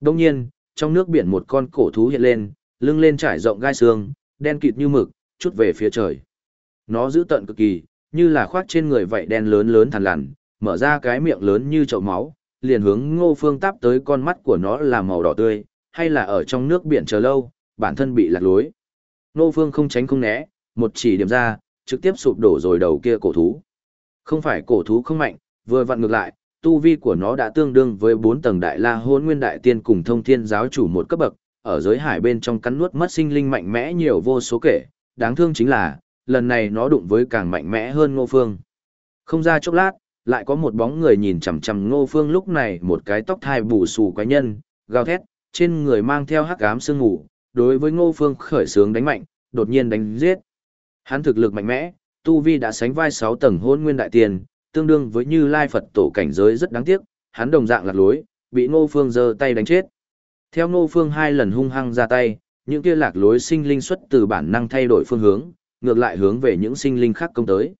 Đông nhiên, trong nước biển một con cổ thú hiện lên, lưng lên trải rộng gai xương, đen kịt như mực, chút về phía trời. Nó giữ tận cực kỳ, như là khoác trên người vậy đen lớn lớn thằn lằn, mở ra cái miệng lớn như chậu máu, liền hướng ngô phương táp tới con mắt của nó là màu đỏ tươi, hay là ở trong nước biển chờ lâu, bản thân bị lạc lối. Ngô phương không tránh không né, một chỉ điểm ra, trực tiếp sụp đổ rồi đầu kia cổ thú. Không phải cổ thú không mạnh, vừa vặn ngược lại, tu vi của nó đã tương đương với bốn tầng đại la hôn nguyên đại tiên cùng thông thiên giáo chủ một cấp bậc, ở giới hải bên trong cắn nuốt mất sinh linh mạnh mẽ nhiều vô số kể, đáng thương chính là, lần này nó đụng với càng mạnh mẽ hơn ngô phương. Không ra chốc lát, lại có một bóng người nhìn chằm chằm ngô phương lúc này một cái tóc thai bù xù quái nhân, gào thét, trên người mang theo hắc ám sương ngủ, đối với ngô phương khởi sướng đánh mạnh, đột nhiên đánh giết. Hắn thực lực mạnh mẽ, tu vi đã sánh vai 6 tầng hôn nguyên đại tiền, tương đương với như lai Phật tổ cảnh giới rất đáng tiếc, hắn đồng dạng lạc lối, bị ngô phương giơ tay đánh chết. Theo ngô phương hai lần hung hăng ra tay, những kia lạc lối sinh linh xuất từ bản năng thay đổi phương hướng, ngược lại hướng về những sinh linh khác công tới.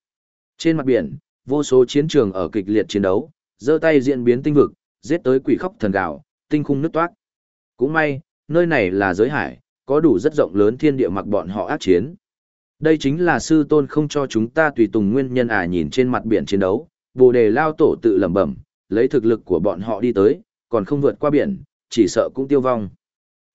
Trên mặt biển, vô số chiến trường ở kịch liệt chiến đấu, giơ tay diễn biến tinh vực, giết tới quỷ khóc thần gạo, tinh khung nứt toát. Cũng may, nơi này là giới hải, có đủ rất rộng lớn thiên địa mặc bọn họ ác chiến. Đây chính là sư tôn không cho chúng ta tùy tùng nguyên nhân à nhìn trên mặt biển chiến đấu, bồ đề lao tổ tự lẩm bẩm, lấy thực lực của bọn họ đi tới, còn không vượt qua biển, chỉ sợ cũng tiêu vong.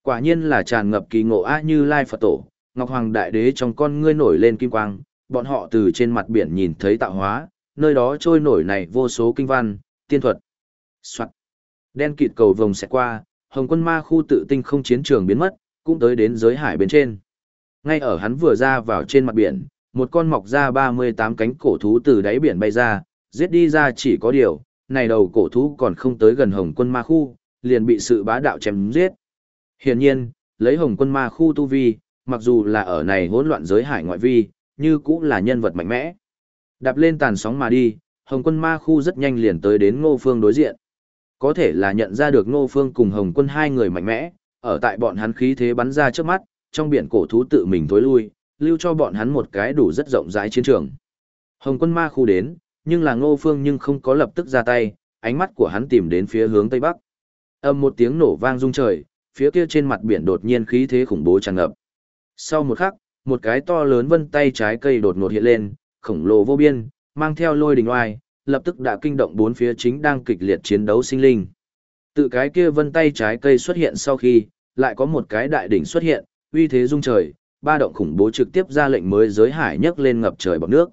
Quả nhiên là tràn ngập kỳ ngộ a như lai Phật tổ, Ngọc Hoàng Đại Đế trong con ngươi nổi lên kim quang, bọn họ từ trên mặt biển nhìn thấy tạo hóa, nơi đó trôi nổi này vô số kinh văn, tiên thuật. Soạn. Đen kịt cầu vồng sẽ qua, Hồng quân ma khu tự tinh không chiến trường biến mất, cũng tới đến giới hải bên trên. Ngay ở hắn vừa ra vào trên mặt biển, một con mọc ra 38 cánh cổ thú từ đáy biển bay ra, giết đi ra chỉ có điều, này đầu cổ thú còn không tới gần Hồng quân ma khu, liền bị sự bá đạo chém giết. Hiển nhiên, lấy Hồng quân ma khu tu vi, mặc dù là ở này hỗn loạn giới hải ngoại vi, như cũng là nhân vật mạnh mẽ. Đạp lên tàn sóng mà đi, Hồng quân ma khu rất nhanh liền tới đến Ngô Phương đối diện. Có thể là nhận ra được Ngô Phương cùng Hồng quân hai người mạnh mẽ, ở tại bọn hắn khí thế bắn ra trước mắt, trong biển cổ thú tự mình thối lui, lưu cho bọn hắn một cái đủ rất rộng rãi chiến trường. Hồng quân ma khu đến, nhưng là Ngô Phương nhưng không có lập tức ra tay, ánh mắt của hắn tìm đến phía hướng Tây Bắc. Âm một tiếng nổ vang rung trời, phía kia trên mặt biển đột nhiên khí thế khủng bố tràn ngập. Sau một khắc, một cái to lớn vân tay trái cây đột ngột hiện lên, khổng lồ vô biên, mang theo lôi đình oai, lập tức đã kinh động bốn phía chính đang kịch liệt chiến đấu sinh linh. Tự cái kia vân tay trái cây xuất hiện sau khi, lại có một cái đại đỉnh xuất hiện, uy thế rung trời, ba động khủng bố trực tiếp ra lệnh mới giới hải nhấc lên ngập trời bọt nước.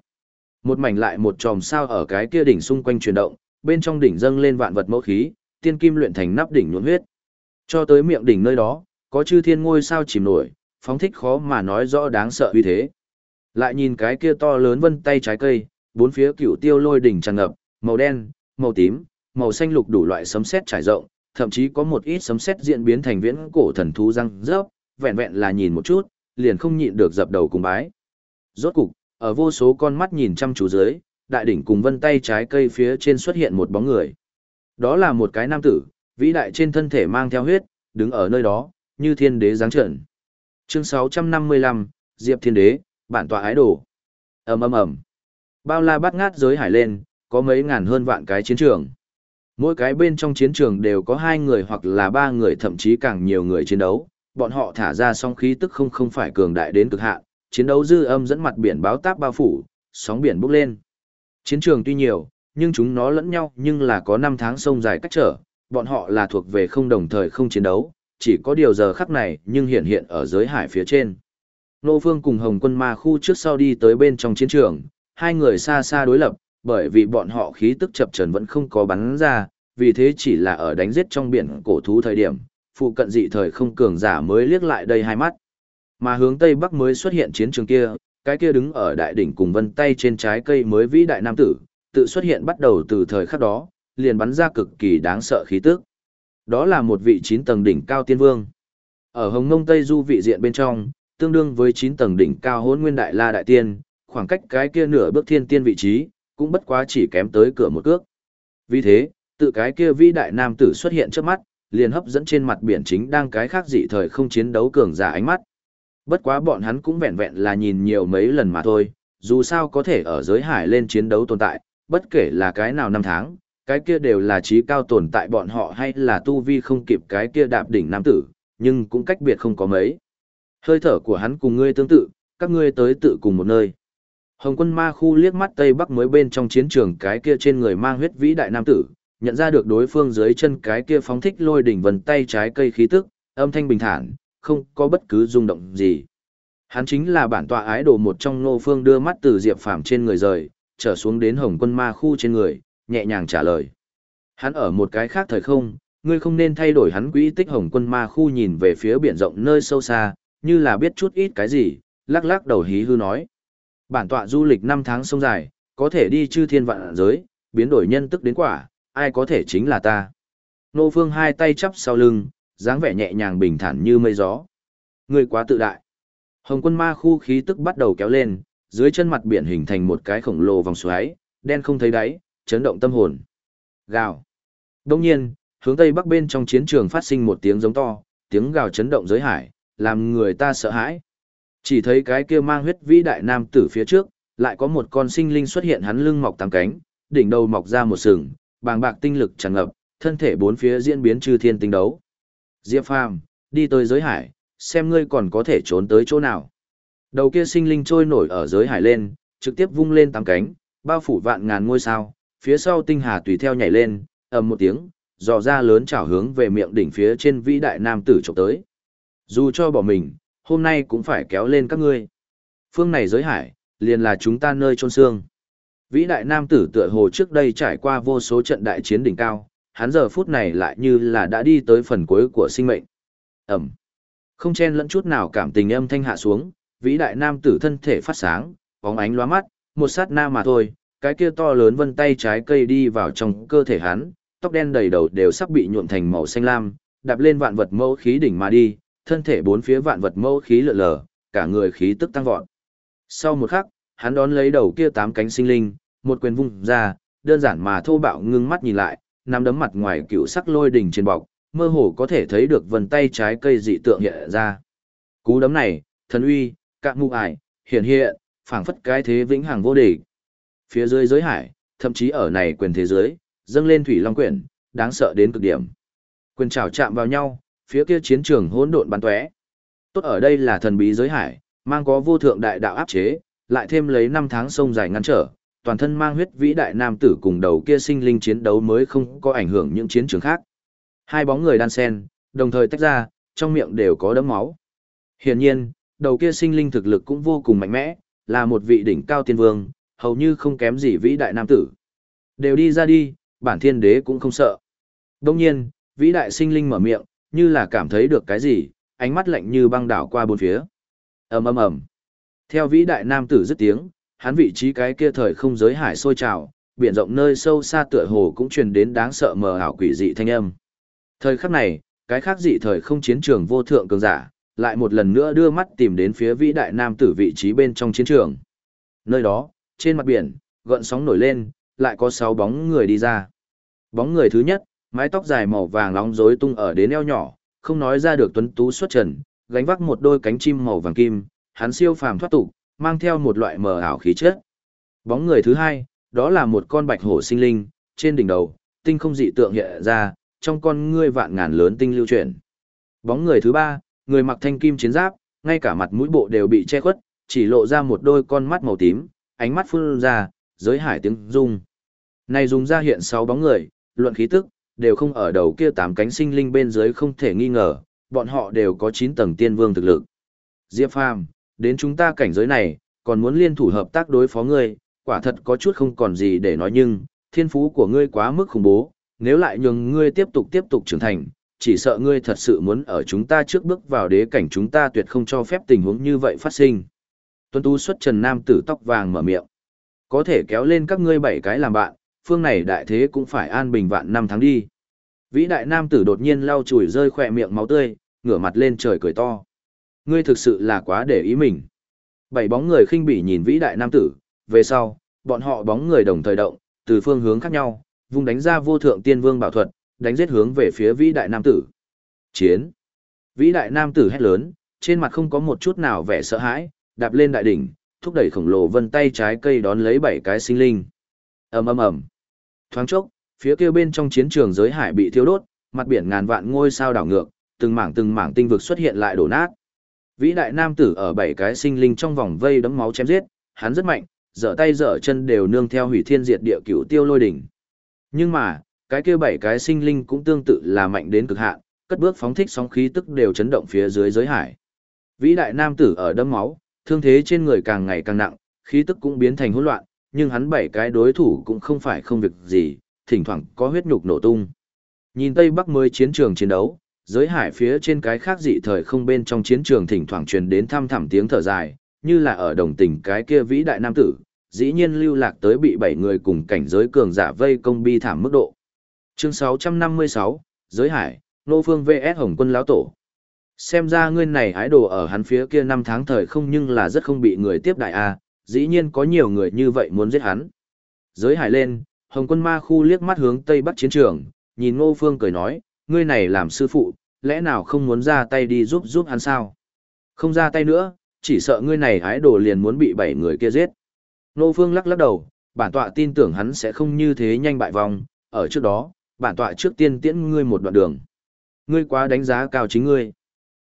Một mảnh lại một chòm sao ở cái kia đỉnh xung quanh chuyển động, bên trong đỉnh dâng lên vạn vật mẫu khí, tiên kim luyện thành nắp đỉnh nhuộm huyết. Cho tới miệng đỉnh nơi đó, có chư thiên ngôi sao chìm nổi, phóng thích khó mà nói rõ đáng sợ uy thế. Lại nhìn cái kia to lớn vân tay trái cây, bốn phía cửu tiêu lôi đỉnh tràn ngập, màu đen, màu tím, màu xanh lục đủ loại sấm sét trải rộng, thậm chí có một ít sấm sét diễn biến thành viễn cổ thần thú răng rớp, vẹn vẹn là nhìn một chút, liền không nhịn được dập đầu cùng bái. Rốt cục, ở vô số con mắt nhìn chăm chú dưới, đại đỉnh cùng vân tay trái cây phía trên xuất hiện một bóng người. Đó là một cái nam tử, vĩ đại trên thân thể mang theo huyết, đứng ở nơi đó, như thiên đế giáng trận. Chương 655, Diệp Thiên Đế, bản tọa ái đồ. ầm ầm ầm. Bao la bát ngát giới hải lên, có mấy ngàn hơn vạn cái chiến trường. Mỗi cái bên trong chiến trường đều có hai người hoặc là ba người thậm chí càng nhiều người chiến đấu, bọn họ thả ra sóng khí tức không không phải cường đại đến cực hạn, chiến đấu dư âm dẫn mặt biển báo táp bao phủ, sóng biển bốc lên. Chiến trường tuy nhiều, nhưng chúng nó lẫn nhau nhưng là có năm tháng sông dài cách trở, bọn họ là thuộc về không đồng thời không chiến đấu, chỉ có điều giờ khắc này nhưng hiện hiện ở giới hải phía trên. Nô Phương cùng Hồng quân ma khu trước sau đi tới bên trong chiến trường, hai người xa xa đối lập, bởi vì bọn họ khí tức chập trần vẫn không có bắn ra, vì thế chỉ là ở đánh giết trong biển cổ thú thời điểm, phụ cận dị thời không cường giả mới liếc lại đây hai mắt. Mà hướng Tây Bắc mới xuất hiện chiến trường kia, cái kia đứng ở đại đỉnh cùng vân tay trên trái cây mới vĩ đại nam tử, tự xuất hiện bắt đầu từ thời khắc đó, liền bắn ra cực kỳ đáng sợ khí tức. Đó là một vị 9 tầng đỉnh cao tiên vương. Ở Hồng Ngông Tây Du vị diện bên trong, tương đương với 9 tầng đỉnh cao hôn nguyên đại la đại tiên, khoảng cách cái kia nửa bước thiên tiên vị trí, cũng bất quá chỉ kém tới cửa một cước. Vì thế, tự cái kia vĩ đại nam tử xuất hiện trước mắt, liền hấp dẫn trên mặt biển chính đang cái khác dị thời không chiến đấu cường giả ánh mắt. Bất quá bọn hắn cũng vẹn vẹn là nhìn nhiều mấy lần mà thôi, dù sao có thể ở giới hải lên chiến đấu tồn tại, bất kể là cái nào năm tháng, cái kia đều là trí cao tồn tại bọn họ hay là tu vi không kịp cái kia đạp đỉnh nam tử, nhưng cũng cách biệt không có mấy. Hơi thở của hắn cùng ngươi tương tự, các ngươi tới tự cùng một nơi. Hồng quân ma khu liếc mắt Tây Bắc mới bên trong chiến trường cái kia trên người mang huyết vĩ đại nam tử, nhận ra được đối phương dưới chân cái kia phóng thích lôi đỉnh vần tay trái cây khí tức, âm thanh bình thản, không có bất cứ rung động gì. Hắn chính là bản tọa ái đồ một trong nô phương đưa mắt từ Diệp Phàm trên người rời, trở xuống đến Hồng quân ma khu trên người, nhẹ nhàng trả lời. Hắn ở một cái khác thời không, ngươi không nên thay đổi hắn quỹ tích Hồng quân ma khu nhìn về phía biển rộng nơi sâu xa, như là biết chút ít cái gì, lắc lắc đầu hí hư nói. Bản tọa du lịch 5 tháng sông dài, có thể đi chư thiên vạn giới, biến đổi nhân tức đến quả, ai có thể chính là ta. Nô Phương hai tay chắp sau lưng, dáng vẻ nhẹ nhàng bình thản như mây gió. Ngươi quá tự đại. Hồng quân ma khu khí tức bắt đầu kéo lên, dưới chân mặt biển hình thành một cái khổng lồ vòng xoáy, đen không thấy đáy, chấn động tâm hồn. Gào. Đông nhiên, hướng tây bắc bên trong chiến trường phát sinh một tiếng giống to, tiếng gào chấn động giới hải, làm người ta sợ hãi. Chỉ thấy cái kia mang huyết vĩ đại nam tử phía trước, lại có một con sinh linh xuất hiện hắn lưng mọc tám cánh, đỉnh đầu mọc ra một sừng, bàng bạc tinh lực tràn ngập, thân thể bốn phía diễn biến trừ thiên tinh đấu. Diệp Phàm, đi tới giới hải, xem ngươi còn có thể trốn tới chỗ nào. Đầu kia sinh linh trôi nổi ở giới hải lên, trực tiếp vung lên tám cánh, bao phủ vạn ngàn ngôi sao, phía sau tinh hà tùy theo nhảy lên, ầm một tiếng, dò ra lớn chảo hướng về miệng đỉnh phía trên vĩ đại nam tử chụp tới. Dù cho bỏ mình, hôm nay cũng phải kéo lên các ngươi. Phương này giới hải, liền là chúng ta nơi trôn xương. Vĩ đại nam tử tựa hồ trước đây trải qua vô số trận đại chiến đỉnh cao, hắn giờ phút này lại như là đã đi tới phần cuối của sinh mệnh. Ẩm. Không chen lẫn chút nào cảm tình âm thanh hạ xuống, vĩ đại nam tử thân thể phát sáng, bóng ánh lóa mắt, một sát na mà thôi, cái kia to lớn vân tay trái cây đi vào trong cơ thể hắn, tóc đen đầy đầu đều sắp bị nhuộm thành màu xanh lam, đạp lên vạn vật mẫu khí đỉnh mà đi, thân thể bốn phía vạn vật mẫu khí lượn lờ, cả người khí tức tăng vọt. Sau một khắc, hắn đón lấy đầu kia tám cánh sinh linh, một quyền vung ra, đơn giản mà thô bạo ngưng mắt nhìn lại, nắm đấm mặt ngoài cựu sắc lôi đỉnh trên bọc, mơ hồ có thể thấy được vân tay trái cây dị tượng hiện ra. Cú đấm này, thần uy, cạn mụ ải, hiện hiện, phảng phất cái thế vĩnh hằng vô địch. Phía dưới giới hải, thậm chí ở này quyền thế giới, dâng lên thủy long quyển, đáng sợ đến cực điểm. Quyền trảo chạm vào nhau, phía kia chiến trường hỗn độn bắn tóe. Tốt ở đây là thần bí giới hải, mang có vô thượng đại đạo áp chế, lại thêm lấy năm tháng sông dài ngăn trở, toàn thân mang huyết vĩ đại nam tử cùng đầu kia sinh linh chiến đấu mới không có ảnh hưởng những chiến trường khác. Hai bóng người đan sen, đồng thời tách ra, trong miệng đều có đấm máu. Hiển nhiên, đầu kia sinh linh thực lực cũng vô cùng mạnh mẽ, là một vị đỉnh cao tiên vương, hầu như không kém gì vĩ đại nam tử. Đều đi ra đi, bản thiên đế cũng không sợ. Đông nhiên, vĩ đại sinh linh mở miệng, như là cảm thấy được cái gì, ánh mắt lạnh như băng đảo qua bốn phía. ầm ầm ầm. Theo vĩ đại nam tử dứt tiếng, hắn vị trí cái kia thời không giới hải sôi trào, biển rộng nơi sâu xa tựa hồ cũng truyền đến đáng sợ mờ ảo quỷ dị thanh âm. Thời khắc này, cái khác dị thời không chiến trường vô thượng cường giả, lại một lần nữa đưa mắt tìm đến phía vĩ đại nam tử vị trí bên trong chiến trường. Nơi đó, trên mặt biển, gợn sóng nổi lên, lại có sáu bóng người đi ra. Bóng người thứ nhất, mái tóc dài màu vàng nóng rối tung ở đến eo nhỏ, không nói ra được tuấn tú xuất trần, gánh vác một đôi cánh chim màu vàng kim, hắn siêu phàm thoát tục, mang theo một loại mờ ảo khí chất. Bóng người thứ hai, đó là một con bạch hổ sinh linh, trên đỉnh đầu, tinh không dị tượng hiện ra, trong con ngươi vạn ngàn lớn tinh lưu chuyển. Bóng người thứ ba, người mặc thanh kim chiến giáp, ngay cả mặt mũi bộ đều bị che khuất, chỉ lộ ra một đôi con mắt màu tím, ánh mắt phun ra, giới hải tiếng rung. Này dùng ra hiện sáu bóng người, luận khí tức, đều không ở đầu kia tám cánh sinh linh bên dưới không thể nghi ngờ, bọn họ đều có 9 tầng tiên vương thực lực. Diệp Phàm, đến chúng ta cảnh giới này, còn muốn liên thủ hợp tác đối phó ngươi, quả thật có chút không còn gì để nói nhưng, thiên phú của ngươi quá mức khủng bố, nếu lại nhường ngươi tiếp tục tiếp tục trưởng thành, chỉ sợ ngươi thật sự muốn ở chúng ta trước bước vào đế cảnh chúng ta tuyệt không cho phép tình huống như vậy phát sinh. Tuân Tú xuất trần nam tử tóc vàng mở miệng. Có thể kéo lên các ngươi bảy cái làm bạn, phương này đại thế cũng phải an bình vạn năm tháng đi. Vĩ đại nam tử đột nhiên lau chùi rơi khỏe miệng máu tươi, ngửa mặt lên trời cười to. Ngươi thực sự là quá để ý mình. Bảy bóng người khinh bỉ nhìn vĩ đại nam tử, về sau, bọn họ bóng người đồng thời động, từ phương hướng khác nhau, vùng đánh ra vô thượng tiên vương bảo thuật, đánh giết hướng về phía vĩ đại nam tử. Chiến! Vĩ đại nam tử hét lớn, trên mặt không có một chút nào vẻ sợ hãi, đạp lên đại đỉnh, thúc đẩy khổng lồ vân tay trái cây đón lấy bảy cái sinh linh. ầm ầm ầm. Thoáng chốc, Phía kia bên trong chiến trường giới hải bị thiêu đốt, mặt biển ngàn vạn ngôi sao đảo ngược, từng mảng từng mảng tinh vực xuất hiện lại đổ nát. Vĩ đại nam tử ở bảy cái sinh linh trong vòng vây đấm máu chém giết, hắn rất mạnh, dở tay dở chân đều nương theo hủy thiên diệt địa cửu tiêu lôi đỉnh. Nhưng mà, cái kia bảy cái sinh linh cũng tương tự là mạnh đến cực hạn, cất bước phóng thích sóng khí tức đều chấn động phía dưới giới hải. Vĩ đại nam tử ở đấm máu, thương thế trên người càng ngày càng nặng, khí tức cũng biến thành hỗn loạn, nhưng hắn bảy cái đối thủ cũng không phải không việc gì, thỉnh thoảng có huyết nhục nổ tung. Nhìn Tây Bắc mới chiến trường chiến đấu, giới hải phía trên cái khác dị thời không bên trong chiến trường thỉnh thoảng truyền đến thăm thẳm tiếng thở dài, như là ở đồng tình cái kia vĩ đại nam tử, dĩ nhiên lưu lạc tới bị bảy người cùng cảnh giới cường giả vây công bi thảm mức độ. Chương 656, Giới Hải, Nô Phương VS Hồng Quân lão tổ. Xem ra ngươi này hái đồ ở hắn phía kia năm tháng thời không nhưng là rất không bị người tiếp đại a, dĩ nhiên có nhiều người như vậy muốn giết hắn. Giới Hải lên, Hồng Quân Ma khu liếc mắt hướng tây bắc chiến trường, nhìn Ngô Phương cười nói, ngươi này làm sư phụ, lẽ nào không muốn ra tay đi giúp giúp hắn sao? Không ra tay nữa, chỉ sợ ngươi này hái đồ liền muốn bị bảy người kia giết. Ngô Phương lắc lắc đầu, bản tọa tin tưởng hắn sẽ không như thế nhanh bại vong, ở trước đó, bản tọa trước tiên tiễn ngươi một đoạn đường. Ngươi quá đánh giá cao chính ngươi.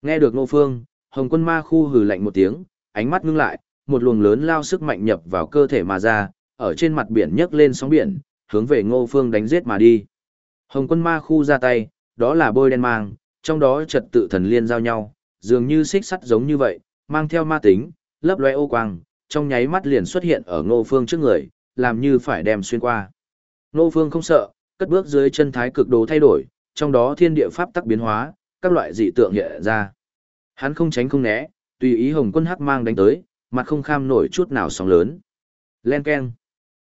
Nghe được Ngô Phương, Hồng Quân Ma khu hừ lạnh một tiếng, ánh mắt ngưng lại, một luồng lớn lao sức mạnh nhập vào cơ thể mà ra, ở trên mặt biển nhấc lên sóng biển, hướng về Ngô Phương đánh giết mà đi. Hồng Quân Ma khu ra tay, đó là bôi đen mang, trong đó trật tự thần liên giao nhau, dường như xích sắt giống như vậy, mang theo ma tính, lấp loe ô quang, trong nháy mắt liền xuất hiện ở Ngô Phương trước người, làm như phải đem xuyên qua. Ngô Phương không sợ, cất bước dưới chân thái cực đồ thay đổi, trong đó thiên địa pháp tắc biến hóa, các loại dị tượng hiện ra. Hắn không tránh không né, tùy ý Hồng Quân hắc mang đánh tới, mặt không kham nổi chút nào sóng lớn. Len keng.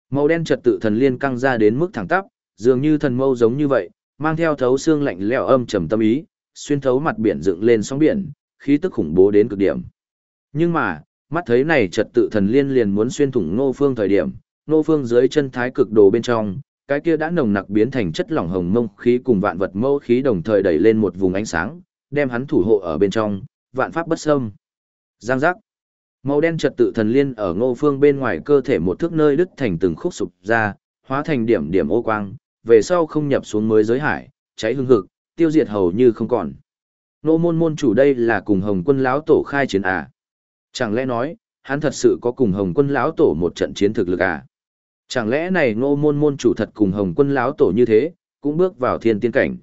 Màu đen trật tự thần liên căng ra đến mức thẳng tắp, dường như thần mâu giống như vậy, mang theo thấu xương lạnh lẽo âm trầm tâm ý, xuyên thấu mặt biển dựng lên sóng biển, khí tức khủng bố đến cực điểm. Nhưng mà, mắt thấy này trật tự thần liên liền muốn xuyên thủng Ngô Phương thời điểm, Ngô Phương dưới chân thái cực đồ bên trong, cái kia đã nồng nặc biến thành chất lỏng hồng mông khí cùng vạn vật mâu khí đồng thời đẩy lên một vùng ánh sáng, đem hắn thủ hộ ở bên trong, vạn pháp bất xâm. Giang giác. Màu đen trật tự thần liên ở Ngô Phương bên ngoài cơ thể một thước nơi đứt thành từng khúc sụp ra, hóa thành điểm điểm ô quang, về sau không nhập xuống mới giới hải, cháy hương hực, tiêu diệt hầu như không còn. Nô môn môn chủ đây là cùng Hồng Quân lão tổ khai chiến à? Chẳng lẽ nói, hắn thật sự có cùng Hồng Quân lão tổ một trận chiến thực lực à? Chẳng lẽ này Ngô môn môn chủ thật cùng Hồng Quân lão tổ như thế, cũng bước vào thiên tiên cảnh?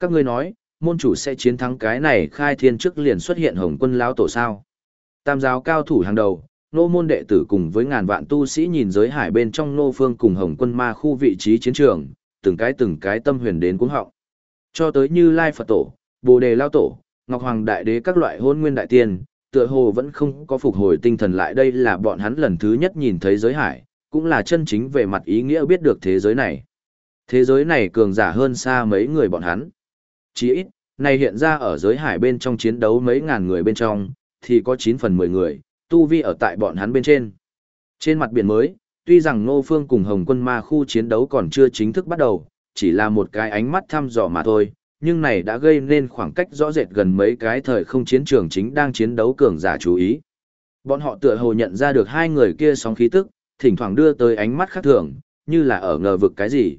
Các ngươi nói, môn chủ sẽ chiến thắng cái này khai thiên trước liền xuất hiện Hồng Quân lão tổ sao? Tam giáo cao thủ hàng đầu, nô môn đệ tử cùng với ngàn vạn tu sĩ nhìn giới hải bên trong nô phương cùng hồng quân ma khu vị trí chiến trường, từng cái từng cái tâm huyền đến cuống họng. Cho tới như Lai Phật Tổ, Bồ Đề Lao Tổ, Ngọc Hoàng Đại Đế các loại hôn nguyên đại tiên, tựa hồ vẫn không có phục hồi tinh thần lại đây là bọn hắn lần thứ nhất nhìn thấy giới hải, cũng là chân chính về mặt ý nghĩa biết được thế giới này. Thế giới này cường giả hơn xa mấy người bọn hắn. Chỉ ít, này hiện ra ở giới hải bên trong chiến đấu mấy ngàn người bên trong, thì có 9 phần 10 người, tu vi ở tại bọn hắn bên trên. Trên mặt biển mới, tuy rằng Ngô Phương cùng Hồng quân ma khu chiến đấu còn chưa chính thức bắt đầu, chỉ là một cái ánh mắt thăm dò mà thôi, nhưng này đã gây nên khoảng cách rõ rệt gần mấy cái thời không chiến trường chính đang chiến đấu cường giả chú ý. Bọn họ tựa hồ nhận ra được hai người kia sóng khí tức, thỉnh thoảng đưa tới ánh mắt khác thường, như là ở ngờ vực cái gì.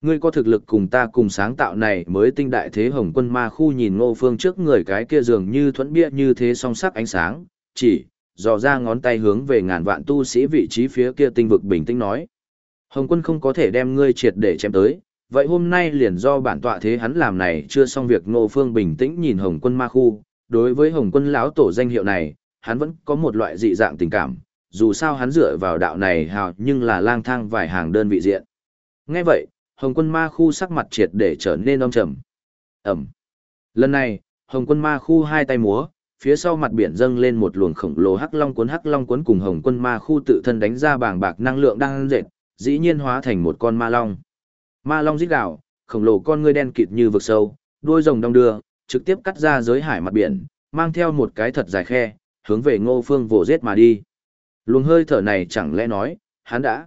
Ngươi có thực lực cùng ta cùng sáng tạo này mới tinh đại thế hồng quân ma khu nhìn ngô phương trước người cái kia dường như thuẫn bia như thế song sắc ánh sáng, chỉ, dò ra ngón tay hướng về ngàn vạn tu sĩ vị trí phía kia tinh vực bình tĩnh nói. Hồng quân không có thể đem ngươi triệt để chém tới, vậy hôm nay liền do bản tọa thế hắn làm này chưa xong việc ngô phương bình tĩnh nhìn hồng quân ma khu, đối với hồng quân lão tổ danh hiệu này, hắn vẫn có một loại dị dạng tình cảm, dù sao hắn dựa vào đạo này hào nhưng là lang thang vài hàng đơn vị diện. Nghe vậy, Hồng quân ma khu sắc mặt triệt để trở nên âm trầm. Ẩm. Lần này, Hồng quân ma khu hai tay múa, phía sau mặt biển dâng lên một luồng khổng lồ hắc long cuốn hắc long cuốn cùng Hồng quân ma khu tự thân đánh ra bàng bạc năng lượng đang dệt, dĩ nhiên hóa thành một con ma long. Ma long rít gào, khổng lồ con ngươi đen kịt như vực sâu, đuôi rồng đong đưa, trực tiếp cắt ra giới hải mặt biển, mang theo một cái thật dài khe, hướng về Ngô Phương vồ giết mà đi. Luồng hơi thở này chẳng lẽ nói, hắn đã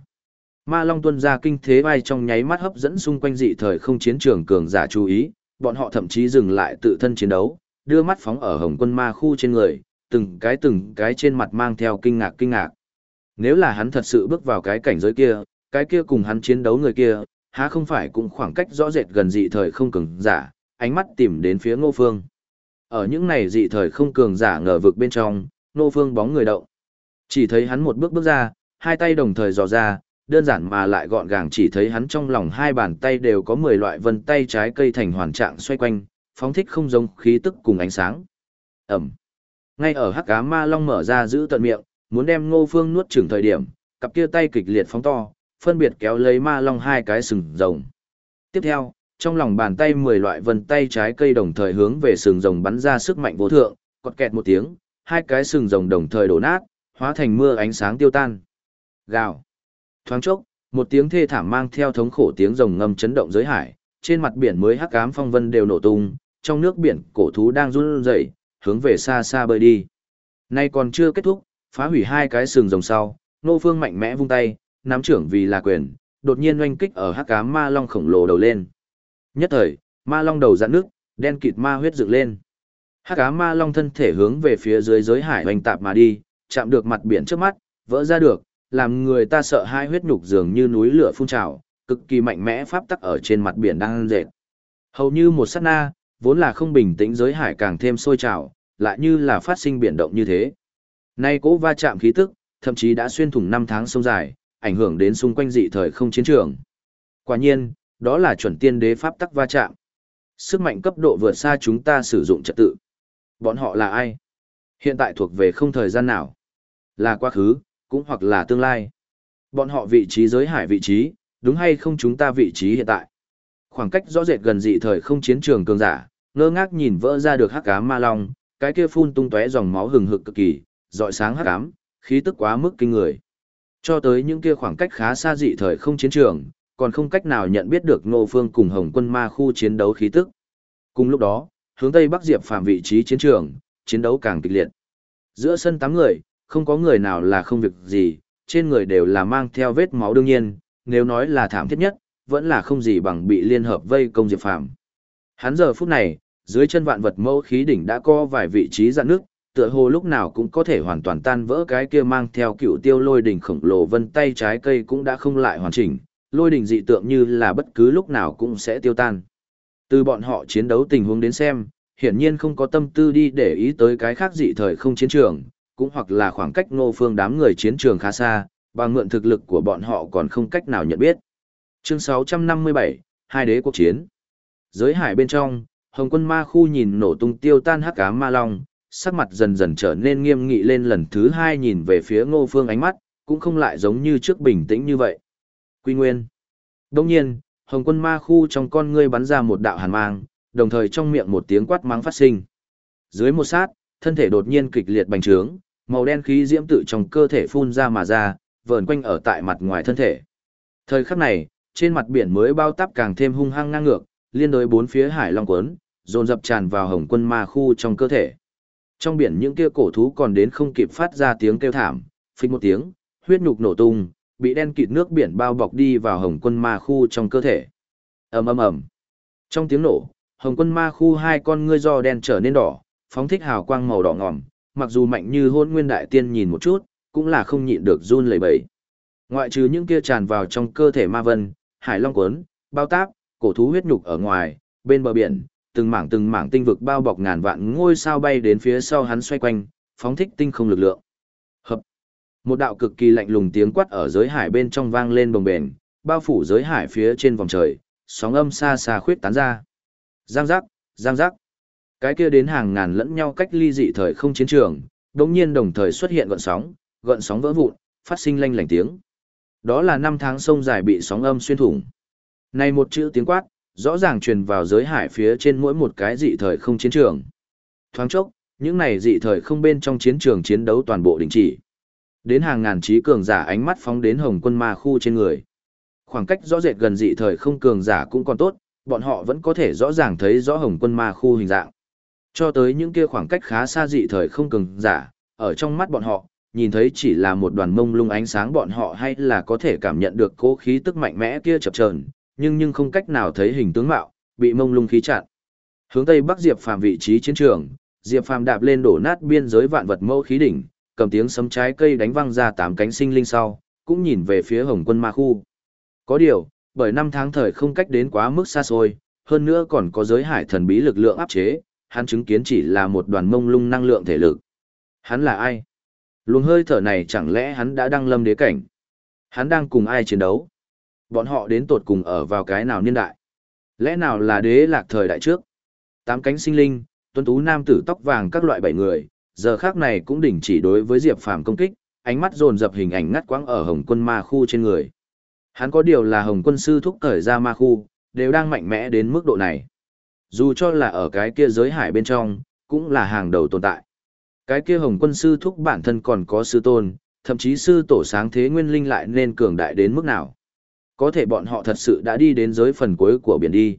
Ma Long tuân ra kinh thế vai trong nháy mắt hấp dẫn xung quanh dị thời không chiến trường cường giả chú ý, bọn họ thậm chí dừng lại tự thân chiến đấu, đưa mắt phóng ở Hồng Quân Ma khu trên người, từng cái từng cái trên mặt mang theo kinh ngạc kinh ngạc. Nếu là hắn thật sự bước vào cái cảnh giới kia, cái kia cùng hắn chiến đấu người kia, há không phải cũng khoảng cách rõ rệt gần dị thời không cường giả, ánh mắt tìm đến phía Ngô Phương. Ở những này dị thời không cường giả ngờ vực bên trong, Ngô Phương bóng người động. Chỉ thấy hắn một bước bước ra, hai tay đồng thời dò ra, đơn giản mà lại gọn gàng chỉ thấy hắn trong lòng hai bàn tay đều có 10 loại vân tay trái cây thành hoàn trạng xoay quanh, phóng thích không giống khí tức cùng ánh sáng. Ẩm. Ngay ở hắc cá ma long mở ra giữ tận miệng, muốn đem ngô phương nuốt chửng thời điểm, cặp kia tay kịch liệt phóng to, phân biệt kéo lấy ma long hai cái sừng rồng. Tiếp theo, trong lòng bàn tay 10 loại vân tay trái cây đồng thời hướng về sừng rồng bắn ra sức mạnh vô thượng, cọt kẹt một tiếng, hai cái sừng rồng đồng thời đổ nát, hóa thành mưa ánh sáng tiêu tan. Gào. Thoáng chốc, một tiếng thê thảm mang theo thống khổ tiếng rồng ngâm chấn động giới hải, trên mặt biển mới hắc ám phong vân đều nổ tung, trong nước biển cổ thú đang run rẩy, hướng về xa xa bơi đi. Nay còn chưa kết thúc, phá hủy hai cái sừng rồng sau, Nô Phương mạnh mẽ vung tay, nắm trưởng vì là quyền, đột nhiên oanh kích ở hắc ám ma long khổng lồ đầu lên. Nhất thời, ma long đầu giãn nước, đen kịt ma huyết dựng lên. Hắc ám ma long thân thể hướng về phía dưới giới hải oanh tạp mà đi, chạm được mặt biển trước mắt, vỡ ra được, làm người ta sợ hai huyết nhục dường như núi lửa phun trào, cực kỳ mạnh mẽ pháp tắc ở trên mặt biển đang dệt. Hầu như một sát na, vốn là không bình tĩnh giới hải càng thêm sôi trào, lại như là phát sinh biển động như thế. Nay cố va chạm khí tức, thậm chí đã xuyên thủng năm tháng sông dài, ảnh hưởng đến xung quanh dị thời không chiến trường. Quả nhiên, đó là chuẩn tiên đế pháp tắc va chạm. Sức mạnh cấp độ vượt xa chúng ta sử dụng trật tự. Bọn họ là ai? Hiện tại thuộc về không thời gian nào? Là quá khứ, cũng hoặc là tương lai. Bọn họ vị trí giới hải vị trí, đúng hay không chúng ta vị trí hiện tại. Khoảng cách rõ rệt gần dị thời không chiến trường cường giả, ngơ ngác nhìn vỡ ra được hắc ám ma long, cái kia phun tung tóe dòng máu hừng hực cực kỳ, rọi sáng hắc ám, khí tức quá mức kinh người. Cho tới những kia khoảng cách khá xa dị thời không chiến trường, còn không cách nào nhận biết được Ngô Phương cùng Hồng Quân Ma khu chiến đấu khí tức. Cùng lúc đó, hướng tây bắc diệp phạm vị trí chiến trường, chiến đấu càng kịch liệt. Giữa sân tám người, không có người nào là không việc gì, trên người đều là mang theo vết máu đương nhiên, nếu nói là thảm thiết nhất, vẫn là không gì bằng bị liên hợp vây công Diệp Phàm. Hắn giờ phút này, dưới chân vạn vật mẫu khí đỉnh đã có vài vị trí dạn nước, tựa hồ lúc nào cũng có thể hoàn toàn tan vỡ cái kia mang theo cựu tiêu lôi đỉnh khổng lồ vân tay trái cây cũng đã không lại hoàn chỉnh, lôi đỉnh dị tượng như là bất cứ lúc nào cũng sẽ tiêu tan. Từ bọn họ chiến đấu tình huống đến xem, hiển nhiên không có tâm tư đi để ý tới cái khác dị thời không chiến trường, cũng hoặc là khoảng cách ngô phương đám người chiến trường khá xa, và mượn thực lực của bọn họ còn không cách nào nhận biết. Chương 657, Hai đế quốc chiến. Giới hải bên trong, Hồng quân ma khu nhìn nổ tung tiêu tan hắc ám ma long, sắc mặt dần dần trở nên nghiêm nghị lên lần thứ hai nhìn về phía ngô phương ánh mắt, cũng không lại giống như trước bình tĩnh như vậy. Quy nguyên. Đông nhiên, Hồng quân ma khu trong con ngươi bắn ra một đạo hàn mang, đồng thời trong miệng một tiếng quát mắng phát sinh. Dưới một sát, thân thể đột nhiên kịch liệt bành trướng, màu đen khí diễm tự trong cơ thể phun ra mà ra, vờn quanh ở tại mặt ngoài thân thể. Thời khắc này, trên mặt biển mới bao táp càng thêm hung hăng ngang ngược, liên đối bốn phía hải long cuốn, dồn dập tràn vào hồng quân ma khu trong cơ thể. Trong biển những kia cổ thú còn đến không kịp phát ra tiếng kêu thảm, phình một tiếng, huyết nhục nổ tung, bị đen kịt nước biển bao bọc đi vào hồng quân ma khu trong cơ thể. ầm ầm ầm. Trong tiếng nổ, hồng quân ma khu hai con ngươi do đen trở nên đỏ, phóng thích hào quang màu đỏ ngòm, mặc dù mạnh như hôn nguyên đại tiên nhìn một chút, cũng là không nhịn được run lẩy bẩy. Ngoại trừ những kia tràn vào trong cơ thể ma vân, hải long cuốn, bao táp, cổ thú huyết nhục ở ngoài, bên bờ biển, từng mảng từng mảng tinh vực bao bọc ngàn vạn ngôi sao bay đến phía sau hắn xoay quanh, phóng thích tinh không lực lượng. Hợp. Một đạo cực kỳ lạnh lùng tiếng quát ở giới hải bên trong vang lên bồng bềnh, bao phủ giới hải phía trên vòng trời, sóng âm xa xa khuyết tán ra. Giang giác, giang giác. Cái kia đến hàng ngàn lẫn nhau cách ly dị thời không chiến trường, đống nhiên đồng thời xuất hiện gợn sóng, gợn sóng vỡ vụn, phát sinh lanh lảnh tiếng. Đó là năm tháng sông dài bị sóng âm xuyên thủng. Này một chữ tiếng quát, rõ ràng truyền vào giới hải phía trên mỗi một cái dị thời không chiến trường. Thoáng chốc, những này dị thời không bên trong chiến trường chiến đấu toàn bộ đình chỉ. Đến hàng ngàn trí cường giả ánh mắt phóng đến hồng quân ma khu trên người. Khoảng cách rõ rệt gần dị thời không cường giả cũng còn tốt, bọn họ vẫn có thể rõ ràng thấy rõ hồng quân ma khu hình dạng. Cho tới những kia khoảng cách khá xa dị thời không cường giả, ở trong mắt bọn họ, nhìn thấy chỉ là một đoàn mông lung ánh sáng bọn họ hay là có thể cảm nhận được cố khí tức mạnh mẽ kia chập chờn, nhưng nhưng không cách nào thấy hình tướng mạo, bị mông lung khí chặn. Hướng tây bắc Diệp Phàm vị trí chiến trường, Diệp Phàm đạp lên đổ nát biên giới vạn vật mâu khí đỉnh, cầm tiếng sấm trái cây đánh văng ra tám cánh sinh linh sau, cũng nhìn về phía Hồng Quân Ma khu. Có điều, Bởi năm tháng thời không cách đến quá mức xa xôi, hơn nữa còn có giới hải thần bí lực lượng áp chế, hắn chứng kiến chỉ là một đoàn mông lung năng lượng thể lực. Hắn là ai? Luồng hơi thở này chẳng lẽ hắn đã đăng lâm đế cảnh? Hắn đang cùng ai chiến đấu? Bọn họ đến tột cùng ở vào cái nào niên đại? Lẽ nào là đế lạc thời đại trước? Tám cánh sinh linh, tuấn tú nam tử tóc vàng các loại bảy người, giờ khác này cũng đình chỉ đối với Diệp Phàm công kích, ánh mắt dồn dập hình ảnh ngắt quãng ở Hồng Quân Ma khu trên người. Hắn có điều là Hồng Quân sư thúc cởi ra Ma khu, đều đang mạnh mẽ đến mức độ này. Dù cho là ở cái kia giới hải bên trong, cũng là hàng đầu tồn tại. Cái kia Hồng Quân sư thúc bản thân còn có sư tôn, thậm chí sư tổ sáng thế nguyên linh lại nên cường đại đến mức nào. Có thể bọn họ thật sự đã đi đến giới phần cuối của biển đi.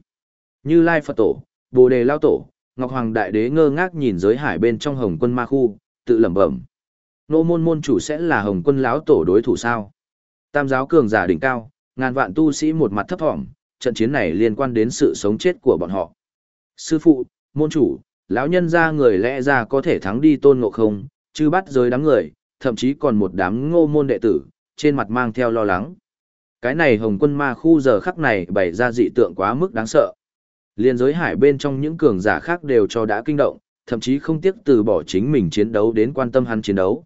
Như Lai Phật Tổ, Bồ Đề Lao Tổ, Ngọc Hoàng Đại Đế ngơ ngác nhìn giới hải bên trong Hồng Quân Ma Khu, tự lẩm bẩm. Nô môn môn chủ sẽ là Hồng Quân lão tổ đối thủ sao? Tam giáo cường giả đỉnh cao, ngàn vạn tu sĩ một mặt thấp thỏm, trận chiến này liên quan đến sự sống chết của bọn họ. Sư phụ, môn chủ, lão nhân ra người lẽ ra có thể thắng đi tôn ngộ không, chứ bắt giới đám người, thậm chí còn một đám ngô môn đệ tử, trên mặt mang theo lo lắng. Cái này hồng quân ma khu giờ khắc này bày ra dị tượng quá mức đáng sợ. Liên giới hải bên trong những cường giả khác đều cho đã kinh động, thậm chí không tiếc từ bỏ chính mình chiến đấu đến quan tâm hắn chiến đấu.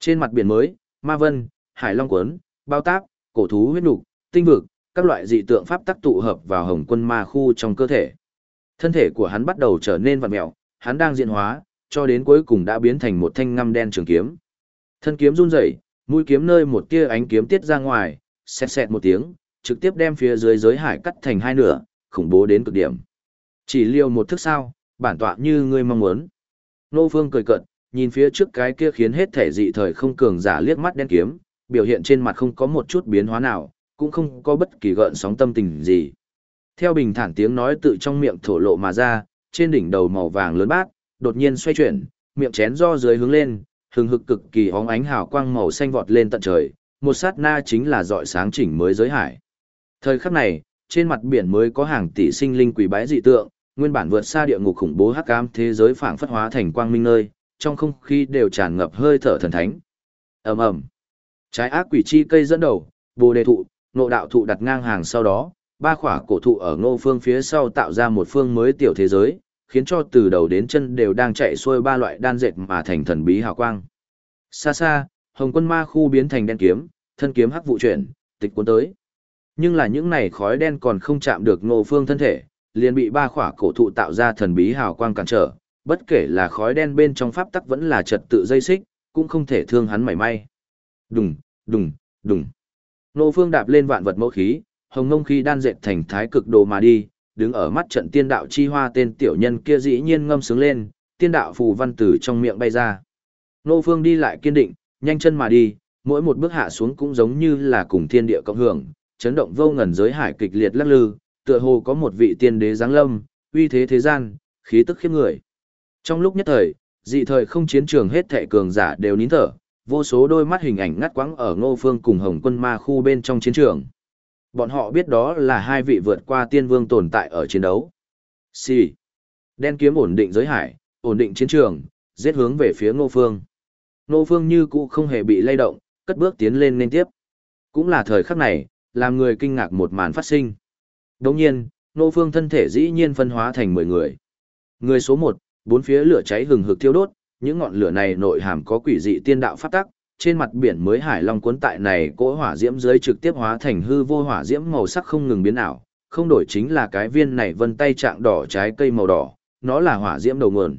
Trên mặt biển mới, ma vân, hải long quấn, bao táp, cổ thú huyết nục, tinh vực, các loại dị tượng pháp tắc tụ hợp vào hồng quân ma khu trong cơ thể. Thân thể của hắn bắt đầu trở nên vặn mẹo, hắn đang diễn hóa, cho đến cuối cùng đã biến thành một thanh ngăm đen trường kiếm. Thân kiếm run rẩy, mũi kiếm nơi một tia ánh kiếm tiết ra ngoài, xẹt xẹt một tiếng, trực tiếp đem phía dưới giới hải cắt thành hai nửa, khủng bố đến cực điểm. Chỉ liều một thức sao, bản tọa như ngươi mong muốn. Nô Phương cười cợt, nhìn phía trước cái kia khiến hết thể dị thời không cường giả liếc mắt đen kiếm, biểu hiện trên mặt không có một chút biến hóa nào, cũng không có bất kỳ gợn sóng tâm tình gì. Theo bình thản tiếng nói tự trong miệng thổ lộ mà ra, trên đỉnh đầu màu vàng lớn bát, đột nhiên xoay chuyển, miệng chén do dưới hướng lên, hừng hực cực kỳ óng ánh hào quang màu xanh vọt lên tận trời, một sát na chính là dọi sáng chỉnh mới giới hải. Thời khắc này, trên mặt biển mới có hàng tỷ sinh linh quỷ bái dị tượng, nguyên bản vượt xa địa ngục khủng bố hắc ám thế giới phảng phất hóa thành quang minh nơi, trong không khí đều tràn ngập hơi thở thần thánh. Ầm ầm. Trái ác quỷ chi cây dẫn đầu, Bồ đề thụ, nộ đạo thụ đặt ngang hàng sau đó, ba khỏa cổ thụ ở ngô phương phía sau tạo ra một phương mới tiểu thế giới, khiến cho từ đầu đến chân đều đang chạy xuôi ba loại đan dệt mà thành thần bí hào quang. Xa xa, hồng quân ma khu biến thành đen kiếm, thân kiếm hắc vụ chuyển, tịch cuốn tới. Nhưng là những này khói đen còn không chạm được ngô phương thân thể, liền bị ba khỏa cổ thụ tạo ra thần bí hào quang cản trở, bất kể là khói đen bên trong pháp tắc vẫn là trật tự dây xích, cũng không thể thương hắn mảy may. Đùng, đùng, đùng. Ngô phương đạp lên vạn vật mẫu khí, hồng ngông khi đan dệt thành thái cực đồ mà đi, đứng ở mắt trận tiên đạo chi hoa tên tiểu nhân kia dĩ nhiên ngâm sướng lên, tiên đạo phù văn tử trong miệng bay ra. Nô Phương đi lại kiên định, nhanh chân mà đi, mỗi một bước hạ xuống cũng giống như là cùng thiên địa cộng hưởng, chấn động vô ngần giới hải kịch liệt lắc lư, tựa hồ có một vị tiên đế giáng lâm, uy thế thế gian, khí tức khiếp người. Trong lúc nhất thời, dị thời không chiến trường hết thệ cường giả đều nín thở, vô số đôi mắt hình ảnh ngắt quãng ở Ngô Phương cùng Hồng Quân Ma khu bên trong chiến trường. Bọn họ biết đó là hai vị vượt qua tiên vương tồn tại ở chiến đấu. Xì. Đen kiếm ổn định giới hải, ổn định chiến trường, giết hướng về phía ngô phương. Ngô phương như cũ không hề bị lay động, cất bước tiến lên nên tiếp. Cũng là thời khắc này, làm người kinh ngạc một màn phát sinh. Đồng nhiên, ngô phương thân thể dĩ nhiên phân hóa thành 10 người. Người số 1, bốn phía lửa cháy hừng hực thiêu đốt, những ngọn lửa này nội hàm có quỷ dị tiên đạo pháp tắc, trên mặt biển mới hải long cuốn tại này cỗ hỏa diễm dưới trực tiếp hóa thành hư vô hỏa diễm màu sắc không ngừng biến ảo, không đổi chính là cái viên này vân tay trạng đỏ trái cây màu đỏ, nó là hỏa diễm đầu nguồn.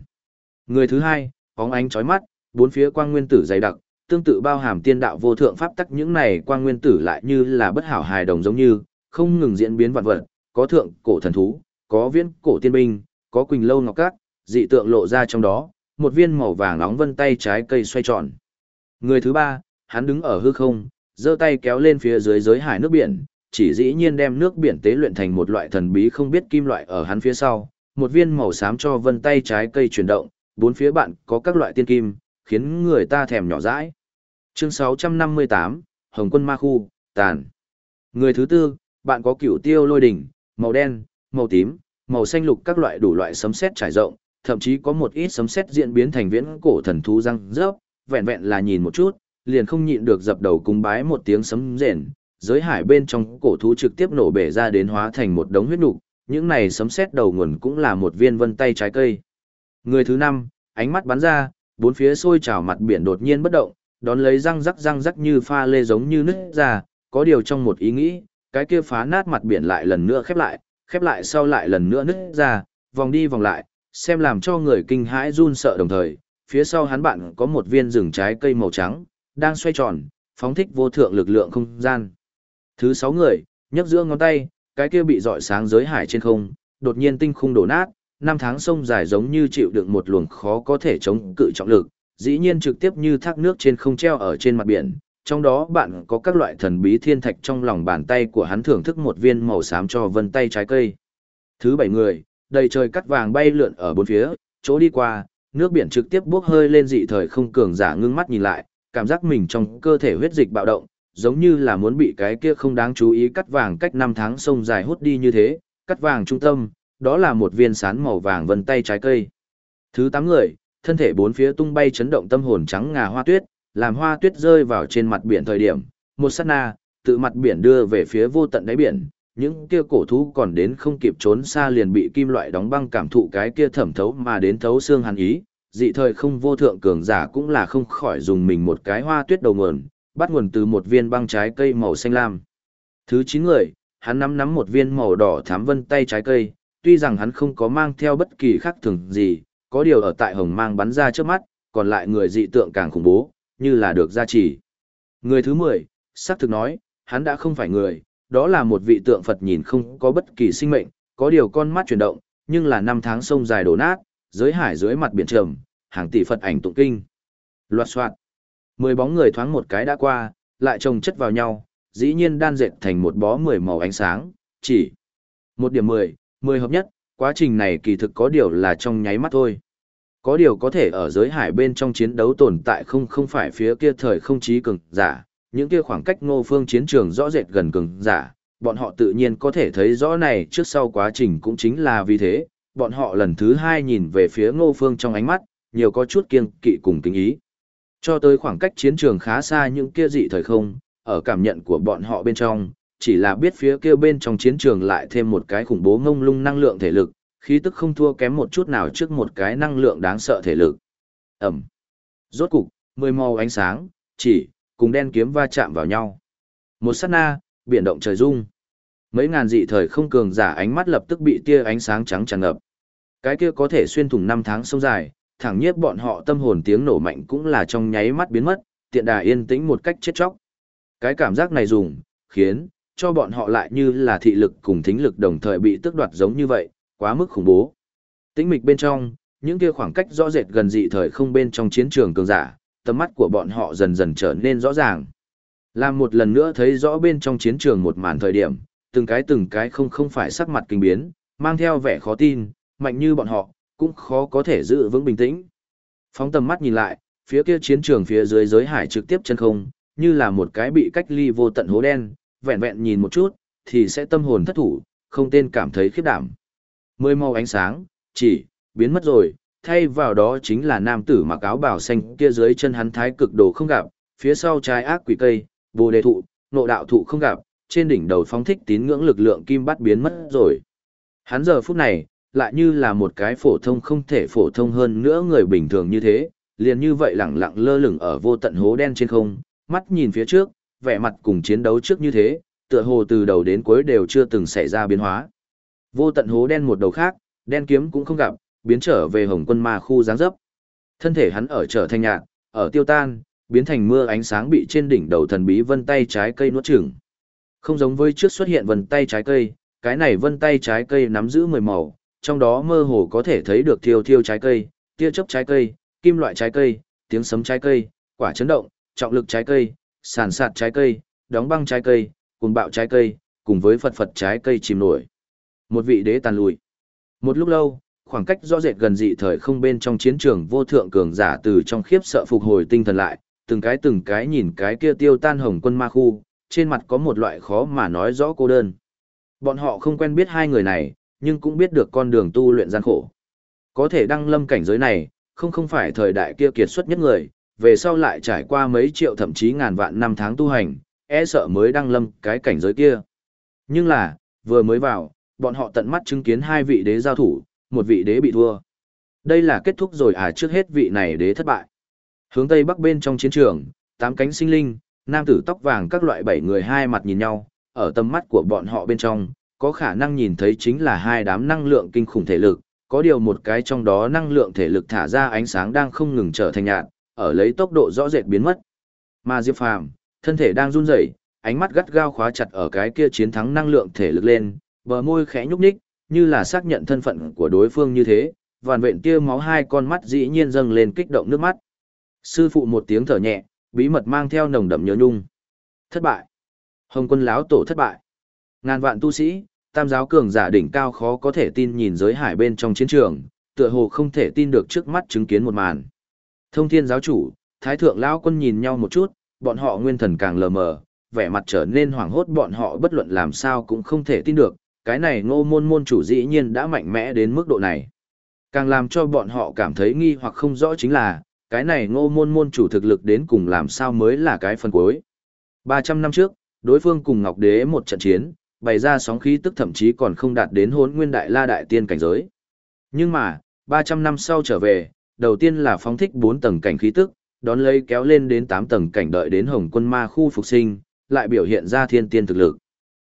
Người thứ hai, bóng ánh chói mắt, bốn phía quang nguyên tử dày đặc, tương tự bao hàm tiên đạo vô thượng pháp tắc những này quang nguyên tử lại như là bất hảo hài đồng giống như, không ngừng diễn biến vạn vật, có thượng cổ thần thú, có viễn cổ tiên binh, có quỳnh lâu ngọc cát, dị tượng lộ ra trong đó, một viên màu vàng nóng vân tay trái cây xoay tròn. Người thứ ba, hắn đứng ở hư không, giơ tay kéo lên phía dưới giới hải nước biển, chỉ dĩ nhiên đem nước biển tế luyện thành một loại thần bí không biết kim loại ở hắn phía sau, một viên màu xám cho vân tay trái cây chuyển động, bốn phía bạn có các loại tiên kim, khiến người ta thèm nhỏ dãi. Chương 658, Hồng quân ma khu, tàn. Người thứ tư, bạn có cửu tiêu lôi đỉnh, màu đen, màu tím, màu xanh lục các loại đủ loại sấm sét trải rộng, thậm chí có một ít sấm sét diễn biến thành viễn cổ thần thú răng rớp, vẹn vẹn là nhìn một chút, liền không nhịn được dập đầu cung bái một tiếng sấm rền, giới hải bên trong cổ thú trực tiếp nổ bể ra đến hóa thành một đống huyết nục, những này sấm sét đầu nguồn cũng là một viên vân tay trái cây. Người thứ năm, ánh mắt bắn ra, bốn phía sôi trào mặt biển đột nhiên bất động, đón lấy răng rắc răng rắc như pha lê giống như nứt ra, có điều trong một ý nghĩ, cái kia phá nát mặt biển lại lần nữa khép lại, khép lại sau lại lần nữa nứt ra, vòng đi vòng lại, xem làm cho người kinh hãi run sợ đồng thời, phía sau hắn bạn có một viên rừng trái cây màu trắng, đang xoay tròn, phóng thích vô thượng lực lượng không gian. Thứ sáu người, nhấc giữa ngón tay, cái kia bị dọi sáng giới hải trên không, đột nhiên tinh khung đổ nát, năm tháng sông dài giống như chịu đựng một luồng khó có thể chống cự trọng lực, dĩ nhiên trực tiếp như thác nước trên không treo ở trên mặt biển. Trong đó bạn có các loại thần bí thiên thạch trong lòng bàn tay của hắn thưởng thức một viên màu xám cho vân tay trái cây. Thứ bảy người, đầy trời cắt vàng bay lượn ở bốn phía, chỗ đi qua, nước biển trực tiếp bốc hơi lên dị thời không cường giả ngưng mắt nhìn lại, cảm giác mình trong cơ thể huyết dịch bạo động, giống như là muốn bị cái kia không đáng chú ý cắt vàng cách năm tháng sông dài hút đi như thế, cắt vàng trung tâm, đó là một viên sán màu vàng vân tay trái cây. Thứ tám người, thân thể bốn phía tung bay chấn động tâm hồn trắng ngà hoa tuyết, làm hoa tuyết rơi vào trên mặt biển thời điểm, một sát na, tự mặt biển đưa về phía vô tận đáy biển, những kia cổ thú còn đến không kịp trốn xa liền bị kim loại đóng băng cảm thụ cái kia thẩm thấu mà đến thấu xương hàn ý, dị thời không vô thượng cường giả cũng là không khỏi dùng mình một cái hoa tuyết đầu nguồn, bắt nguồn từ một viên băng trái cây màu xanh lam. Thứ chín người, hắn nắm nắm một viên màu đỏ thám vân tay trái cây, tuy rằng hắn không có mang theo bất kỳ khác thường gì, có điều ở tại hồng mang bắn ra trước mắt, còn lại người dị tượng càng khủng bố, như là được gia trì. Người thứ 10, xác thực nói, hắn đã không phải người, đó là một vị tượng Phật nhìn không có bất kỳ sinh mệnh, có điều con mắt chuyển động, nhưng là năm tháng sông dài đổ nát, dưới hải dưới mặt biển trầm, hàng tỷ Phật ảnh tụng kinh. Loạt soạn. Mười bóng người thoáng một cái đã qua, lại chồng chất vào nhau, dĩ nhiên đan dệt thành một bó mười màu ánh sáng, chỉ một điểm mười, mười hợp nhất, quá trình này kỳ thực có điều là trong nháy mắt thôi. Có điều có thể ở giới hải bên trong chiến đấu tồn tại không không phải phía kia thời không chí cường giả, những kia khoảng cách ngô phương chiến trường rõ rệt gần cường giả, bọn họ tự nhiên có thể thấy rõ này trước sau quá trình cũng chính là vì thế, bọn họ lần thứ hai nhìn về phía ngô phương trong ánh mắt, nhiều có chút kiêng kỵ cùng kính ý. Cho tới khoảng cách chiến trường khá xa những kia dị thời không, ở cảm nhận của bọn họ bên trong, chỉ là biết phía kia bên trong chiến trường lại thêm một cái khủng bố ngông lung năng lượng thể lực, khí tức không thua kém một chút nào trước một cái năng lượng đáng sợ thể lực. Ẩm. Rốt cục, mười màu ánh sáng, chỉ, cùng đen kiếm va chạm vào nhau. Một sát na, biển động trời rung. Mấy ngàn dị thời không cường giả ánh mắt lập tức bị tia ánh sáng trắng tràn ngập. Cái kia có thể xuyên thủng năm tháng sông dài, thẳng nhiếp bọn họ tâm hồn tiếng nổ mạnh cũng là trong nháy mắt biến mất, tiện đà yên tĩnh một cách chết chóc. Cái cảm giác này dùng, khiến, cho bọn họ lại như là thị lực cùng thính lực đồng thời bị tước đoạt giống như vậy, quá mức khủng bố. Tĩnh mịch bên trong, những kia khoảng cách rõ rệt gần dị thời không bên trong chiến trường cường giả, tầm mắt của bọn họ dần dần trở nên rõ ràng. Làm một lần nữa thấy rõ bên trong chiến trường một màn thời điểm, từng cái từng cái không không phải sắc mặt kinh biến, mang theo vẻ khó tin, mạnh như bọn họ, cũng khó có thể giữ vững bình tĩnh. Phóng tầm mắt nhìn lại, phía kia chiến trường phía dưới giới hải trực tiếp chân không, như là một cái bị cách ly vô tận hố đen, vẹn vẹn nhìn một chút, thì sẽ tâm hồn thất thủ, không tên cảm thấy khiếp đảm. Mười màu ánh sáng, chỉ, biến mất rồi, thay vào đó chính là nam tử mặc áo bào xanh kia dưới chân hắn thái cực đồ không gặp, phía sau trái ác quỷ cây, bồ đề thụ, nộ đạo thụ không gặp, trên đỉnh đầu phóng thích tín ngưỡng lực lượng kim bắt biến mất rồi. Hắn giờ phút này, lại như là một cái phổ thông không thể phổ thông hơn nữa người bình thường như thế, liền như vậy lẳng lặng lơ lửng ở vô tận hố đen trên không, mắt nhìn phía trước, vẻ mặt cùng chiến đấu trước như thế, tựa hồ từ đầu đến cuối đều chưa từng xảy ra biến hóa. Vô tận hố đen một đầu khác, đen kiếm cũng không gặp, biến trở về hồng quân ma khu giáng dấp. Thân thể hắn ở trở thành nhạt, ở tiêu tan, biến thành mưa ánh sáng bị trên đỉnh đầu thần bí vân tay trái cây nuốt chửng. Không giống với trước xuất hiện vân tay trái cây, cái này vân tay trái cây nắm giữ mười màu, trong đó mơ hồ có thể thấy được thiêu thiêu trái cây, tia chớp trái cây, kim loại trái cây, tiếng sấm trái cây, quả chấn động, trọng lực trái cây, sàn sạt trái cây, đóng băng trái cây, cuồng bạo trái cây, cùng với phật phật trái cây chìm nổi. Một vị đế tàn lùi. Một lúc lâu, khoảng cách rõ rệt gần dị thời không bên trong chiến trường vô thượng cường giả từ trong khiếp sợ phục hồi tinh thần lại, từng cái từng cái nhìn cái kia tiêu tan hồng quân ma khu, trên mặt có một loại khó mà nói rõ cô đơn. Bọn họ không quen biết hai người này, nhưng cũng biết được con đường tu luyện gian khổ. Có thể đăng lâm cảnh giới này, không không phải thời đại kia kiệt xuất nhất người, về sau lại trải qua mấy triệu thậm chí ngàn vạn năm tháng tu hành, e sợ mới đăng lâm cái cảnh giới kia. Nhưng là, vừa mới vào, bọn họ tận mắt chứng kiến hai vị đế giao thủ, một vị đế bị thua. Đây là kết thúc rồi à trước hết vị này đế thất bại. Hướng tây bắc bên trong chiến trường, tám cánh sinh linh, nam tử tóc vàng các loại bảy người hai mặt nhìn nhau, ở tầm mắt của bọn họ bên trong, có khả năng nhìn thấy chính là hai đám năng lượng kinh khủng thể lực, có điều một cái trong đó năng lượng thể lực thả ra ánh sáng đang không ngừng trở thành nhạt, ở lấy tốc độ rõ rệt biến mất. Mà Diệp Phàm, thân thể đang run rẩy, ánh mắt gắt gao khóa chặt ở cái kia chiến thắng năng lượng thể lực lên, bờ môi khẽ nhúc nhích, như là xác nhận thân phận của đối phương như thế, vàn vện kia máu hai con mắt dĩ nhiên dâng lên kích động nước mắt. Sư phụ một tiếng thở nhẹ, bí mật mang theo nồng đậm nhớ nhung. Thất bại. Hồng quân láo tổ thất bại. Ngàn vạn tu sĩ, tam giáo cường giả đỉnh cao khó có thể tin nhìn giới hải bên trong chiến trường, tựa hồ không thể tin được trước mắt chứng kiến một màn. Thông thiên giáo chủ, thái thượng lão quân nhìn nhau một chút, bọn họ nguyên thần càng lờ mờ, vẻ mặt trở nên hoảng hốt bọn họ bất luận làm sao cũng không thể tin được, cái này ngô môn môn chủ dĩ nhiên đã mạnh mẽ đến mức độ này. Càng làm cho bọn họ cảm thấy nghi hoặc không rõ chính là, cái này ngô môn môn chủ thực lực đến cùng làm sao mới là cái phần cuối. 300 năm trước, đối phương cùng Ngọc Đế một trận chiến, bày ra sóng khí tức thậm chí còn không đạt đến hốn nguyên đại la đại tiên cảnh giới. Nhưng mà, 300 năm sau trở về, đầu tiên là phóng thích 4 tầng cảnh khí tức, đón lấy kéo lên đến 8 tầng cảnh đợi đến hồng quân ma khu phục sinh, lại biểu hiện ra thiên tiên thực lực.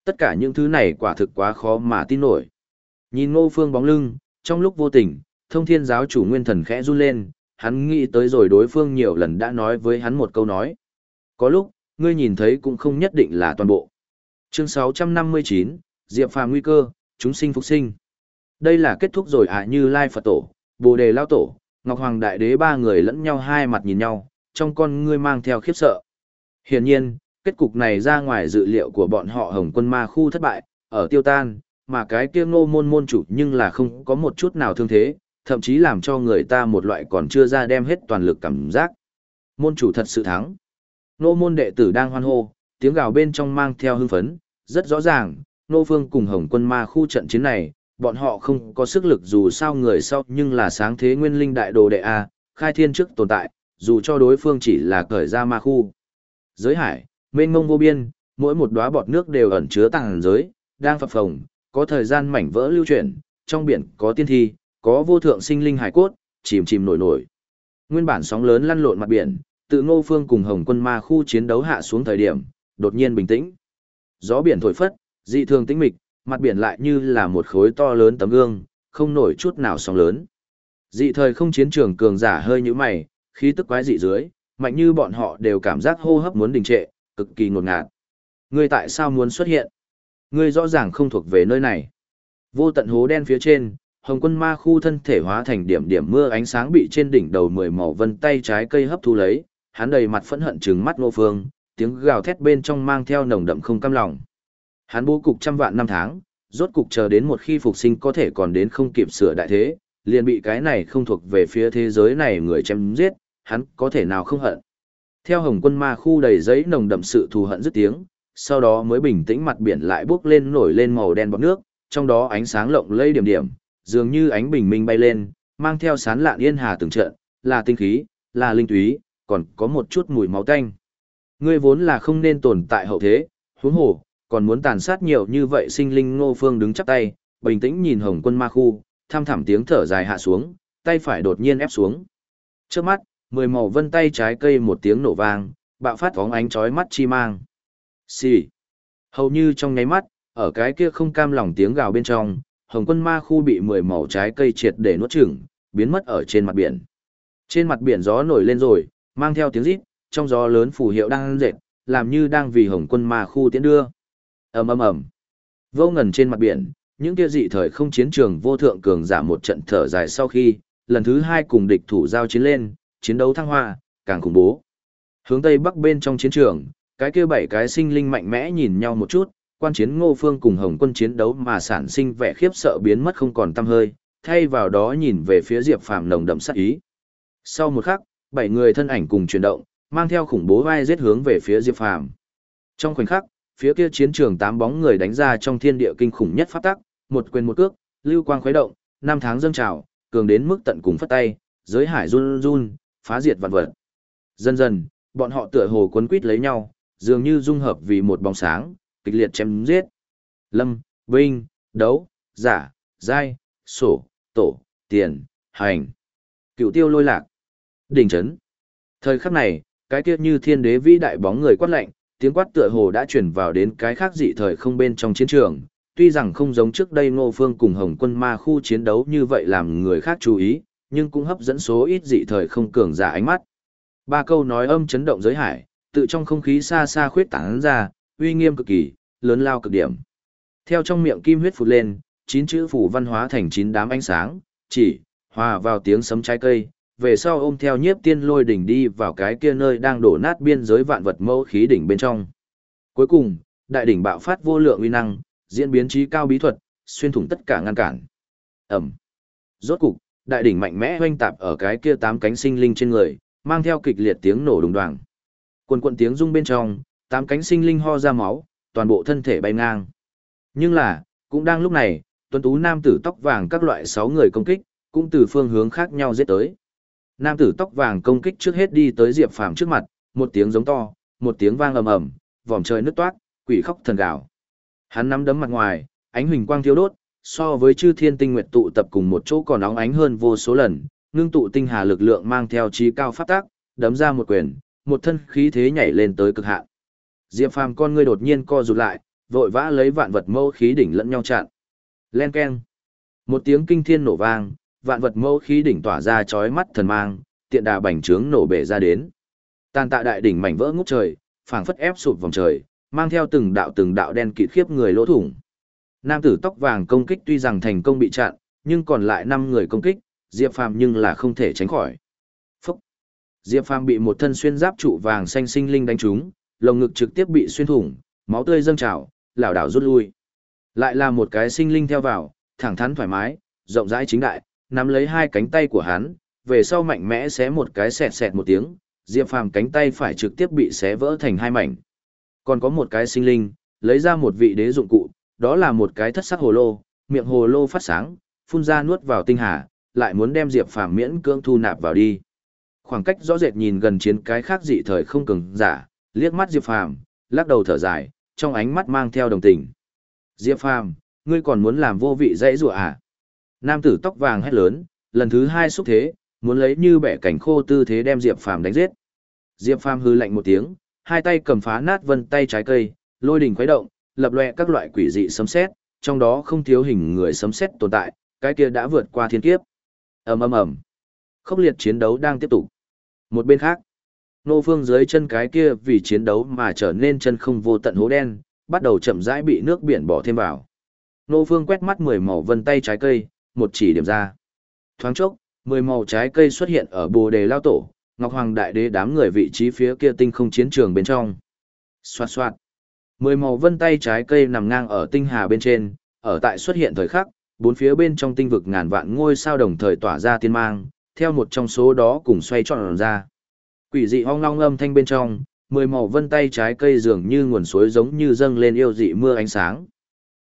Tất cả những thứ này quả thực quá khó mà tin nổi. Nhìn ngô phương bóng lưng, trong lúc vô tình, thông thiên giáo chủ nguyên thần khẽ run lên, hắn nghĩ tới rồi đối phương nhiều lần đã nói với hắn một câu nói. Có lúc, ngươi nhìn thấy cũng không nhất định là toàn bộ. Chương 659, Diệp Phàm nguy cơ, chúng sinh phục sinh. Đây là kết thúc rồi à như Lai Phật Tổ, Bồ Đề Lao Tổ, Ngọc Hoàng Đại Đế ba người lẫn nhau hai mặt nhìn nhau, trong con ngươi mang theo khiếp sợ. Hiển nhiên, kết cục này ra ngoài dự liệu của bọn họ Hồng Quân Ma khu thất bại, ở tiêu tan, mà cái kia ngô môn môn chủ nhưng là không có một chút nào thương thế, thậm chí làm cho người ta một loại còn chưa ra đem hết toàn lực cảm giác. Môn chủ thật sự thắng. Ngô môn đệ tử đang hoan hô, tiếng gào bên trong mang theo hưng phấn, rất rõ ràng, Nô Phương cùng Hồng Quân Ma khu trận chiến này, bọn họ không có sức lực dù sao người sau nhưng là sáng thế nguyên linh đại đồ đệ A, khai thiên trước tồn tại, dù cho đối phương chỉ là cởi ra ma khu. Giới hải, mênh mông vô biên, mỗi một đóa bọt nước đều ẩn chứa tàng giới, đang phập phồng, có thời gian mảnh vỡ lưu chuyển, trong biển có tiên thi, có vô thượng sinh linh hải cốt, chìm chìm nổi nổi. Nguyên bản sóng lớn lăn lộn mặt biển, tự Ngô Phương cùng Hồng Quân Ma khu chiến đấu hạ xuống thời điểm, đột nhiên bình tĩnh. Gió biển thổi phất, dị thường tĩnh mịch, mặt biển lại như là một khối to lớn tấm gương, không nổi chút nào sóng lớn. Dị thời không chiến trường cường giả hơi như mày, khí tức quái dị dưới, mạnh như bọn họ đều cảm giác hô hấp muốn đình trệ, cực kỳ ngột ngạt. Ngươi tại sao muốn xuất hiện? Ngươi rõ ràng không thuộc về nơi này. Vô tận hố đen phía trên, hồng quân ma khu thân thể hóa thành điểm điểm mưa ánh sáng bị trên đỉnh đầu mười màu vân tay trái cây hấp thu lấy, hắn đầy mặt phẫn hận trừng mắt nô phương, tiếng gào thét bên trong mang theo nồng đậm không cam lòng. Hắn bố cục trăm vạn năm tháng, rốt cục chờ đến một khi phục sinh có thể còn đến không kịp sửa đại thế, liền bị cái này không thuộc về phía thế giới này người chém giết, hắn có thể nào không hận. Theo hồng quân ma khu đầy giấy nồng đậm sự thù hận dứt tiếng, sau đó mới bình tĩnh mặt biển lại bước lên nổi lên màu đen bọt nước, trong đó ánh sáng lộng lẫy điểm điểm, dường như ánh bình minh bay lên, mang theo sán lạn yên hà từng trận, là tinh khí, là linh túy, còn có một chút mùi máu tanh. Ngươi vốn là không nên tồn tại hậu thế, huống hồ, còn muốn tàn sát nhiều như vậy sinh linh ngô phương đứng chắp tay, bình tĩnh nhìn hồng quân ma khu, tham thảm tiếng thở dài hạ xuống, tay phải đột nhiên ép xuống. Trước mắt, mười màu vân tay trái cây một tiếng nổ vang, bạo phát vóng ánh chói mắt chi mang. Xì. Hầu như trong nháy mắt, ở cái kia không cam lòng tiếng gào bên trong, hồng quân ma khu bị mười màu trái cây triệt để nuốt chửng, biến mất ở trên mặt biển. Trên mặt biển gió nổi lên rồi, mang theo tiếng rít, trong gió lớn phù hiệu đang dệt, làm như đang vì hồng quân ma khu tiến đưa. ầm ầm ầm, vô ngần trên mặt biển, những kia dị thời không chiến trường vô thượng cường giả một trận thở dài sau khi, lần thứ hai cùng địch thủ giao chiến lên, chiến đấu thăng hoa, càng khủng bố. Hướng tây bắc bên trong chiến trường, cái kia bảy cái sinh linh mạnh mẽ nhìn nhau một chút, quan chiến ngô phương cùng hồng quân chiến đấu mà sản sinh vẻ khiếp sợ biến mất không còn tăm hơi, thay vào đó nhìn về phía Diệp Phàm nồng đậm sát ý. Sau một khắc, bảy người thân ảnh cùng chuyển động, mang theo khủng bố vai giết hướng về phía Diệp Phàm. Trong khoảnh khắc, phía kia chiến trường tám bóng người đánh ra trong thiên địa kinh khủng nhất pháp tắc, một quyền một cước, lưu quang khuấy động, năm tháng dâng trào, cường đến mức tận cùng phất tay, giới hải run run, phá diệt vạn vật. Dần dần, bọn họ tựa hồ cuốn quýt lấy nhau, dường như dung hợp vì một bóng sáng, kịch liệt chém giết. Lâm, Vinh, Đấu, Giả, Giai, Sổ, Tổ, Tiền, Hành. Cựu tiêu lôi lạc. Đỉnh chấn. Thời khắc này, cái kia như thiên đế vĩ đại bóng người quát lạnh, tiếng quát tựa hồ đã chuyển vào đến cái khác dị thời không bên trong chiến trường. Tuy rằng không giống trước đây Ngô Phương cùng Hồng quân ma khu chiến đấu như vậy làm người khác chú ý, nhưng cũng hấp dẫn số ít dị thời không cường giả ánh mắt. Ba câu nói âm chấn động giới hải, tự trong không khí xa xa khuyết tán ra, uy nghiêm cực kỳ, lớn lao cực điểm. Theo trong miệng kim huyết phụt lên, chín chữ phủ văn hóa thành chín đám ánh sáng, chỉ, hòa vào tiếng sấm trái cây, về sau ôm theo nhiếp tiên lôi đỉnh đi vào cái kia nơi đang đổ nát biên giới vạn vật mẫu khí đỉnh bên trong. Cuối cùng, đại đỉnh bạo phát vô lượng uy năng, diễn biến trí cao bí thuật, xuyên thủng tất cả ngăn cản. Ẩm. Rốt cục, đại đỉnh mạnh mẽ hoanh tạp ở cái kia tám cánh sinh linh trên người, mang theo kịch liệt tiếng nổ đùng đoàng. Quần quần tiếng rung bên trong, tám cánh sinh linh ho ra máu, toàn bộ thân thể bay ngang. Nhưng là, cũng đang lúc này, tuấn tú nam tử tóc vàng các loại sáu người công kích, cũng từ phương hướng khác nhau giết tới. Nam tử tóc vàng công kích trước hết đi tới Diệp Phàm trước mặt, một tiếng giống to, một tiếng vang ầm ầm, vòm trời nứt toát, quỷ khóc thần gào. Hắn nắm đấm mặt ngoài, ánh huỳnh quang thiêu đốt, so với chư thiên tinh nguyệt tụ tập cùng một chỗ còn óng ánh hơn vô số lần, ngưng tụ tinh hà lực lượng mang theo trí cao pháp tác, đấm ra một quyền, một thân khí thế nhảy lên tới cực hạn. Diệp Phàm con ngươi đột nhiên co rụt lại, vội vã lấy vạn vật mâu khí đỉnh lẫn nhau chặn. Len keng. Một tiếng kinh thiên nổ vang, vạn vật mâu khí đỉnh tỏa ra chói mắt thần mang, tiện đà bành trướng nổ bể ra đến. Tàn tạ đại đỉnh mảnh vỡ ngút trời, phảng phất ép sụp vòng trời, mang theo từng đạo từng đạo đen kịt khiếp người lỗ thủng. Nam tử tóc vàng công kích tuy rằng thành công bị chặn, nhưng còn lại 5 người công kích, Diệp Phàm nhưng là không thể tránh khỏi. Phúc! Diệp Phàm bị một thân xuyên giáp trụ vàng xanh sinh linh đánh trúng, lồng ngực trực tiếp bị xuyên thủng, máu tươi dâng trào, lảo đảo rút lui. Lại là một cái sinh linh theo vào, thẳng thắn thoải mái, rộng rãi chính đại, nắm lấy hai cánh tay của hắn, về sau mạnh mẽ xé một cái sẹt sẹt một tiếng, Diệp Phàm cánh tay phải trực tiếp bị xé vỡ thành hai mảnh. Còn có một cái sinh linh, lấy ra một vị đế dụng cụ, đó là một cái thất sắc hồ lô, miệng hồ lô phát sáng, phun ra nuốt vào tinh hà, lại muốn đem Diệp Phàm miễn cưỡng thu nạp vào đi. Khoảng cách rõ rệt nhìn gần chiến cái khác dị thời không cường giả, liếc mắt Diệp Phàm, lắc đầu thở dài, trong ánh mắt mang theo đồng tình. Diệp Phàm, ngươi còn muốn làm vô vị dãy rủa à? Nam tử tóc vàng hét lớn, lần thứ hai xúc thế, muốn lấy như bẻ cảnh khô tư thế đem Diệp Phàm đánh giết. Diệp Phàm hừ lạnh một tiếng, hai tay cầm phá nát vân tay trái cây, lôi đỉnh khuấy động, lập loè các loại quỷ dị sấm sét, trong đó không thiếu hình người sấm sét tồn tại, cái kia đã vượt qua thiên kiếp. Ầm ầm ầm. Khốc liệt chiến đấu đang tiếp tục. Một bên khác, nô phương dưới chân cái kia vì chiến đấu mà trở nên chân không vô tận hố đen, bắt đầu chậm rãi bị nước biển bỏ thêm vào. Nô phương quét mắt mười màu vân tay trái cây, một chỉ điểm ra. Thoáng chốc, mười màu trái cây xuất hiện ở bồ đề lao tổ, Ngọc Hoàng Đại Đế đám người vị trí phía kia tinh không chiến trường bên trong. Xoạt xoạt. Mười màu vân tay trái cây nằm ngang ở tinh hà bên trên, ở tại xuất hiện thời khắc, bốn phía bên trong tinh vực ngàn vạn ngôi sao đồng thời tỏa ra tiên mang, theo một trong số đó cùng xoay tròn ra. Quỷ dị hoang long âm thanh bên trong, mười màu vân tay trái cây dường như nguồn suối giống như dâng lên yêu dị mưa ánh sáng.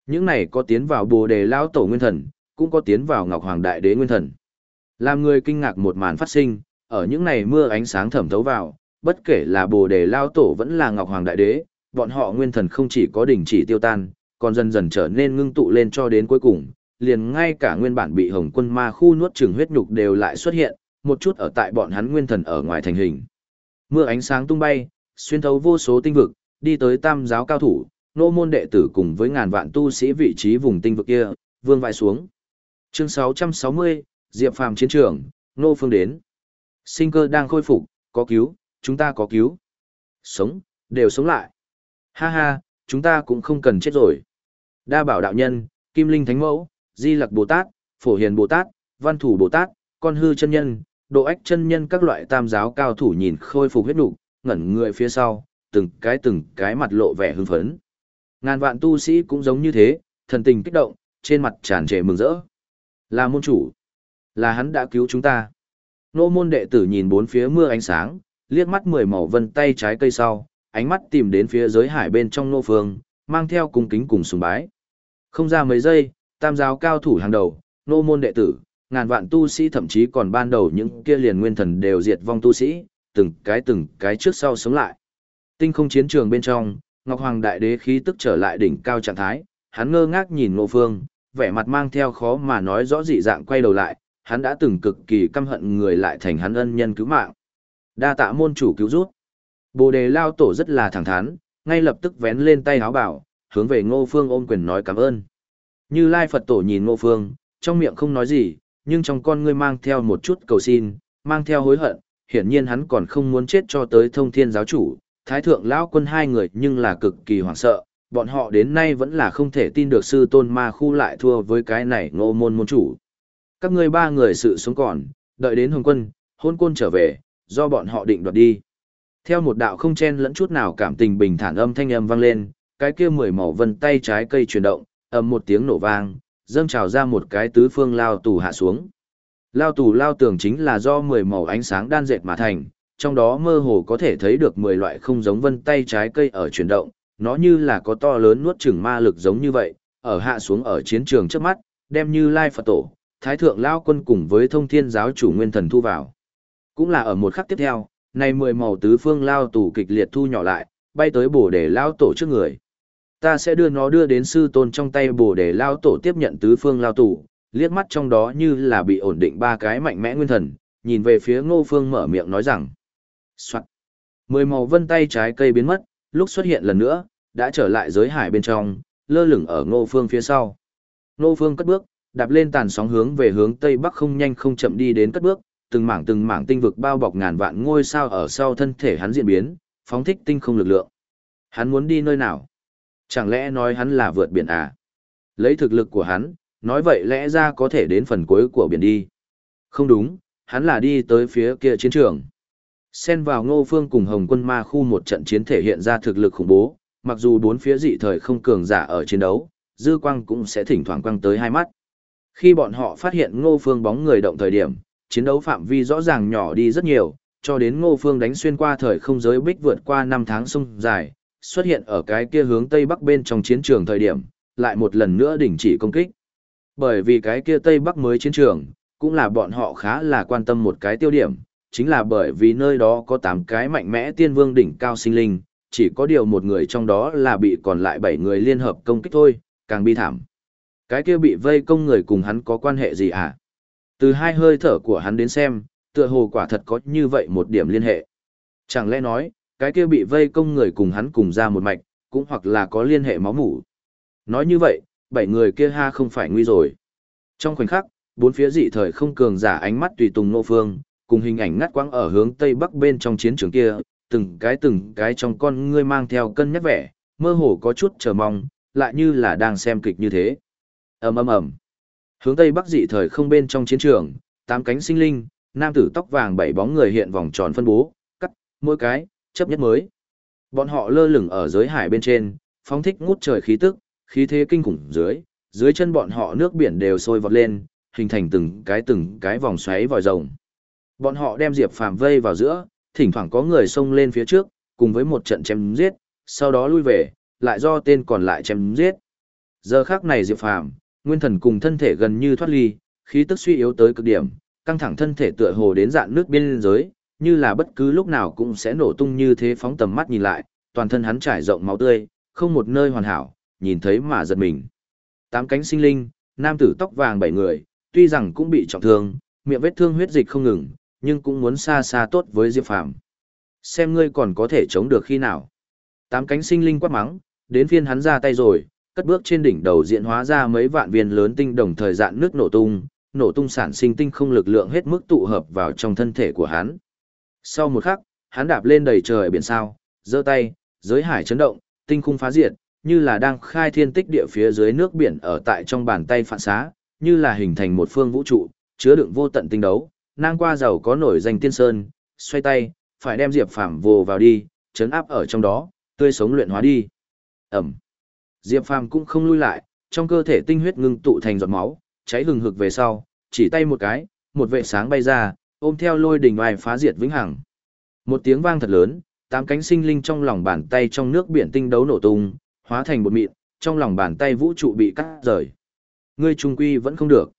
Những này có tiến vào bồ đề lao tổ nguyên thần, cũng có tiến vào ngọc hoàng đại đế nguyên thần. Làm người kinh ngạc một màn phát sinh, ở những này mưa ánh sáng thẩm thấu vào, bất kể là bồ đề lao tổ vẫn là ngọc hoàng đại đế, bọn họ nguyên thần không chỉ có đỉnh chỉ tiêu tan, còn dần dần trở nên ngưng tụ lên cho đến cuối cùng, liền ngay cả nguyên bản bị hồng quân ma khu nuốt chửng huyết nhục đều lại xuất hiện, một chút ở tại bọn hắn nguyên thần ở ngoài thành hình. Mưa ánh sáng tung bay, xuyên thấu vô số tinh vực, đi tới tam giáo cao thủ, nô môn đệ tử cùng với ngàn vạn tu sĩ vị trí vùng tinh vực kia, vương vai xuống. Chương 660, Diệp Phàm chiến trường, nô phương đến. Sinh cơ đang khôi phục, có cứu, chúng ta có cứu. Sống, đều sống lại. Ha ha, chúng ta cũng không cần chết rồi. Đa bảo đạo nhân, Kim Linh Thánh Mẫu, Di Lặc Bồ Tát, Phổ Hiền Bồ Tát, Văn Thủ Bồ Tát, Con Hư chân Nhân, Độ Ách chân Nhân các loại tam giáo cao thủ nhìn khôi phục huyết nục, ngẩn người phía sau, từng cái từng cái mặt lộ vẻ hưng phấn. Ngàn vạn tu sĩ cũng giống như thế, thần tình kích động, trên mặt tràn trề mừng rỡ. Là môn chủ. Là hắn đã cứu chúng ta. Nô môn đệ tử nhìn bốn phía mưa ánh sáng, liếc mắt mười màu vân tay trái cây sau, ánh mắt tìm đến phía giới hải bên trong nô phương, mang theo cung kính cùng sùng bái. Không ra mấy giây, tam giáo cao thủ hàng đầu, nô môn đệ tử, ngàn vạn tu sĩ thậm chí còn ban đầu những kia liền nguyên thần đều diệt vong tu sĩ, từng cái từng cái trước sau sống lại. Tinh không chiến trường bên trong, Ngọc Hoàng Đại Đế khí tức trở lại đỉnh cao trạng thái, hắn ngơ ngác nhìn Ngô Phương, vẻ mặt mang theo khó mà nói rõ dị dạng quay đầu lại, hắn đã từng cực kỳ căm hận người lại thành hắn ân nhân cứu mạng. Đa tạ môn chủ cứu giúp. Bồ đề lao tổ rất là thẳng thắn, ngay lập tức vén lên tay áo bảo, hướng về Ngô Phương ôm quyền nói cảm ơn. Như Lai Phật tổ nhìn Ngô Phương, trong miệng không nói gì, nhưng trong con ngươi mang theo một chút cầu xin, mang theo hối hận, hiển nhiên hắn còn không muốn chết cho tới thông thiên giáo chủ, thái thượng lão quân hai người nhưng là cực kỳ hoảng sợ, bọn họ đến nay vẫn là không thể tin được sư tôn ma khu lại thua với cái này ngô môn môn chủ. Các ngươi ba người sự sống còn, đợi đến hồng quân, hôn côn trở về, do bọn họ định đoạt đi. Theo một đạo không chen lẫn chút nào cảm tình bình thản âm thanh âm vang lên, cái kia mười màu vân tay trái cây chuyển động, ầm một tiếng nổ vang, dâng trào ra một cái tứ phương lao tù hạ xuống. Lao tù lao tường chính là do mười màu ánh sáng đan dệt mà thành, trong đó mơ hồ có thể thấy được mười loại không giống vân tay trái cây ở chuyển động, nó như là có to lớn nuốt chửng ma lực giống như vậy, ở hạ xuống ở chiến trường trước mắt, đem như lai Phật tổ, thái thượng lao quân cùng với thông thiên giáo chủ nguyên thần thu vào. Cũng là ở một khắc tiếp theo, này mười màu tứ phương lao tù kịch liệt thu nhỏ lại, bay tới bổ để lao tổ trước người. Ta sẽ đưa nó đưa đến sư tôn trong tay bổ để lao tổ tiếp nhận tứ phương lao tù, liếc mắt trong đó như là bị ổn định ba cái mạnh mẽ nguyên thần, nhìn về phía ngô phương mở miệng nói rằng. Soạn. Mười màu vân tay trái cây biến mất, lúc xuất hiện lần nữa, đã trở lại giới hải bên trong, lơ lửng ở ngô phương phía sau. Ngô phương cất bước, đạp lên tàn sóng hướng về hướng tây bắc không nhanh không chậm đi đến cất bước, từng mảng từng mảng tinh vực bao bọc ngàn vạn ngôi sao ở sau thân thể hắn diễn biến, phóng thích tinh không lực lượng. Hắn muốn đi nơi nào? Chẳng lẽ nói hắn là vượt biển à? Lấy thực lực của hắn, nói vậy lẽ ra có thể đến phần cuối của biển đi. Không đúng, hắn là đi tới phía kia chiến trường. Xen vào ngô phương cùng hồng quân ma khu một trận chiến thể hiện ra thực lực khủng bố, mặc dù bốn phía dị thời không cường giả ở chiến đấu, dư quang cũng sẽ thỉnh thoảng quang tới hai mắt. Khi bọn họ phát hiện ngô phương bóng người động thời điểm, chiến đấu phạm vi rõ ràng nhỏ đi rất nhiều, cho đến ngô phương đánh xuyên qua thời không giới bích vượt qua năm tháng sông dài, xuất hiện ở cái kia hướng tây bắc bên trong chiến trường thời điểm, lại một lần nữa đình chỉ công kích. Bởi vì cái kia tây bắc mới chiến trường, cũng là bọn họ khá là quan tâm một cái tiêu điểm, chính là bởi vì nơi đó có 8 cái mạnh mẽ tiên vương đỉnh cao sinh linh, chỉ có điều một người trong đó là bị còn lại 7 người liên hợp công kích thôi, càng bi thảm. Cái kia bị vây công người cùng hắn có quan hệ gì à? Từ hai hơi thở của hắn đến xem, tựa hồ quả thật có như vậy một điểm liên hệ. Chẳng lẽ nói, cái kia bị vây công người cùng hắn cùng ra một mạch, cũng hoặc là có liên hệ máu mủ. Nói như vậy, bảy người kia ha không phải nguy rồi. Trong khoảnh khắc, bốn phía dị thời không cường giả ánh mắt tùy tùng nô phương, cùng hình ảnh ngắt quãng ở hướng tây bắc bên trong chiến trường kia, từng cái từng cái trong con ngươi mang theo cân nhắc vẻ, mơ hồ có chút chờ mong, lại như là đang xem kịch như thế. ầm ầm ầm, hướng tây bắc dị thời không bên trong chiến trường, tám cánh sinh linh, nam tử tóc vàng bảy bóng người hiện vòng tròn phân bố, cắt mỗi cái chấp nhất mới. Bọn họ lơ lửng ở giới hải bên trên, phóng thích ngút trời khí tức, khí thế kinh khủng dưới, dưới chân bọn họ nước biển đều sôi vọt lên, hình thành từng cái từng cái vòng xoáy vòi rồng. Bọn họ đem Diệp Phàm vây vào giữa, thỉnh thoảng có người xông lên phía trước, cùng với một trận chém giết, sau đó lui về, lại do tên còn lại chém giết. Giờ khắc này Diệp Phàm, nguyên thần cùng thân thể gần như thoát ly, khí tức suy yếu tới cực điểm, căng thẳng thân thể tựa hồ đến dạng nước biên giới, như là bất cứ lúc nào cũng sẽ nổ tung như thế phóng tầm mắt nhìn lại, toàn thân hắn trải rộng máu tươi, không một nơi hoàn hảo, nhìn thấy mà giật mình. Tám cánh sinh linh, nam tử tóc vàng bảy người, tuy rằng cũng bị trọng thương, miệng vết thương huyết dịch không ngừng, nhưng cũng muốn xa xa tốt với Diệp Phàm. Xem ngươi còn có thể chống được khi nào. Tám cánh sinh linh quát mắng, đến phiên hắn ra tay rồi, cất bước trên đỉnh đầu diện hóa ra mấy vạn viên lớn tinh đồng thời dạn nước nổ tung, nổ tung sản sinh tinh không lực lượng hết mức tụ hợp vào trong thân thể của hắn. Sau một khắc, hắn đạp lên đầy trời biển sao, giơ tay, giới hải chấn động, tinh khung phá diệt, như là đang khai thiên tích địa phía dưới nước biển ở tại trong bàn tay phản xá, như là hình thành một phương vũ trụ, chứa đựng vô tận tinh đấu, nang qua giàu có nổi danh tiên sơn, xoay tay, phải đem Diệp Phàm vồ vào đi, chấn áp ở trong đó, tươi sống luyện hóa đi. Ẩm. Diệp Phàm cũng không lui lại, trong cơ thể tinh huyết ngưng tụ thành giọt máu, cháy hừng hực về sau, chỉ tay một cái, một vệ sáng bay ra, ôm theo lôi đỉnh oai phá diệt vĩnh hằng. Một tiếng vang thật lớn, tám cánh sinh linh trong lòng bàn tay trong nước biển tinh đấu nổ tung, hóa thành một mịn, trong lòng bàn tay vũ trụ bị cắt rời. Ngươi trung quy vẫn không được.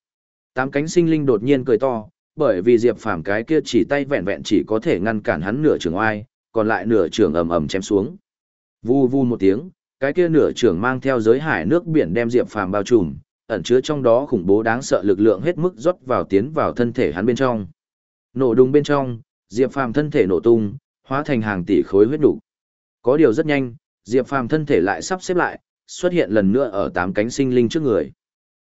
Tám cánh sinh linh đột nhiên cười to, bởi vì Diệp Phàm cái kia chỉ tay vẹn vẹn chỉ có thể ngăn cản hắn nửa trường oai, còn lại nửa trưởng ầm ầm chém xuống. Vu vu một tiếng, cái kia nửa trưởng mang theo giới hải nước biển đem Diệp Phàm bao trùm, ẩn chứa trong đó khủng bố đáng sợ lực lượng hết mức rót vào tiến vào thân thể hắn bên trong. Nổ đùng bên trong, Diệp Phàm thân thể nổ tung, hóa thành hàng tỷ khối huyết đủ. Có điều rất nhanh, Diệp Phàm thân thể lại sắp xếp lại, xuất hiện lần nữa ở tám cánh sinh linh trước người.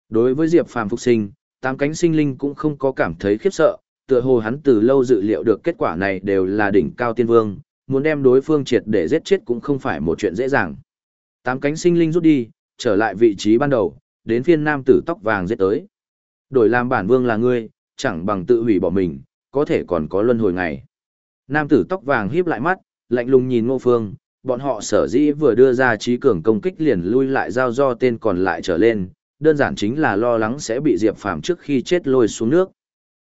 Đối với Diệp Phàm phục sinh, tám cánh sinh linh cũng không có cảm thấy khiếp sợ, tựa hồ hắn từ lâu dự liệu được kết quả này đều là đỉnh cao tiên vương, muốn đem đối phương triệt để giết chết cũng không phải một chuyện dễ dàng. Tám cánh sinh linh rút đi, trở lại vị trí ban đầu, đến phiên nam tử tóc vàng giết tới. Đổi làm bản vương là ngươi, chẳng bằng tự hủy bỏ mình, có thể còn có luân hồi ngày. Nam tử tóc vàng híp lại mắt, lạnh lùng nhìn ngô phương, bọn họ sở dĩ vừa đưa ra trí cường công kích liền lui lại giao do tên còn lại trở lên, đơn giản chính là lo lắng sẽ bị Diệp Phàm trước khi chết lôi xuống nước.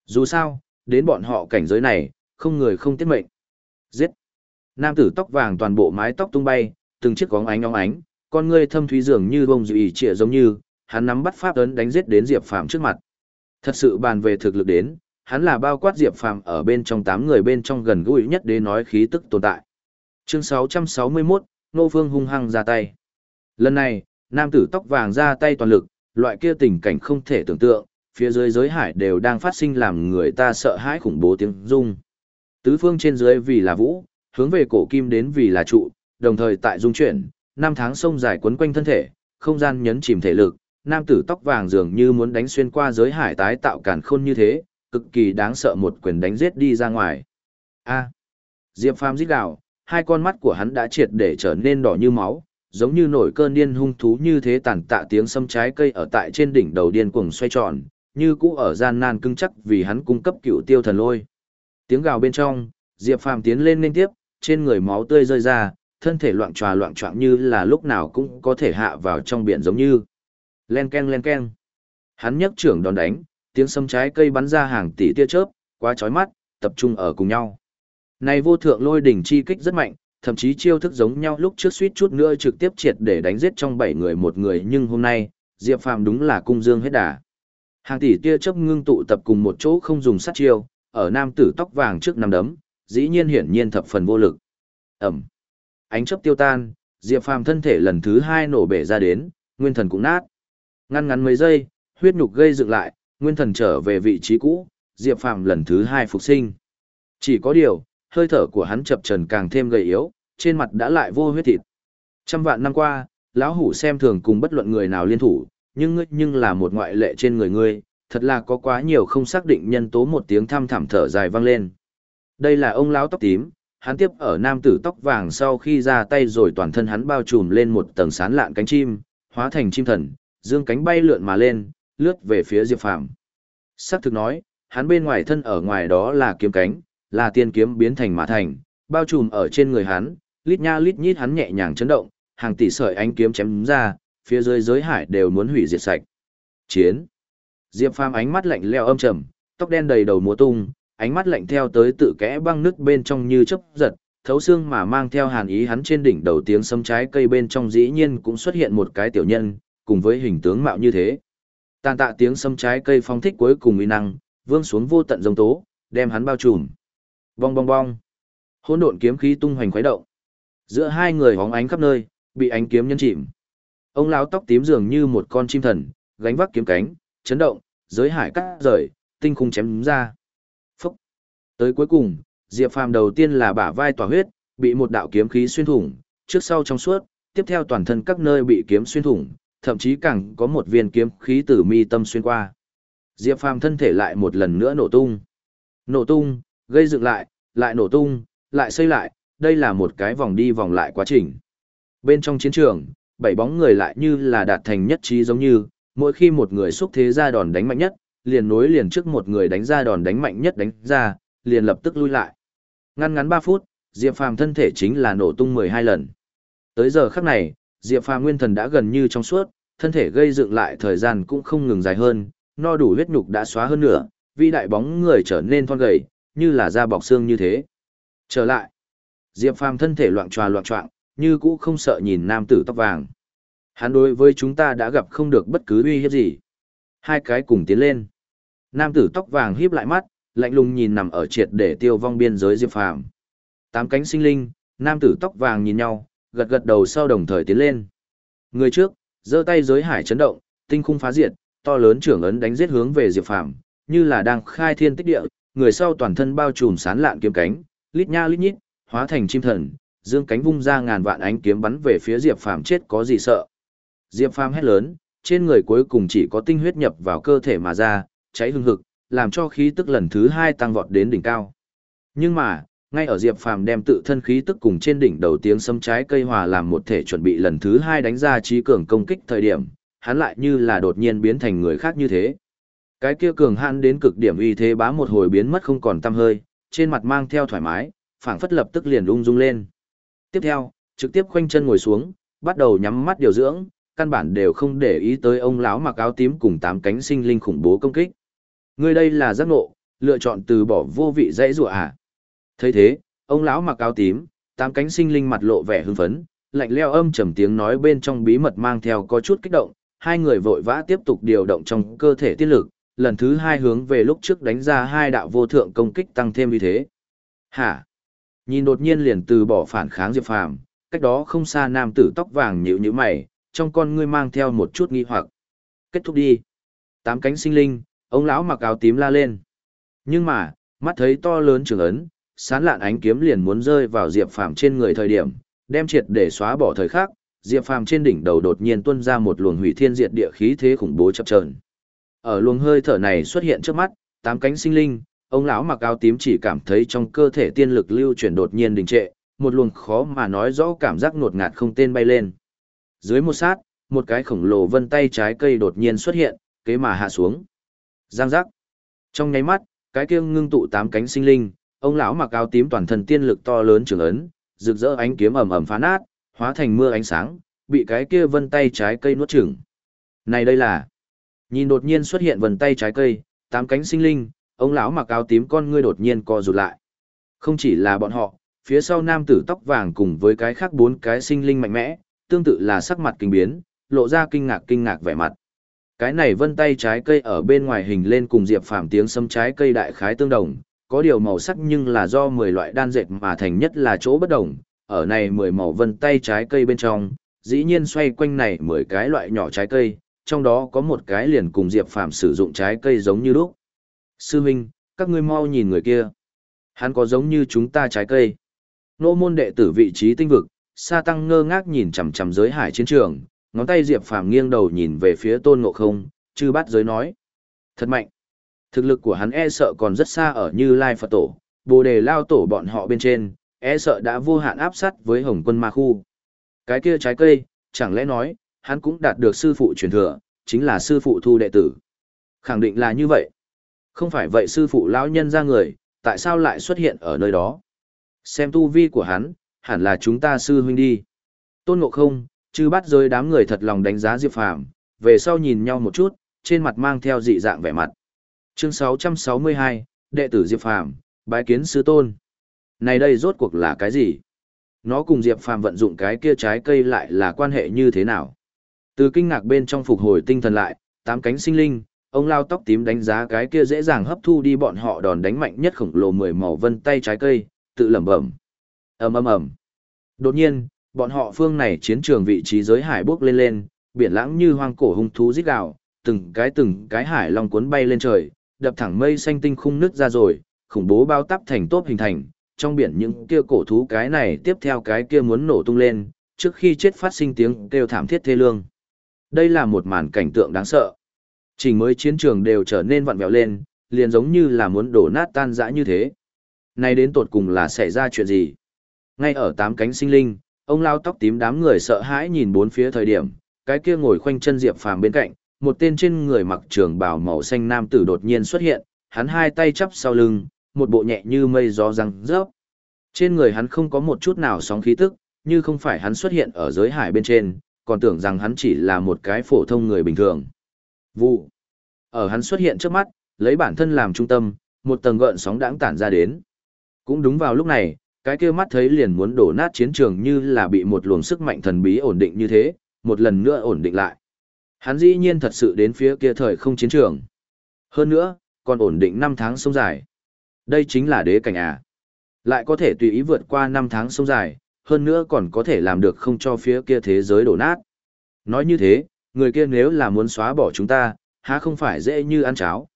Dù sao, đến bọn họ cảnh giới này, không người không tiết mệnh. Giết! Nam tử tóc vàng toàn bộ mái tóc tung bay, từng chiếc góng ánh óng ánh, con ngươi thâm thúy dường như bông dị trịa giống như, hắn nắm bắt pháp ấn đánh giết đến Diệp Phàm trước mặt. Thật sự bàn về thực lực đến, hắn là bao quát Diệp Phàm ở bên trong 8 người bên trong gần gũi nhất để nói khí tức tồn tại. Chương 661, Nô Phương hung hăng ra tay. Lần này, nam tử tóc vàng ra tay toàn lực, loại kia tình cảnh không thể tưởng tượng, phía dưới giới hải đều đang phát sinh làm người ta sợ hãi khủng bố tiếng rung. Tứ phương trên dưới vì là vũ, hướng về cổ kim đến vì là trụ, đồng thời tại dung chuyển, năm tháng sông dài quấn quanh thân thể, không gian nhấn chìm thể lực, nam tử tóc vàng dường như muốn đánh xuyên qua giới hải tái tạo càn khôn như thế, cực kỳ đáng sợ một quyền đánh giết đi ra ngoài. A. Diệp Phàm rít gào, hai con mắt của hắn đã triệt để trở nên đỏ như máu, giống như nổi cơn điên hung thú như thế tàn tạ tiếng sâm trái cây ở tại trên đỉnh đầu điên cuồng xoay tròn, như cũ ở gian nan cứng chắc vì hắn cung cấp cựu tiêu thần lôi. Tiếng gào bên trong, Diệp Phàm tiến lên liên tiếp, trên người máu tươi rơi ra, thân thể loạn tròa loạn trọng như là lúc nào cũng có thể hạ vào trong biển giống như. Len ken len ken. Hắn nhấc trưởng đòn đánh, tiếng sấm trái cây bắn ra hàng tỷ tia chớp, quá chói mắt, tập trung ở cùng nhau. Này vô thượng lôi đỉnh chi kích rất mạnh, thậm chí chiêu thức giống nhau lúc trước suýt chút nữa trực tiếp triệt để đánh giết trong bảy người một người nhưng hôm nay, Diệp Phàm đúng là cung dương hết đà. Hàng tỷ tia chớp ngưng tụ tập cùng một chỗ không dùng sát chiêu, ở nam tử tóc vàng trước năm đấm, dĩ nhiên hiển nhiên thập phần vô lực. ầm Ánh chớp tiêu tan, Diệp Phàm thân thể lần thứ hai nổ bể ra đến, nguyên thần cũng nát. Ngăn ngắn mấy giây, huyết nhục gây dựng lại, nguyên thần trở về vị trí cũ, Diệp Phàm lần thứ hai phục sinh. Chỉ có điều, hơi thở của hắn chập trần càng thêm gầy yếu, trên mặt đã lại vô huyết thịt. Trăm vạn năm qua, lão hủ xem thường cùng bất luận người nào liên thủ, nhưng ngươi nhưng là một ngoại lệ trên người ngươi, thật là có quá nhiều không xác định nhân tố một tiếng thăm thẳm thở dài vang lên. Đây là ông lão tóc tím, hắn tiếp ở nam tử tóc vàng sau khi ra tay rồi toàn thân hắn bao trùm lên một tầng sán lạn cánh chim, hóa thành chim thần, dương cánh bay lượn mà lên, lướt về phía Diệp Phàm. Sắc thực nói, hắn bên ngoài thân ở ngoài đó là kiếm cánh, là tiên kiếm biến thành mã thành, bao trùm ở trên người hắn, lít nha lít nhít hắn nhẹ nhàng chấn động, hàng tỷ sợi ánh kiếm chém ra, phía dưới giới hải đều muốn hủy diệt sạch. Chiến. Diệp Phàm ánh mắt lạnh lẽo âm trầm, tóc đen đầy đầu múa tung, ánh mắt lạnh theo tới tự kẽ băng nước bên trong như chớp giật, thấu xương mà mang theo hàn ý hắn trên đỉnh đầu tiếng sấm trái cây bên trong dĩ nhiên cũng xuất hiện một cái tiểu nhân, cùng với hình tướng mạo như thế. Tàn tạ tiếng sấm trái cây phong thích cuối cùng uy năng, vương xuống vô tận giống tố, đem hắn bao trùm. Bong bong bong. Hỗn độn kiếm khí tung hoành khuấy động. Giữa hai người hóng ánh khắp nơi, bị ánh kiếm nhân chìm. Ông lão tóc tím dường như một con chim thần, gánh vác kiếm cánh, chấn động, giới hải cắt rời, tinh khung chém ra. Tới cuối cùng, Diệp Phàm đầu tiên là bả vai tỏa huyết, bị một đạo kiếm khí xuyên thủng, trước sau trong suốt, tiếp theo toàn thân các nơi bị kiếm xuyên thủng, thậm chí càng có một viên kiếm khí từ mi tâm xuyên qua. Diệp Phàm thân thể lại một lần nữa nổ tung. Nổ tung, gây dựng lại, lại nổ tung, lại xây lại, đây là một cái vòng đi vòng lại quá trình. Bên trong chiến trường, bảy bóng người lại như là đạt thành nhất trí giống như, mỗi khi một người xúc thế ra đòn đánh mạnh nhất, liền nối liền trước một người đánh ra đòn đánh mạnh nhất đánh ra, liền lập tức lui lại. Ngăn ngắn 3 phút, Diệp Phàm thân thể chính là nổ tung 12 lần. Tới giờ khắc này, Diệp Phàm nguyên thần đã gần như trong suốt, thân thể gây dựng lại thời gian cũng không ngừng dài hơn, no đủ huyết nhục đã xóa hơn nữa, vi đại bóng người trở nên thon gầy, như là da bọc xương như thế. Trở lại, Diệp Phàm thân thể loạn tròa loạn trọng, như cũ không sợ nhìn nam tử tóc vàng. Hắn đối với chúng ta đã gặp không được bất cứ uy hiếp gì. Hai cái cùng tiến lên. Nam tử tóc vàng híp lại mắt, lạnh lùng nhìn nằm ở triệt để tiêu vong biên giới Diệp Phàm. Tám cánh sinh linh, nam tử tóc vàng nhìn nhau, gật gật đầu sau đồng thời tiến lên. Người trước, giơ tay giới hải chấn động, tinh khung phá diệt, to lớn trưởng ấn đánh giết hướng về Diệp Phàm, như là đang khai thiên tích địa, người sau toàn thân bao trùm sán lạn kiếm cánh, lít nha lít nhít, hóa thành chim thần, dương cánh vung ra ngàn vạn ánh kiếm bắn về phía Diệp Phàm chết có gì sợ. Diệp Phàm hét lớn, trên người cuối cùng chỉ có tinh huyết nhập vào cơ thể mà ra, cháy hừng hực, làm cho khí tức lần thứ hai tăng vọt đến đỉnh cao. Nhưng mà, ngay ở Diệp Phàm đem tự thân khí tức cùng trên đỉnh đầu tiếng sấm trái cây hòa làm một thể chuẩn bị lần thứ hai đánh ra trí cường công kích thời điểm, hắn lại như là đột nhiên biến thành người khác như thế. Cái kia cường hãn đến cực điểm uy thế bá một hồi biến mất không còn tăm hơi, trên mặt mang theo thoải mái, phảng phất lập tức liền ung dung lên. Tiếp theo, trực tiếp khoanh chân ngồi xuống, bắt đầu nhắm mắt điều dưỡng, căn bản đều không để ý tới ông lão mặc áo tím cùng tám cánh sinh linh khủng bố công kích. Người đây là giác ngộ, lựa chọn từ bỏ vô vị dãy rủa à? thấy thế ông lão mặc áo tím tám cánh sinh linh mặt lộ vẻ hưng phấn lạnh leo âm trầm tiếng nói bên trong bí mật mang theo có chút kích động. Hai người vội vã tiếp tục điều động trong cơ thể tiết lực lần thứ hai hướng về lúc trước đánh ra hai đạo vô thượng công kích tăng thêm như thế. Hả? Nhìn đột nhiên liền từ bỏ phản kháng diệp phàm cách đó không xa nam tử tóc vàng nhịu nhữ mày trong con ngươi mang theo một chút nghi hoặc. Kết thúc đi. Tám cánh sinh linh ông lão mặc áo tím la lên nhưng mà mắt thấy to lớn trường ấn sán lạn ánh kiếm liền muốn rơi vào Diệp Phàm trên người thời điểm, đem triệt để xóa bỏ thời khắc, Diệp Phàm trên đỉnh đầu đột nhiên tuôn ra một luồng hủy thiên diệt địa khí thế khủng bố chập chờn. Ở luồng hơi thở này xuất hiện trước mắt, tám cánh sinh linh, ông lão mặc áo tím chỉ cảm thấy trong cơ thể tiên lực lưu chuyển đột nhiên đình trệ, một luồng khó mà nói rõ cảm giác ngột ngạt không tên bay lên. Dưới một sát, một cái khổng lồ vân tay trái cây đột nhiên xuất hiện, kế mà hạ xuống. Giang giác. Trong nháy mắt, cái kia ngưng tụ tám cánh sinh linh, ông lão mặc áo tím toàn thân tiên lực to lớn trường ấn, rực rỡ ánh kiếm ầm ầm phá nát, hóa thành mưa ánh sáng, bị cái kia vân tay trái cây nuốt chửng. Này đây là Nhìn đột nhiên xuất hiện vân tay trái cây, tám cánh sinh linh, ông lão mặc áo tím con ngươi đột nhiên co rụt lại. Không chỉ là bọn họ, phía sau nam tử tóc vàng cùng với cái khác bốn cái sinh linh mạnh mẽ, tương tự là sắc mặt kinh biến, lộ ra kinh ngạc kinh ngạc vẻ mặt. Cái này vân tay trái cây ở bên ngoài hình lên cùng Diệp Phàm tiếng sâm trái cây đại khái tương đồng, có điều màu sắc nhưng là do 10 loại đan dệt mà thành nhất là chỗ bất đồng, ở này 10 màu vân tay trái cây bên trong, dĩ nhiên xoay quanh này 10 cái loại nhỏ trái cây, trong đó có một cái liền cùng Diệp Phàm sử dụng trái cây giống như lúc. Sư Minh, các ngươi mau nhìn người kia. Hắn có giống như chúng ta trái cây. Nô môn đệ tử vị trí tinh vực, Sa Tăng ngơ ngác nhìn chằm chằm giới hải chiến trường, ngón tay Diệp Phàm nghiêng đầu nhìn về phía Tôn Ngộ Không, chư bát giới nói. Thật mạnh. Thực lực của hắn e sợ còn rất xa ở Như Lai Phật Tổ, Bồ Đề Lao Tổ bọn họ bên trên, e sợ đã vô hạn áp sát với Hồng Quân Ma Khu. Cái kia trái cây, chẳng lẽ nói, hắn cũng đạt được sư phụ truyền thừa, chính là sư phụ thu đệ tử. Khẳng định là như vậy. Không phải vậy sư phụ lão nhân ra người, tại sao lại xuất hiện ở nơi đó? Xem tu vi của hắn, hẳn là chúng ta sư huynh đi. Tôn Ngộ Không, chư bắt rơi đám người thật lòng đánh giá Diệp Phàm, về sau nhìn nhau một chút, trên mặt mang theo dị dạng vẻ mặt. Chương 662, đệ tử Diệp Phàm, bái kiến sư tôn. Này đây rốt cuộc là cái gì? Nó cùng Diệp Phàm vận dụng cái kia trái cây lại là quan hệ như thế nào? Từ kinh ngạc bên trong phục hồi tinh thần lại, tám cánh sinh linh, ông lao tóc tím đánh giá cái kia dễ dàng hấp thu đi bọn họ đòn đánh mạnh nhất khổng lồ mười màu vân tay trái cây, tự lẩm bẩm. Ầm ầm ầm. Đột nhiên, bọn họ phương này chiến trường vị trí giới hải bốc lên lên, biển lãng như hoang cổ hung thú rít gào, từng cái từng cái hải long cuốn bay lên trời, đập thẳng mây xanh tinh khung nứt ra rồi, khủng bố bao tắp thành tốp hình thành, trong biển những kia cổ thú cái này tiếp theo cái kia muốn nổ tung lên, trước khi chết phát sinh tiếng kêu thảm thiết thê lương. Đây là một màn cảnh tượng đáng sợ. Chỉ mới chiến trường đều trở nên vặn vẹo lên, liền giống như là muốn đổ nát tan rã như thế. Nay đến tột cùng là xảy ra chuyện gì? Ngay ở tám cánh sinh linh, ông lao tóc tím đám người sợ hãi nhìn bốn phía thời điểm, cái kia ngồi khoanh chân Diệp Phàm bên cạnh, một tên trên người mặc trường bào màu xanh nam tử đột nhiên xuất hiện, hắn hai tay chắp sau lưng, một bộ nhẹ như mây gió răng rớp. Trên người hắn không có một chút nào sóng khí tức, như không phải hắn xuất hiện ở giới hải bên trên, còn tưởng rằng hắn chỉ là một cái phổ thông người bình thường. Vụ. Ở hắn xuất hiện trước mắt, lấy bản thân làm trung tâm, một tầng gợn sóng đãng tản ra đến. Cũng đúng vào lúc này, cái kia mắt thấy liền muốn đổ nát chiến trường như là bị một luồng sức mạnh thần bí ổn định như thế, một lần nữa ổn định lại. Hắn dĩ nhiên thật sự đến phía kia thời không chiến trường. Hơn nữa, còn ổn định năm tháng sông dài. Đây chính là đế cảnh à. Lại có thể tùy ý vượt qua năm tháng sông dài, hơn nữa còn có thể làm được không cho phía kia thế giới đổ nát. Nói như thế, người kia nếu là muốn xóa bỏ chúng ta, há không phải dễ như ăn cháo.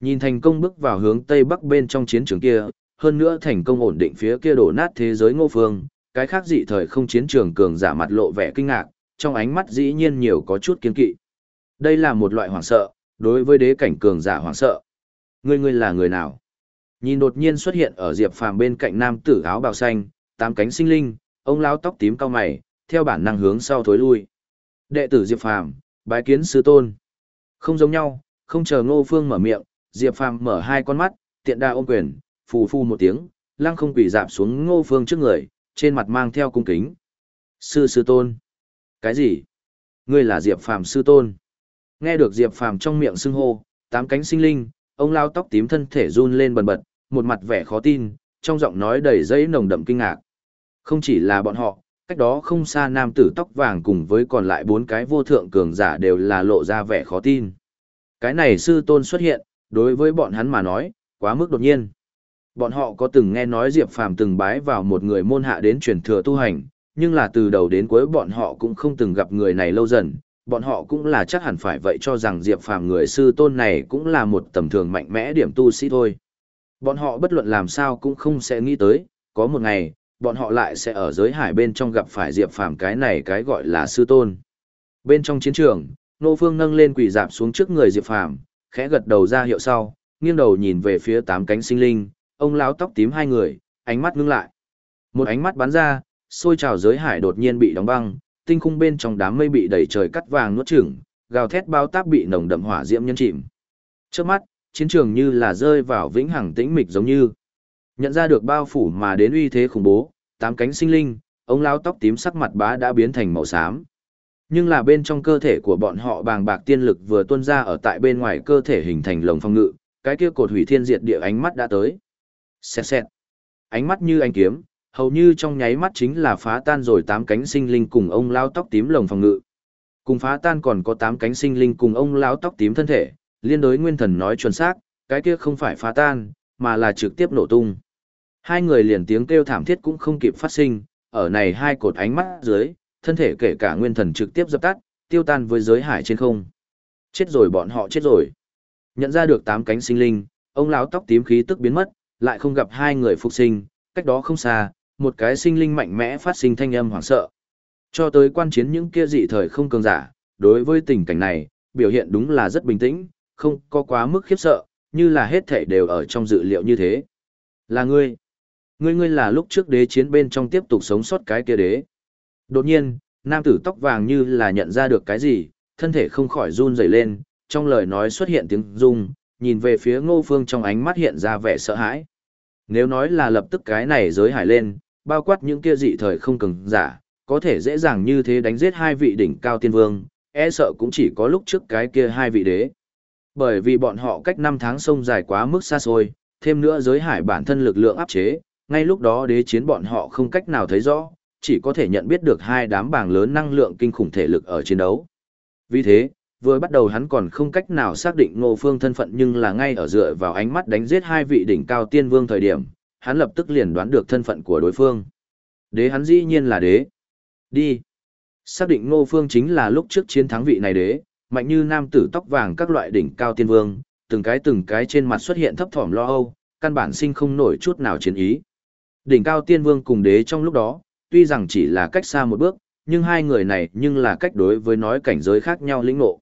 Nhìn thành công bước vào hướng tây bắc bên trong chiến trường kia, hơn nữa thành công ổn định phía kia đổ nát thế giới ngô phương, cái khác dị thời không chiến trường cường giả mặt lộ vẻ kinh ngạc, trong ánh mắt dĩ nhiên nhiều có chút kiên kỵ. Đây là một loại hoảng sợ, đối với đế cảnh cường giả hoảng sợ. Ngươi ngươi là người nào? Nhìn đột nhiên xuất hiện ở Diệp Phàm bên cạnh nam tử áo bào xanh, tám cánh sinh linh, ông lão tóc tím cao mày, theo bản năng hướng sau thối lui. Đệ tử Diệp Phàm, bái kiến sư tôn. Không giống nhau, không chờ Ngô Phương mở miệng, Diệp Phàm mở hai con mắt, tiện đa ôm quyền, phù phu một tiếng, lăng không quỳ dạp xuống Ngô Phương trước người, trên mặt mang theo cung kính. Sư sư tôn. Cái gì? Ngươi là Diệp Phàm sư tôn. Nghe được Diệp Phàm trong miệng xưng hô, tám cánh sinh linh, ông lao tóc tím thân thể run lên bần bật, một mặt vẻ khó tin, trong giọng nói đầy dây nồng đậm kinh ngạc. Không chỉ là bọn họ, cách đó không xa nam tử tóc vàng cùng với còn lại bốn cái vô thượng cường giả đều là lộ ra vẻ khó tin. Cái này sư tôn xuất hiện, đối với bọn hắn mà nói, quá mức đột nhiên. Bọn họ có từng nghe nói Diệp Phàm từng bái vào một người môn hạ đến truyền thừa tu hành, nhưng là từ đầu đến cuối bọn họ cũng không từng gặp người này lâu dần, bọn họ cũng là chắc hẳn phải vậy cho rằng Diệp Phàm người sư tôn này cũng là một tầm thường mạnh mẽ điểm tu sĩ thôi. Bọn họ bất luận làm sao cũng không sẽ nghĩ tới, có một ngày, bọn họ lại sẽ ở giới hải bên trong gặp phải Diệp Phàm cái này cái gọi là sư tôn. Bên trong chiến trường, Nô Phương nâng lên quỳ dạp xuống trước người Diệp Phàm, khẽ gật đầu ra hiệu sau, nghiêng đầu nhìn về phía tám cánh sinh linh, ông lão tóc tím hai người, ánh mắt ngưng lại. Một ánh mắt bắn ra, xôi trào giới hải đột nhiên bị đóng băng, tinh khung bên trong đám mây bị đầy trời cắt vàng nuốt chửng, gào thét bao táp bị nồng đậm hỏa diễm nhân chìm. Trước mắt, chiến trường như là rơi vào vĩnh hằng tĩnh mịch giống như. Nhận ra được bao phủ mà đến uy thế khủng bố, tám cánh sinh linh, ông lão tóc tím sắc mặt bá đã biến thành màu xám. Nhưng là bên trong cơ thể của bọn họ bàng bạc tiên lực vừa tuôn ra ở tại bên ngoài cơ thể hình thành lồng phong ngự, cái kia cột hủy thiên diệt địa ánh mắt đã tới. Xẹt xẹt. Ánh mắt như ánh kiếm, hầu như trong nháy mắt chính là phá tan rồi tám cánh sinh linh cùng ông lao tóc tím lồng phòng ngự. Cùng phá tan còn có tám cánh sinh linh cùng ông lao tóc tím thân thể, liên đối nguyên thần nói chuẩn xác, cái kia không phải phá tan, mà là trực tiếp nổ tung. Hai người liền tiếng kêu thảm thiết cũng không kịp phát sinh, ở này hai cột ánh mắt dưới, thân thể kể cả nguyên thần trực tiếp dập tắt, tiêu tan với giới hải trên không. Chết rồi bọn họ chết rồi. Nhận ra được tám cánh sinh linh, ông lão tóc tím khí tức biến mất, lại không gặp hai người phục sinh, cách đó không xa, một cái sinh linh mạnh mẽ phát sinh thanh âm hoảng sợ. Cho tới quan chiến những kia dị thời không cường giả, đối với tình cảnh này, biểu hiện đúng là rất bình tĩnh, không có quá mức khiếp sợ, như là hết thảy đều ở trong dự liệu như thế. Là ngươi. Ngươi ngươi là lúc trước đế chiến bên trong tiếp tục sống sót cái kia đế. Đột nhiên, nam tử tóc vàng như là nhận ra được cái gì, thân thể không khỏi run rẩy lên, trong lời nói xuất hiện tiếng rung, nhìn về phía ngô phương trong ánh mắt hiện ra vẻ sợ hãi. Nếu nói là lập tức cái này giới hải lên, bao quát những kia dị thời không cường giả, có thể dễ dàng như thế đánh giết hai vị đỉnh cao tiên vương, e sợ cũng chỉ có lúc trước cái kia hai vị đế. Bởi vì bọn họ cách năm tháng sông dài quá mức xa xôi, thêm nữa giới hải bản thân lực lượng áp chế, ngay lúc đó đế chiến bọn họ không cách nào thấy rõ, chỉ có thể nhận biết được hai đám bảng lớn năng lượng kinh khủng thể lực ở chiến đấu. Vì thế, vừa bắt đầu hắn còn không cách nào xác định ngô phương thân phận nhưng là ngay ở dựa vào ánh mắt đánh giết hai vị đỉnh cao tiên vương thời điểm, hắn lập tức liền đoán được thân phận của đối phương. Đế hắn dĩ nhiên là đế. Đi. Xác định ngô phương chính là lúc trước chiến thắng vị này đế, mạnh như nam tử tóc vàng các loại đỉnh cao tiên vương, từng cái từng cái trên mặt xuất hiện thấp thỏm lo âu, căn bản sinh không nổi chút nào chiến ý. Đỉnh cao tiên vương cùng đế trong lúc đó, tuy rằng chỉ là cách xa một bước, nhưng hai người này nhưng là cách đối với nói cảnh giới khác nhau lĩnh ngộ.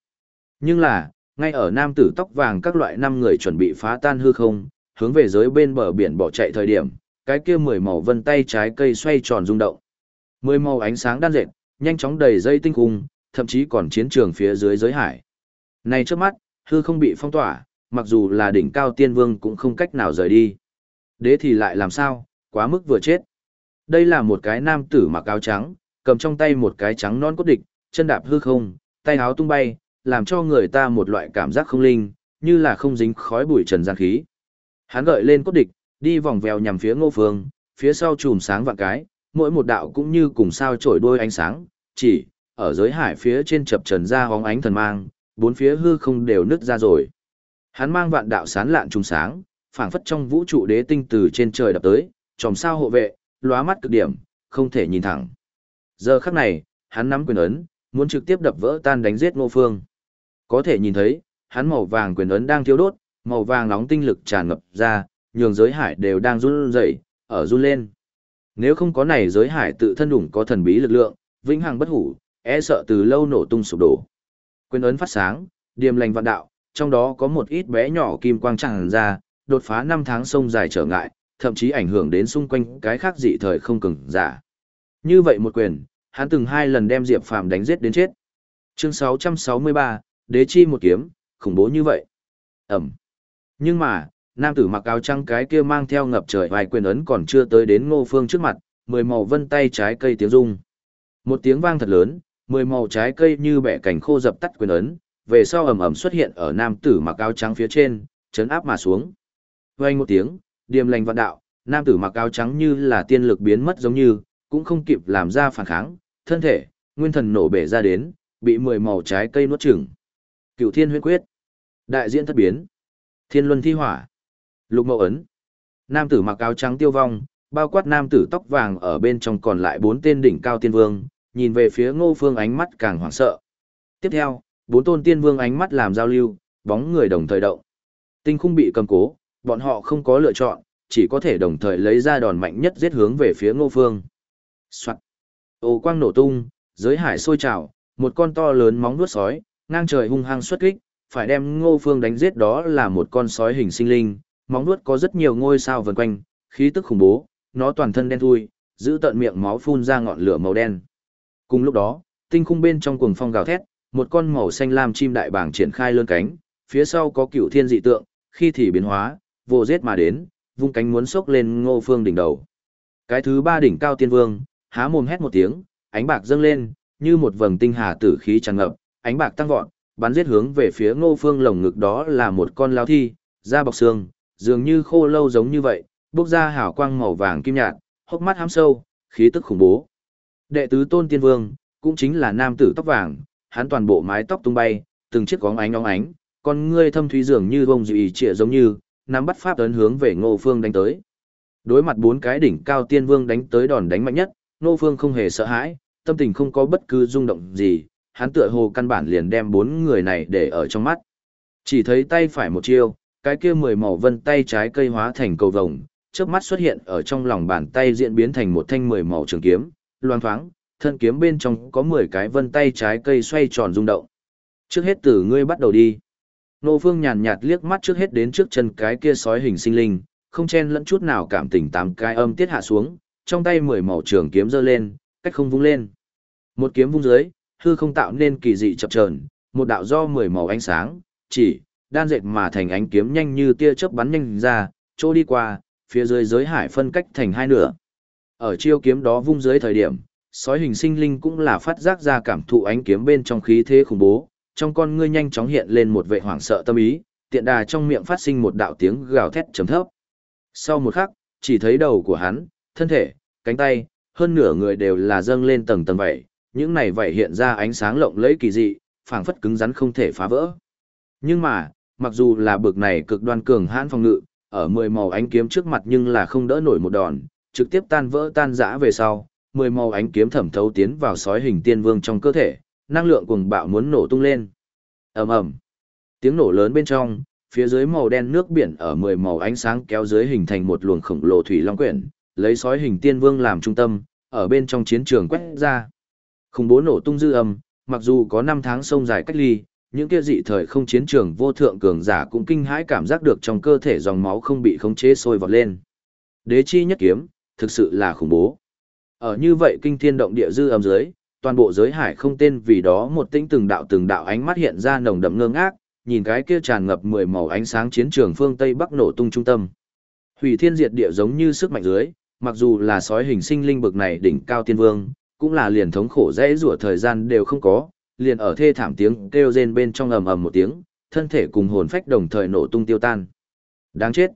Nhưng là, ngay ở nam tử tóc vàng các loại năm người chuẩn bị phá tan hư không, hướng về dưới bên bờ biển bỏ chạy thời điểm, cái kia mười màu vân tay trái cây xoay tròn rung động. Mười màu ánh sáng đan dệt, nhanh chóng đầy dây tinh khung, thậm chí còn chiến trường phía dưới giới hải. Này trước mắt, hư không bị phong tỏa, mặc dù là đỉnh cao tiên vương cũng không cách nào rời đi. Đế thì lại làm sao, quá mức vừa chết. Đây là một cái nam tử mặc áo trắng, cầm trong tay một cái trắng non cốt địch, chân đạp hư không, tay áo tung bay, làm cho người ta một loại cảm giác không linh, như là không dính khói bụi trần gian khí. Hắn gợi lên cốt địch, đi vòng vèo nhằm phía ngô phương, phía sau chùm sáng vạn cái, mỗi một đạo cũng như cùng sao trổi đôi ánh sáng, chỉ, ở giới hải phía trên chập trần ra hóng ánh thần mang, bốn phía hư không đều nứt ra rồi. Hắn mang vạn đạo sán lạn trùng sáng, phảng phất trong vũ trụ đế tinh từ trên trời đập tới, tròm sao hộ vệ, lóa mắt cực điểm, không thể nhìn thẳng. Giờ khắc này, hắn nắm quyền ấn, muốn trực tiếp đập vỡ tan đánh giết Ngô Phương. Có thể nhìn thấy, hắn màu vàng quyền ấn đang thiêu đốt, màu vàng nóng tinh lực tràn ngập ra, nhường giới hải đều đang run rẩy, ở run lên. Nếu không có này giới hải tự thân đủng có thần bí lực lượng, vĩnh hằng bất hủ, e sợ từ lâu nổ tung sụp đổ. Quyền ấn phát sáng, điềm lành vạn đạo, trong đó có một ít bé nhỏ kim quang tràn ra, đột phá năm tháng sông dài trở ngại, thậm chí ảnh hưởng đến xung quanh cái khác dị thời không cường giả. Như vậy một quyền, hắn từng hai lần đem Diệp Phàm đánh giết đến chết. Chương 663, Đế chi một kiếm, khủng bố như vậy. Ẩm. Nhưng mà, nam tử mặc áo trắng cái kia mang theo ngập trời vài quyền ấn còn chưa tới đến Ngô Phương trước mặt, mười màu vân tay trái cây tiếng rung. Một tiếng vang thật lớn, mười màu trái cây như bẻ cảnh khô dập tắt quyền ấn, về sau ầm ầm xuất hiện ở nam tử mặc áo trắng phía trên, chấn áp mà xuống. Vang một tiếng, điềm lành vạn đạo, nam tử mặc áo trắng như là tiên lực biến mất giống như, cũng không kịp làm ra phản kháng, thân thể, nguyên thần nổ bể ra đến, bị mười màu trái cây nuốt chửng. Cựu Thiên Huyễn Quyết, đại diễn thất biến, Thiên Luân Thi Hỏa, Lục Mậu ấn. Nam tử mặc áo trắng tiêu vong, bao quát nam tử tóc vàng ở bên trong còn lại bốn tên đỉnh cao tiên vương, nhìn về phía Ngô Phương ánh mắt càng hoảng sợ. Tiếp theo, bốn tôn tiên vương ánh mắt làm giao lưu, bóng người đồng thời động. Tinh khung bị cầm cố, bọn họ không có lựa chọn, chỉ có thể đồng thời lấy ra đòn mạnh nhất giết hướng về phía Ngô Phương. Soạt. Ô quang nổ tung, giới hải sôi trào, một con to lớn móng vuốt sói, ngang trời hung hăng xuất kích, phải đem Ngô Phương đánh giết đó là một con sói hình sinh linh, móng vuốt có rất nhiều ngôi sao vần quanh, khí tức khủng bố, nó toàn thân đen thui, giữ tận miệng máu phun ra ngọn lửa màu đen. Cùng lúc đó, tinh khung bên trong cuồng phong gào thét, một con màu xanh lam chim đại bàng triển khai lươn cánh, phía sau có cựu thiên dị tượng, khi thì biến hóa, vô giết mà đến, vung cánh muốn sốc lên Ngô Phương đỉnh đầu. Cái thứ ba đỉnh cao tiên vương, há mồm hét một tiếng, ánh bạc dâng lên, như một vầng tinh hà tử khí tràn ngập, ánh bạc tăng vọt, bắn giết hướng về phía Ngô Phương lồng ngực đó là một con lao thi, da bọc xương, dường như khô lâu giống như vậy, bốc ra hào quang màu vàng kim nhạt, hốc mắt hám sâu, khí tức khủng bố. Đệ tứ Tôn Tiên Vương, cũng chính là nam tử tóc vàng, hắn toàn bộ mái tóc tung bay, từng chiếc góng ánh óng ánh, con ngươi thâm thúy dường như bông dị trịa giống như, nắm bắt pháp ấn hướng về Ngô Phương đánh tới. Đối mặt bốn cái đỉnh cao tiên vương đánh tới đòn đánh mạnh nhất, Ngô Phương không hề sợ hãi, tâm tình không có bất cứ rung động gì, hắn tựa hồ căn bản liền đem bốn người này để ở trong mắt. Chỉ thấy tay phải một chiêu, cái kia mười màu vân tay trái cây hóa thành cầu vồng, chớp mắt xuất hiện ở trong lòng bàn tay diễn biến thành một thanh mười màu trường kiếm, loan thoáng, thân kiếm bên trong có mười cái vân tay trái cây xoay tròn rung động. Trước hết từ ngươi bắt đầu đi. Nô Phương nhàn nhạt liếc mắt trước hết đến trước chân cái kia sói hình sinh linh, không chen lẫn chút nào cảm tình tám cái âm tiết hạ xuống, trong tay mười màu trường kiếm giơ lên, cách không vung lên. Một kiếm vung dưới, hư không tạo nên kỳ dị chập chờn, một đạo do mười màu ánh sáng, chỉ đan dệt mà thành ánh kiếm nhanh như tia chớp bắn nhanh ra, chỗ đi qua, phía dưới giới hải phân cách thành hai nửa. Ở chiêu kiếm đó vung dưới thời điểm, sói hình sinh linh cũng là phát giác ra cảm thụ ánh kiếm bên trong khí thế khủng bố, trong con ngươi nhanh chóng hiện lên một vệ hoảng sợ tâm ý, tiện đà trong miệng phát sinh một đạo tiếng gào thét trầm thấp. Sau một khắc, chỉ thấy đầu của hắn, thân thể, cánh tay, hơn nửa người đều là dâng lên tầng tầng vậy, những này vậy hiện ra ánh sáng lộng lẫy kỳ dị, phảng phất cứng rắn không thể phá vỡ. Nhưng mà, mặc dù là bực này cực đoan cường hãn phòng ngự, ở mười màu ánh kiếm trước mặt nhưng là không đỡ nổi một đòn, trực tiếp tan vỡ tan rã về sau, mười màu ánh kiếm thẩm thấu tiến vào sói hình tiên vương trong cơ thể, năng lượng cuồng bạo muốn nổ tung lên. Ầm ầm. Tiếng nổ lớn bên trong, phía dưới màu đen nước biển ở mười màu ánh sáng kéo dưới hình thành một luồng khổng lồ thủy long quyển, lấy sói hình tiên vương làm trung tâm, ở bên trong chiến trường quét ra. Khủng bố nổ tung dư âm, mặc dù có năm tháng sông dài cách ly, những kia dị thời không chiến trường vô thượng cường giả cũng kinh hãi cảm giác được trong cơ thể dòng máu không bị khống chế sôi vọt lên. Đế chi nhất kiếm, thực sự là khủng bố. Ở như vậy kinh thiên động địa dư âm dưới, toàn bộ giới hải không tên vì đó một tĩnh từng đạo từng đạo ánh mắt hiện ra nồng đậm ngơ ngác, nhìn cái kia tràn ngập mười màu ánh sáng chiến trường phương Tây Bắc nổ tung trung tâm. Hủy thiên diệt địa giống như sức mạnh dưới, mặc dù là sói hình sinh linh bực này đỉnh cao tiên vương, cũng là liền thống khổ dễ rủa thời gian đều không có, liền ở thê thảm tiếng kêu rên bên trong ầm ầm một tiếng, thân thể cùng hồn phách đồng thời nổ tung tiêu tan. Đáng chết.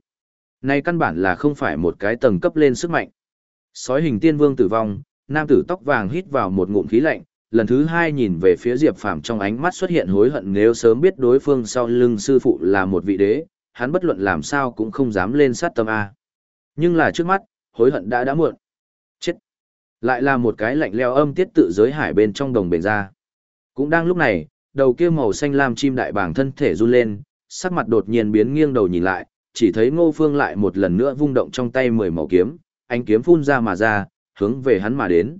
Này căn bản là không phải một cái tầng cấp lên sức mạnh. Sói hình tiên vương tử vong, nam tử tóc vàng hít vào một ngụm khí lạnh, lần thứ hai nhìn về phía Diệp Phàm trong ánh mắt xuất hiện hối hận nếu sớm biết đối phương sau lưng sư phụ là một vị đế, hắn bất luận làm sao cũng không dám lên sát tâm A. Nhưng là trước mắt, hối hận đã đã muộn. Lại là một cái lạnh leo âm tiết tự giới hải bên trong đồng bền ra. Cũng đang lúc này, đầu kia màu xanh lam chim đại bàng thân thể run lên, sắc mặt đột nhiên biến nghiêng đầu nhìn lại, chỉ thấy Ngô Phương lại một lần nữa vung động trong tay mười màu kiếm, ánh kiếm phun ra mà ra, hướng về hắn mà đến.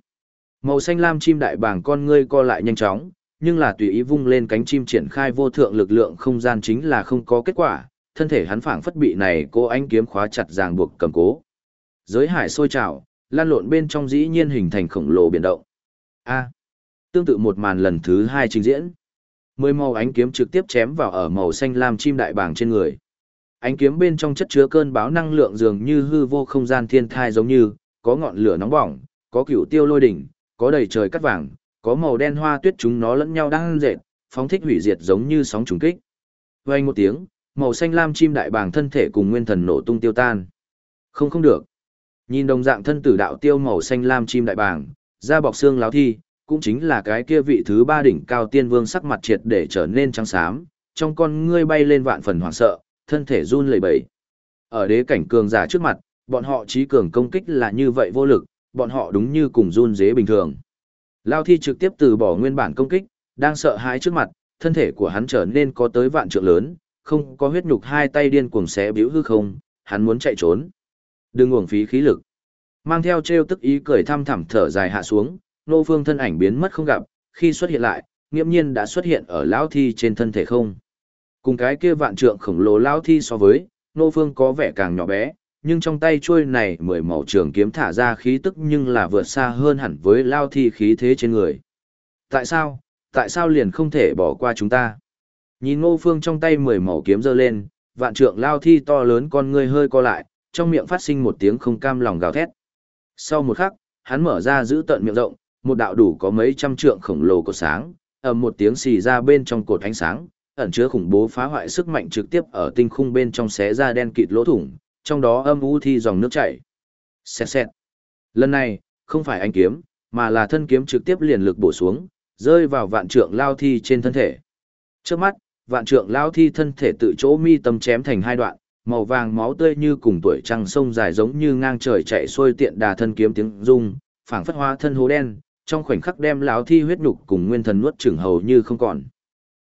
Màu xanh lam chim đại bàng con ngươi co lại nhanh chóng, nhưng là tùy ý vung lên cánh chim triển khai vô thượng lực lượng không gian chính là không có kết quả, thân thể hắn phảng phất bị này cô ánh kiếm khóa chặt ràng buộc cầm cố. Giới hải sôi trào, lan lộn bên trong dĩ nhiên hình thành khổng lồ biển động. A. tương tự một màn lần thứ hai trình diễn. Mười màu ánh kiếm trực tiếp chém vào ở màu xanh lam chim đại bàng trên người. Ánh kiếm bên trong chất chứa cơn báo năng lượng dường như hư vô không gian thiên thai giống như, có ngọn lửa nóng bỏng, có cửu tiêu lôi đỉnh, có đầy trời cắt vàng, có màu đen hoa tuyết chúng nó lẫn nhau đang dệt, phóng thích hủy diệt giống như sóng trùng kích. Vang một tiếng, màu xanh lam chim đại bàng thân thể cùng nguyên thần nổ tung tiêu tan. Không không được. Nhìn đồng dạng thân tử đạo tiêu màu xanh lam chim đại bàng, da bọc xương láo thi, cũng chính là cái kia vị thứ ba đỉnh cao tiên vương sắc mặt triệt để trở nên trắng xám, trong con ngươi bay lên vạn phần hoảng sợ, thân thể run lẩy bẩy. Ở đế cảnh cường giả trước mặt, bọn họ trí cường công kích là như vậy vô lực, bọn họ đúng như cùng run dế bình thường. Lao thi trực tiếp từ bỏ nguyên bản công kích, đang sợ hãi trước mặt, thân thể của hắn trở nên có tới vạn trượng lớn, không có huyết nhục hai tay điên cuồng xé biểu hư không, hắn muốn chạy trốn. Đừng uổng phí khí lực. Mang theo trêu tức ý cười thăm thẳm thở dài hạ xuống, nô phương thân ảnh biến mất không gặp, khi xuất hiện lại, nghiễm nhiên đã xuất hiện ở lão thi trên thân thể không. Cùng cái kia vạn trượng khổng lồ lão thi so với, nô phương có vẻ càng nhỏ bé, nhưng trong tay chuôi này mười màu trường kiếm thả ra khí tức nhưng là vượt xa hơn hẳn với lao thi khí thế trên người. Tại sao, tại sao liền không thể bỏ qua chúng ta? Nhìn ngô phương trong tay mười màu kiếm giơ lên, vạn trượng lao thi to lớn con ngươi hơi co lại, trong miệng phát sinh một tiếng không cam lòng gào thét. Sau một khắc, hắn mở ra giữ tận miệng rộng, một đạo đủ có mấy trăm trượng khổng lồ cột sáng, ầm một tiếng xì ra bên trong cột ánh sáng, ẩn chứa khủng bố phá hoại sức mạnh trực tiếp ở tinh khung bên trong xé ra đen kịt lỗ thủng, trong đó âm u thi dòng nước chảy. Xẹt xẹt. Lần này, không phải anh kiếm, mà là thân kiếm trực tiếp liền lực bổ xuống, rơi vào vạn trượng lao thi trên thân thể. Trước mắt, vạn trượng lao thi thân thể tự chỗ mi tâm chém thành hai đoạn, màu vàng máu tươi như cùng tuổi trăng sông dài giống như ngang trời chạy xuôi tiện đà thân kiếm tiếng rung, phảng phất hóa thân hố đen, trong khoảnh khắc đem lão thi huyết nhục cùng nguyên thần nuốt chửng hầu như không còn.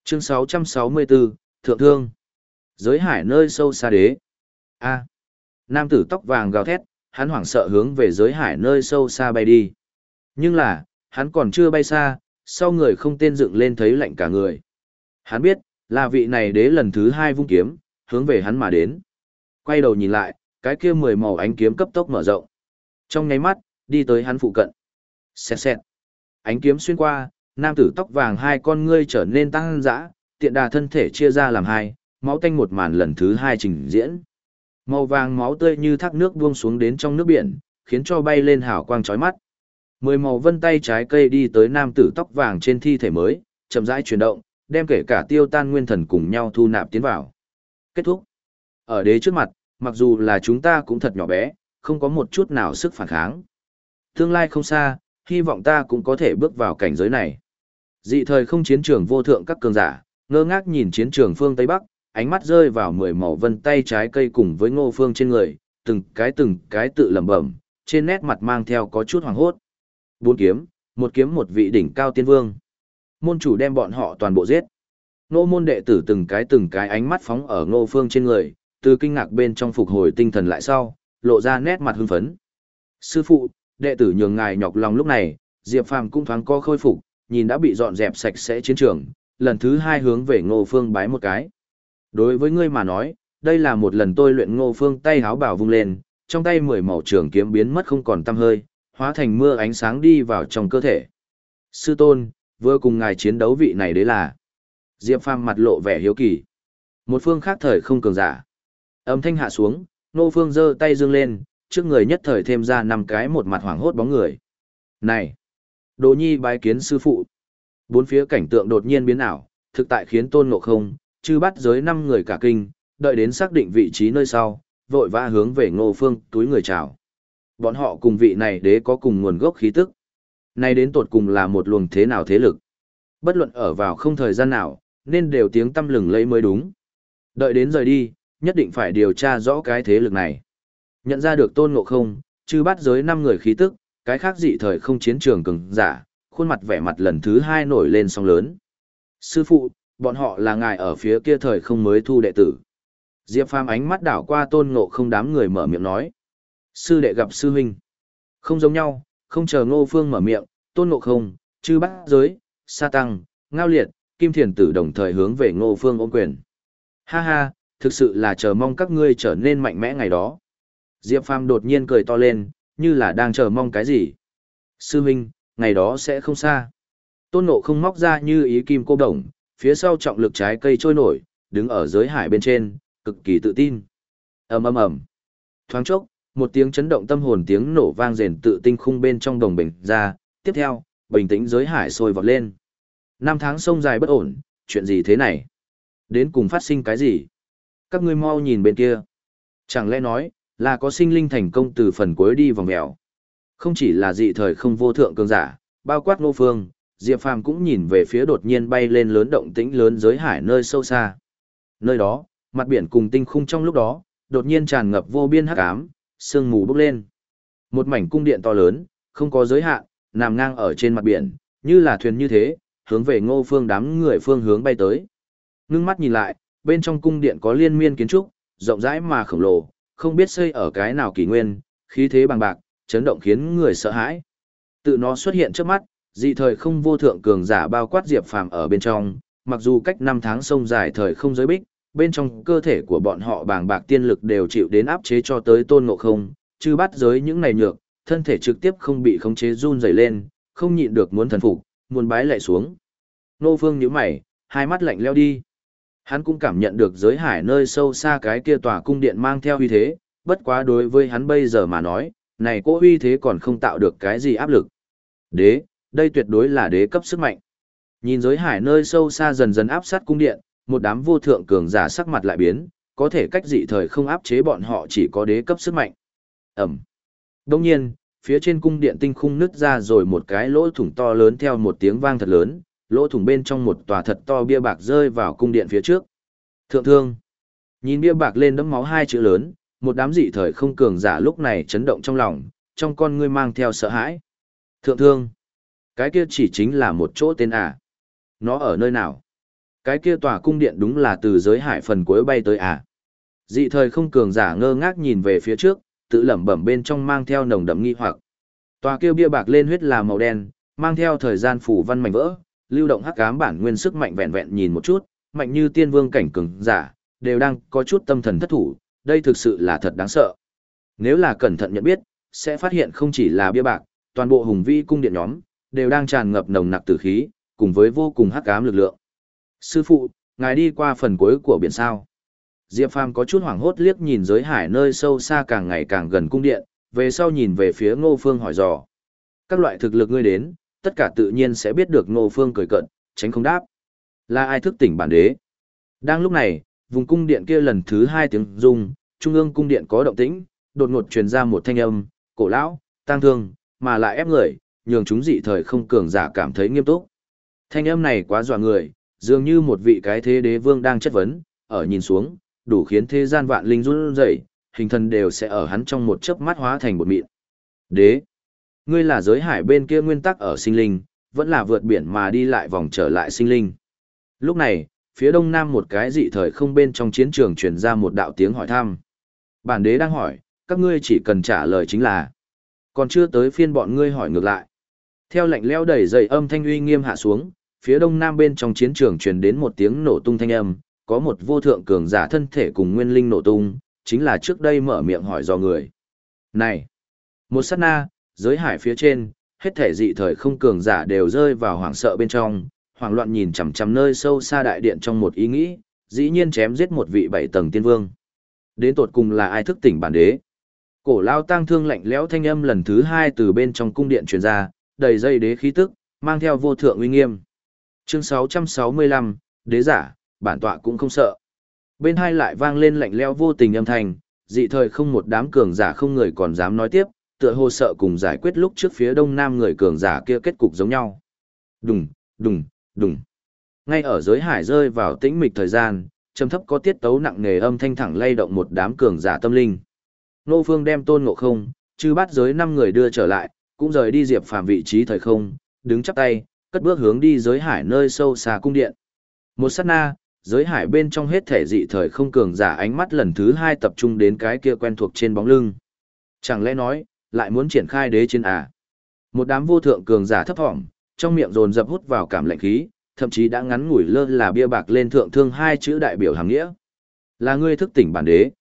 Chương 664, Thượng Thương. Giới hải nơi sâu xa đế. A. Nam tử tóc vàng gào thét, hắn hoảng sợ hướng về giới hải nơi sâu xa bay đi. Nhưng là, hắn còn chưa bay xa, sau người không tên dựng lên thấy lạnh cả người. Hắn biết, là vị này đế lần thứ hai vung kiếm, hướng về hắn mà đến. Quay đầu nhìn lại, cái kia mười màu ánh kiếm cấp tốc mở rộng. Trong nháy mắt, đi tới hắn phụ cận. Xẹt xẹt. Ánh kiếm xuyên qua, nam tử tóc vàng hai con ngươi trở nên tăng dã, tiện đà thân thể chia ra làm hai, máu tanh một màn lần thứ hai trình diễn. Màu vàng máu tươi như thác nước buông xuống đến trong nước biển, khiến cho bay lên hào quang chói mắt. Mười màu vân tay trái cây đi tới nam tử tóc vàng trên thi thể mới, chậm rãi chuyển động, đem kể cả tiêu tan nguyên thần cùng nhau thu nạp tiến vào. Kết thúc. Ở đế trước mặt, mặc dù là chúng ta cũng thật nhỏ bé, không có một chút nào sức phản kháng. Tương lai không xa, hy vọng ta cũng có thể bước vào cảnh giới này. Dị thời không chiến trường vô thượng các cường giả, ngơ ngác nhìn chiến trường phương Tây Bắc, ánh mắt rơi vào mười màu vân tay trái cây cùng với ngô phương trên người, từng cái từng cái tự lẩm bẩm, trên nét mặt mang theo có chút hoàng hốt. Bốn kiếm, một kiếm một vị đỉnh cao tiên vương. Môn chủ đem bọn họ toàn bộ giết. Nô môn đệ tử từng cái từng cái ánh mắt phóng ở ngô phương trên người, từ kinh ngạc bên trong phục hồi tinh thần lại sau, lộ ra nét mặt hưng phấn. Sư phụ, đệ tử nhường ngài nhọc lòng lúc này, Diệp Phàm cũng thoáng co khôi phục, nhìn đã bị dọn dẹp sạch sẽ chiến trường, lần thứ hai hướng về ngô phương bái một cái. Đối với ngươi mà nói, đây là một lần tôi luyện ngô phương tay háo bảo vung lên, trong tay mười màu trường kiếm biến mất không còn tăm hơi, hóa thành mưa ánh sáng đi vào trong cơ thể. Sư tôn, vừa cùng ngài chiến đấu vị này đấy là. Diệp Phàm mặt lộ vẻ hiếu kỳ. Một phương khác thời không cường giả. Âm thanh hạ xuống, nô phương giơ tay dương lên, trước người nhất thời thêm ra năm cái một mặt hoảng hốt bóng người. Này! Đồ nhi bái kiến sư phụ. Bốn phía cảnh tượng đột nhiên biến ảo, thực tại khiến tôn ngộ không, chư bắt giới năm người cả kinh, đợi đến xác định vị trí nơi sau, vội vã hướng về ngô phương túi người chào. Bọn họ cùng vị này đế có cùng nguồn gốc khí tức. nay đến tột cùng là một luồng thế nào thế lực. Bất luận ở vào không thời gian nào, nên đều tiếng tâm lừng lấy mới đúng. Đợi đến rời đi, nhất định phải điều tra rõ cái thế lực này. Nhận ra được tôn ngộ không, chư bắt giới năm người khí tức, cái khác dị thời không chiến trường cường giả, khuôn mặt vẻ mặt lần thứ hai nổi lên song lớn. Sư phụ, bọn họ là ngài ở phía kia thời không mới thu đệ tử. Diệp Phàm ánh mắt đảo qua tôn ngộ không đám người mở miệng nói. Sư đệ gặp sư huynh. Không giống nhau, không chờ ngô phương mở miệng, tôn ngộ không, chư bát giới, sa tăng, ngao liệt, kim thiền tử đồng thời hướng về ngô phương ôm quyền. Ha ha, thực sự là chờ mong các ngươi trở nên mạnh mẽ ngày đó. Diệp Phàm đột nhiên cười to lên, như là đang chờ mong cái gì. Sư Minh, ngày đó sẽ không xa. Tôn ngộ không móc ra như ý kim cô đồng, phía sau trọng lực trái cây trôi nổi, đứng ở giới hải bên trên, cực kỳ tự tin. ầm ầm ầm. Thoáng chốc, một tiếng chấn động tâm hồn tiếng nổ vang rền tự tinh khung bên trong đồng bình ra, tiếp theo, bình tĩnh giới hải sôi vọt lên. Năm tháng sông dài bất ổn, chuyện gì thế này? Đến cùng phát sinh cái gì? Các ngươi mau nhìn bên kia. Chẳng lẽ nói, là có sinh linh thành công từ phần cuối đi vòng mèo. Không chỉ là dị thời không vô thượng cường giả, bao quát ngô phương, Diệp Phàm cũng nhìn về phía đột nhiên bay lên lớn động tĩnh lớn giới hải nơi sâu xa. Nơi đó, mặt biển cùng tinh khung trong lúc đó, đột nhiên tràn ngập vô biên hắc ám, sương mù bốc lên. Một mảnh cung điện to lớn, không có giới hạn, nằm ngang ở trên mặt biển, như là thuyền như thế, hướng về ngô phương đám người phương hướng bay tới. Ngưng mắt nhìn lại, bên trong cung điện có liên miên kiến trúc, rộng rãi mà khổng lồ, không biết xây ở cái nào kỳ nguyên, khí thế bằng bạc, chấn động khiến người sợ hãi. Tự nó xuất hiện trước mắt, dị thời không vô thượng cường giả bao quát diệp phàm ở bên trong, mặc dù cách năm tháng sông dài thời không giới bích, bên trong cơ thể của bọn họ bàng bạc tiên lực đều chịu đến áp chế cho tới tôn ngộ không, chứ bắt giới những này nhược, thân thể trực tiếp không bị khống chế run rẩy lên, không nhịn được muốn thần phục, muốn bái lại xuống. Nô Phương nhíu mày, hai mắt lạnh leo đi. Hắn cũng cảm nhận được giới hải nơi sâu xa cái kia tòa cung điện mang theo uy thế, bất quá đối với hắn bây giờ mà nói, này cỗ uy thế còn không tạo được cái gì áp lực. Đế, đây tuyệt đối là đế cấp sức mạnh. Nhìn giới hải nơi sâu xa dần dần áp sát cung điện, một đám vô thượng cường giả sắc mặt lại biến, có thể cách dị thời không áp chế bọn họ chỉ có đế cấp sức mạnh. Ẩm. Đông nhiên, phía trên cung điện tinh khung nứt ra rồi một cái lỗ thủng to lớn theo một tiếng vang thật lớn, lỗ thủng bên trong một tòa thật to bia bạc rơi vào cung điện phía trước. Thượng thương. Nhìn bia bạc lên đấm máu hai chữ lớn, một đám dị thời không cường giả lúc này chấn động trong lòng, trong con ngươi mang theo sợ hãi. Thượng thương. Cái kia chỉ chính là một chỗ tên à. Nó ở nơi nào? Cái kia tòa cung điện đúng là từ giới hải phần cuối bay tới à. Dị thời không cường giả ngơ ngác nhìn về phía trước, tự lẩm bẩm bên trong mang theo nồng đậm nghi hoặc. Tòa kia bia bạc lên huyết là màu đen, mang theo thời gian phủ văn mảnh vỡ, lưu động hắc ám bản nguyên sức mạnh vẹn vẹn nhìn một chút, mạnh như tiên vương cảnh cường giả, đều đang có chút tâm thần thất thủ, đây thực sự là thật đáng sợ. Nếu là cẩn thận nhận biết, sẽ phát hiện không chỉ là bia bạc, toàn bộ hùng vĩ cung điện nhóm, đều đang tràn ngập nồng nặc tử khí, cùng với vô cùng hắc ám lực lượng. Sư phụ, ngài đi qua phần cuối của biển sao. Diệp Phàm có chút hoảng hốt liếc nhìn giới hải nơi sâu xa càng ngày càng gần cung điện, về sau nhìn về phía Ngô Phương hỏi dò. Các loại thực lực ngươi đến, tất cả tự nhiên sẽ biết được Ngô Phương cười cận, tránh không đáp. Là ai thức tỉnh bản đế? Đang lúc này, vùng cung điện kia lần thứ hai tiếng rung, trung ương cung điện có động tĩnh, đột ngột truyền ra một thanh âm, cổ lão, tang thương, mà lại ép người, nhường chúng dị thời không cường giả cảm thấy nghiêm túc. Thanh âm này quá dọa người, dường như một vị cái thế đế vương đang chất vấn, ở nhìn xuống, đủ khiến thế gian vạn linh run rẩy, hình thần đều sẽ ở hắn trong một chớp mắt hóa thành một mịn. Đế, ngươi là giới hải bên kia nguyên tắc ở sinh linh, vẫn là vượt biển mà đi lại vòng trở lại sinh linh. Lúc này, phía đông nam một cái dị thời không bên trong chiến trường truyền ra một đạo tiếng hỏi thăm. Bản đế đang hỏi, các ngươi chỉ cần trả lời chính là. Còn chưa tới phiên bọn ngươi hỏi ngược lại. Theo lệnh leo đẩy dậy âm thanh uy nghiêm hạ xuống, phía đông nam bên trong chiến trường truyền đến một tiếng nổ tung thanh âm, có một vô thượng cường giả thân thể cùng nguyên linh nổ tung, chính là trước đây mở miệng hỏi do người. Này! Một sát na, giới hải phía trên, hết thể dị thời không cường giả đều rơi vào hoảng sợ bên trong, hoảng loạn nhìn chằm chằm nơi sâu xa đại điện trong một ý nghĩ, dĩ nhiên chém giết một vị bảy tầng tiên vương. Đến tột cùng là ai thức tỉnh bản đế? Cổ lao tang thương lạnh lẽo thanh âm lần thứ hai từ bên trong cung điện truyền ra, đầy dây đế khí tức, mang theo vô thượng uy nghiêm. Chương 665, đế giả, bản tọa cũng không sợ. Bên hai lại vang lên lạnh lẽo vô tình âm thanh, dị thời không một đám cường giả không người còn dám nói tiếp, tựa hồ sợ cùng giải quyết lúc trước phía đông nam người cường giả kia kết cục giống nhau. Đùng, đùng, đùng. Ngay ở giới hải rơi vào tĩnh mịch thời gian, trầm thấp có tiết tấu nặng nề âm thanh thẳng lay động một đám cường giả tâm linh. Nô Phương đem Tôn Ngộ Không, chư bát giới năm người đưa trở lại, cũng rời đi Diệp Phàm vị trí thời không, đứng chắp tay, cất bước hướng đi giới hải nơi sâu xa cung điện. Một sát na, giới hải bên trong hết thể dị thời không cường giả ánh mắt lần thứ hai tập trung đến cái kia quen thuộc trên bóng lưng. Chẳng lẽ nói, lại muốn triển khai đế chiến à? Một đám vô thượng cường giả thấp thỏm, trong miệng dồn dập hút vào cảm lạnh khí, thậm chí đã ngắn ngủi lơ là bia bạc lên thượng thương hai chữ đại biểu hàng nghĩa. Là ngươi thức tỉnh bản đế.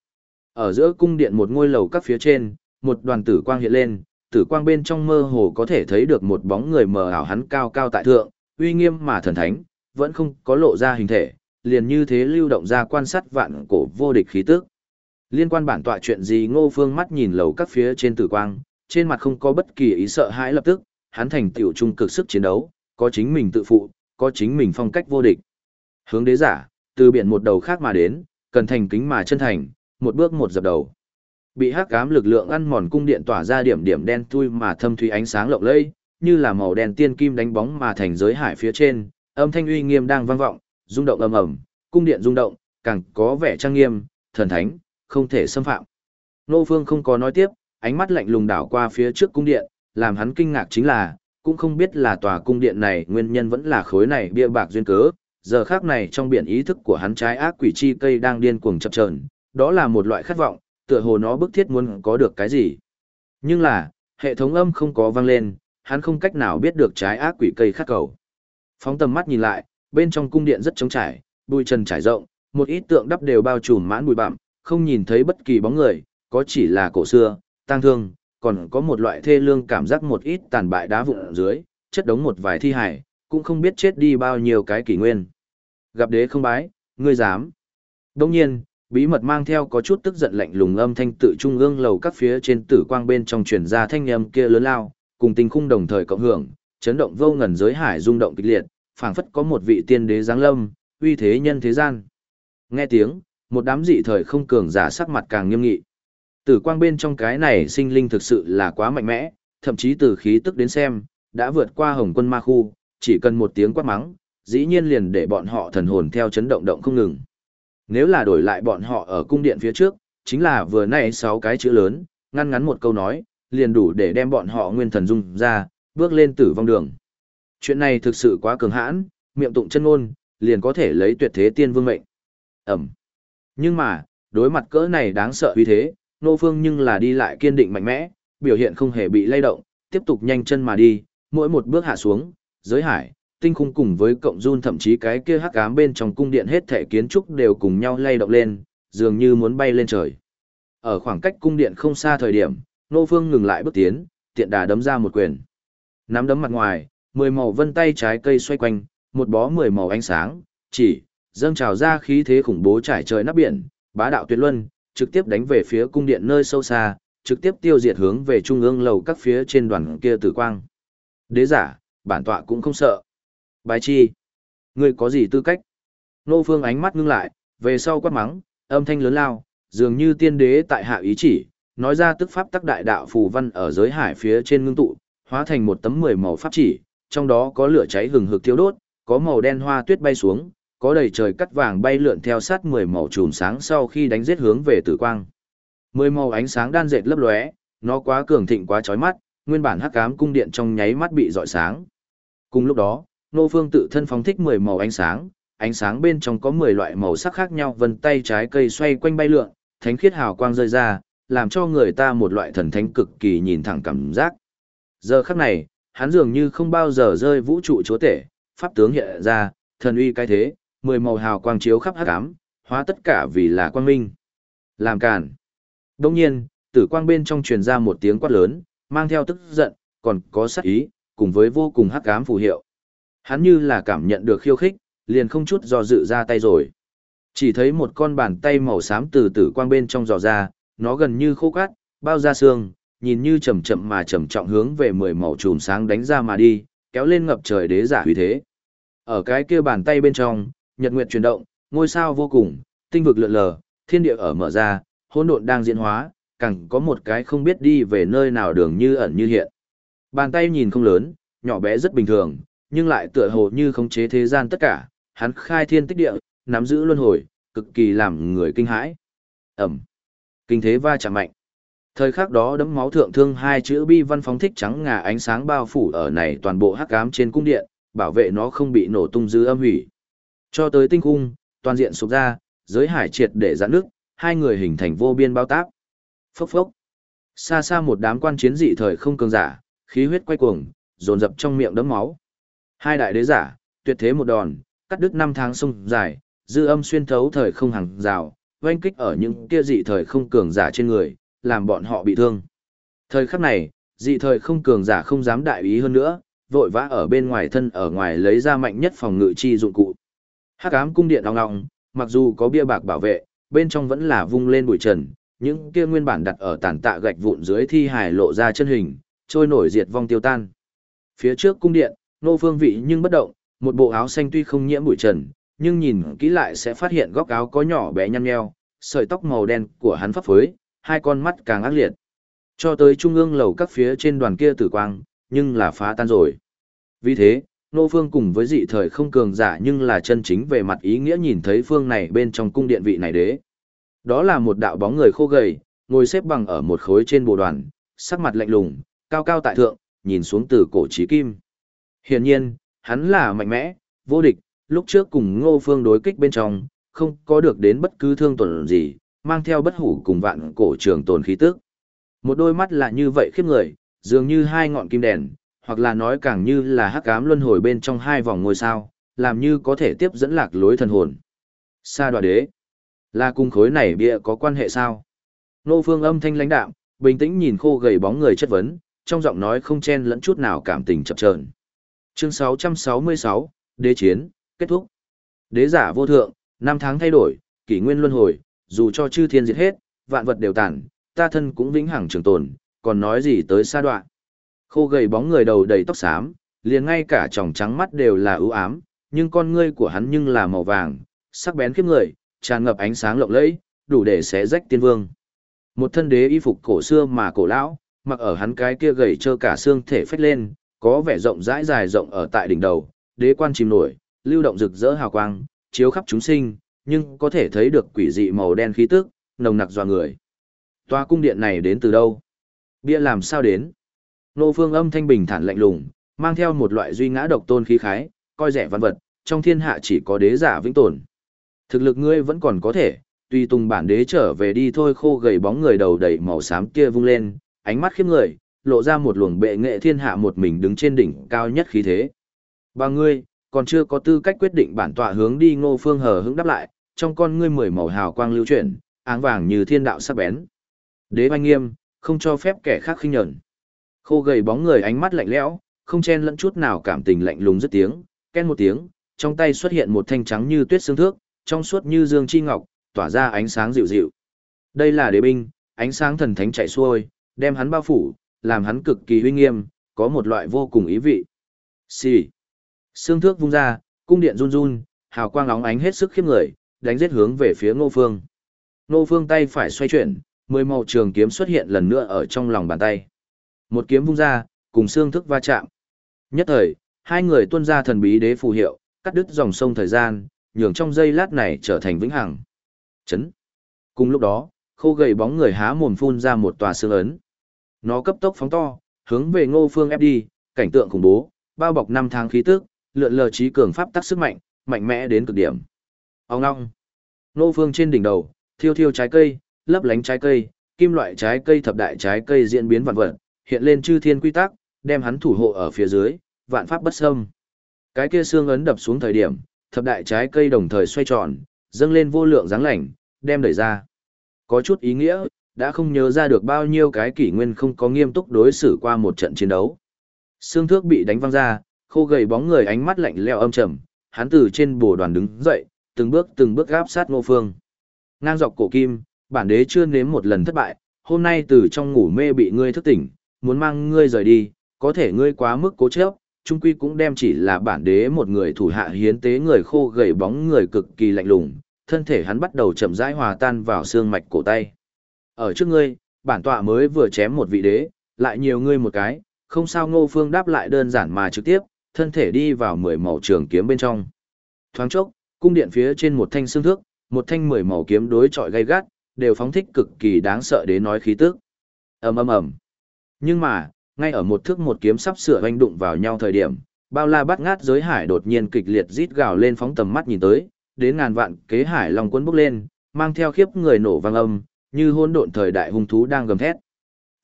Ở giữa cung điện một ngôi lầu các phía trên, một đoàn tử quang hiện lên, tử quang bên trong mơ hồ có thể thấy được một bóng người mờ ảo hắn cao cao tại thượng, uy nghiêm mà thần thánh, vẫn không có lộ ra hình thể, liền như thế lưu động ra quan sát vạn cổ vô địch khí tức. Liên quan bản tọa chuyện gì Ngô Phương mắt nhìn lầu các phía trên tử quang, trên mặt không có bất kỳ ý sợ hãi lập tức, hắn thành tiểu trung cực sức chiến đấu, có chính mình tự phụ, có chính mình phong cách vô địch. Hướng đế giả, từ biển một đầu khác mà đến, cần thành kính mà chân thành, một bước một dập đầu. Bị hắc ám lực lượng ăn mòn cung điện tỏa ra điểm điểm đen thui mà thâm thủy ánh sáng lộng lẫy, như là màu đen tiên kim đánh bóng mà thành giới hải phía trên, âm thanh uy nghiêm đang vang vọng, rung động ầm ầm, cung điện rung động, càng có vẻ trang nghiêm, thần thánh, không thể xâm phạm. Nô Phương không có nói tiếp, ánh mắt lạnh lùng đảo qua phía trước cung điện, làm hắn kinh ngạc chính là, cũng không biết là tòa cung điện này nguyên nhân vẫn là khối này bia bạc duyên cớ, giờ khác này trong biển ý thức của hắn trái ác quỷ chi cây đang điên cuồng chập chờn, đó là một loại khát vọng, tựa hồ nó bức thiết muốn có được cái gì. Nhưng là, hệ thống âm không có vang lên, hắn không cách nào biết được trái ác quỷ cây khát cầu. Phóng tầm mắt nhìn lại, bên trong cung điện rất trống trải, bụi trần trải rộng, một ít tượng đắp đều bao trùm mãn bụi bặm, không nhìn thấy bất kỳ bóng người, có chỉ là cổ xưa, tang thương, còn có một loại thê lương cảm giác một ít tàn bại đá vụn ở dưới, chất đống một vài thi hải, cũng không biết chết đi bao nhiêu cái kỷ nguyên. Gặp đế không bái, ngươi dám. Đông nhiên, bí mật mang theo có chút tức giận lạnh lùng âm thanh tự trung ương lầu các phía trên tử quang bên trong truyền ra thanh âm kia lớn lao, cùng tình khung đồng thời cộng hưởng, chấn động vô ngần giới hải rung động kịch liệt, phảng phất có một vị tiên đế giáng lâm, uy thế nhân thế gian. Nghe tiếng, một đám dị thời không cường giả sắc mặt càng nghiêm nghị. Tử quang bên trong cái này sinh linh thực sự là quá mạnh mẽ, thậm chí từ khí tức đến xem, đã vượt qua hồng quân ma khu, chỉ cần một tiếng quát mắng, dĩ nhiên liền để bọn họ thần hồn theo chấn động động không ngừng. Nếu là đổi lại bọn họ ở cung điện phía trước, chính là vừa nãy sáu cái chữ lớn, ngăn ngắn một câu nói, liền đủ để đem bọn họ nguyên thần dung ra, bước lên tử vong đường. Chuyện này thực sự quá cường hãn, miệng tụng chân ngôn, liền có thể lấy tuyệt thế tiên vương mệnh. Ẩm. Nhưng mà, đối mặt cỡ này đáng sợ uy thế, Nô Phương nhưng là đi lại kiên định mạnh mẽ, biểu hiện không hề bị lay động, tiếp tục nhanh chân mà đi, mỗi một bước hạ xuống, giới hải, tinh khung cùng với cộng run thậm chí cái kia hắc ám bên trong cung điện hết thể kiến trúc đều cùng nhau lay động lên, dường như muốn bay lên trời. Ở khoảng cách cung điện không xa thời điểm, Nô Phương ngừng lại bước tiến, tiện đà đấm ra một quyền. Nắm đấm mặt ngoài, mười màu vân tay trái cây xoay quanh, một bó mười màu ánh sáng, chỉ, dâng trào ra khí thế khủng bố trải trời nắp biển, bá đạo tuyệt luân, trực tiếp đánh về phía cung điện nơi sâu xa, trực tiếp tiêu diệt hướng về trung ương lầu các phía trên đoàn kia tử quang. Đế giả, bản tọa cũng không sợ. Bái chi, ngươi có gì tư cách? Nô Phương ánh mắt ngưng lại, về sau quát mắng, âm thanh lớn lao, dường như tiên đế tại hạ ý chỉ, nói ra tức pháp tắc đại đạo phù văn ở giới hải phía trên ngưng tụ, hóa thành một tấm mười màu pháp chỉ, trong đó có lửa cháy hừng hực thiêu đốt, có màu đen hoa tuyết bay xuống, có đầy trời cắt vàng bay lượn theo sát mười màu chùm sáng sau khi đánh giết hướng về tử quang. Mười màu ánh sáng đan dệt lấp lóe, nó quá cường thịnh quá chói mắt, nguyên bản hắc ám cung điện trong nháy mắt bị rọi sáng. Cùng lúc đó, Nô Phương tự thân phóng thích mười màu ánh sáng, ánh sáng bên trong có mười loại màu sắc khác nhau vân tay trái cây xoay quanh bay lượn, thánh khiết hào quang rơi ra, làm cho người ta một loại thần thánh cực kỳ nhìn thẳng cảm giác. Giờ khắc này, hắn dường như không bao giờ rơi vũ trụ chúa tể, pháp tướng hiện ra, thần uy cái thế, mười màu hào quang chiếu khắp hắc ám, hóa tất cả vì là quang minh. Làm cản. Đồng nhiên, tử quang bên trong truyền ra một tiếng quát lớn, mang theo tức giận, còn có sát ý, cùng với vô cùng hắc ám phù hiệu. Hắn như là cảm nhận được khiêu khích, liền không chút do dự ra tay rồi. Chỉ thấy một con bàn tay màu xám từ tử quang bên trong dò ra, nó gần như khô cát, bao da xương, nhìn như chậm chậm mà chậm trọng hướng về mười màu chùm sáng đánh ra mà đi, kéo lên ngập trời đế giả uy thế. Ở cái kia bàn tay bên trong, nhật nguyệt chuyển động, ngôi sao vô cùng, tinh vực lượn lờ, thiên địa ở mở ra, hỗn độn đang diễn hóa, càng có một cái không biết đi về nơi nào đường như ẩn như hiện. Bàn tay nhìn không lớn, nhỏ bé rất bình thường, nhưng lại tựa hồ như khống chế thế gian tất cả, hắn khai thiên tích địa, nắm giữ luân hồi, cực kỳ làm người kinh hãi. Ẩm. Kinh thế va chạm mạnh. Thời khắc đó đấm máu thượng thương hai chữ bi văn phóng thích trắng ngà ánh sáng bao phủ ở này toàn bộ hắc ám trên cung điện, bảo vệ nó không bị nổ tung dư âm hủy. Cho tới tinh cung, toàn diện sụp ra, giới hải triệt để giãn nước, hai người hình thành vô biên bao táp. Phốc phốc. Xa xa một đám quan chiến dị thời không cường giả, khí huyết quay cuồng, dồn dập trong miệng đấm máu. Hai đại đế giả, tuyệt thế một đòn, cắt đứt năm tháng sông dài, dư âm xuyên thấu thời không hàng rào, oanh kích ở những kia dị thời không cường giả trên người, làm bọn họ bị thương. Thời khắc này, dị thời không cường giả không dám đại ý hơn nữa, vội vã ở bên ngoài thân ở ngoài lấy ra mạnh nhất phòng ngự chi dụng cụ. Hắc ám cung điện ong ong, mặc dù có bia bạc bảo vệ, bên trong vẫn là vung lên bụi trần, những kia nguyên bản đặt ở tàn tạ gạch vụn dưới thi hài lộ ra chân hình, trôi nổi diệt vong tiêu tan. Phía trước cung điện, nô phương vị nhưng bất động, một bộ áo xanh tuy không nhiễm bụi trần, nhưng nhìn kỹ lại sẽ phát hiện góc áo có nhỏ bé nhăn nheo, sợi tóc màu đen của hắn phấp phới, hai con mắt càng ác liệt. Cho tới trung ương lầu các phía trên đoàn kia tử quang, nhưng là phá tan rồi. Vì thế, Nô Phương cùng với dị thời không cường giả nhưng là chân chính về mặt ý nghĩa nhìn thấy phương này bên trong cung điện vị này đế. Đó là một đạo bóng người khô gầy, ngồi xếp bằng ở một khối trên bồ đoàn, sắc mặt lạnh lùng, cao cao tại thượng, nhìn xuống từ cổ chí kim. Hiển nhiên, hắn là mạnh mẽ, vô địch, lúc trước cùng Ngô Phương đối kích bên trong, không có được đến bất cứ thương tổn gì, mang theo bất hủ cùng vạn cổ trường tồn khí tức. Một đôi mắt là như vậy khiếp người, dường như hai ngọn kim đèn, hoặc là nói càng như là hắc ám luân hồi bên trong hai vòng ngôi sao, làm như có thể tiếp dẫn lạc lối thần hồn. Sa đoạ đế, là cung khối này bịa có quan hệ sao? Nô phương âm thanh lãnh đạm, bình tĩnh nhìn khô gầy bóng người chất vấn, trong giọng nói không chen lẫn chút nào cảm tình chập chờn. Chương 666, Đế chiến, kết thúc. Đế giả vô thượng, năm tháng thay đổi, kỷ nguyên luân hồi, dù cho chư thiên diệt hết, vạn vật đều tàn, ta thân cũng vĩnh hằng trường tồn, còn nói gì tới xa đoạn. Khô gầy bóng người đầu đầy tóc xám, liền ngay cả tròng trắng mắt đều là ưu ám, nhưng con ngươi của hắn nhưng là màu vàng, sắc bén khiếp người, tràn ngập ánh sáng lộng lẫy, đủ để xé rách tiên vương. Một thân đế y phục cổ xưa mà cổ lão, mặc ở hắn cái kia gầy trơ cả xương thể phách lên, có vẻ rộng rãi dài rộng ở tại đỉnh đầu, đế quan chìm nổi, lưu động rực rỡ hào quang, chiếu khắp chúng sinh, nhưng có thể thấy được quỷ dị màu đen khí tức, nồng nặc dọa người. Toa cung điện này đến từ đâu? Bia làm sao đến? Nô phương âm thanh bình thản lạnh lùng, mang theo một loại duy ngã độc tôn khí khái, coi rẻ văn vật, trong thiên hạ chỉ có đế giả vĩnh tồn. Thực lực ngươi vẫn còn có thể, tuy tùng bản đế trở về đi thôi khô gầy bóng người đầu đầy màu xám kia vung lên, ánh mắt khiếp người, lộ ra một luồng bệ nghệ thiên hạ một mình đứng trên đỉnh cao nhất khí thế. Ba ngươi, còn chưa có tư cách quyết định bản tọa hướng đi ngô phương hờ hững đáp lại, trong con ngươi mười màu hào quang lưu chuyển, áng vàng như thiên đạo sắc bén. Đế oanh nghiêm, không cho phép kẻ khác khinh nhẫn. Khô gầy bóng người ánh mắt lạnh lẽo, không chen lẫn chút nào cảm tình lạnh lùng rất tiếng, ken một tiếng, trong tay xuất hiện một thanh trắng như tuyết xương thước, trong suốt như dương chi ngọc, tỏa ra ánh sáng dịu dịu. Đây là đế binh, ánh sáng thần thánh chạy xuôi, đem hắn bao phủ, làm hắn cực kỳ uy nghiêm, có một loại vô cùng ý vị. Xì. Xương thước vung ra, cung điện run run, hào quang óng ánh hết sức khiếp người, đánh giết hướng về phía Ngô Phương. Ngô Phương tay phải xoay chuyển, mười màu trường kiếm xuất hiện lần nữa ở trong lòng bàn tay. Một kiếm vung ra, cùng xương thức va chạm. Nhất thời, hai người tuôn ra thần bí đế phù hiệu, cắt đứt dòng sông thời gian, nhường trong giây lát này trở thành vĩnh hằng. Chấn. Cùng lúc đó, khô gầy bóng người há mồm phun ra một tòa xương ấn. Nó cấp tốc phóng to, hướng về Ngô Phương ép đi, cảnh tượng khủng bố, bao bọc năm tháng khí tức, lượn lờ trí cường pháp tắc sức mạnh, mạnh mẽ đến cực điểm. Ông ngong. nô Phương trên đỉnh đầu, thiêu thiêu trái cây, lấp lánh trái cây, kim loại trái cây thập đại trái cây diễn biến vạn vật, hiện lên chư thiên quy tắc, đem hắn thủ hộ ở phía dưới, vạn pháp bất xâm. Cái kia xương ấn đập xuống thời điểm, thập đại trái cây đồng thời xoay tròn, dâng lên vô lượng dáng lạnh, đem đẩy ra. Có chút ý nghĩa, đã không nhớ ra được bao nhiêu cái kỷ nguyên không có nghiêm túc đối xử qua một trận chiến đấu. Xương thước bị đánh văng ra, khô gầy bóng người ánh mắt lạnh lẽo âm trầm, hắn từ trên bồ đoàn đứng dậy, từng bước từng bước gáp sát Ngô Phương. Ngang dọc cổ kim, bản đế chưa nếm một lần thất bại, hôm nay từ trong ngủ mê bị ngươi thức tỉnh, muốn mang ngươi rời đi, có thể ngươi quá mức cố chấp, trung quy cũng đem chỉ là bản đế một người thủ hạ hiến tế người khô gầy bóng người cực kỳ lạnh lùng, thân thể hắn bắt đầu chậm rãi hòa tan vào xương mạch cổ tay. Ở trước ngươi, bản tọa mới vừa chém một vị đế, lại nhiều ngươi một cái, không sao ngô phương đáp lại đơn giản mà trực tiếp, thân thể đi vào mười màu trường kiếm bên trong. Thoáng chốc, cung điện phía trên một thanh xương thước, một thanh mười màu kiếm đối chọi gay gắt, đều phóng thích cực kỳ đáng sợ đến nói khí tức. ầm ầm ầm. Nhưng mà, ngay ở một thước một kiếm sắp sửa hoành đụng vào nhau thời điểm, bao la bắt ngát giới hải đột nhiên kịch liệt rít gào lên phóng tầm mắt nhìn tới, đến ngàn vạn kế hải long cuốn bốc lên, mang theo khiếp người nổ vang âm, như hỗn độn thời đại hung thú đang gầm thét.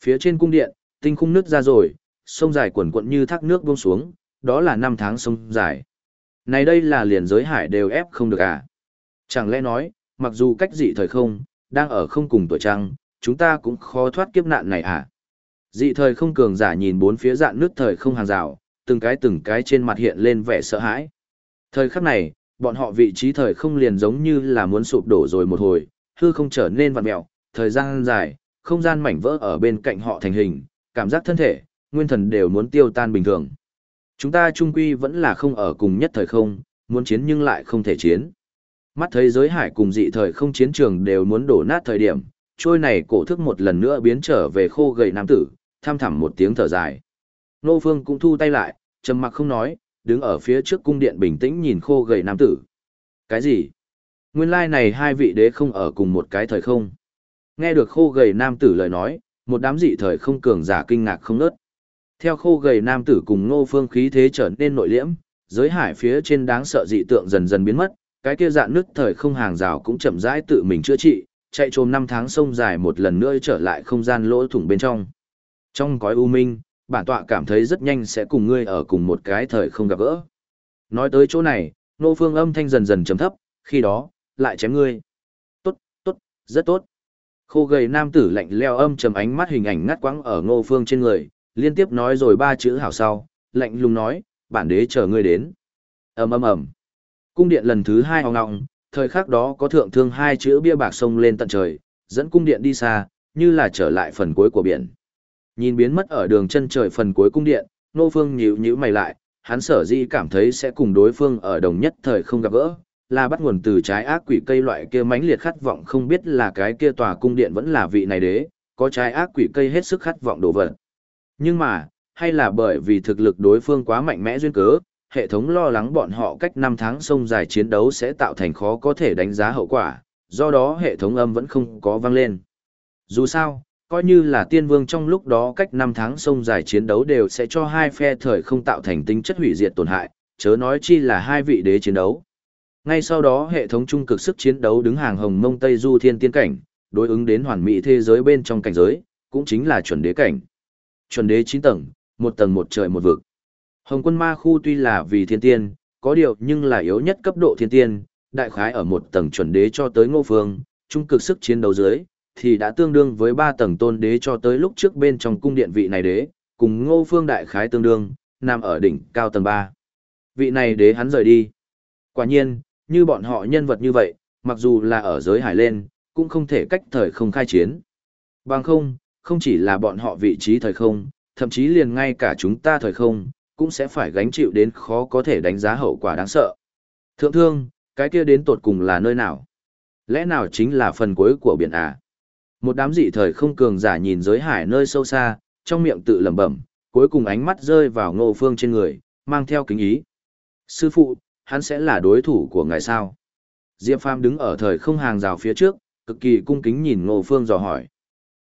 Phía trên cung điện, tinh khung nước ra rồi, sông dài quần quận như thác nước buông xuống, đó là năm tháng sông dài. Này đây là liền giới hải đều ép không được à? Chẳng lẽ nói, mặc dù cách dị thời không, đang ở không cùng tuổi trăng, chúng ta cũng khó thoát kiếp nạn này à? Dị thời không cường giả nhìn bốn phía dạn nước thời không hàng rào, từng cái từng cái trên mặt hiện lên vẻ sợ hãi. Thời khắc này, bọn họ vị trí thời không liền giống như là muốn sụp đổ rồi một hồi, hư không trở nên vặn mẹo, thời gian dài, không gian mảnh vỡ ở bên cạnh họ thành hình, cảm giác thân thể, nguyên thần đều muốn tiêu tan bình thường. Chúng ta trung quy vẫn là không ở cùng nhất thời không, muốn chiến nhưng lại không thể chiến. Mắt thấy giới hải cùng dị thời không chiến trường đều muốn đổ nát thời điểm, trôi này cổ thức một lần nữa biến trở về khô gầy nam tử, tham thẳm một tiếng thở dài. Nô Phương cũng thu tay lại, trầm mặc không nói, đứng ở phía trước cung điện bình tĩnh nhìn khô gầy nam tử. Cái gì? Nguyên lai này hai vị đế không ở cùng một cái thời không. Nghe được khô gầy nam tử lời nói, một đám dị thời không cường giả kinh ngạc không nớt. Theo khô gầy nam tử cùng ngô phương khí thế trở nên nội liễm, giới hải phía trên đáng sợ dị tượng dần dần biến mất, cái kia dạn nứt thời không hàng rào cũng chậm rãi tự mình chữa trị, chạy trồm năm tháng sông dài một lần nữa trở lại không gian lỗ thủng bên trong. Trong cõi u minh, bản tọa cảm thấy rất nhanh sẽ cùng ngươi ở cùng một cái thời không gặp gỡ. Nói tới chỗ này, nô phương âm thanh dần dần trầm thấp, khi đó, lại chém ngươi. Tốt, tốt, rất tốt. Khô gầy nam tử lạnh leo âm trầm ánh mắt hình ảnh ngắt quãng ở ngô phương trên người, liên tiếp nói rồi ba chữ hảo sau, lạnh lùng nói, bản đế chờ ngươi đến. ầm ầm ầm. Cung điện lần thứ hai hoang ngọng, thời khắc đó có thượng thương hai chữ bia bạc sông lên tận trời, dẫn cung điện đi xa, như là trở lại phần cuối của biển. Nhìn biến mất ở đường chân trời phần cuối cung điện, Nô Phương nhíu nhíu mày lại, hắn sở dĩ cảm thấy sẽ cùng đối phương ở đồng nhất thời không gặp gỡ, là bắt nguồn từ trái ác quỷ cây loại kia mãnh liệt khát vọng không biết là cái kia tòa cung điện vẫn là vị này đế, có trái ác quỷ cây hết sức khát vọng đồ vật. Nhưng mà, hay là bởi vì thực lực đối phương quá mạnh mẽ duyên cớ, hệ thống lo lắng bọn họ cách 5 tháng sông dài chiến đấu sẽ tạo thành khó có thể đánh giá hậu quả, do đó hệ thống âm vẫn không có vang lên. Dù sao, coi như là tiên vương trong lúc đó cách 5 tháng sông dài chiến đấu đều sẽ cho hai phe thời không tạo thành tính chất hủy diệt tổn hại, chớ nói chi là hai vị đế chiến đấu. Ngay sau đó hệ thống trung cực sức chiến đấu đứng hàng hồng mông Tây Du Thiên Tiên Cảnh, đối ứng đến hoàn mỹ thế giới bên trong cảnh giới, cũng chính là chuẩn đế cảnh. Chuẩn đế 9 tầng, một tầng một trời một vực. Hồng quân ma khu tuy là vì thiên tiên, có điều nhưng là yếu nhất cấp độ thiên tiên, đại khái ở một tầng chuẩn đế cho tới ngô phương, trung cực sức chiến đấu dưới, thì đã tương đương với ba tầng tôn đế cho tới lúc trước bên trong cung điện vị này đế, cùng ngô phương đại khái tương đương, nằm ở đỉnh cao tầng 3. Vị này đế hắn rời đi. Quả nhiên, như bọn họ nhân vật như vậy, mặc dù là ở giới hải lên, cũng không thể cách thời không khai chiến. Bằng không, không chỉ là bọn họ vị trí thời không, thậm chí liền ngay cả chúng ta thời không, cũng sẽ phải gánh chịu đến khó có thể đánh giá hậu quả đáng sợ. Thượng thương, cái kia đến tột cùng là nơi nào? Lẽ nào chính là phần cuối của biển à? Một đám dị thời không cường giả nhìn giới hải nơi sâu xa, trong miệng tự lẩm bẩm, cuối cùng ánh mắt rơi vào ngô phương trên người, mang theo kính ý. Sư phụ, hắn sẽ là đối thủ của ngài sao? Diệp Phàm đứng ở thời không hàng rào phía trước, cực kỳ cung kính nhìn ngô phương dò hỏi.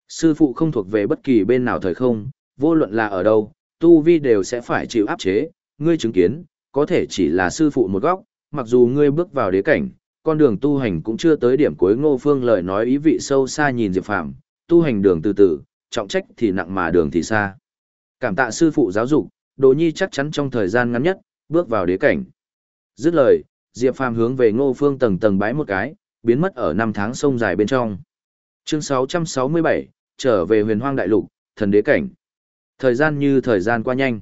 Sư phụ không thuộc về bất kỳ bên nào thời không, vô luận là ở đâu, tu vi đều sẽ phải chịu áp chế, ngươi chứng kiến, có thể chỉ là sư phụ một góc, mặc dù ngươi bước vào đế cảnh, con đường tu hành cũng chưa tới điểm cuối ngô phương lời nói ý vị sâu xa nhìn Diệp Phàm tu hành đường từ từ, trọng trách thì nặng mà đường thì xa. Cảm tạ sư phụ giáo dục, Đồ Nhi chắc chắn trong thời gian ngắn nhất, bước vào đế cảnh. Dứt lời, Diệp Phàm hướng về ngô phương tầng tầng bái một cái, biến mất ở năm tháng sông dài bên trong. Chương 667, trở về huyền hoang đại lục, thần đế cảnh. Thời gian như thời gian qua nhanh.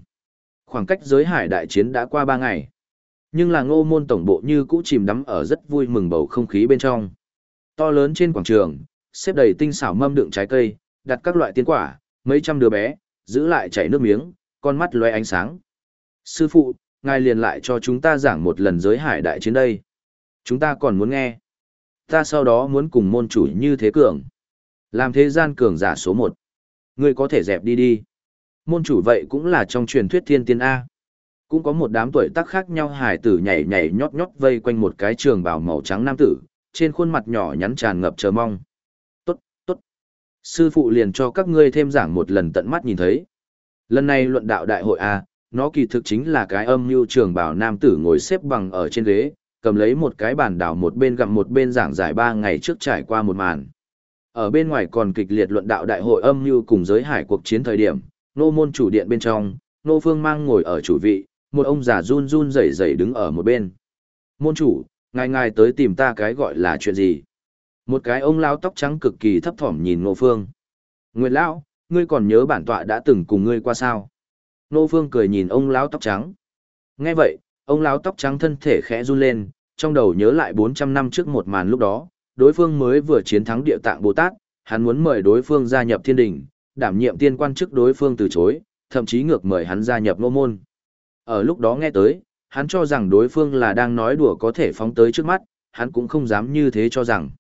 Khoảng cách giới hải đại chiến đã qua 3 ngày. Nhưng là ngô môn tổng bộ như cũ chìm đắm ở rất vui mừng bầu không khí bên trong. To lớn trên quảng trường, xếp đầy tinh xảo mâm đựng trái cây, đặt các loại tiên quả, mấy trăm đứa bé, giữ lại chảy nước miếng, con mắt loe ánh sáng. Sư phụ, ngài liền lại cho chúng ta giảng một lần giới hải đại chiến đây. Chúng ta còn muốn nghe. Ta sau đó muốn cùng môn chủ như thế cường. Làm thế gian cường giả số một. Ngươi có thể dẹp đi đi. Môn chủ vậy cũng là trong truyền thuyết thiên tiên A. Cũng có một đám tuổi tác khác nhau hải tử nhảy nhảy nhót nhót vây quanh một cái trường bào màu trắng nam tử, trên khuôn mặt nhỏ nhắn tràn ngập chờ mong. Tốt, tốt. Sư phụ liền cho các ngươi thêm giảng một lần tận mắt nhìn thấy. Lần này luận đạo đại hội A, nó kỳ thực chính là cái âm mưu trường bảo nam tử ngồi xếp bằng ở trên ghế, cầm lấy một cái bàn đảo một bên gặm một bên giảng giải ba ngày trước trải qua một màn. Ở bên ngoài còn kịch liệt luận đạo đại hội âm như cùng giới hải cuộc chiến thời điểm, nô môn chủ điện bên trong, nô phương mang ngồi ở chủ vị, một ông già run run rẩy rẩy đứng ở một bên. Môn chủ, ngài ngài tới tìm ta cái gọi là chuyện gì? Một cái ông lão tóc trắng cực kỳ thấp thỏm nhìn nô phương. Nguyệt lão, ngươi còn nhớ bản tọa đã từng cùng ngươi qua sao? Nô phương cười nhìn ông lão tóc trắng. Nghe vậy, ông lão tóc trắng thân thể khẽ run lên, trong đầu nhớ lại 400 năm trước một màn lúc đó, đối phương mới vừa chiến thắng địa tạng Bồ Tát, hắn muốn mời đối phương gia nhập thiên đình, đảm nhiệm tiên quan chức đối phương từ chối, thậm chí ngược mời hắn gia nhập nô môn. Ở lúc đó nghe tới, hắn cho rằng đối phương là đang nói đùa có thể phóng tới trước mắt, hắn cũng không dám như thế cho rằng.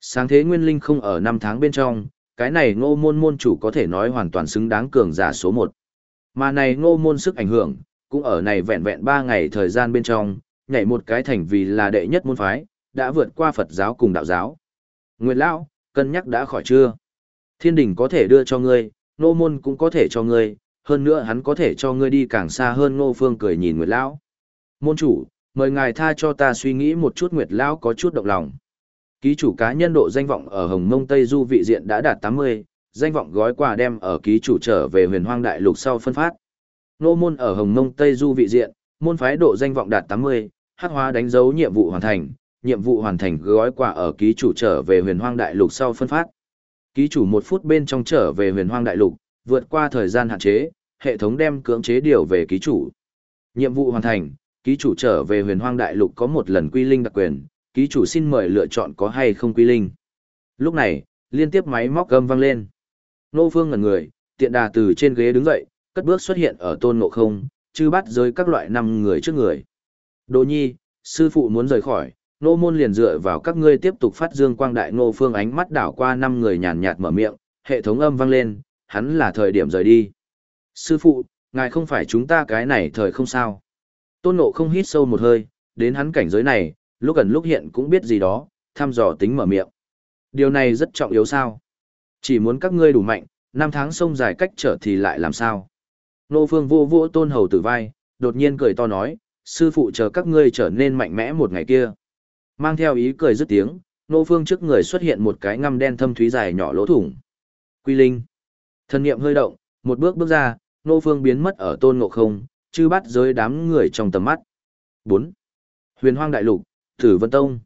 Sáng thế nguyên linh không ở năm tháng bên trong, cái này ngô môn môn chủ có thể nói hoàn toàn xứng đáng cường giả số một. Mà này ngô môn sức ảnh hưởng, cũng ở này vẹn vẹn ba ngày thời gian bên trong, nhảy một cái thành vì là đệ nhất môn phái, đã vượt qua Phật giáo cùng đạo giáo. Nguyệt Lão, cân nhắc đã khỏi chưa? Thiên đình có thể đưa cho ngươi, nô môn cũng có thể cho ngươi, hơn nữa hắn có thể cho ngươi đi càng xa hơn ngô phương cười nhìn Nguyệt Lão. Môn chủ, mời ngài tha cho ta suy nghĩ một chút Nguyệt Lão có chút động lòng. Ký chủ cá nhân độ danh vọng ở Hồng Mông Tây Du vị diện đã đạt 80, danh vọng gói quà đem ở ký chủ trở về huyền hoang đại lục sau phân phát. Nô môn ở Hồng Mông Tây Du vị diện, môn phái độ danh vọng đạt 80, hắc hóa đánh dấu nhiệm vụ hoàn thành, nhiệm vụ hoàn thành gói quà ở ký chủ trở về huyền hoang đại lục sau phân phát. Ký chủ một phút bên trong trở về huyền hoang đại lục, vượt qua thời gian hạn chế, hệ thống đem cưỡng chế điều về ký chủ. Nhiệm vụ hoàn thành, ký chủ trở về huyền hoang đại lục có một lần quy linh đặc quyền, ký chủ xin mời lựa chọn có hay không quy linh. Lúc này, liên tiếp máy móc gầm vang lên. Nô Phương ngẩn người, tiện đà từ trên ghế đứng dậy, cất bước xuất hiện ở tôn ngộ không, chư bắt rơi các loại năm người trước người. Đỗ nhi, sư phụ muốn rời khỏi, nô môn liền dựa vào các ngươi tiếp tục phát dương quang đại nô phương ánh mắt đảo qua năm người nhàn nhạt mở miệng, hệ thống âm vang lên, hắn là thời điểm rời đi. Sư phụ, ngài không phải chúng ta cái này thời không sao. Tôn ngộ không hít sâu một hơi, đến hắn cảnh giới này, lúc gần lúc hiện cũng biết gì đó, thăm dò tính mở miệng. Điều này rất trọng yếu sao? Chỉ muốn các ngươi đủ mạnh, năm tháng sông dài cách trở thì lại làm sao? Nô phương vô vô tôn hầu tử vai, đột nhiên cười to nói, sư phụ chờ các ngươi trở nên mạnh mẽ một ngày kia. Mang theo ý cười dứt tiếng, nô phương trước người xuất hiện một cái ngăm đen thâm thúy dài nhỏ lỗ thủng. Quy linh. Thân niệm hơi động, một bước bước ra, nô phương biến mất ở tôn ngộ không, chư bắt giới đám người trong tầm mắt. 4. Huyền hoang đại lục, Tử Vân Tông.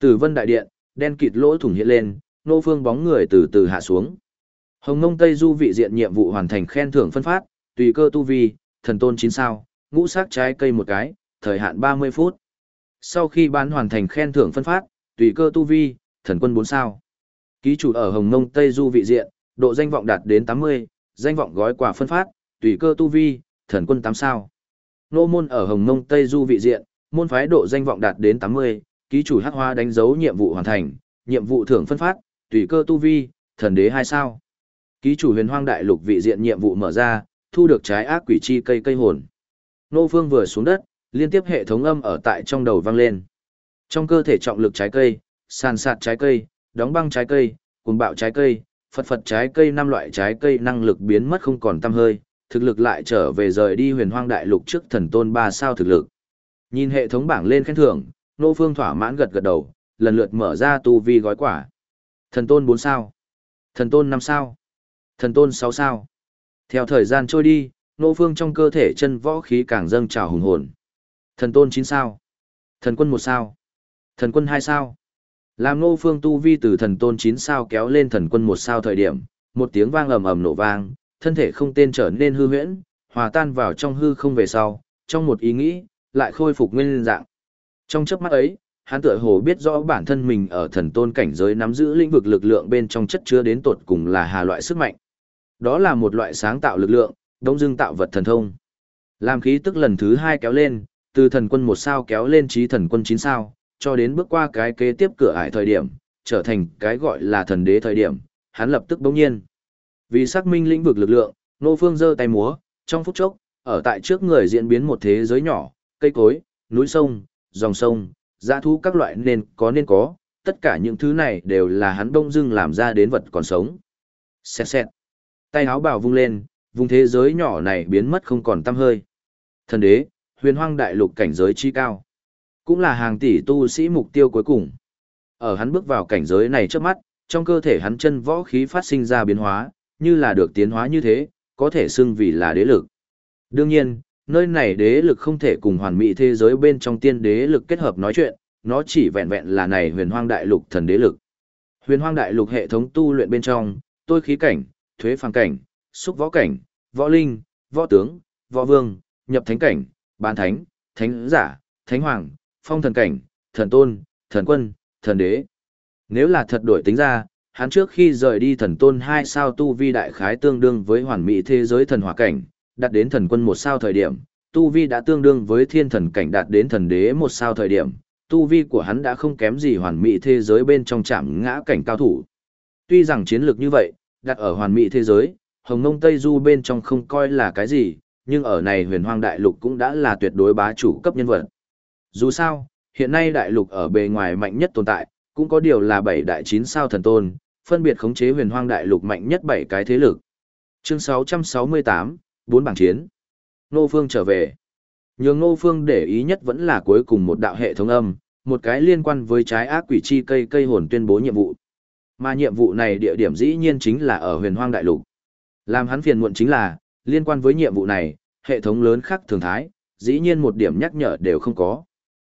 Tử Vân Đại Điện, đen kịt lỗ thủng hiện lên, nô phương bóng người từ từ hạ xuống. Hồng Ngông Tây Du vị diện nhiệm vụ hoàn thành khen thưởng phân phát, tùy cơ tu vi, thần tôn 9 sao, ngũ sắc trái cây một cái, thời hạn 30 phút. Sau khi bán hoàn thành khen thưởng phân phát, tùy cơ tu vi, thần quân 4 sao. Ký chủ ở Hồng nông Tây Du vị diện, độ danh vọng đạt đến 80, danh vọng gói quà phân phát, tùy cơ tu vi, thần quân 8 sao. Nô môn ở Hồng nông Tây Du vị diện, môn phái độ danh vọng đạt đến 80, ký chủ hắc hoa đánh dấu nhiệm vụ hoàn thành, nhiệm vụ thưởng phân phát, tùy cơ tu vi, thần đế 2 sao. Ký chủ huyền hoang đại lục vị diện nhiệm vụ mở ra, thu được trái ác quỷ chi cây cây hồn. Nô Phương vừa xuống đất, liên tiếp hệ thống âm ở tại trong đầu vang lên. Trong cơ thể trọng lực trái cây, sàn sạt trái cây, đóng băng trái cây, cuồng bạo trái cây, phật phật trái cây năm loại trái cây năng lực biến mất không còn tăm hơi, thực lực lại trở về rời đi huyền hoang đại lục trước thần tôn ba sao thực lực. Nhìn hệ thống bảng lên khen thưởng, Nô Phương thỏa mãn gật gật đầu, lần lượt mở ra tu vi gói quả. Thần tôn 4 sao, thần tôn 5 sao, thần tôn 6 sao. Theo thời gian trôi đi, Nô Phương trong cơ thể chân võ khí càng dâng trào hùng hồn. Thần tôn 9 sao, thần quân 1 sao, thần quân 2 sao. Làm Nô Phương tu vi từ thần tôn 9 sao kéo lên thần quân 1 sao thời điểm, một tiếng vang ầm ầm nổ vang, thân thể không tên trở nên hư huyễn, hòa tan vào trong hư không về sau, trong một ý nghĩ, lại khôi phục nguyên dạng. Trong chớp mắt ấy, hắn tựa hồ biết rõ bản thân mình ở thần tôn cảnh giới nắm giữ lĩnh vực lực lượng bên trong chất chứa đến tột cùng là hà loại sức mạnh. Đó là một loại sáng tạo lực lượng, đông dương tạo vật thần thông. Làm khí tức lần thứ hai kéo lên, từ thần quân một sao kéo lên trí thần quân chín sao, cho đến bước qua cái kế tiếp cửa ải thời điểm, trở thành cái gọi là thần đế thời điểm, hắn lập tức bỗng nhiên. Vì xác minh lĩnh vực lực lượng, nô phương giơ tay múa, trong phút chốc, ở tại trước người diễn biến một thế giới nhỏ, cây cối, núi sông, dòng sông, dã thú các loại nên có nên có, tất cả những thứ này đều là hắn đông dưng làm ra đến vật còn sống. Xẹt xẹt. Tay áo bảo vung lên, vùng thế giới nhỏ này biến mất không còn tăm hơi. Thần đế, huyền hoang đại lục cảnh giới chi cao. Cũng là hàng tỷ tu sĩ mục tiêu cuối cùng. Ở hắn bước vào cảnh giới này trước mắt, trong cơ thể hắn chân võ khí phát sinh ra biến hóa, như là được tiến hóa như thế, có thể xưng vì là đế lực. Đương nhiên, nơi này đế lực không thể cùng hoàn mỹ thế giới bên trong tiên đế lực kết hợp nói chuyện, nó chỉ vẹn vẹn là này huyền hoang đại lục thần đế lực. Huyền hoang đại lục hệ thống tu luyện bên trong, tôi khí cảnh, thuế phàng cảnh, xúc võ cảnh, võ linh, võ tướng, võ vương, nhập thánh cảnh, bán thánh, thánh giả, thánh hoàng, phong thần cảnh, thần tôn, thần quân, thần đế. Nếu là thật đổi tính ra, hắn trước khi rời đi thần tôn hai sao tu vi đại khái tương đương với hoàn mỹ thế giới thần hỏa cảnh, đạt đến thần quân một sao thời điểm, tu vi đã tương đương với thiên thần cảnh đạt đến thần đế một sao thời điểm, tu vi của hắn đã không kém gì hoàn mỹ thế giới bên trong chạm ngã cảnh cao thủ. Tuy rằng chiến lược như vậy, đặt ở hoàn mỹ thế giới, hồng ngông Tây Du bên trong không coi là cái gì, nhưng ở này huyền hoang đại lục cũng đã là tuyệt đối bá chủ cấp nhân vật. Dù sao, hiện nay đại lục ở bề ngoài mạnh nhất tồn tại, cũng có điều là bảy đại chín sao thần tôn, phân biệt khống chế huyền hoang đại lục mạnh nhất bảy cái thế lực. Chương 668, bốn bảng chiến. Nô Phương trở về. Nhường Nô Phương để ý nhất vẫn là cuối cùng một đạo hệ thống âm, một cái liên quan với trái ác quỷ chi cây cây hồn tuyên bố nhiệm vụ. Mà nhiệm vụ này địa điểm dĩ nhiên chính là ở huyền hoang đại lục. Làm hắn phiền muộn chính là, liên quan với nhiệm vụ này, hệ thống lớn khác thường thái, dĩ nhiên một điểm nhắc nhở đều không có.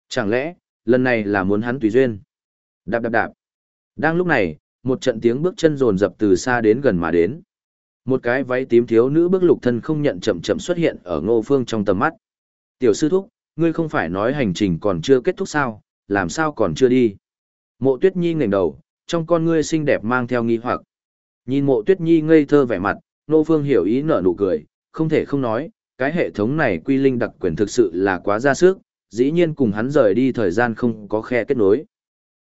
Chẳng lẽ, lần này là muốn hắn tùy duyên? Đạp đạp đạp. Đang lúc này, một trận tiếng bước chân rồn rập từ xa đến gần mà đến. Một cái váy tím thiếu nữ bước lục thân không nhận chậm chậm xuất hiện ở ngô phương trong tầm mắt. Tiểu sư thúc, ngươi không phải nói hành trình còn chưa kết thúc sao, làm sao còn chưa đi. Mộ tuyết nhi ngẩng đầu, trong con ngươi xinh đẹp mang theo nghi hoặc. Nhìn mộ tuyết nhi ngây thơ vẻ mặt, ngô phương hiểu ý nở nụ cười, không thể không nói, cái hệ thống này quy linh đặc quyền thực sự là quá ra sức, dĩ nhiên cùng hắn rời đi thời gian không có khe kết nối.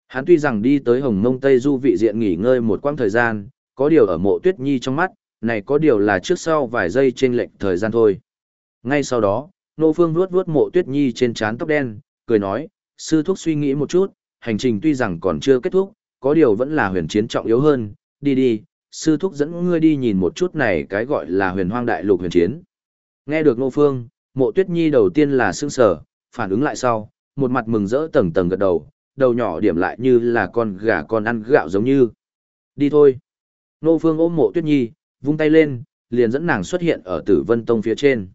Hắn tuy rằng đi tới Hồng Mông Tây Du vị diện nghỉ ngơi một quãng thời gian, có điều ở mộ tuyết nhi trong mắt, này có điều là trước sau vài giây trên lệnh thời gian thôi. Ngay sau đó, Nô Phương vuốt vuốt mộ tuyết nhi trên trán tóc đen, cười nói, sư thúc suy nghĩ một chút, hành trình tuy rằng còn chưa kết thúc, có điều vẫn là huyền chiến trọng yếu hơn, đi đi, sư thúc dẫn ngươi đi nhìn một chút này cái gọi là huyền hoang đại lục huyền chiến. Nghe được Ngô Phương, mộ tuyết nhi đầu tiên là sững sở, phản ứng lại sau, một mặt mừng rỡ tầng tầng gật đầu, đầu nhỏ điểm lại như là con gà con ăn gạo giống như. Đi thôi. Ngô Phương ôm mộ tuyết nhi, vung tay lên, liền dẫn nàng xuất hiện ở tử vân tông phía trên.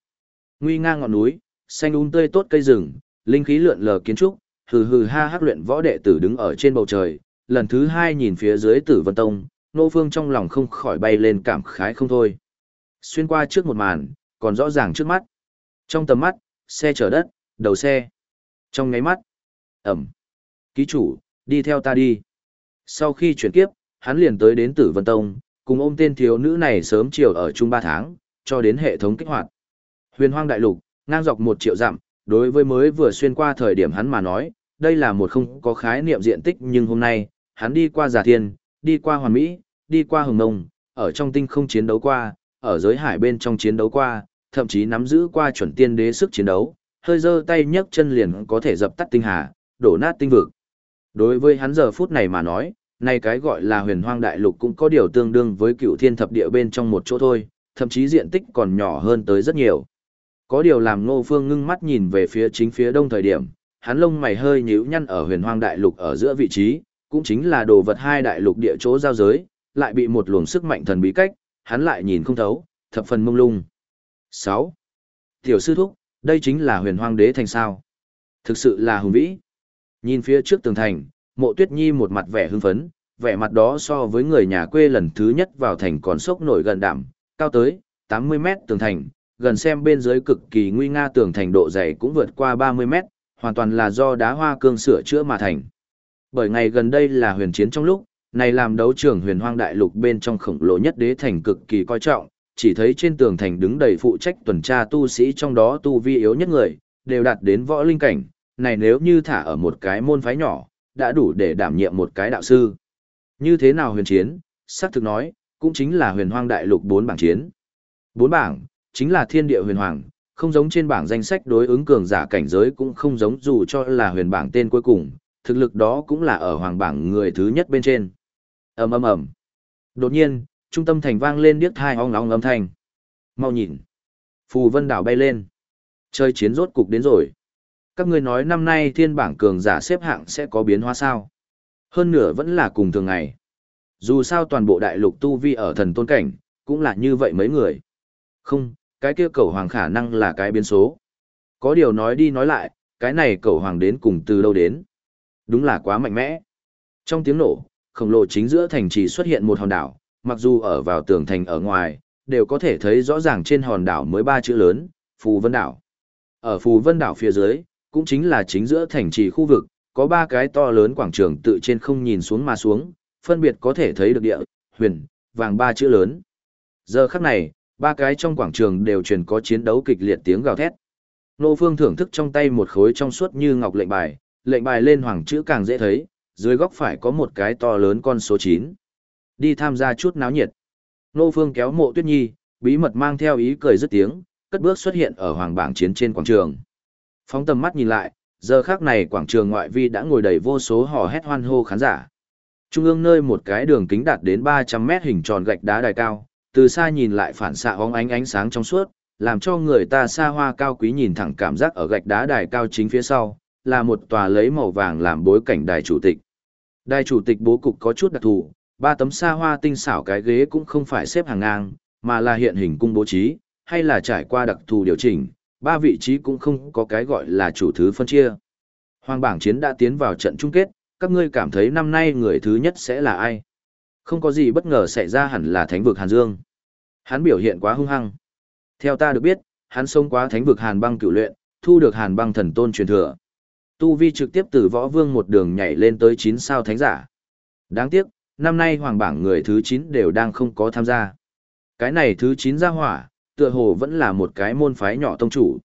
Nguy ngang ngọn núi, xanh um tươi tốt cây rừng, linh khí lượn lờ kiến trúc, hừ hừ ha hắc luyện võ đệ tử đứng ở trên bầu trời, lần thứ hai nhìn phía dưới tử vân tông, nô phương trong lòng không khỏi bay lên cảm khái không thôi. Xuyên qua trước một màn, còn rõ ràng trước mắt. Trong tầm mắt, xe chở đất, đầu xe. Trong ngáy mắt, ẩm. Ký chủ, đi theo ta đi. Sau khi chuyển kiếp, hắn liền tới đến tử vân tông, cùng ôm tên thiếu nữ này sớm chiều ở chung ba tháng, cho đến hệ thống kích hoạt. Huyền hoang đại lục, ngang dọc một triệu dặm, đối với mới vừa xuyên qua thời điểm hắn mà nói, đây là một không có khái niệm diện tích nhưng hôm nay, hắn đi qua giả thiên, đi qua hoàn mỹ, đi qua hồng nông, ở trong tinh không chiến đấu qua, ở giới hải bên trong chiến đấu qua, thậm chí nắm giữ qua chuẩn tiên đế sức chiến đấu, hơi giơ tay nhấc chân liền có thể dập tắt tinh hà, đổ nát tinh vực. Đối với hắn giờ phút này mà nói, nay cái gọi là huyền hoang đại lục cũng có điều tương đương với cựu thiên thập địa bên trong một chỗ thôi, thậm chí diện tích còn nhỏ hơn tới rất nhiều. Có điều làm ngô phương ngưng mắt nhìn về phía chính phía đông thời điểm, hắn lông mày hơi nhíu nhăn ở huyền hoang đại lục ở giữa vị trí, cũng chính là đồ vật hai đại lục địa chỗ giao giới, lại bị một luồng sức mạnh thần bí cách, hắn lại nhìn không thấu, thập phần mông lung. 6. Tiểu sư thúc, đây chính là huyền hoang đế thành sao. Thực sự là hùng vĩ. Nhìn phía trước tường thành, mộ tuyết nhi một mặt vẻ hưng phấn, vẻ mặt đó so với người nhà quê lần thứ nhất vào thành còn sốc nổi gần đảm, cao tới 80 mét tường thành, gần xem bên dưới cực kỳ nguy nga tường thành độ dày cũng vượt qua 30 mét, hoàn toàn là do đá hoa cương sửa chữa mà thành. Bởi ngày gần đây là huyền chiến trong lúc, này làm đấu trường huyền hoang đại lục bên trong khổng lồ nhất đế thành cực kỳ coi trọng, chỉ thấy trên tường thành đứng đầy phụ trách tuần tra tu sĩ trong đó tu vi yếu nhất người, đều đạt đến võ linh cảnh, này nếu như thả ở một cái môn phái nhỏ, đã đủ để đảm nhiệm một cái đạo sư. Như thế nào huyền chiến, xác thực nói, cũng chính là huyền hoang đại lục bốn bảng chiến. Bốn bảng, chính là thiên địa huyền hoàng, không giống trên bảng danh sách đối ứng cường giả cảnh giới cũng không giống dù cho là huyền bảng tên cuối cùng, thực lực đó cũng là ở hoàng bảng người thứ nhất bên trên ầm ầm ầm. Đột nhiên, trung tâm thành vang lên điếc thai ong ong âm thanh. Mau nhìn. Phù vân đảo bay lên. Chơi chiến rốt cục đến rồi. Các ngươi nói năm nay thiên bảng cường giả xếp hạng sẽ có biến hóa sao? Hơn nửa vẫn là cùng thường ngày. Dù sao toàn bộ đại lục tu vi ở thần tôn cảnh, cũng là như vậy mấy người. Không, cái kia cầu hoàng khả năng là cái biến số. Có điều nói đi nói lại, cái này cầu hoàng đến cùng từ đâu đến. Đúng là quá mạnh mẽ. Trong tiếng nổ, khổng lồ chính giữa thành trì xuất hiện một hòn đảo, mặc dù ở vào tường thành ở ngoài, đều có thể thấy rõ ràng trên hòn đảo mới ba chữ lớn, Phù Vân Đảo. Ở Phù Vân Đảo phía dưới, cũng chính là chính giữa thành trì khu vực, có ba cái to lớn quảng trường tự trên không nhìn xuống mà xuống, phân biệt có thể thấy được địa, huyền, vàng ba chữ lớn. Giờ khắc này, ba cái trong quảng trường đều truyền có chiến đấu kịch liệt tiếng gào thét. Nô Phương thưởng thức trong tay một khối trong suốt như ngọc lệnh bài, lệnh bài lên hoàng chữ càng dễ thấy, dưới góc phải có một cái to lớn con số 9. Đi tham gia chút náo nhiệt. Nô Phương kéo mộ tuyết nhi, bí mật mang theo ý cười rất tiếng, cất bước xuất hiện ở hoàng bảng chiến trên quảng trường. Phóng tầm mắt nhìn lại, giờ khác này quảng trường ngoại vi đã ngồi đầy vô số hò hét hoan hô khán giả. Trung ương nơi một cái đường kính đạt đến 300 mét hình tròn gạch đá đài cao, từ xa nhìn lại phản xạ hóng ánh ánh sáng trong suốt, làm cho người ta xa hoa cao quý nhìn thẳng cảm giác ở gạch đá đài cao chính phía sau, là một tòa lấy màu vàng làm bối cảnh đài chủ tịch. Đài chủ tịch bố cục có chút đặc thù, ba tấm xa hoa tinh xảo cái ghế cũng không phải xếp hàng ngang, mà là hiện hình cung bố trí, hay là trải qua đặc thù điều chỉnh, ba vị trí cũng không có cái gọi là chủ thứ phân chia. Hoàng bảng chiến đã tiến vào trận chung kết, các ngươi cảm thấy năm nay người thứ nhất sẽ là ai? Không có gì bất ngờ xảy ra hẳn là thánh vực Hàn Dương. Hắn biểu hiện quá hung hăng. Theo ta được biết, hắn sống quá thánh vực Hàn băng cửu luyện, thu được Hàn băng thần tôn truyền thừa. Tu Vi trực tiếp từ võ vương một đường nhảy lên tới 9 sao thánh giả. Đáng tiếc, năm nay hoàng bảng người thứ 9 đều đang không có tham gia. Cái này thứ 9 ra hỏa, tựa hồ vẫn là một cái môn phái nhỏ tông chủ.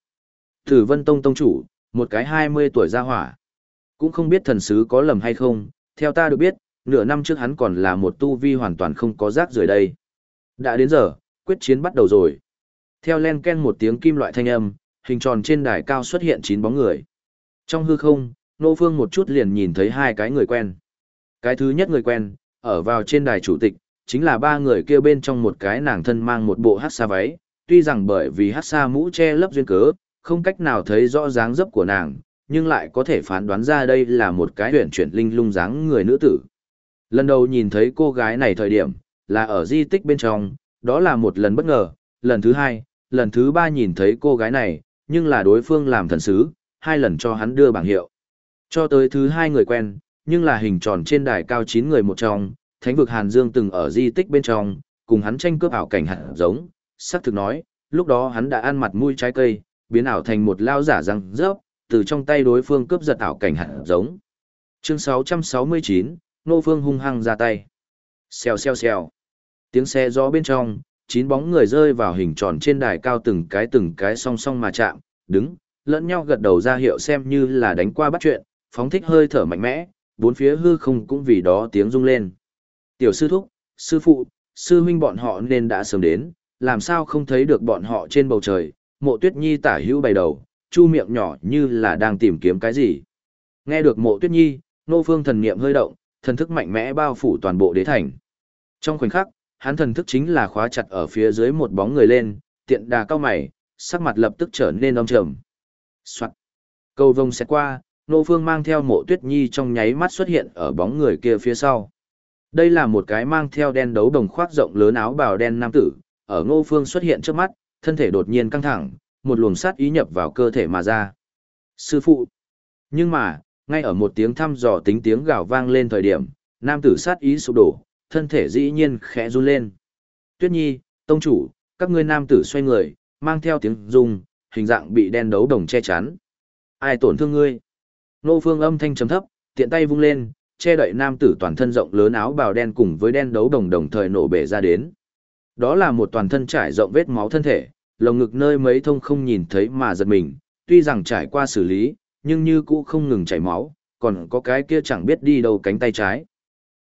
Tử Vân Tông tông chủ, một cái 20 tuổi ra hỏa. Cũng không biết thần sứ có lầm hay không, theo ta được biết, nửa năm trước hắn còn là một tu vi hoàn toàn không có rác rời đây. Đã đến giờ, quyết chiến bắt đầu rồi. Theo len ken một tiếng kim loại thanh âm, hình tròn trên đài cao xuất hiện chín bóng người. Trong hư không, Nô Phương một chút liền nhìn thấy hai cái người quen. Cái thứ nhất người quen, ở vào trên đài chủ tịch, chính là ba người kia bên trong một cái nàng thân mang một bộ hát xa váy, tuy rằng bởi vì hát xa mũ che lấp duyên cớ, không cách nào thấy rõ dáng dấp của nàng, nhưng lại có thể phán đoán ra đây là một cái huyền chuyển linh lung dáng người nữ tử. Lần đầu nhìn thấy cô gái này thời điểm, là ở di tích bên trong, đó là một lần bất ngờ, lần thứ hai, lần thứ ba nhìn thấy cô gái này, nhưng là đối phương làm thần sứ, hai lần cho hắn đưa bảng hiệu. Cho tới thứ hai người quen, nhưng là hình tròn trên đài cao chín người một trong, thánh vực Hàn Dương từng ở di tích bên trong, cùng hắn tranh cướp ảo cảnh hạt giống, sắc thực nói, lúc đó hắn đã ăn mặt mũi trái cây, biến ảo thành một lao giả răng rớp, từ trong tay đối phương cướp giật ảo cảnh hạt giống. Chương 669, Nô Phương hung hăng ra tay. Xèo xèo xèo. Tiếng xe gió bên trong, chín bóng người rơi vào hình tròn trên đài cao từng cái từng cái song song mà chạm, đứng, lẫn nhau gật đầu ra hiệu xem như là đánh qua bắt chuyện, phóng thích hơi thở mạnh mẽ, bốn phía hư không cũng vì đó tiếng rung lên. Tiểu sư thúc, sư phụ, sư huynh bọn họ nên đã sớm đến, làm sao không thấy được bọn họ trên bầu trời, mộ tuyết nhi tả hữu bày đầu, chu miệng nhỏ như là đang tìm kiếm cái gì. Nghe được mộ tuyết nhi, nô phương thần niệm hơi động, thần thức mạnh mẽ bao phủ toàn bộ đế thành. Trong khoảnh khắc, hắn thần thức chính là khóa chặt ở phía dưới một bóng người lên, tiện đà cao mày, sắc mặt lập tức trở nên âm trầm. Soạn. Cầu vông sẽ qua, nô phương mang theo mộ tuyết nhi trong nháy mắt xuất hiện ở bóng người kia phía sau. Đây là một cái mang theo đen đấu đồng khoác rộng lớn áo bào đen nam tử, ở ngô phương xuất hiện trước mắt, thân thể đột nhiên căng thẳng, một luồng sát ý nhập vào cơ thể mà ra. Sư phụ! Nhưng mà, ngay ở một tiếng thăm dò tính tiếng gào vang lên thời điểm, nam tử sát ý sụp đổ, thân thể dĩ nhiên khẽ run lên. Tuyết nhi, tông chủ, các ngươi nam tử xoay người, mang theo tiếng rung, hình dạng bị đen đấu đồng che chắn. Ai tổn thương ngươi? Nô phương âm thanh trầm thấp, tiện tay vung lên, che đậy nam tử toàn thân rộng lớn áo bào đen cùng với đen đấu đồng đồng thời nổ bể ra đến. Đó là một toàn thân trải rộng vết máu thân thể, lồng ngực nơi mấy thông không nhìn thấy mà giật mình, tuy rằng trải qua xử lý, nhưng như cũ không ngừng chảy máu, còn có cái kia chẳng biết đi đâu cánh tay trái.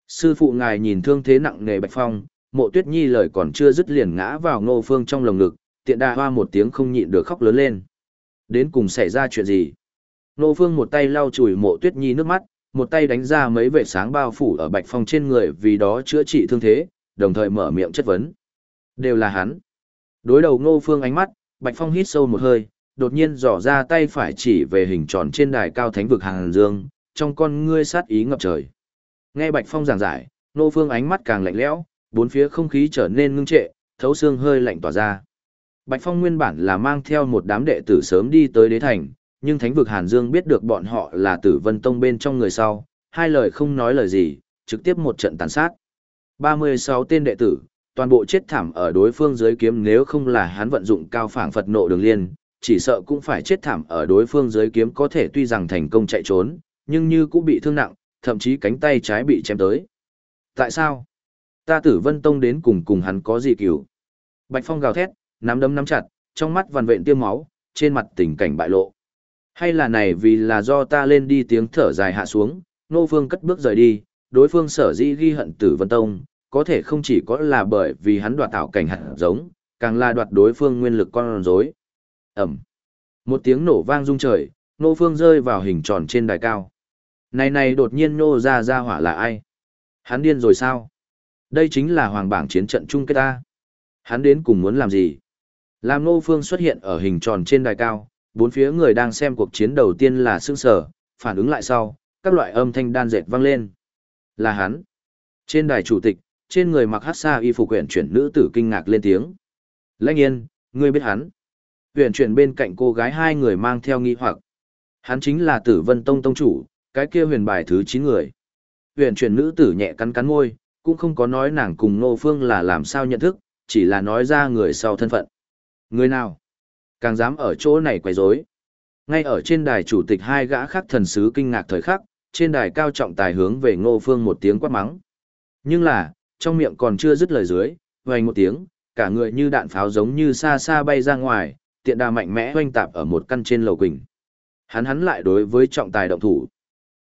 Sư phụ ngài nhìn thương thế nặng nề Bạch Phong, mộ tuyết nhi lời còn chưa dứt liền ngã vào ngô phương trong lồng ngực, tiện đà hoa một tiếng không nhịn được khóc lớn lên. Đến cùng xảy ra chuyện gì? Nô phương một tay lau chùi mộ tuyết nhi nước mắt, một tay đánh ra mấy vệ sáng bao phủ ở Bạch Phong trên người vì đó chữa trị thương thế, đồng thời mở miệng chất vấn. Đều là hắn. Đối đầu Ngô Phương ánh mắt, Bạch Phong hít sâu một hơi, đột nhiên dò ra tay phải chỉ về hình tròn trên đài cao thánh vực hàng dương, trong con ngươi sát ý ngập trời. Nghe Bạch Phong giảng giải, Ngô Phương ánh mắt càng lạnh lẽo, bốn phía không khí trở nên ngưng trệ, thấu xương hơi lạnh tỏa ra. Bạch Phong nguyên bản là mang theo một đám đệ tử sớm đi tới đế thành, nhưng thánh vực Hàn Dương biết được bọn họ là tử vân tông bên trong người sau, hai lời không nói lời gì, trực tiếp một trận tàn sát. 36 tên đệ tử, toàn bộ chết thảm ở đối phương dưới kiếm nếu không là hắn vận dụng cao phảng Phật nộ đường liên, chỉ sợ cũng phải chết thảm ở đối phương dưới kiếm có thể tuy rằng thành công chạy trốn, nhưng như cũng bị thương nặng, thậm chí cánh tay trái bị chém tới. Tại sao? Ta tử vân tông đến cùng cùng hắn có gì cứu? Bạch Phong gào thét, nắm đấm nắm chặt, trong mắt vằn vện tiêm máu, trên mặt tình cảnh bại lộ. Hay là này vì là do ta lên đi tiếng thở dài hạ xuống, nô phương cất bước rời đi, đối phương sở dĩ ghi hận tử vân tông, có thể không chỉ có là bởi vì hắn đoạt tạo cảnh hạt giống, càng là đoạt đối phương nguyên lực con rối. Ẩm. Một tiếng nổ vang rung trời, nô phương rơi vào hình tròn trên đài cao. Này này đột nhiên nô ra ra hỏa là ai? Hắn điên rồi sao? Đây chính là hoàng bảng chiến trận chung kết ta. Hắn đến cùng muốn làm gì? Làm nô phương xuất hiện ở hình tròn trên đài cao, bốn phía người đang xem cuộc chiến đầu tiên là sương sở, phản ứng lại sau, các loại âm thanh đan dệt vang lên. Là hắn. Trên đài chủ tịch, trên người mặc hát xa y phục quyển chuyển nữ tử kinh ngạc lên tiếng. Lãnh yên, ngươi biết hắn. Huyền chuyển bên cạnh cô gái hai người mang theo nghi hoặc. Hắn chính là tử vân tông tông chủ, cái kia huyền bài thứ 9 người. Huyền chuyển nữ tử nhẹ cắn cắn môi, cũng không có nói nàng cùng Nô Phương là làm sao nhận thức, chỉ là nói ra người sau thân phận. Người nào? Càng dám ở chỗ này quấy rối. Ngay ở trên đài chủ tịch hai gã khác thần sứ kinh ngạc thời khắc, trên đài cao trọng tài hướng về Ngô Phương một tiếng quát mắng. Nhưng là, trong miệng còn chưa dứt lời dưới, vang một tiếng, cả người như đạn pháo giống như xa xa bay ra ngoài, tiện đà mạnh mẽ hoanh tạp ở một căn trên lầu quỳnh. Hắn hắn lại đối với trọng tài động thủ.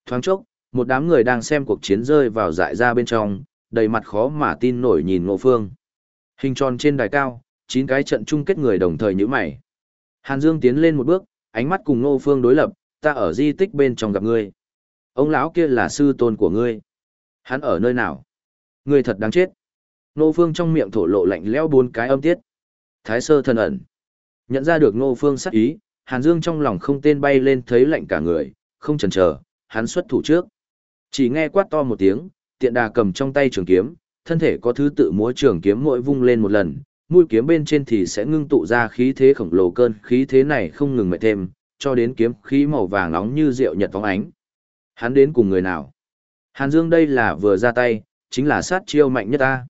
Thoáng chốc, một đám người đang xem cuộc chiến rơi vào dại ra bên trong, đầy mặt khó mà tin nổi nhìn Ngô Phương. Hình tròn trên đài cao, chín cái trận chung kết người đồng thời nhíu mày. Hàn Dương tiến lên một bước, ánh mắt cùng Ngô Phương đối lập, ta ở di tích bên trong gặp ngươi. Ông lão kia là sư tôn của ngươi. Hắn ở nơi nào? Ngươi thật đáng chết. Ngô Phương trong miệng thổ lộ lạnh lẽo bốn cái âm tiết. Thái sơ thần ẩn. Nhận ra được Ngô Phương sắc ý, Hàn Dương trong lòng không tên bay lên thấy lạnh cả người, không chần chờ, hắn xuất thủ trước. Chỉ nghe quát to một tiếng, tiện đà cầm trong tay trường kiếm, thân thể có thứ tự múa trường kiếm mỗi vung lên một lần, mũi kiếm bên trên thì sẽ ngưng tụ ra khí thế khổng lồ cơn, khí thế này không ngừng mệt thêm, cho đến kiếm khí màu vàng nóng như rượu nhật phóng ánh. Hắn đến cùng người nào? Hàn Dương đây là vừa ra tay, chính là sát chiêu mạnh nhất ta.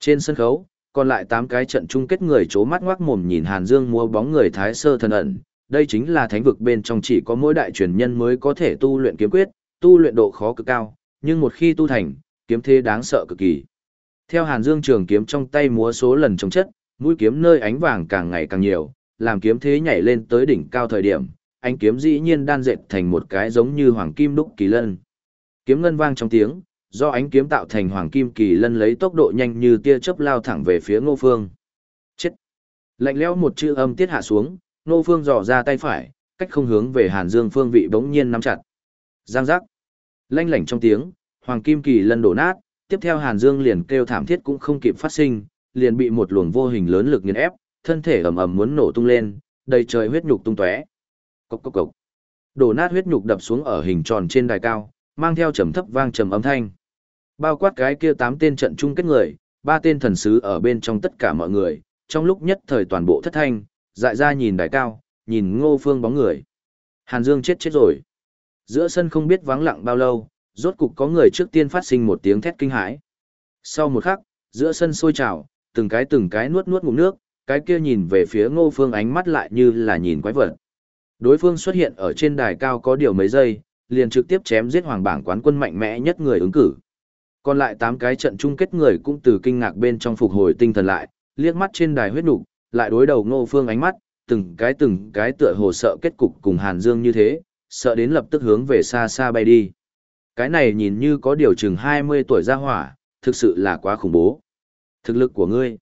Trên sân khấu, còn lại 8 cái trận chung kết người chố mắt ngoác mồm nhìn Hàn Dương mua bóng người thái sơ thần ẩn. Đây chính là thánh vực bên trong chỉ có mỗi đại truyền nhân mới có thể tu luyện kiếm quyết, tu luyện độ khó cực cao, nhưng một khi tu thành, kiếm thế đáng sợ cực kỳ. Theo Hàn Dương trường kiếm trong tay múa số lần chống chất, mũi kiếm nơi ánh vàng càng ngày càng nhiều, làm kiếm thế nhảy lên tới đỉnh cao thời điểm, ánh kiếm dĩ nhiên đan dệt thành một cái giống như hoàng kim đúc kỳ lân. Kiếm ngân vang trong tiếng, do ánh kiếm tạo thành hoàng kim kỳ lân lấy tốc độ nhanh như tia chớp lao thẳng về phía Ngô Phương. Chết! Lạnh lẽo một chữ âm tiết hạ xuống, Ngô Phương dò ra tay phải, cách không hướng về Hàn Dương phương vị bỗng nhiên nắm chặt. Giang giác! Lanh lảnh trong tiếng, hoàng kim kỳ lân đổ nát, tiếp theo Hàn Dương liền kêu thảm thiết cũng không kịp phát sinh, liền bị một luồng vô hình lớn lực nghiền ép, thân thể ầm ầm muốn nổ tung lên, đầy trời huyết nhục tung tóe. Cốc cốc cốc. Đổ nát huyết nhục đập xuống ở hình tròn trên đài cao, mang theo trầm thấp vang trầm âm thanh. Bao quát cái kia tám tên trận chung kết người, ba tên thần sứ ở bên trong tất cả mọi người, trong lúc nhất thời toàn bộ thất thanh, dại ra nhìn đài cao, nhìn Ngô Phương bóng người. Hàn Dương chết chết rồi. Giữa sân không biết vắng lặng bao lâu, rốt cục có người trước tiên phát sinh một tiếng thét kinh hãi. Sau một khắc, giữa sân sôi trào, từng cái từng cái nuốt nuốt ngụm nước, cái kia nhìn về phía Ngô Phương ánh mắt lại như là nhìn quái vật. Đối phương xuất hiện ở trên đài cao có điều mấy giây, liền trực tiếp chém giết hoàng bảng quán quân mạnh mẽ nhất người ứng cử. Còn lại 8 cái trận chung kết người cũng từ kinh ngạc bên trong phục hồi tinh thần lại, liếc mắt trên đài huyết nục, lại đối đầu Ngô Phương ánh mắt, từng cái từng cái tựa hồ sợ kết cục cùng Hàn Dương như thế, sợ đến lập tức hướng về xa xa bay đi. Cái này nhìn như có điều chừng 20 tuổi ra hỏa, thực sự là quá khủng bố. Thực lực của ngươi.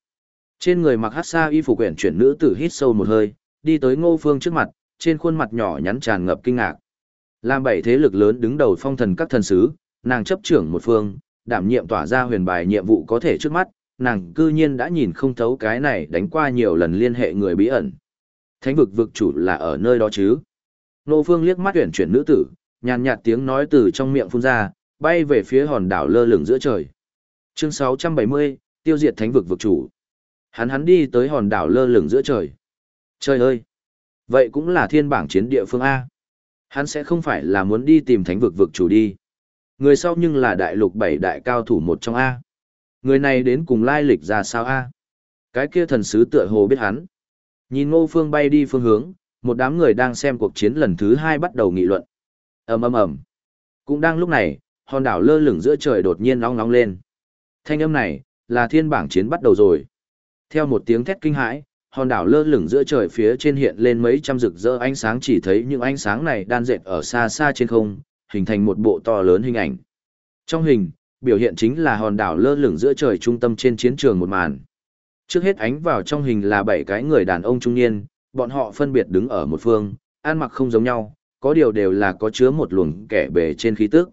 Trên người mặc hát xa y phục quyển chuyển nữ tử hít sâu một hơi, đi tới ngô phương trước mặt, trên khuôn mặt nhỏ nhắn tràn ngập kinh ngạc. Làm bảy thế lực lớn đứng đầu phong thần các thần sứ, nàng chấp trưởng một phương, đảm nhiệm tỏa ra huyền bài nhiệm vụ có thể trước mắt, nàng cư nhiên đã nhìn không thấu cái này đánh qua nhiều lần liên hệ người bí ẩn. Thánh vực vực chủ là ở nơi đó chứ? Nô Phương liếc mắt tuyển chuyển nữ tử, nhàn nhạt tiếng nói từ trong miệng phun ra, bay về phía hòn đảo lơ lửng giữa trời. Chương 670, tiêu diệt thánh vực vực chủ. Hắn hắn đi tới hòn đảo lơ lửng giữa trời. Trời ơi! Vậy cũng là thiên bảng chiến địa phương A. Hắn sẽ không phải là muốn đi tìm thánh vực vực chủ đi. Người sau nhưng là đại lục bảy đại cao thủ một trong A. Người này đến cùng lai lịch ra sao A. Cái kia thần sứ tựa hồ biết hắn. Nhìn ngô phương bay đi phương hướng, một đám người đang xem cuộc chiến lần thứ hai bắt đầu nghị luận ầm ầm ầm. Cũng đang lúc này, hòn đảo lơ lửng giữa trời đột nhiên nóng nóng lên. Thanh âm này, là thiên bảng chiến bắt đầu rồi. Theo một tiếng thét kinh hãi, hòn đảo lơ lửng giữa trời phía trên hiện lên mấy trăm rực rỡ ánh sáng chỉ thấy những ánh sáng này đan dệt ở xa xa trên không, hình thành một bộ to lớn hình ảnh. Trong hình, biểu hiện chính là hòn đảo lơ lửng giữa trời trung tâm trên chiến trường một màn. Trước hết ánh vào trong hình là bảy cái người đàn ông trung niên, bọn họ phân biệt đứng ở một phương, ăn mặc không giống nhau, có điều đều là có chứa một luồng kẻ bề trên khí tức.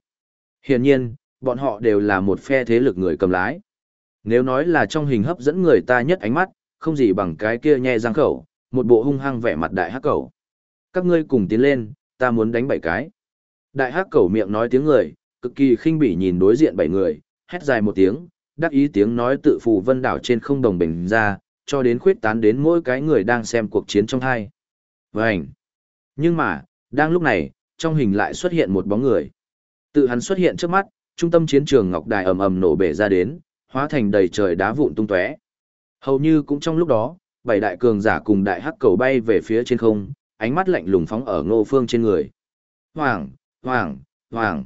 Hiển nhiên, bọn họ đều là một phe thế lực người cầm lái. Nếu nói là trong hình hấp dẫn người ta nhất ánh mắt, không gì bằng cái kia nhe răng khẩu, một bộ hung hăng vẻ mặt đại hắc cẩu. Các ngươi cùng tiến lên, ta muốn đánh bảy cái. Đại hắc cẩu miệng nói tiếng người, cực kỳ khinh bỉ nhìn đối diện bảy người, hét dài một tiếng, đắc ý tiếng nói tự phù vân đảo trên không đồng bình ra, cho đến khuyết tán đến mỗi cái người đang xem cuộc chiến trong hai. Vânh! Nhưng mà, đang lúc này, trong hình lại xuất hiện một bóng người. Tự hắn xuất hiện trước mắt, trung tâm chiến trường ngọc đài ầm ầm nổ bể ra đến, hóa thành đầy trời đá vụn tung tóe. Hầu như cũng trong lúc đó, bảy đại cường giả cùng đại hắc cầu bay về phía trên không, ánh mắt lạnh lùng phóng ở Ngô Phương trên người. Hoàng, hoàng, hoàng.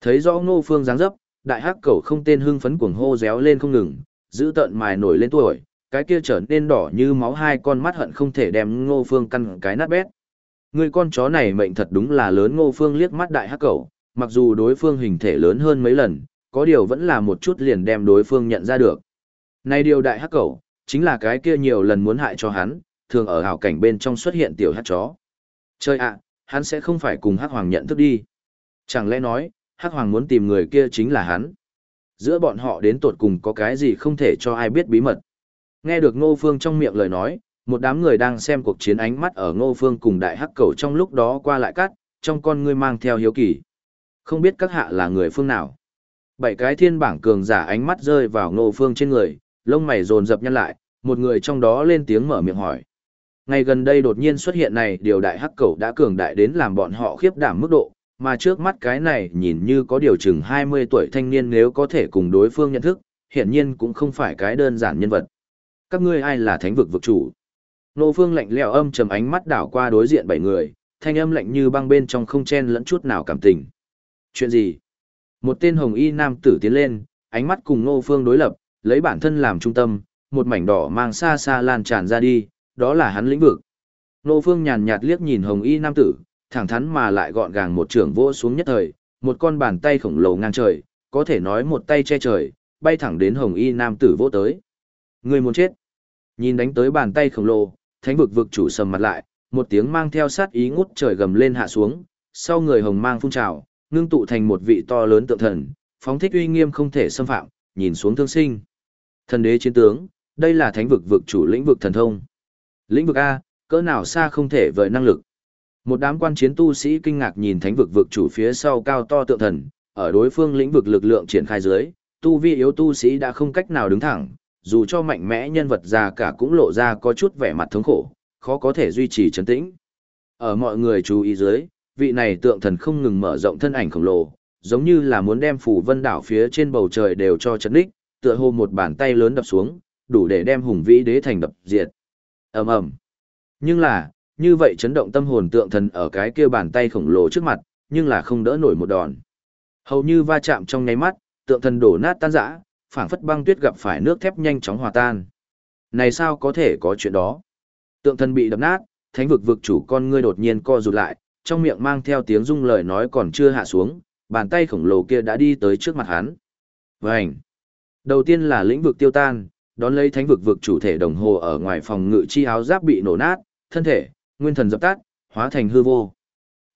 Thấy rõ Ngô Phương dáng dấp, đại hắc cầu không tên hưng phấn cuồng hô réo lên không ngừng, giữ tận mài nổi lên tuổi, cái kia trở nên đỏ như máu hai con mắt hận không thể đem Ngô Phương căn cái nát bét. Người con chó này mệnh thật đúng là lớn Ngô Phương liếc mắt đại hắc Cẩu, mặc dù đối phương hình thể lớn hơn mấy lần, có điều vẫn là một chút liền đem đối phương nhận ra được. Này điều đại hắc cẩu, chính là cái kia nhiều lần muốn hại cho hắn, thường ở hảo cảnh bên trong xuất hiện tiểu hắc chó. Chơi ạ, hắn sẽ không phải cùng hắc hoàng nhận thức đi. Chẳng lẽ nói, hắc hoàng muốn tìm người kia chính là hắn. Giữa bọn họ đến tột cùng có cái gì không thể cho ai biết bí mật. Nghe được ngô phương trong miệng lời nói, một đám người đang xem cuộc chiến ánh mắt ở ngô phương cùng đại hắc Cầu trong lúc đó qua lại cắt, trong con ngươi mang theo hiếu kỳ. Không biết các hạ là người phương nào. Bảy cái thiên bảng cường giả ánh mắt rơi vào ngô phương trên người, lông mày dồn dập nhăn lại, một người trong đó lên tiếng mở miệng hỏi. Ngày gần đây đột nhiên xuất hiện này điều đại hắc cầu đã cường đại đến làm bọn họ khiếp đảm mức độ, mà trước mắt cái này nhìn như có điều chừng 20 tuổi thanh niên nếu có thể cùng đối phương nhận thức, hiển nhiên cũng không phải cái đơn giản nhân vật. Các ngươi ai là thánh vực vực chủ? Nô phương lạnh lẽo âm trầm ánh mắt đảo qua đối diện bảy người, thanh âm lạnh như băng bên trong không chen lẫn chút nào cảm tình. Chuyện gì? Một tên hồng y nam tử tiến lên, ánh mắt cùng Nô phương đối lập, lấy bản thân làm trung tâm, một mảnh đỏ mang xa xa lan tràn ra đi, đó là hắn lĩnh vực. Nô Phương nhàn nhạt liếc nhìn Hồng Y nam tử, thẳng thắn mà lại gọn gàng một trường vỗ xuống nhất thời, một con bàn tay khổng lồ ngang trời, có thể nói một tay che trời, bay thẳng đến Hồng Y nam tử vỗ tới. Người muốn chết. Nhìn đánh tới bàn tay khổng lồ, thánh vực vực chủ sầm mặt lại, một tiếng mang theo sát ý ngút trời gầm lên hạ xuống, sau người hồng mang phun trào, ngưng tụ thành một vị to lớn tượng thần, phóng thích uy nghiêm không thể xâm phạm, nhìn xuống thương sinh. Thần đế chiến tướng, đây là thánh vực vực chủ lĩnh vực thần thông. Lĩnh vực A, cỡ nào xa không thể vời năng lực. Một đám quan chiến tu sĩ kinh ngạc nhìn thánh vực vực chủ phía sau cao to tượng thần, ở đối phương lĩnh vực lực lượng triển khai dưới, tu vi yếu tu sĩ đã không cách nào đứng thẳng, dù cho mạnh mẽ nhân vật già cả cũng lộ ra có chút vẻ mặt thống khổ, khó có thể duy trì trấn tĩnh. Ở mọi người chú ý dưới, vị này tượng thần không ngừng mở rộng thân ảnh khổng lồ, giống như là muốn đem phủ vân đảo phía trên bầu trời đều cho chấn đích, tựa hồ một bàn tay lớn đập xuống, đủ để đem hùng vĩ đế thành đập diệt. ầm ầm. Nhưng là, như vậy chấn động tâm hồn tượng thần ở cái kia bàn tay khổng lồ trước mặt, nhưng là không đỡ nổi một đòn. Hầu như va chạm trong nháy mắt, tượng thần đổ nát tan rã, phảng phất băng tuyết gặp phải nước thép nhanh chóng hòa tan. Này sao có thể có chuyện đó? Tượng thần bị đập nát, thánh vực vực chủ con ngươi đột nhiên co rụt lại, trong miệng mang theo tiếng rung lời nói còn chưa hạ xuống, bàn tay khổng lồ kia đã đi tới trước mặt hắn. Vành! Đầu tiên là lĩnh vực tiêu tan, đón lấy thánh vực vực chủ thể đồng hồ ở ngoài phòng ngự chi áo giáp bị nổ nát, thân thể, nguyên thần dập tắt, hóa thành hư vô.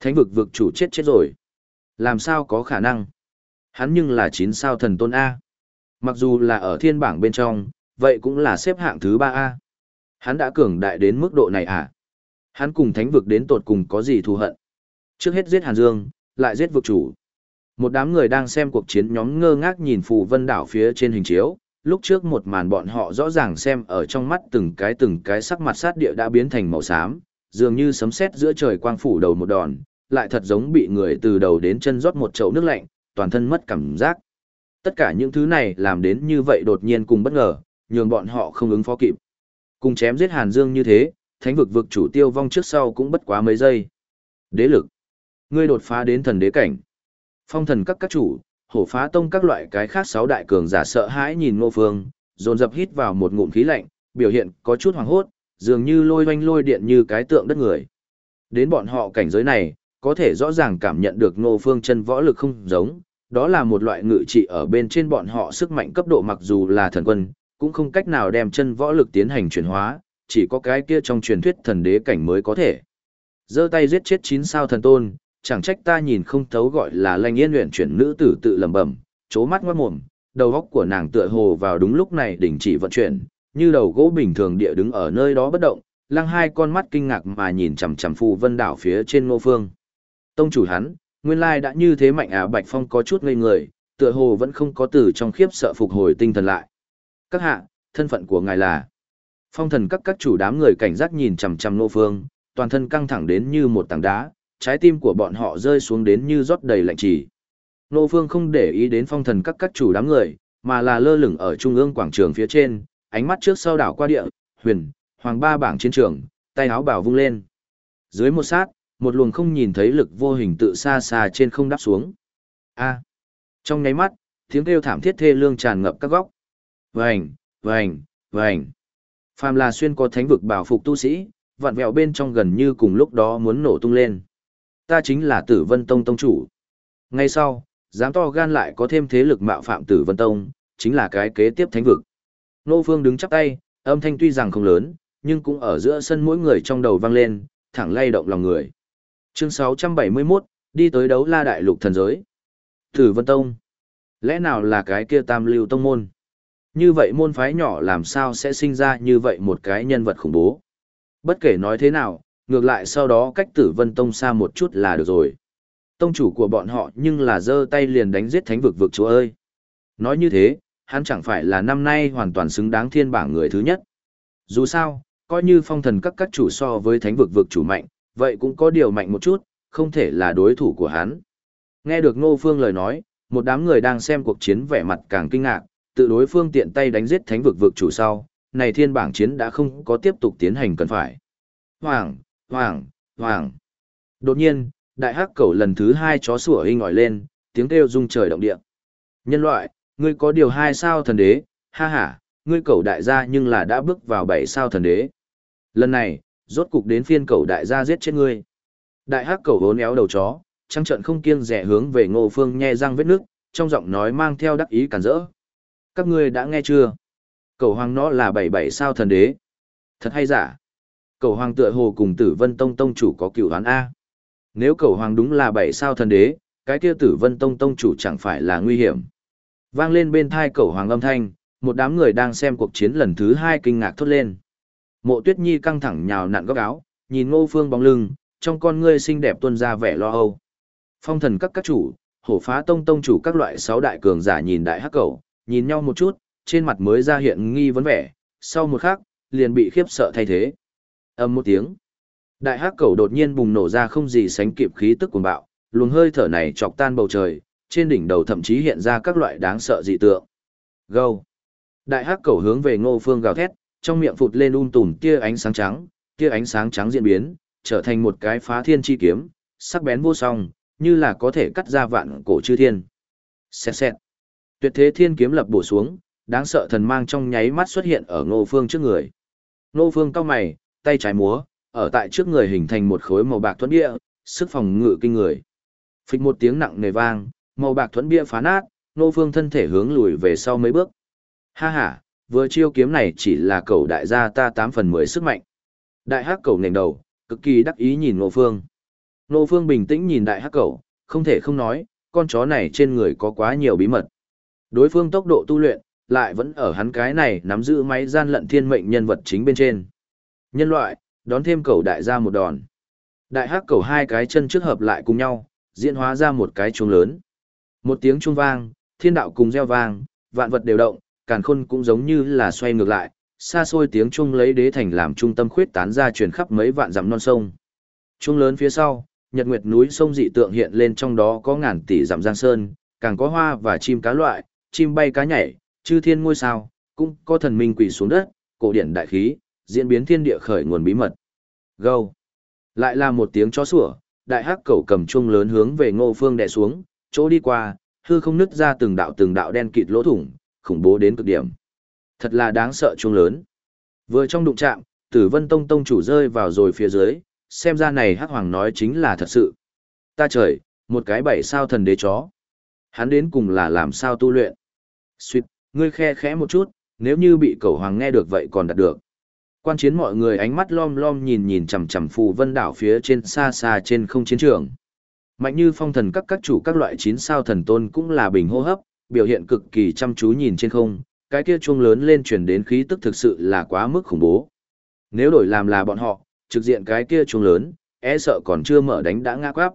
Thánh vực vực chủ chết chết rồi. Làm sao có khả năng? Hắn nhưng là chín sao thần tôn A. Mặc dù là ở thiên bảng bên trong, vậy cũng là xếp hạng thứ 3A. Hắn đã cường đại đến mức độ này à? Hắn cùng thánh vực đến tột cùng có gì thù hận? Trước hết giết Hàn Dương, lại giết vực chủ. Một đám người đang xem cuộc chiến nhóm ngơ ngác nhìn phù vân đảo phía trên hình chiếu, lúc trước một màn bọn họ rõ ràng xem ở trong mắt từng cái từng cái sắc mặt sát địa đã biến thành màu xám, dường như sấm sét giữa trời quang phủ đầu một đòn, lại thật giống bị người từ đầu đến chân rót một chậu nước lạnh, toàn thân mất cảm giác. Tất cả những thứ này làm đến như vậy đột nhiên cùng bất ngờ, nhường bọn họ không ứng phó kịp. Cùng chém giết Hàn Dương như thế, thánh vực vực chủ tiêu vong trước sau cũng bất quá mấy giây. Đế lực. Ngươi đột phá đến thần đế cảnh. Phong thần các các chủ, hổ phá tông các loại cái khác sáu đại cường giả sợ hãi nhìn Ngô Phương, dồn dập hít vào một ngụm khí lạnh, biểu hiện có chút hoàng hốt, dường như lôi oanh lôi điện như cái tượng đất người. Đến bọn họ cảnh giới này, có thể rõ ràng cảm nhận được Ngô Phương chân võ lực không giống, đó là một loại ngự trị ở bên trên bọn họ sức mạnh cấp độ mặc dù là thần quân, cũng không cách nào đem chân võ lực tiến hành chuyển hóa, chỉ có cái kia trong truyền thuyết thần đế cảnh mới có thể. giơ tay giết chết chín sao thần tôn, chẳng trách ta nhìn không thấu gọi là lanh yên luyện chuyển nữ tử tự lẩm bẩm, chố mắt ngoát mồm, đầu góc của nàng tựa hồ vào đúng lúc này đình chỉ vận chuyển, như đầu gỗ bình thường địa đứng ở nơi đó bất động, lăng hai con mắt kinh ngạc mà nhìn chằm chằm phù vân đảo phía trên ngô phương. Tông chủ hắn, nguyên lai đã như thế mạnh à Bạch Phong có chút ngây người, tựa hồ vẫn không có từ trong khiếp sợ phục hồi tinh thần lại. Các hạ, thân phận của ngài là Phong thần các các chủ đám người cảnh giác nhìn chằm chằm nô phương, toàn thân căng thẳng đến như một tảng đá, trái tim của bọn họ rơi xuống đến như rót đầy lạnh chỉ. Nô Phương không để ý đến phong thần các các chủ đám người, mà là lơ lửng ở trung ương quảng trường phía trên, ánh mắt trước sau đảo qua địa, huyền, hoàng ba bảng chiến trường, tay áo bảo vung lên. Dưới một sát, một luồng không nhìn thấy lực vô hình tự xa xa trên không đáp xuống. A. Trong nháy mắt, tiếng kêu thảm thiết thê lương tràn ngập các góc. Vành, vành, vành. Phàm là xuyên có thánh vực bảo phục tu sĩ, vặn vẹo bên trong gần như cùng lúc đó muốn nổ tung lên. Ta chính là Tử Vân Tông Tông chủ. Ngay sau, dám to gan lại có thêm thế lực mạo phạm Tử Vân Tông, chính là cái kế tiếp thánh vực. Nô Phương đứng chắp tay, âm thanh tuy rằng không lớn, nhưng cũng ở giữa sân mỗi người trong đầu vang lên, thẳng lay động lòng người. Chương 671, đi tới đấu la đại lục thần giới. Tử Vân Tông. Lẽ nào là cái kia tam lưu tông môn? Như vậy môn phái nhỏ làm sao sẽ sinh ra như vậy một cái nhân vật khủng bố? Bất kể nói thế nào, ngược lại sau đó cách tử vân tông xa một chút là được rồi. Tông chủ của bọn họ nhưng là giơ tay liền đánh giết thánh vực vực chúa ơi. Nói như thế, hắn chẳng phải là năm nay hoàn toàn xứng đáng thiên bảng người thứ nhất. Dù sao, coi như phong thần các các chủ so với thánh vực vực chủ mạnh, vậy cũng có điều mạnh một chút, không thể là đối thủ của hắn. Nghe được Ngô Phương lời nói, một đám người đang xem cuộc chiến vẻ mặt càng kinh ngạc, tự đối phương tiện tay đánh giết thánh vực vực chủ sau, này thiên bảng chiến đã không có tiếp tục tiến hành cần phải. Hoàng, hoàng, hoàng. Đột nhiên, đại hắc cẩu lần thứ hai chó sủa hình ngòi lên, tiếng kêu rung trời động địa. Nhân loại, ngươi có điều hai sao thần đế, ha ha, ngươi cẩu đại gia nhưng là đã bước vào bảy sao thần đế. Lần này, rốt cục đến phiên cầu đại gia giết chết ngươi. Đại hắc cầu hốn éo đầu chó, trăng trận không kiêng rẻ hướng về ngô phương nhe răng vết nước, trong giọng nói mang theo đắc ý cản rỡ. Các ngươi đã nghe chưa? cầu hoàng nó là bảy bảy sao thần đế. Thật hay giả? cầu hoàng tựa hồ cùng tử vân tông tông chủ có cựu đoán A. Nếu cầu hoàng đúng là bảy sao thần đế, cái kia tử vân tông tông chủ chẳng phải là nguy hiểm. Vang lên bên thai cầu hoàng âm thanh, một đám người đang xem cuộc chiến lần thứ hai kinh ngạc thốt lên. Mộ tuyết nhi căng thẳng nhào nặn góc áo, nhìn ngô phương bóng lưng, trong con ngươi xinh đẹp tuôn ra vẻ lo âu. Phong thần các các chủ, hổ phá tông tông chủ các loại sáu đại cường giả nhìn đại hắc cầu, nhìn nhau một chút, trên mặt mới ra hiện nghi vấn vẻ, sau một khắc, liền bị khiếp sợ thay thế. Âm một tiếng. Đại hắc cầu đột nhiên bùng nổ ra không gì sánh kịp khí tức cuồng bạo, luồng hơi thở này chọc tan bầu trời, trên đỉnh đầu thậm chí hiện ra các loại đáng sợ dị tượng. Gâu. Đại hắc cầu hướng về Ngô Phương gào thét, trong miệng phụt lên um tùm tia ánh sáng trắng, tia ánh sáng trắng diễn biến, trở thành một cái phá thiên chi kiếm, sắc bén vô song, như là có thể cắt ra vạn cổ chư thiên. Xẹt xẹt. Tuyệt thế thiên kiếm lập bổ xuống, đáng sợ thần mang trong nháy mắt xuất hiện ở Ngô Phương trước người. Ngô Phương cao mày, tay trái múa, ở tại trước người hình thành một khối màu bạc thuẫn bia, sức phòng ngự kinh người. Phịch một tiếng nặng nề vang, màu bạc thuẫn bia phá nát, nô phương thân thể hướng lùi về sau mấy bước. Ha ha, vừa chiêu kiếm này chỉ là cầu đại gia ta 8 phần 10 sức mạnh. Đại hắc cầu nền đầu, cực kỳ đắc ý nhìn nô phương. Nô phương bình tĩnh nhìn đại hắc cầu, không thể không nói, con chó này trên người có quá nhiều bí mật. Đối phương tốc độ tu luyện, lại vẫn ở hắn cái này nắm giữ máy gian lận thiên mệnh nhân vật chính bên trên. Nhân loại, đón thêm cầu đại gia một đòn. Đại hắc cầu hai cái chân trước hợp lại cùng nhau, diễn hóa ra một cái chuông lớn. Một tiếng chuông vang, thiên đạo cùng gieo vang, vạn vật đều động, càn khôn cũng giống như là xoay ngược lại, xa xôi tiếng chuông lấy đế thành làm trung tâm khuyết tán ra truyền khắp mấy vạn dặm non sông. Chuông lớn phía sau, nhật nguyệt núi sông dị tượng hiện lên trong đó có ngàn tỷ dặm giang sơn, càng có hoa và chim cá loại, chim bay cá nhảy, chư thiên ngôi sao, cũng có thần minh quỷ xuống đất, cổ điển đại khí, diễn biến thiên địa khởi nguồn bí mật. Gâu. Lại là một tiếng chó sủa, đại hắc cẩu cầm chuông lớn hướng về Ngô Phương đè xuống, chỗ đi qua, hư không nứt ra từng đạo từng đạo đen kịt lỗ thủng, khủng bố đến cực điểm. Thật là đáng sợ chung lớn. Vừa trong đụng chạm, Tử Vân Tông tông chủ rơi vào rồi phía dưới, xem ra này hắc hoàng nói chính là thật sự. Ta trời, một cái bảy sao thần đế chó. Hắn đến cùng là làm sao tu luyện. Xuyệt, ngươi khe khẽ một chút, nếu như bị cẩu hoàng nghe được vậy còn đạt được. Quan chiến mọi người ánh mắt lom lom nhìn nhìn chằm chằm phù vân đảo phía trên xa xa trên không chiến trường. Mạnh như phong thần các các chủ các loại chín sao thần tôn cũng là bình hô hấp, biểu hiện cực kỳ chăm chú nhìn trên không, cái kia chuông lớn lên truyền đến khí tức thực sự là quá mức khủng bố. Nếu đổi làm là bọn họ, trực diện cái kia chuông lớn, e sợ còn chưa mở đánh đã ngã quáp.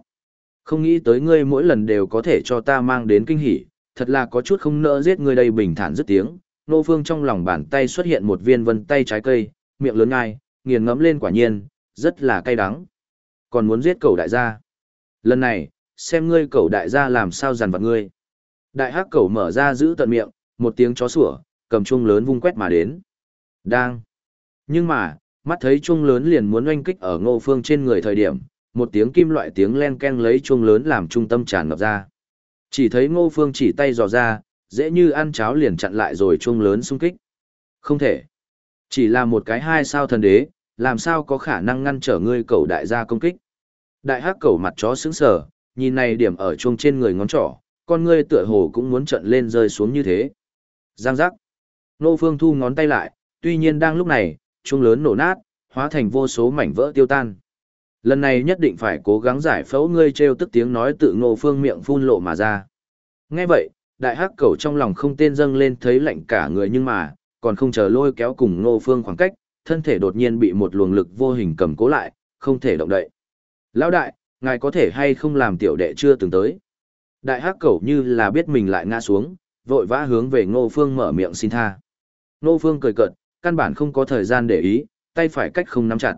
Không nghĩ tới ngươi mỗi lần đều có thể cho ta mang đến kinh hỉ, thật là có chút không nỡ giết ngươi đây bình thản dứt tiếng. Nô Phương trong lòng bàn tay xuất hiện một viên vân tay trái cây, miệng lớn ngai, nghiền ngẫm lên quả nhiên, rất là cay đắng. Còn muốn giết cẩu đại gia. Lần này, xem ngươi cẩu đại gia làm sao dằn vặt ngươi. Đại hắc Cẩu mở ra giữ tận miệng, một tiếng chó sủa, cầm chuông lớn vung quét mà đến. Đang. Nhưng mà, mắt thấy chuông lớn liền muốn oanh kích ở ngô phương trên người thời điểm, một tiếng kim loại tiếng len ken lấy chuông lớn làm trung tâm tràn ngập ra. Chỉ thấy ngô phương chỉ tay dò ra, dễ như ăn cháo liền chặn lại rồi chuông lớn xung kích. Không thể. Chỉ là một cái hai sao thần đế, làm sao có khả năng ngăn trở ngươi cầu đại gia công kích. Đại hắc cầu mặt chó sững sờ, nhìn này điểm ở chuông trên người ngón trỏ, con ngươi tựa hồ cũng muốn trận lên rơi xuống như thế. Giang giác. Nô Phương thu ngón tay lại, tuy nhiên đang lúc này, chuông lớn nổ nát, hóa thành vô số mảnh vỡ tiêu tan. Lần này nhất định phải cố gắng giải phẫu ngươi treo tức tiếng nói tự Nô Phương miệng phun lộ mà ra. Nghe vậy, đại hắc cầu trong lòng không tên dâng lên thấy lạnh cả người nhưng mà, còn không chờ lôi kéo cùng Nô Phương khoảng cách, thân thể đột nhiên bị một luồng lực vô hình cầm cố lại, không thể động đậy. Lão đại, ngài có thể hay không làm tiểu đệ chưa từng tới. Đại hắc cẩu như là biết mình lại ngã xuống, vội vã hướng về Ngô Phương mở miệng xin tha. Ngô Phương cười cợt, căn bản không có thời gian để ý, tay phải cách không nắm chặt.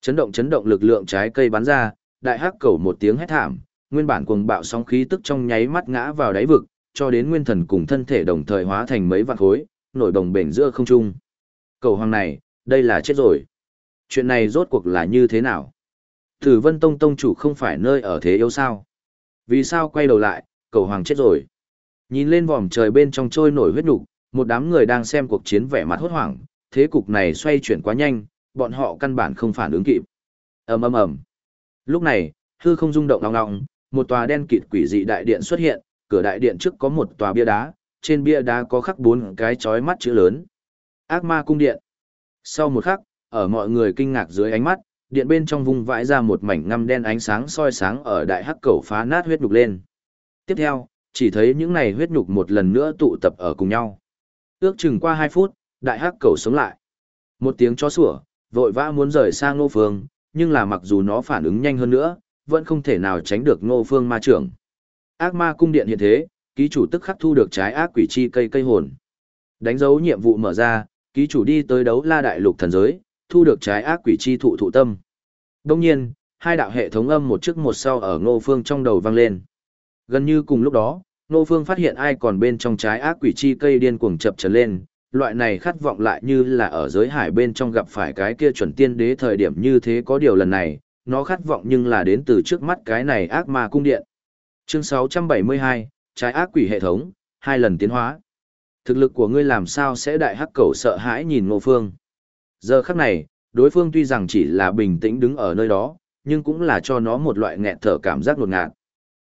Chấn động chấn động lực lượng trái cây bắn ra, đại hắc cẩu một tiếng hét thảm, nguyên bản cuồng bạo sóng khí tức trong nháy mắt ngã vào đáy vực, cho đến nguyên thần cùng thân thể đồng thời hóa thành mấy vạn khối, nổi đồng bền giữa không trung. Cầu hoàng này, đây là chết rồi. Chuyện này rốt cuộc là như thế nào? Tử Vân Tông Tông chủ không phải nơi ở thế yếu sao? Vì sao quay đầu lại, cầu hoàng chết rồi? Nhìn lên vòm trời bên trong trôi nổi huyết nục, một đám người đang xem cuộc chiến vẻ mặt hốt hoảng, thế cục này xoay chuyển quá nhanh, bọn họ căn bản không phản ứng kịp. ầm ầm ầm. Lúc này, hư không rung động ngong ngong, một tòa đen kịt quỷ dị đại điện xuất hiện, cửa đại điện trước có một tòa bia đá, trên bia đá có khắc bốn cái chói mắt chữ lớn. Ác ma cung điện. Sau một khắc, ở mọi người kinh ngạc dưới ánh mắt, điện bên trong vung vãi ra một mảnh ngăm đen ánh sáng soi sáng ở đại hắc cầu phá nát huyết nhục lên. Tiếp theo, chỉ thấy những này huyết nhục một lần nữa tụ tập ở cùng nhau. Ước chừng qua 2 phút, đại hắc cầu sống lại. Một tiếng chó sủa, vội vã muốn rời sang Ngô Phương, nhưng là mặc dù nó phản ứng nhanh hơn nữa, vẫn không thể nào tránh được Ngô Phương ma trưởng. Ác ma cung điện hiện thế, ký chủ tức khắc thu được trái ác quỷ chi cây cây hồn. Đánh dấu nhiệm vụ mở ra, ký chủ đi tới đấu la đại lục thần giới, thu được trái ác quỷ chi thụ thụ tâm. Đồng nhiên, hai đạo hệ thống âm một trước một sau ở Ngô Phương trong đầu vang lên. Gần như cùng lúc đó, Ngô Phương phát hiện ai còn bên trong trái ác quỷ chi cây điên cuồng chập trở lên, loại này khát vọng lại như là ở giới hải bên trong gặp phải cái kia chuẩn tiên đế thời điểm như thế có điều lần này, nó khát vọng nhưng là đến từ trước mắt cái này ác ma cung điện. Chương 672, trái ác quỷ hệ thống, hai lần tiến hóa. Thực lực của ngươi làm sao sẽ đại hắc cầu sợ hãi nhìn Ngô Phương. Giờ khắc này, đối phương tuy rằng chỉ là bình tĩnh đứng ở nơi đó, nhưng cũng là cho nó một loại nghẹt thở cảm giác ngột ngạt.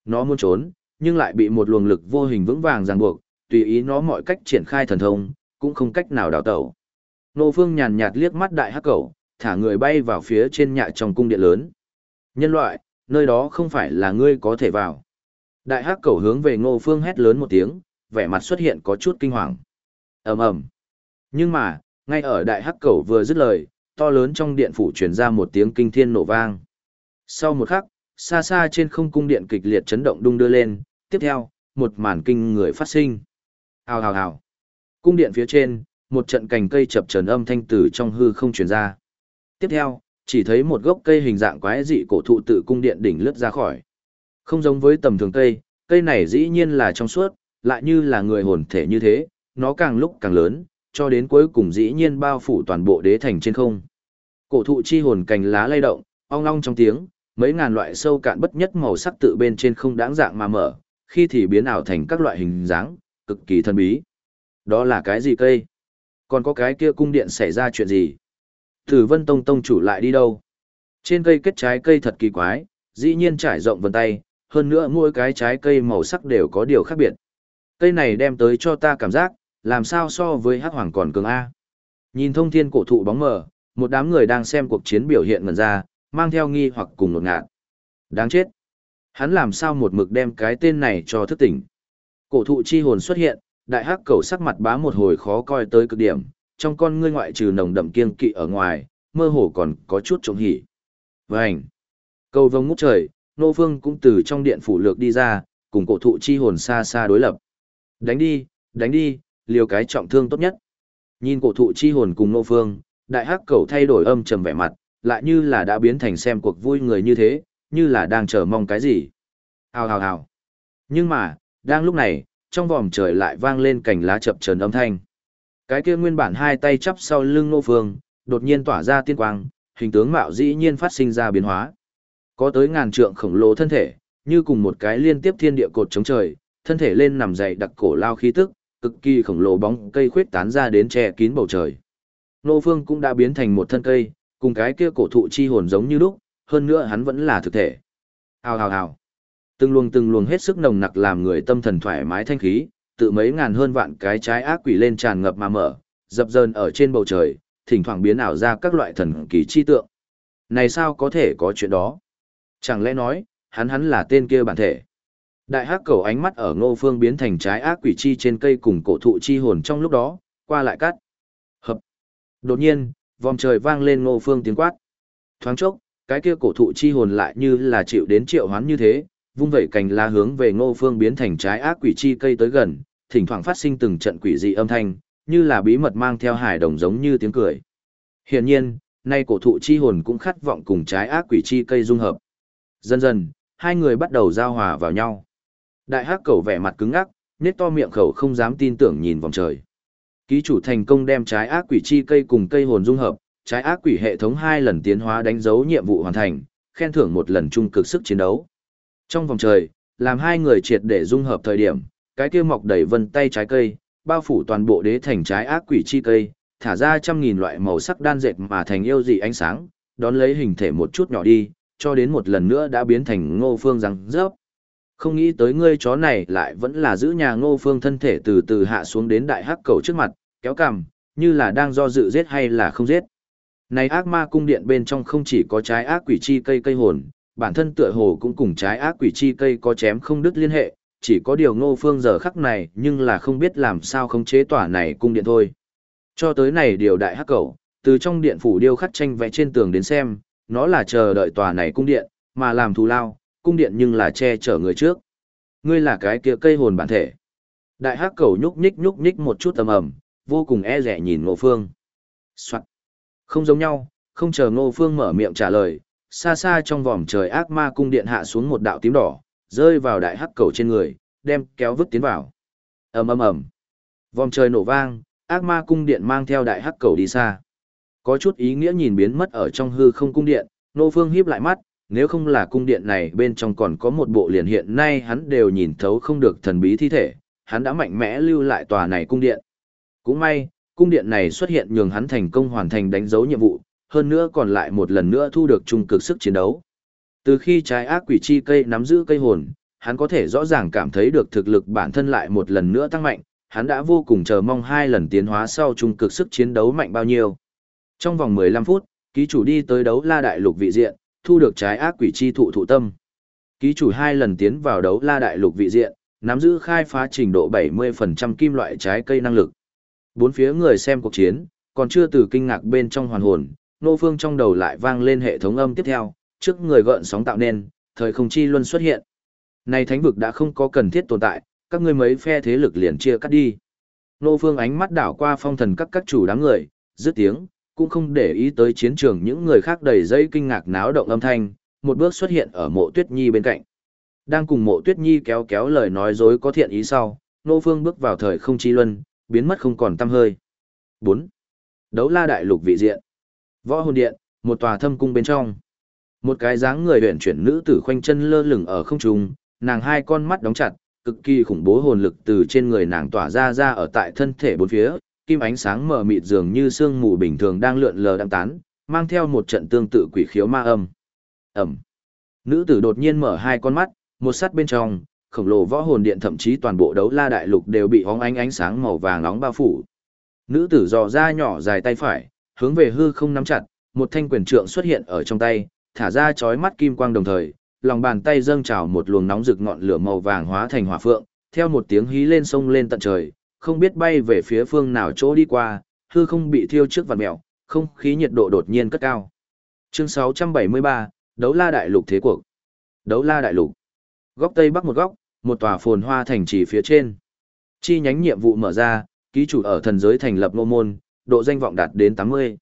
Nó muốn trốn, nhưng lại bị một luồng lực vô hình vững vàng ràng buộc, tùy ý nó mọi cách triển khai thần thông, cũng không cách nào đào tẩu. Nô Phương nhàn nhạt liếc mắt đại hắc cẩu, thả người bay vào phía trên nhạ trong cung điện lớn. Nhân loại, nơi đó không phải là ngươi có thể vào. Đại hắc cẩu hướng về Ngô Phương hét lớn một tiếng, vẻ mặt xuất hiện có chút kinh hoàng. ầm ầm. Nhưng mà, ngay ở đại hắc cẩu vừa dứt lời, to lớn trong điện phủ truyền ra một tiếng kinh thiên nổ vang. Sau một khắc, xa xa trên không cung điện kịch liệt chấn động đung đưa lên, tiếp theo, một màn kinh người phát sinh. Hào hào hào. Cung điện phía trên, một trận cành cây chập chờn âm thanh từ trong hư không truyền ra. Tiếp theo, chỉ thấy một gốc cây hình dạng quái dị cổ thụ tự cung điện đỉnh lướt ra khỏi. Không giống với tầm thường cây, cây này dĩ nhiên là trong suốt, lại như là người hồn thể như thế, nó càng lúc càng lớn, cho đến cuối cùng dĩ nhiên bao phủ toàn bộ đế thành trên không. Cổ thụ chi hồn cành lá lay động, ong ong trong tiếng, mấy ngàn loại sâu cạn bất nhất màu sắc tự bên trên không đáng dạng mà mở, khi thì biến ảo thành các loại hình dáng, cực kỳ thân bí. Đó là cái gì cây? Còn có cái kia cung điện xảy ra chuyện gì? Thử Vân Tông Tông chủ lại đi đâu? Trên cây kết trái cây thật kỳ quái, dĩ nhiên trải rộng vân tay, hơn nữa mỗi cái trái cây màu sắc đều có điều khác biệt. Cây này đem tới cho ta cảm giác, làm sao so với hắc hoàng còn cường A. Nhìn thông thiên cổ thụ bóng mờ, một đám người đang xem cuộc chiến biểu hiện ngần ra, mang theo nghi hoặc cùng ngột ngạt. Đáng chết. Hắn làm sao một mực đem cái tên này cho thức tỉnh. Cổ thụ chi hồn xuất hiện, đại hắc cầu sắc mặt bá một hồi khó coi tới cực điểm, trong con ngươi ngoại trừ nồng đậm kiên kỵ ở ngoài, mơ hồ còn có chút trống hỉ. Vành. Cầu vông ngút trời, nô phương cũng từ trong điện phủ lược đi ra, cùng cổ thụ chi hồn xa xa đối lập. Đánh đi, đánh đi, liều cái trọng thương tốt nhất. Nhìn cổ thụ chi hồn cùng nô phương, đại hắc cầu thay đổi âm trầm vẻ mặt, lại như là đã biến thành xem cuộc vui người như thế, như là đang chờ mong cái gì. Hào hào hào. Nhưng mà, đang lúc này, trong vòm trời lại vang lên cành lá chập chờn âm thanh. Cái kia nguyên bản hai tay chắp sau lưng nô phương, đột nhiên tỏa ra tiên quang, hình tướng mạo dĩ nhiên phát sinh ra biến hóa. Có tới ngàn trượng khổng lồ thân thể, như cùng một cái liên tiếp thiên địa cột chống trời, thân thể lên nằm dày đặc cổ lao khí tức, cực kỳ khổng lồ bóng cây khuyết tán ra đến che kín bầu trời. Nô Phương cũng đã biến thành một thân cây, cùng cái kia cổ thụ chi hồn giống như lúc, hơn nữa hắn vẫn là thực thể. Hào hào hào. Từng luồng từng luồng hết sức nồng nặc làm người tâm thần thoải mái thanh khí, tự mấy ngàn hơn vạn cái trái ác quỷ lên tràn ngập mà mở, dập dờn ở trên bầu trời, thỉnh thoảng biến ảo ra các loại thần kỳ chi tượng. Này sao có thể có chuyện đó? Chẳng lẽ nói, hắn hắn là tên kia bản thể? Đại hắc cầu ánh mắt ở ngô phương biến thành trái ác quỷ chi trên cây cùng cổ thụ chi hồn trong lúc đó, qua lại cắt. Hợp. Đột nhiên, vòng trời vang lên ngô phương tiếng quát. Thoáng chốc, cái kia cổ thụ chi hồn lại như là chịu đến triệu hoán như thế, vung vẩy cành lá hướng về ngô phương biến thành trái ác quỷ chi cây tới gần, thỉnh thoảng phát sinh từng trận quỷ dị âm thanh, như là bí mật mang theo hải đồng giống như tiếng cười. Hiển nhiên, nay cổ thụ chi hồn cũng khát vọng cùng trái ác quỷ chi cây dung hợp. Dần dần, hai người bắt đầu giao hòa vào nhau. Đại hắc cầu vẻ mặt cứng ngắc, nét to miệng khẩu không dám tin tưởng nhìn vòng trời. Ký chủ thành công đem trái ác quỷ chi cây cùng cây hồn dung hợp, trái ác quỷ hệ thống hai lần tiến hóa đánh dấu nhiệm vụ hoàn thành, khen thưởng một lần trung cực sức chiến đấu. Trong vòng trời, làm hai người triệt để dung hợp thời điểm, cái kia mọc đầy vân tay trái cây, bao phủ toàn bộ đế thành trái ác quỷ chi cây, thả ra trăm nghìn loại màu sắc đan dệt mà thành yêu dị ánh sáng, đón lấy hình thể một chút nhỏ đi, cho đến một lần nữa đã biến thành ngô phương răng rớp. Không nghĩ tới ngươi chó này lại vẫn là giữ nhà ngô phương thân thể từ từ hạ xuống đến đại hắc cầu trước mặt, kéo cằm, như là đang do dự giết hay là không giết. Này ác ma cung điện bên trong không chỉ có trái ác quỷ chi cây cây hồn, bản thân tựa hồ cũng cùng trái ác quỷ chi cây có chém không đứt liên hệ, chỉ có điều ngô phương giờ khắc này nhưng là không biết làm sao không chế tỏa này cung điện thôi. Cho tới này điều đại hắc cầu, từ trong điện phủ điêu khắc tranh vẽ trên tường đến xem, nó là chờ đợi tòa này cung điện, mà làm thù lao, cung điện nhưng là che chở người trước. Ngươi là cái kia cây hồn bản thể. Đại hắc cầu nhúc nhích nhúc nhích một chút tầm ầm, vô cùng e rẻ nhìn ngô phương. Soạn. Không giống nhau, không chờ ngô phương mở miệng trả lời, xa xa trong vòm trời ác ma cung điện hạ xuống một đạo tím đỏ, rơi vào đại hắc cầu trên người, đem kéo vứt tiến vào. ầm ầm ầm, vòm trời nổ vang, ác ma cung điện mang theo đại hắc cầu đi xa. Có chút ý nghĩa nhìn biến mất ở trong hư không cung điện, Ngô phương híp lại mắt, nếu không là cung điện này bên trong còn có một bộ liền hiện nay hắn đều nhìn thấu không được thần bí thi thể, hắn đã mạnh mẽ lưu lại tòa này cung điện. Cũng may, cung điện này xuất hiện nhường hắn thành công hoàn thành đánh dấu nhiệm vụ, hơn nữa còn lại một lần nữa thu được trung cực sức chiến đấu. Từ khi trái ác quỷ chi cây nắm giữ cây hồn, hắn có thể rõ ràng cảm thấy được thực lực bản thân lại một lần nữa tăng mạnh, hắn đã vô cùng chờ mong hai lần tiến hóa sau trung cực sức chiến đấu mạnh bao nhiêu. Trong vòng 15 phút, ký chủ đi tới đấu la đại lục vị diện, thu được trái ác quỷ chi thụ thụ tâm. Ký chủ hai lần tiến vào đấu la đại lục vị diện, nắm giữ khai phá trình độ 70% kim loại trái cây năng lực. Bốn phía người xem cuộc chiến, còn chưa từ kinh ngạc bên trong hoàn hồn, nô phương trong đầu lại vang lên hệ thống âm tiếp theo, trước người gợn sóng tạo nên, thời không chi luân xuất hiện. Này thánh vực đã không có cần thiết tồn tại, các ngươi mấy phe thế lực liền chia cắt đi. Nô phương ánh mắt đảo qua phong thần các các chủ đám người, dứt tiếng, cũng không để ý tới chiến trường những người khác đầy dây kinh ngạc náo động âm thanh, một bước xuất hiện ở mộ tuyết nhi bên cạnh. Đang cùng mộ tuyết nhi kéo kéo lời nói dối có thiện ý sau, nô phương bước vào thời không chi luân, biến mất không còn tăm hơi. 4. Đấu la đại lục vị diện. Võ hồn điện, một tòa thâm cung bên trong. Một cái dáng người huyển chuyển nữ tử khoanh chân lơ lửng ở không trung, nàng hai con mắt đóng chặt, cực kỳ khủng bố hồn lực từ trên người nàng tỏa ra ra ở tại thân thể bốn phía, kim ánh sáng mờ mịt dường như sương mù bình thường đang lượn lờ đang tán, mang theo một trận tương tự quỷ khiếu ma âm. Ẩm. Nữ tử đột nhiên mở hai con mắt, một sắt bên trong, khổng lồ võ hồn điện thậm chí toàn bộ đấu la đại lục đều bị hóng ánh ánh sáng màu vàng nóng bao phủ. Nữ tử dò ra nhỏ dài tay phải, hướng về hư không nắm chặt, một thanh quyền trượng xuất hiện ở trong tay, thả ra chói mắt kim quang đồng thời, lòng bàn tay dâng trào một luồng nóng rực ngọn lửa màu vàng hóa thành hỏa phượng, theo một tiếng hí lên sông lên tận trời, không biết bay về phía phương nào chỗ đi qua, hư không bị thiêu trước vằn mèo, không khí nhiệt độ đột nhiên cất cao. Chương 673, Đấu La Đại Lục thế cuộc. Đấu La Đại Lục. Góc tây bắc một góc, một tòa phồn hoa thành trì phía trên. Chi nhánh nhiệm vụ mở ra, ký chủ ở thần giới thành lập nô môn, độ danh vọng đạt đến 80.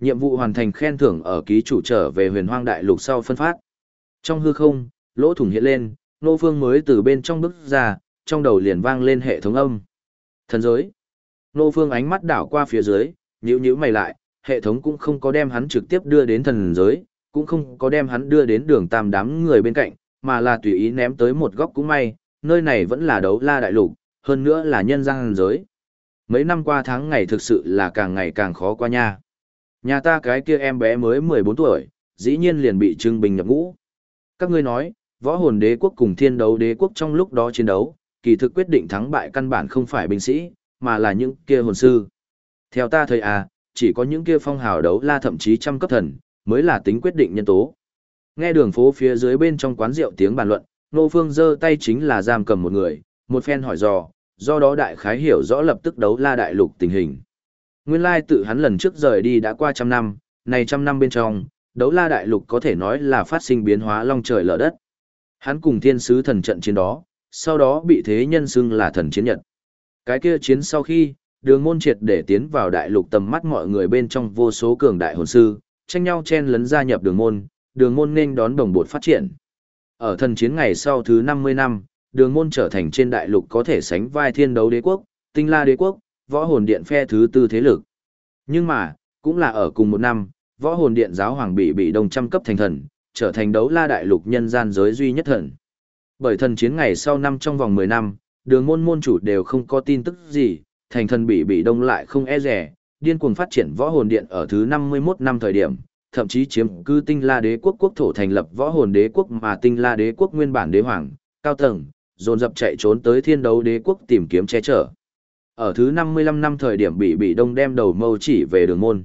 Nhiệm vụ hoàn thành khen thưởng ở ký chủ trở về huyền hoang đại lục sau phân phát. Trong hư không, lỗ thủng hiện lên, nô phương mới từ bên trong bước ra, trong đầu liền vang lên hệ thống âm. Thần giới. Nô phương ánh mắt đảo qua phía dưới, nhíu nhíu mày lại, hệ thống cũng không có đem hắn trực tiếp đưa đến thần giới, cũng không có đem hắn đưa đến đường tam đám người bên cạnh, mà là tùy ý ném tới một góc cũng may, nơi này vẫn là đấu la đại lục, hơn nữa là nhân gian giới. Mấy năm qua tháng ngày thực sự là càng ngày càng khó qua nha. Nhà ta cái kia em bé mới 14 tuổi, dĩ nhiên liền bị trưng bình nhập ngũ. Các ngươi nói, võ hồn đế quốc cùng thiên đấu đế quốc trong lúc đó chiến đấu, kỳ thực quyết định thắng bại căn bản không phải binh sĩ, mà là những kia hồn sư. Theo ta thấy à, chỉ có những kia phong hào đấu la thậm chí trăm cấp thần, mới là tính quyết định nhân tố. Nghe đường phố phía dưới bên trong quán rượu tiếng bàn luận, Nô Phương giơ tay chính là giam cầm một người, một phen hỏi dò, do đó đại khái hiểu rõ lập tức đấu la đại lục tình hình. Nguyên lai tự hắn lần trước rời đi đã qua trăm năm, này trăm năm bên trong, đấu la đại lục có thể nói là phát sinh biến hóa long trời lở đất. Hắn cùng thiên sứ thần trận chiến đó, sau đó bị thế nhân xưng là thần chiến nhật. Cái kia chiến sau khi, đường môn triệt để tiến vào đại lục tầm mắt mọi người bên trong vô số cường đại hồn sư, tranh nhau chen lấn gia nhập đường môn, đường môn nên đón đồng bột phát triển. Ở thần chiến ngày sau thứ 50 năm, đường môn trở thành trên đại lục có thể sánh vai thiên đấu đế quốc, tinh la đế quốc, võ hồn điện phe thứ tư thế lực. Nhưng mà, cũng là ở cùng một năm, võ hồn điện giáo hoàng bị bị đồng trăm cấp thành thần, trở thành đấu la đại lục nhân gian giới duy nhất thần. Bởi thần chiến ngày sau năm trong vòng 10 năm, đường môn môn chủ đều không có tin tức gì, thành thần bị bị đông lại không e rẻ, điên cuồng phát triển võ hồn điện ở thứ 51 năm thời điểm, thậm chí chiếm cư tinh la đế quốc quốc thổ thành lập võ hồn đế quốc mà tinh la đế quốc nguyên bản đế hoàng, cao tầng, dồn dập chạy trốn tới thiên đấu đế quốc tìm kiếm che chở. Ở thứ 55 năm thời điểm bị bị đông đem đầu mâu chỉ về đường môn.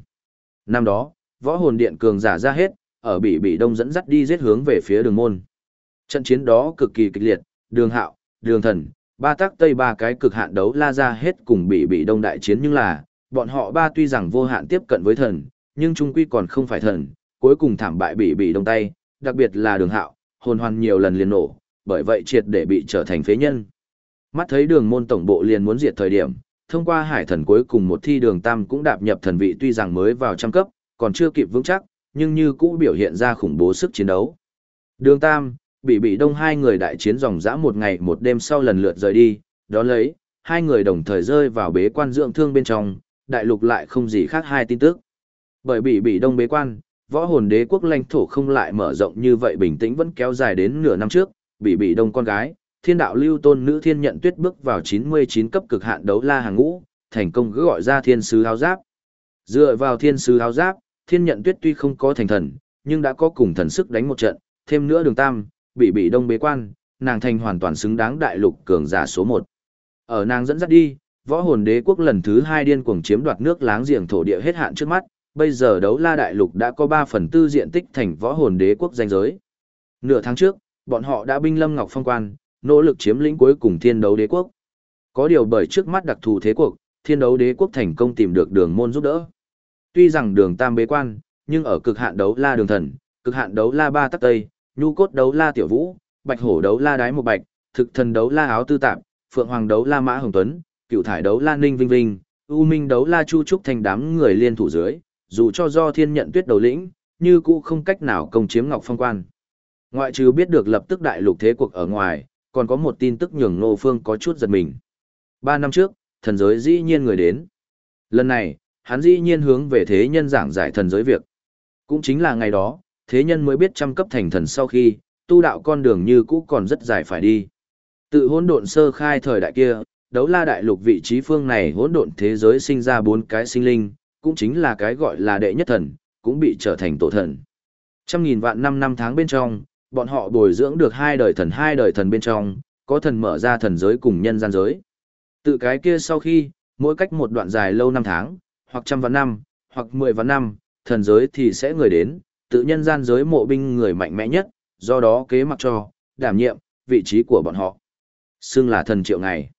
Năm đó, võ hồn điện cường giả ra hết, ở bị bị đông dẫn dắt đi giết hướng về phía đường môn. Trận chiến đó cực kỳ kịch liệt, đường hạo, đường thần, ba tác tây ba cái cực hạn đấu la ra hết cùng bị bị đông đại chiến nhưng là, bọn họ ba tuy rằng vô hạn tiếp cận với thần, nhưng trung quy còn không phải thần, cuối cùng thảm bại bị bị đông tay, đặc biệt là đường hạo, hồn hoàn nhiều lần liền nổ, bởi vậy triệt để bị trở thành phế nhân. Mắt thấy đường môn tổng bộ liền muốn diệt thời điểm, thông qua hải thần cuối cùng một thi đường tam cũng đạp nhập thần vị tuy rằng mới vào trăm cấp, còn chưa kịp vững chắc, nhưng như cũ biểu hiện ra khủng bố sức chiến đấu. Đường tam, bị bị đông hai người đại chiến dòng dã một ngày một đêm sau lần lượt rời đi, đó lấy, hai người đồng thời rơi vào bế quan dưỡng thương bên trong, đại lục lại không gì khác hai tin tức. Bởi bị bị đông bế quan, võ hồn đế quốc lãnh thổ không lại mở rộng như vậy bình tĩnh vẫn kéo dài đến nửa năm trước, bị bị đông con gái, thiên đạo lưu tôn nữ thiên nhận tuyết bước vào 99 cấp cực hạn đấu la hàng ngũ, thành công cứ gọi ra thiên sứ áo giáp. Dựa vào thiên sứ áo giáp, thiên nhận tuyết tuy không có thành thần, nhưng đã có cùng thần sức đánh một trận, thêm nữa đường tam, bị bị đông bế quan, nàng thành hoàn toàn xứng đáng đại lục cường giả số 1. Ở nàng dẫn dắt đi, võ hồn đế quốc lần thứ hai điên cuồng chiếm đoạt nước láng giềng thổ địa hết hạn trước mắt, bây giờ đấu la đại lục đã có 3 phần tư diện tích thành võ hồn đế quốc danh giới. Nửa tháng trước, bọn họ đã binh lâm ngọc phong quan, nỗ lực chiếm lĩnh cuối cùng thiên đấu đế quốc. Có điều bởi trước mắt đặc thù thế cuộc, thiên đấu đế quốc thành công tìm được đường môn giúp đỡ. Tuy rằng đường tam bế quan, nhưng ở cực hạn đấu la đường thần, cực hạn đấu la ba tắc tây, nhu cốt đấu la tiểu vũ, bạch hổ đấu la đái một bạch, thực thần đấu la áo tư tạp, phượng hoàng đấu la mã hồng tuấn, cựu thải đấu la ninh vinh vinh, u minh đấu la chu trúc thành đám người liên thủ dưới, dù cho do thiên nhận tuyết đầu lĩnh, như cũ không cách nào công chiếm ngọc phong quan. Ngoại trừ biết được lập tức đại lục thế cuộc ở ngoài, còn có một tin tức nhường Ngô Phương có chút giật mình. Ba năm trước, thần giới dĩ nhiên người đến. Lần này, hắn dĩ nhiên hướng về thế nhân giảng giải thần giới việc. Cũng chính là ngày đó, thế nhân mới biết trăm cấp thành thần sau khi, tu đạo con đường như cũ còn rất dài phải đi. Tự hỗn độn sơ khai thời đại kia, đấu la đại lục vị trí phương này hỗn độn thế giới sinh ra bốn cái sinh linh, cũng chính là cái gọi là đệ nhất thần, cũng bị trở thành tổ thần. Trăm nghìn vạn năm năm tháng bên trong, bọn họ bồi dưỡng được hai đời thần hai đời thần bên trong, có thần mở ra thần giới cùng nhân gian giới. Tự cái kia sau khi, mỗi cách một đoạn dài lâu năm tháng, hoặc trăm vạn năm, hoặc mười vạn năm, thần giới thì sẽ người đến, tự nhân gian giới mộ binh người mạnh mẽ nhất, do đó kế mặc cho, đảm nhiệm, vị trí của bọn họ. Xưng là thần triệu ngày.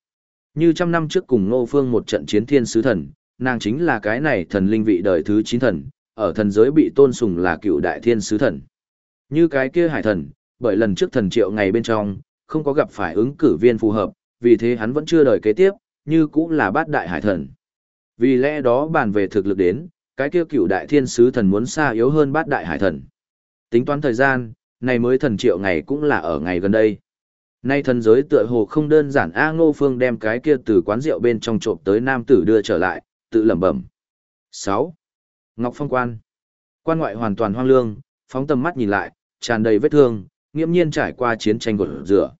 Như trăm năm trước cùng Ngô Phương một trận chiến thiên sứ thần, nàng chính là cái này thần linh vị đời thứ 9 thần, ở thần giới bị tôn sùng là cựu đại thiên sứ thần. Như cái kia hải thần, bởi lần trước thần triệu ngày bên trong, không có gặp phải ứng cử viên phù hợp, vì thế hắn vẫn chưa đời kế tiếp, như cũng là bát đại hải thần. Vì lẽ đó bàn về thực lực đến, cái kia cựu đại thiên sứ thần muốn xa yếu hơn bát đại hải thần. Tính toán thời gian, này mới thần triệu ngày cũng là ở ngày gần đây. Nay thần giới tựa hồ không đơn giản A Ngô Phương đem cái kia từ quán rượu bên trong trộm tới nam tử đưa trở lại, tự lẩm bẩm. 6. Ngọc Phong Quan. Quan ngoại hoàn toàn hoang lương, phóng tầm mắt nhìn lại, tràn đầy vết thương, nghiêm nhiên trải qua chiến tranh gột rửa.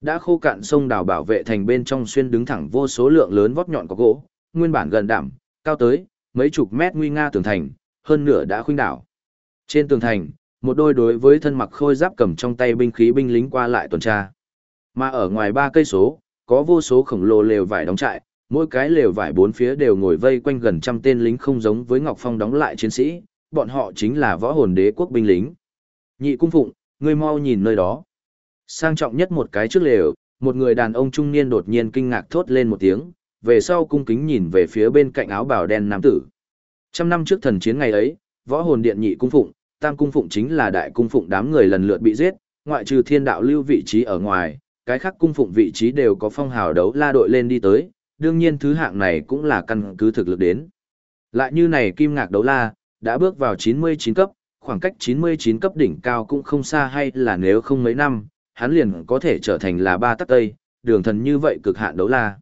Đã khô cạn sông đào bảo vệ thành bên trong xuyên đứng thẳng vô số lượng lớn vót nhọn có gỗ, nguyên bản gần đảm, cao tới mấy chục mét nguy nga tường thành, hơn nửa đã khuynh đảo. Trên tường thành, một đôi đối với thân mặc khôi giáp cầm trong tay binh khí binh lính qua lại tuần tra. Mà ở ngoài ba cây số, có vô số khổng lồ lều vải đóng trại, mỗi cái lều vải bốn phía đều ngồi vây quanh gần trăm tên lính không giống với Ngọc Phong đóng lại chiến sĩ, bọn họ chính là võ hồn đế quốc binh lính. Nhị cung phụng, ngươi mau nhìn nơi đó. Sang trọng nhất một cái trước lều, một người đàn ông trung niên đột nhiên kinh ngạc thốt lên một tiếng, về sau cung kính nhìn về phía bên cạnh áo bào đen nam tử. Trăm năm trước thần chiến ngày ấy, võ hồn điện nhị cung phụng, tam cung phụng chính là đại cung phụng đám người lần lượt bị giết, ngoại trừ thiên đạo lưu vị trí ở ngoài, cái khác cung phụng vị trí đều có phong hào đấu la đội lên đi tới, đương nhiên thứ hạng này cũng là căn cứ thực lực đến. Lại như này kim ngạc đấu la, đã bước vào 99 cấp, khoảng cách 99 cấp đỉnh cao cũng không xa hay là nếu không mấy năm, hắn liền có thể trở thành là ba tắc tây, đường thần như vậy cực hạn đấu la.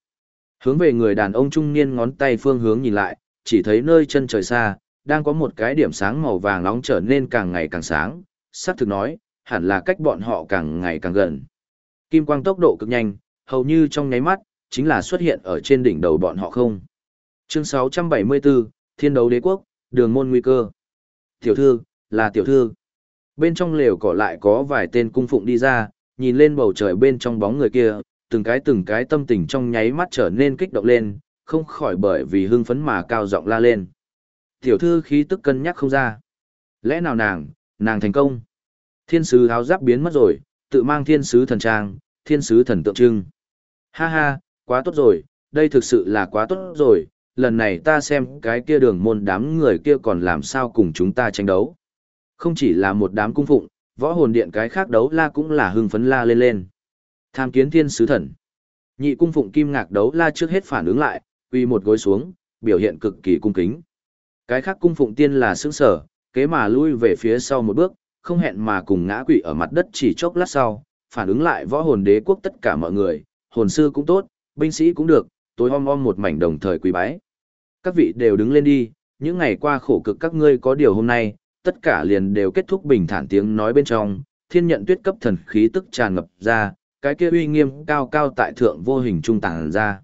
Hướng về người đàn ông trung niên ngón tay phương hướng nhìn lại, chỉ thấy nơi chân trời xa, đang có một cái điểm sáng màu vàng nóng trở nên càng ngày càng sáng, sắc thực nói, hẳn là cách bọn họ càng ngày càng gần. Kim quang tốc độ cực nhanh, hầu như trong nháy mắt, chính là xuất hiện ở trên đỉnh đầu bọn họ không. Chương 674, Thiên đấu đế quốc, đường môn nguy cơ. Tiểu thư, là tiểu thư. Bên trong lều cỏ lại có vài tên cung phụng đi ra, nhìn lên bầu trời bên trong bóng người kia, từng cái từng cái tâm tình trong nháy mắt trở nên kích động lên, không khỏi bởi vì hưng phấn mà cao giọng la lên. Tiểu thư khí tức cân nhắc không ra. Lẽ nào nàng, nàng thành công? Thiên sứ áo giáp biến mất rồi, tự mang thiên sứ thần trang, thiên sứ thần tượng trưng. Ha ha, quá tốt rồi, đây thực sự là quá tốt rồi, lần này ta xem cái kia đường môn đám người kia còn làm sao cùng chúng ta tranh đấu. Không chỉ là một đám cung phụng, võ hồn điện cái khác đấu la cũng là hưng phấn la lên lên. Tham kiến thiên sứ thần. Nhị cung phụng kim ngạc đấu la trước hết phản ứng lại, quy một gối xuống, biểu hiện cực kỳ cung kính. Cái khác cung phụng tiên là sững sở, kế mà lui về phía sau một bước, không hẹn mà cùng ngã quỵ ở mặt đất chỉ chốc lát sau, phản ứng lại võ hồn đế quốc tất cả mọi người, hồn sư cũng tốt, binh sĩ cũng được, tối om om một mảnh đồng thời quỳ bái. Các vị đều đứng lên đi, những ngày qua khổ cực các ngươi có điều hôm nay, tất cả liền đều kết thúc bình thản tiếng nói bên trong, thiên nhận tuyết cấp thần khí tức tràn ngập ra, cái kia uy nghiêm cao cao tại thượng vô hình trung tàng ra.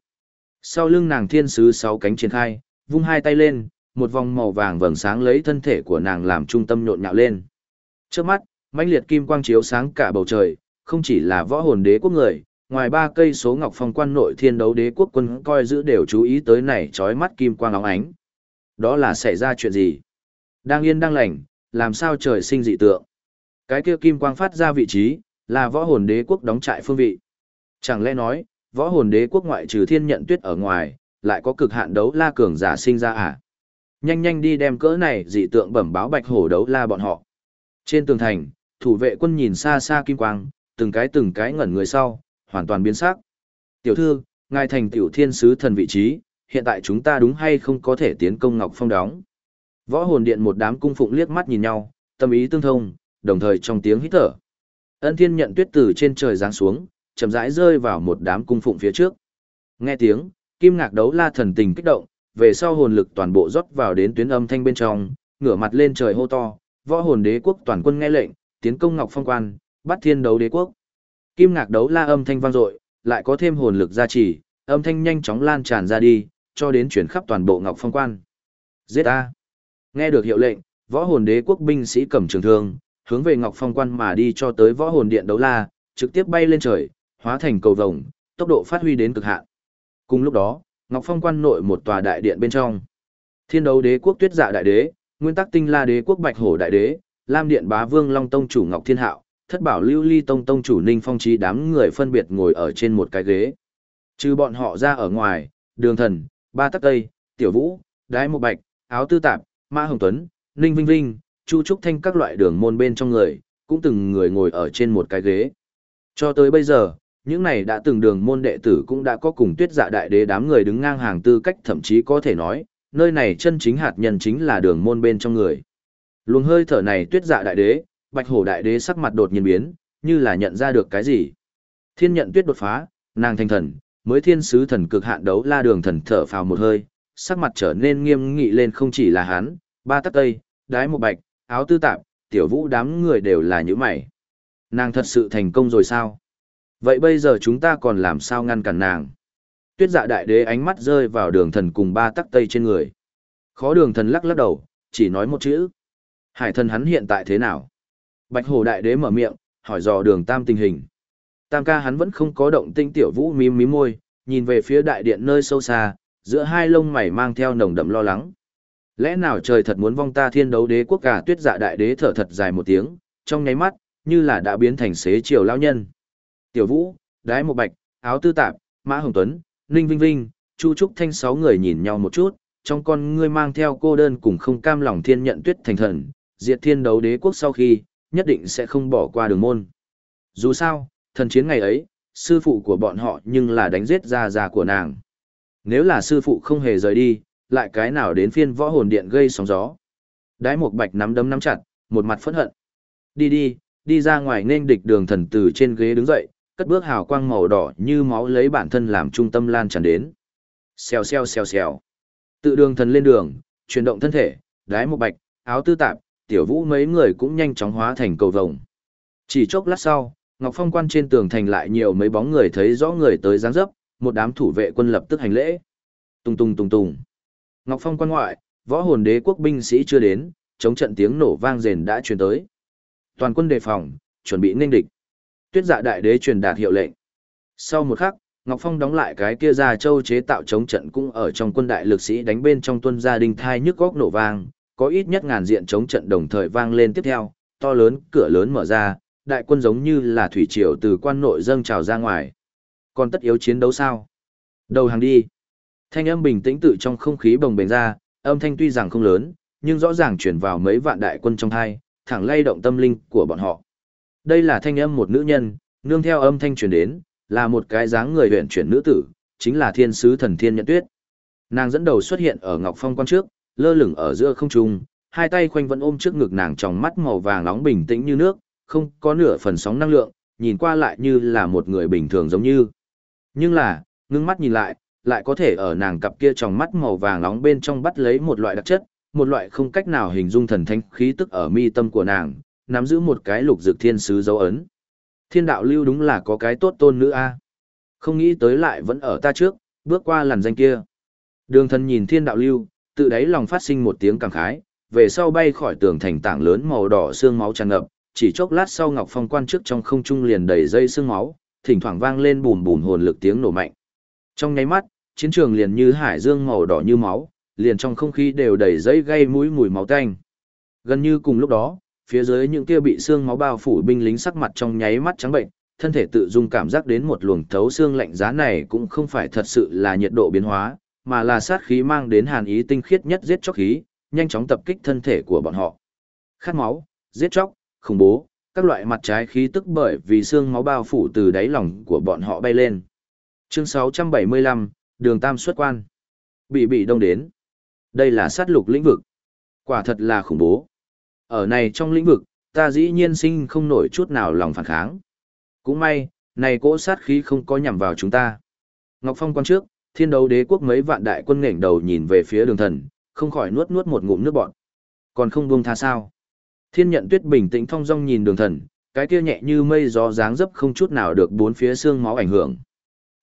Sau lưng nàng thiên sứ sáu cánh triển khai, vung hai tay lên, một vòng màu vàng vầng sáng lấy thân thể của nàng làm trung tâm nhộn nhạo lên. Trước mắt, mãnh liệt kim quang chiếu sáng cả bầu trời, không chỉ là võ hồn đế quốc người, ngoài ba cây số ngọc phong quan nội thiên đấu đế quốc quân coi giữ đều chú ý tới này trói mắt kim quang óng ánh. Đó là xảy ra chuyện gì? Đang yên đang lành, làm sao trời sinh dị tượng? Cái kia kim quang phát ra vị trí, là võ hồn đế quốc đóng trại phương vị. Chẳng lẽ nói, võ hồn đế quốc ngoại trừ thiên nhận tuyết ở ngoài, lại có cực hạn đấu la cường giả sinh ra à? Nhanh nhanh đi đem cỡ này dị tượng bẩm báo bạch hổ đấu la bọn họ. Trên tường thành, thủ vệ quân nhìn xa xa kim quang, từng cái từng cái ngẩn người sau, hoàn toàn biến sắc. Tiểu thư, ngài thành tiểu thiên sứ thần vị trí, hiện tại chúng ta đúng hay không có thể tiến công Ngọc Phong đóng. Võ hồn điện một đám cung phụng liếc mắt nhìn nhau, tâm ý tương thông, đồng thời trong tiếng hít thở. Ân thiên nhận tuyết từ trên trời giáng xuống, chậm rãi rơi vào một đám cung phụng phía trước. Nghe tiếng, kim ngạc đấu la thần tình kích động, về sau hồn lực toàn bộ rót vào đến tuyến âm thanh bên trong, ngửa mặt lên trời hô to, võ hồn đế quốc toàn quân nghe lệnh, tiến công Ngọc Phong quan, bắt thiên đấu đế quốc. Kim ngạc đấu la âm thanh vang dội, lại có thêm hồn lực gia trì, âm thanh nhanh chóng lan tràn ra đi, cho đến chuyển khắp toàn bộ Ngọc Phong quan. Giết a! Nghe được hiệu lệnh, võ hồn đế quốc binh sĩ cầm trường thương, hướng về Ngọc Phong quan mà đi cho tới võ hồn điện đấu la, trực tiếp bay lên trời, hóa thành cầu vồng, tốc độ phát huy đến cực hạn. Cùng lúc đó, Ngọc Phong quan nội một tòa đại điện bên trong. Thiên đấu đế quốc tuyết dạ đại đế, nguyên tắc tinh la đế quốc bạch hổ đại đế, lam điện bá vương long tông chủ Ngọc Thiên Hạo, thất bảo lưu ly tông tông chủ Ninh Phong trí đám người phân biệt ngồi ở trên một cái ghế. Trừ bọn họ ra ở ngoài, đường thần, ba tắc tây, tiểu vũ, đái một bạch, áo tư tạp, ma hồng tuấn, ninh vinh vinh, chu trúc thanh các loại đường môn bên trong người, cũng từng người ngồi ở trên một cái ghế. Cho tới bây giờ, những này đã từng đường môn đệ tử cũng đã có cùng tuyết dạ đại đế đám người đứng ngang hàng tư cách thậm chí có thể nói, nơi này chân chính hạt nhân chính là đường môn bên trong người. Luồng hơi thở này tuyết dạ đại đế, bạch hổ đại đế sắc mặt đột nhiên biến, như là nhận ra được cái gì. Thiên nhận tuyết đột phá, nàng thành thần, mới thiên sứ thần cực hạn đấu la đường thần thở phào một hơi, sắc mặt trở nên nghiêm nghị lên không chỉ là hắn, ba tắc tây, đái một bạch, áo tư tạp, tiểu vũ đám người đều là những mày. Nàng thật sự thành công rồi sao? Vậy bây giờ chúng ta còn làm sao ngăn cản nàng? Tuyết dạ đại đế ánh mắt rơi vào đường thần cùng ba tắc tây trên người. Khó đường thần lắc lắc đầu, chỉ nói một chữ. Hải thần hắn hiện tại thế nào? Bạch hồ đại đế mở miệng, hỏi dò đường tam tình hình. Tam ca hắn vẫn không có động tinh tiểu vũ mím mím môi, nhìn về phía đại điện nơi sâu xa, giữa hai lông mày mang theo nồng đậm lo lắng. Lẽ nào trời thật muốn vong ta thiên đấu đế quốc cả tuyết dạ đại đế thở thật dài một tiếng, trong nháy mắt, như là đã biến thành xế chiều lao nhân. Tiểu vũ, đái một bạch, áo tư tạp, mã hồng tuấn, ninh vinh vinh, chu trúc thanh sáu người nhìn nhau một chút, trong con ngươi mang theo cô đơn cùng không cam lòng thiên nhận tuyết thành thần, diệt thiên đấu đế quốc sau khi, nhất định sẽ không bỏ qua đường môn. Dù sao, thần chiến ngày ấy, sư phụ của bọn họ nhưng là đánh giết ra già của nàng. Nếu là sư phụ không hề rời đi, lại cái nào đến phiên võ hồn điện gây sóng gió. Đái một bạch nắm đấm nắm chặt, một mặt phẫn hận. Đi đi, đi ra ngoài nên địch đường thần từ trên ghế đứng dậy, cất bước hào quang màu đỏ như máu lấy bản thân làm trung tâm lan tràn đến. Xèo xèo xèo xèo. Tự đường thần lên đường, chuyển động thân thể, đái một bạch, áo tư tạp, tiểu vũ mấy người cũng nhanh chóng hóa thành cầu vồng. Chỉ chốc lát sau, Ngọc Phong quan trên tường thành lại nhiều mấy bóng người thấy rõ người tới dáng dấp, một đám thủ vệ quân lập tức hành lễ. Tung tung tung tung. Ngọc Phong quan ngoại, võ hồn đế quốc binh sĩ chưa đến, chống trận tiếng nổ vang rền đã truyền tới. Toàn quân đề phòng, chuẩn bị nên địch. Tuyết Dạ đại đế truyền đạt hiệu lệnh. Sau một khắc, Ngọc Phong đóng lại cái kia ra châu chế tạo chống trận cũng ở trong quân đại lực sĩ đánh bên trong tuân gia đình thai nhức góc nổ vang, có ít nhất ngàn diện chống trận đồng thời vang lên tiếp theo, to lớn, cửa lớn mở ra, đại quân giống như là thủy triều từ quan nội dâng trào ra ngoài. Còn tất yếu chiến đấu sao? Đầu hàng đi. Thanh âm bình tĩnh tự trong không khí bồng bềnh ra, âm thanh tuy rằng không lớn, nhưng rõ ràng chuyển vào mấy vạn đại quân trong hai, thẳng lay động tâm linh của bọn họ. Đây là thanh âm một nữ nhân, nương theo âm thanh truyền đến, là một cái dáng người huyện chuyển nữ tử, chính là thiên sứ thần thiên nhận tuyết. Nàng dẫn đầu xuất hiện ở Ngọc Phong quan trước, lơ lửng ở giữa không trung, hai tay khoanh vẫn ôm trước ngực nàng trong mắt màu vàng nóng bình tĩnh như nước, không có nửa phần sóng năng lượng, nhìn qua lại như là một người bình thường giống như. Nhưng là, ngưng mắt nhìn lại, lại có thể ở nàng cặp kia trong mắt màu vàng nóng bên trong bắt lấy một loại đặc chất, một loại không cách nào hình dung thần thánh khí tức ở mi tâm của nàng, nắm giữ một cái lục dược thiên sứ dấu ấn. Thiên đạo lưu đúng là có cái tốt tôn nữ a. Không nghĩ tới lại vẫn ở ta trước, bước qua làn danh kia. Đường thần nhìn thiên đạo lưu, tự đáy lòng phát sinh một tiếng cảm khái, về sau bay khỏi tường thành tảng lớn màu đỏ xương máu tràn ngập, chỉ chốc lát sau Ngọc Phong quan trước trong không trung liền đầy dây xương máu, thỉnh thoảng vang lên bùm bùm hồn lực tiếng nổ mạnh. Trong nháy mắt, chiến trường liền như hải dương màu đỏ như máu, liền trong không khí đều đầy dây gây mũi mùi máu tanh. Gần như cùng lúc đó, phía dưới những kia bị xương máu bao phủ binh lính sắc mặt trong nháy mắt trắng bệnh, thân thể tự dung cảm giác đến một luồng thấu xương lạnh giá này cũng không phải thật sự là nhiệt độ biến hóa, mà là sát khí mang đến hàn ý tinh khiết nhất giết chóc khí, nhanh chóng tập kích thân thể của bọn họ. Khát máu, giết chóc, khủng bố, các loại mặt trái khí tức bởi vì xương máu bao phủ từ đáy lòng của bọn họ bay lên. Chương 675, Đường Tam xuất quan. Bị bị đông đến. Đây là sát lục lĩnh vực. Quả thật là khủng bố. Ở này trong lĩnh vực, ta dĩ nhiên sinh không nổi chút nào lòng phản kháng. Cũng may, này cỗ sát khí không có nhằm vào chúng ta. Ngọc Phong quan trước, thiên đấu đế quốc mấy vạn đại quân nghển đầu nhìn về phía đường thần, không khỏi nuốt nuốt một ngụm nước bọn. Còn không buông tha sao? Thiên nhận tuyết bình tĩnh thong dong nhìn đường thần, cái kia nhẹ như mây gió dáng dấp không chút nào được bốn phía xương máu ảnh hưởng.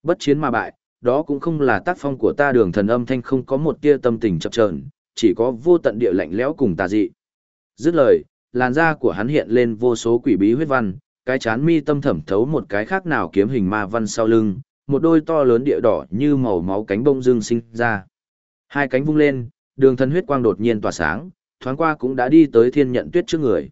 Bất chiến mà bại, đó cũng không là tác phong của ta đường thần âm thanh không có một tia tâm tình chập chờn, chỉ có vô tận địa lạnh lẽo cùng tà dị. Dứt lời, làn da của hắn hiện lên vô số quỷ bí huyết văn, cái chán mi tâm thẩm thấu một cái khác nào kiếm hình ma văn sau lưng, một đôi to lớn địa đỏ như màu máu cánh bông dương sinh ra. Hai cánh vung lên, đường thần huyết quang đột nhiên tỏa sáng, thoáng qua cũng đã đi tới thiên nhận tuyết trước người.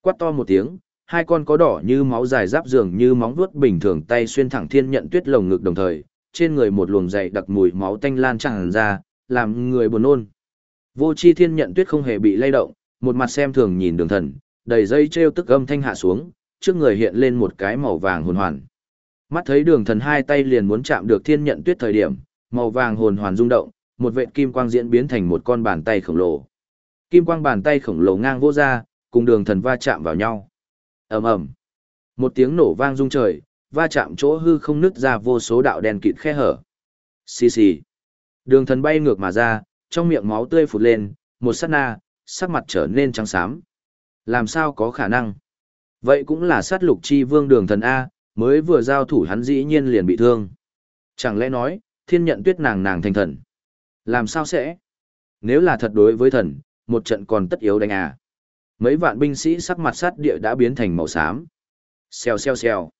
Quát to một tiếng, hai con có đỏ như máu dài giáp dường như móng vuốt bình thường tay xuyên thẳng thiên nhận tuyết lồng ngực đồng thời, trên người một luồng dày đặc mùi máu tanh lan tràn ra, làm người buồn nôn. Vô chi thiên nhận tuyết không hề bị lay động, một mặt xem thường nhìn đường thần, đầy dây treo tức âm thanh hạ xuống, trước người hiện lên một cái màu vàng hồn hoàn. Mắt thấy đường thần hai tay liền muốn chạm được thiên nhận tuyết thời điểm, màu vàng hồn hoàn rung động, một vệt kim quang diễn biến thành một con bàn tay khổng lồ. Kim quang bàn tay khổng lồ ngang vỗ ra, cùng đường thần va chạm vào nhau. ầm ầm, một tiếng nổ vang rung trời, va chạm chỗ hư không nứt ra vô số đạo đen kịt khe hở. Xì xì. Đường thần bay ngược mà ra, trong miệng máu tươi phụt lên, một sát na, sắc mặt trở nên trắng xám. Làm sao có khả năng? Vậy cũng là sát lục chi vương đường thần A, mới vừa giao thủ hắn dĩ nhiên liền bị thương. Chẳng lẽ nói, thiên nhận tuyết nàng nàng thành thần. Làm sao sẽ? Nếu là thật đối với thần, một trận còn tất yếu đánh à. Mấy vạn binh sĩ sắc mặt sát địa đã biến thành màu xám. Xèo xèo xèo.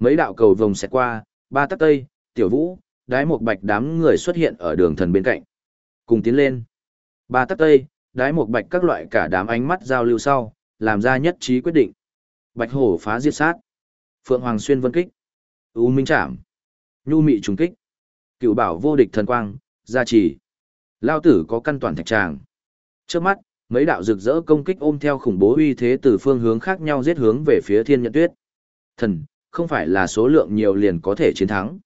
Mấy đạo cầu vồng xẹt qua, ba tắc tây, tiểu vũ, đái một bạch đám người xuất hiện ở đường thần bên cạnh. Cùng tiến lên. Ba tắc tây, đái một bạch các loại cả đám ánh mắt giao lưu sau, làm ra nhất trí quyết định. Bạch hổ phá diệt sát. Phượng Hoàng xuyên vân kích. U minh trảm. Nhu mị trùng kích. Cựu bảo vô địch thần quang, gia trì. Lao tử có căn toàn thạch tràng. Trước mắt, mấy đạo rực rỡ công kích ôm theo khủng bố uy thế từ phương hướng khác nhau giết hướng về phía thiên nhận tuyết. Thần, không phải là số lượng nhiều liền có thể chiến thắng.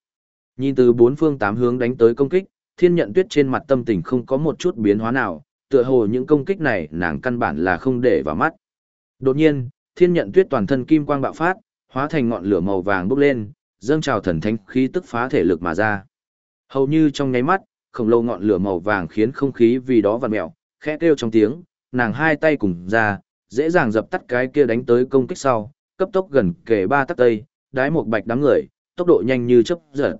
Nhìn từ bốn phương tám hướng đánh tới công kích, thiên nhận tuyết trên mặt tâm tình không có một chút biến hóa nào, tựa hồ những công kích này nàng căn bản là không để vào mắt. Đột nhiên, thiên nhận tuyết toàn thân kim quang bạo phát, hóa thành ngọn lửa màu vàng bốc lên, dâng trào thần thánh khí tức phá thể lực mà ra. Hầu như trong nháy mắt, khổng lồ ngọn lửa màu vàng khiến không khí vì đó vặn mèo, khẽ kêu trong tiếng, nàng hai tay cùng ra, dễ dàng dập tắt cái kia đánh tới công kích sau, cấp tốc gần kề ba tắc tây, đái một bạch đám người, tốc độ nhanh như chớp giật.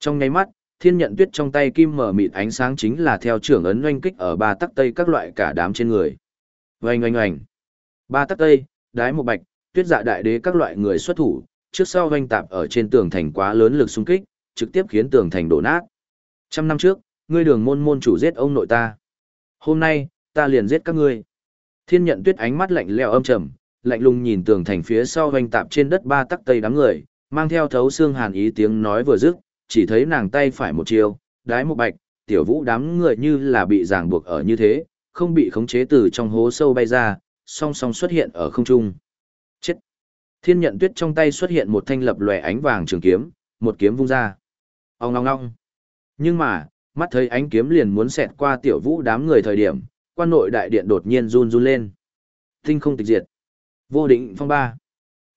Trong nháy mắt, thiên nhận tuyết trong tay kim mở mịt ánh sáng chính là theo trưởng ấn oanh kích ở ba tắc tây các loại cả đám trên người. Oanh oanh oanh. Ba tắc tây, đái một bạch, tuyết dạ đại đế các loại người xuất thủ, trước sau oanh tạp ở trên tường thành quá lớn lực xung kích, trực tiếp khiến tường thành đổ nát. Trăm năm trước, ngươi đường môn môn chủ giết ông nội ta. Hôm nay, ta liền giết các ngươi. Thiên nhận tuyết ánh mắt lạnh lẽo âm trầm, lạnh lùng nhìn tường thành phía sau hoành tạp trên đất ba tắc tây đám người, mang theo thấu xương hàn ý tiếng nói vừa dứt, chỉ thấy nàng tay phải một chiều, đái một bạch, tiểu vũ đám người như là bị ràng buộc ở như thế, không bị khống chế từ trong hố sâu bay ra, song song xuất hiện ở không trung. Chết! Thiên nhận tuyết trong tay xuất hiện một thanh lập lòe ánh vàng trường kiếm, một kiếm vung ra. Ông ngong ngong! Nhưng mà, mắt thấy ánh kiếm liền muốn xẹt qua tiểu vũ đám người thời điểm, quan nội đại điện đột nhiên run run lên. Tinh không tịch diệt. Vô định phong ba.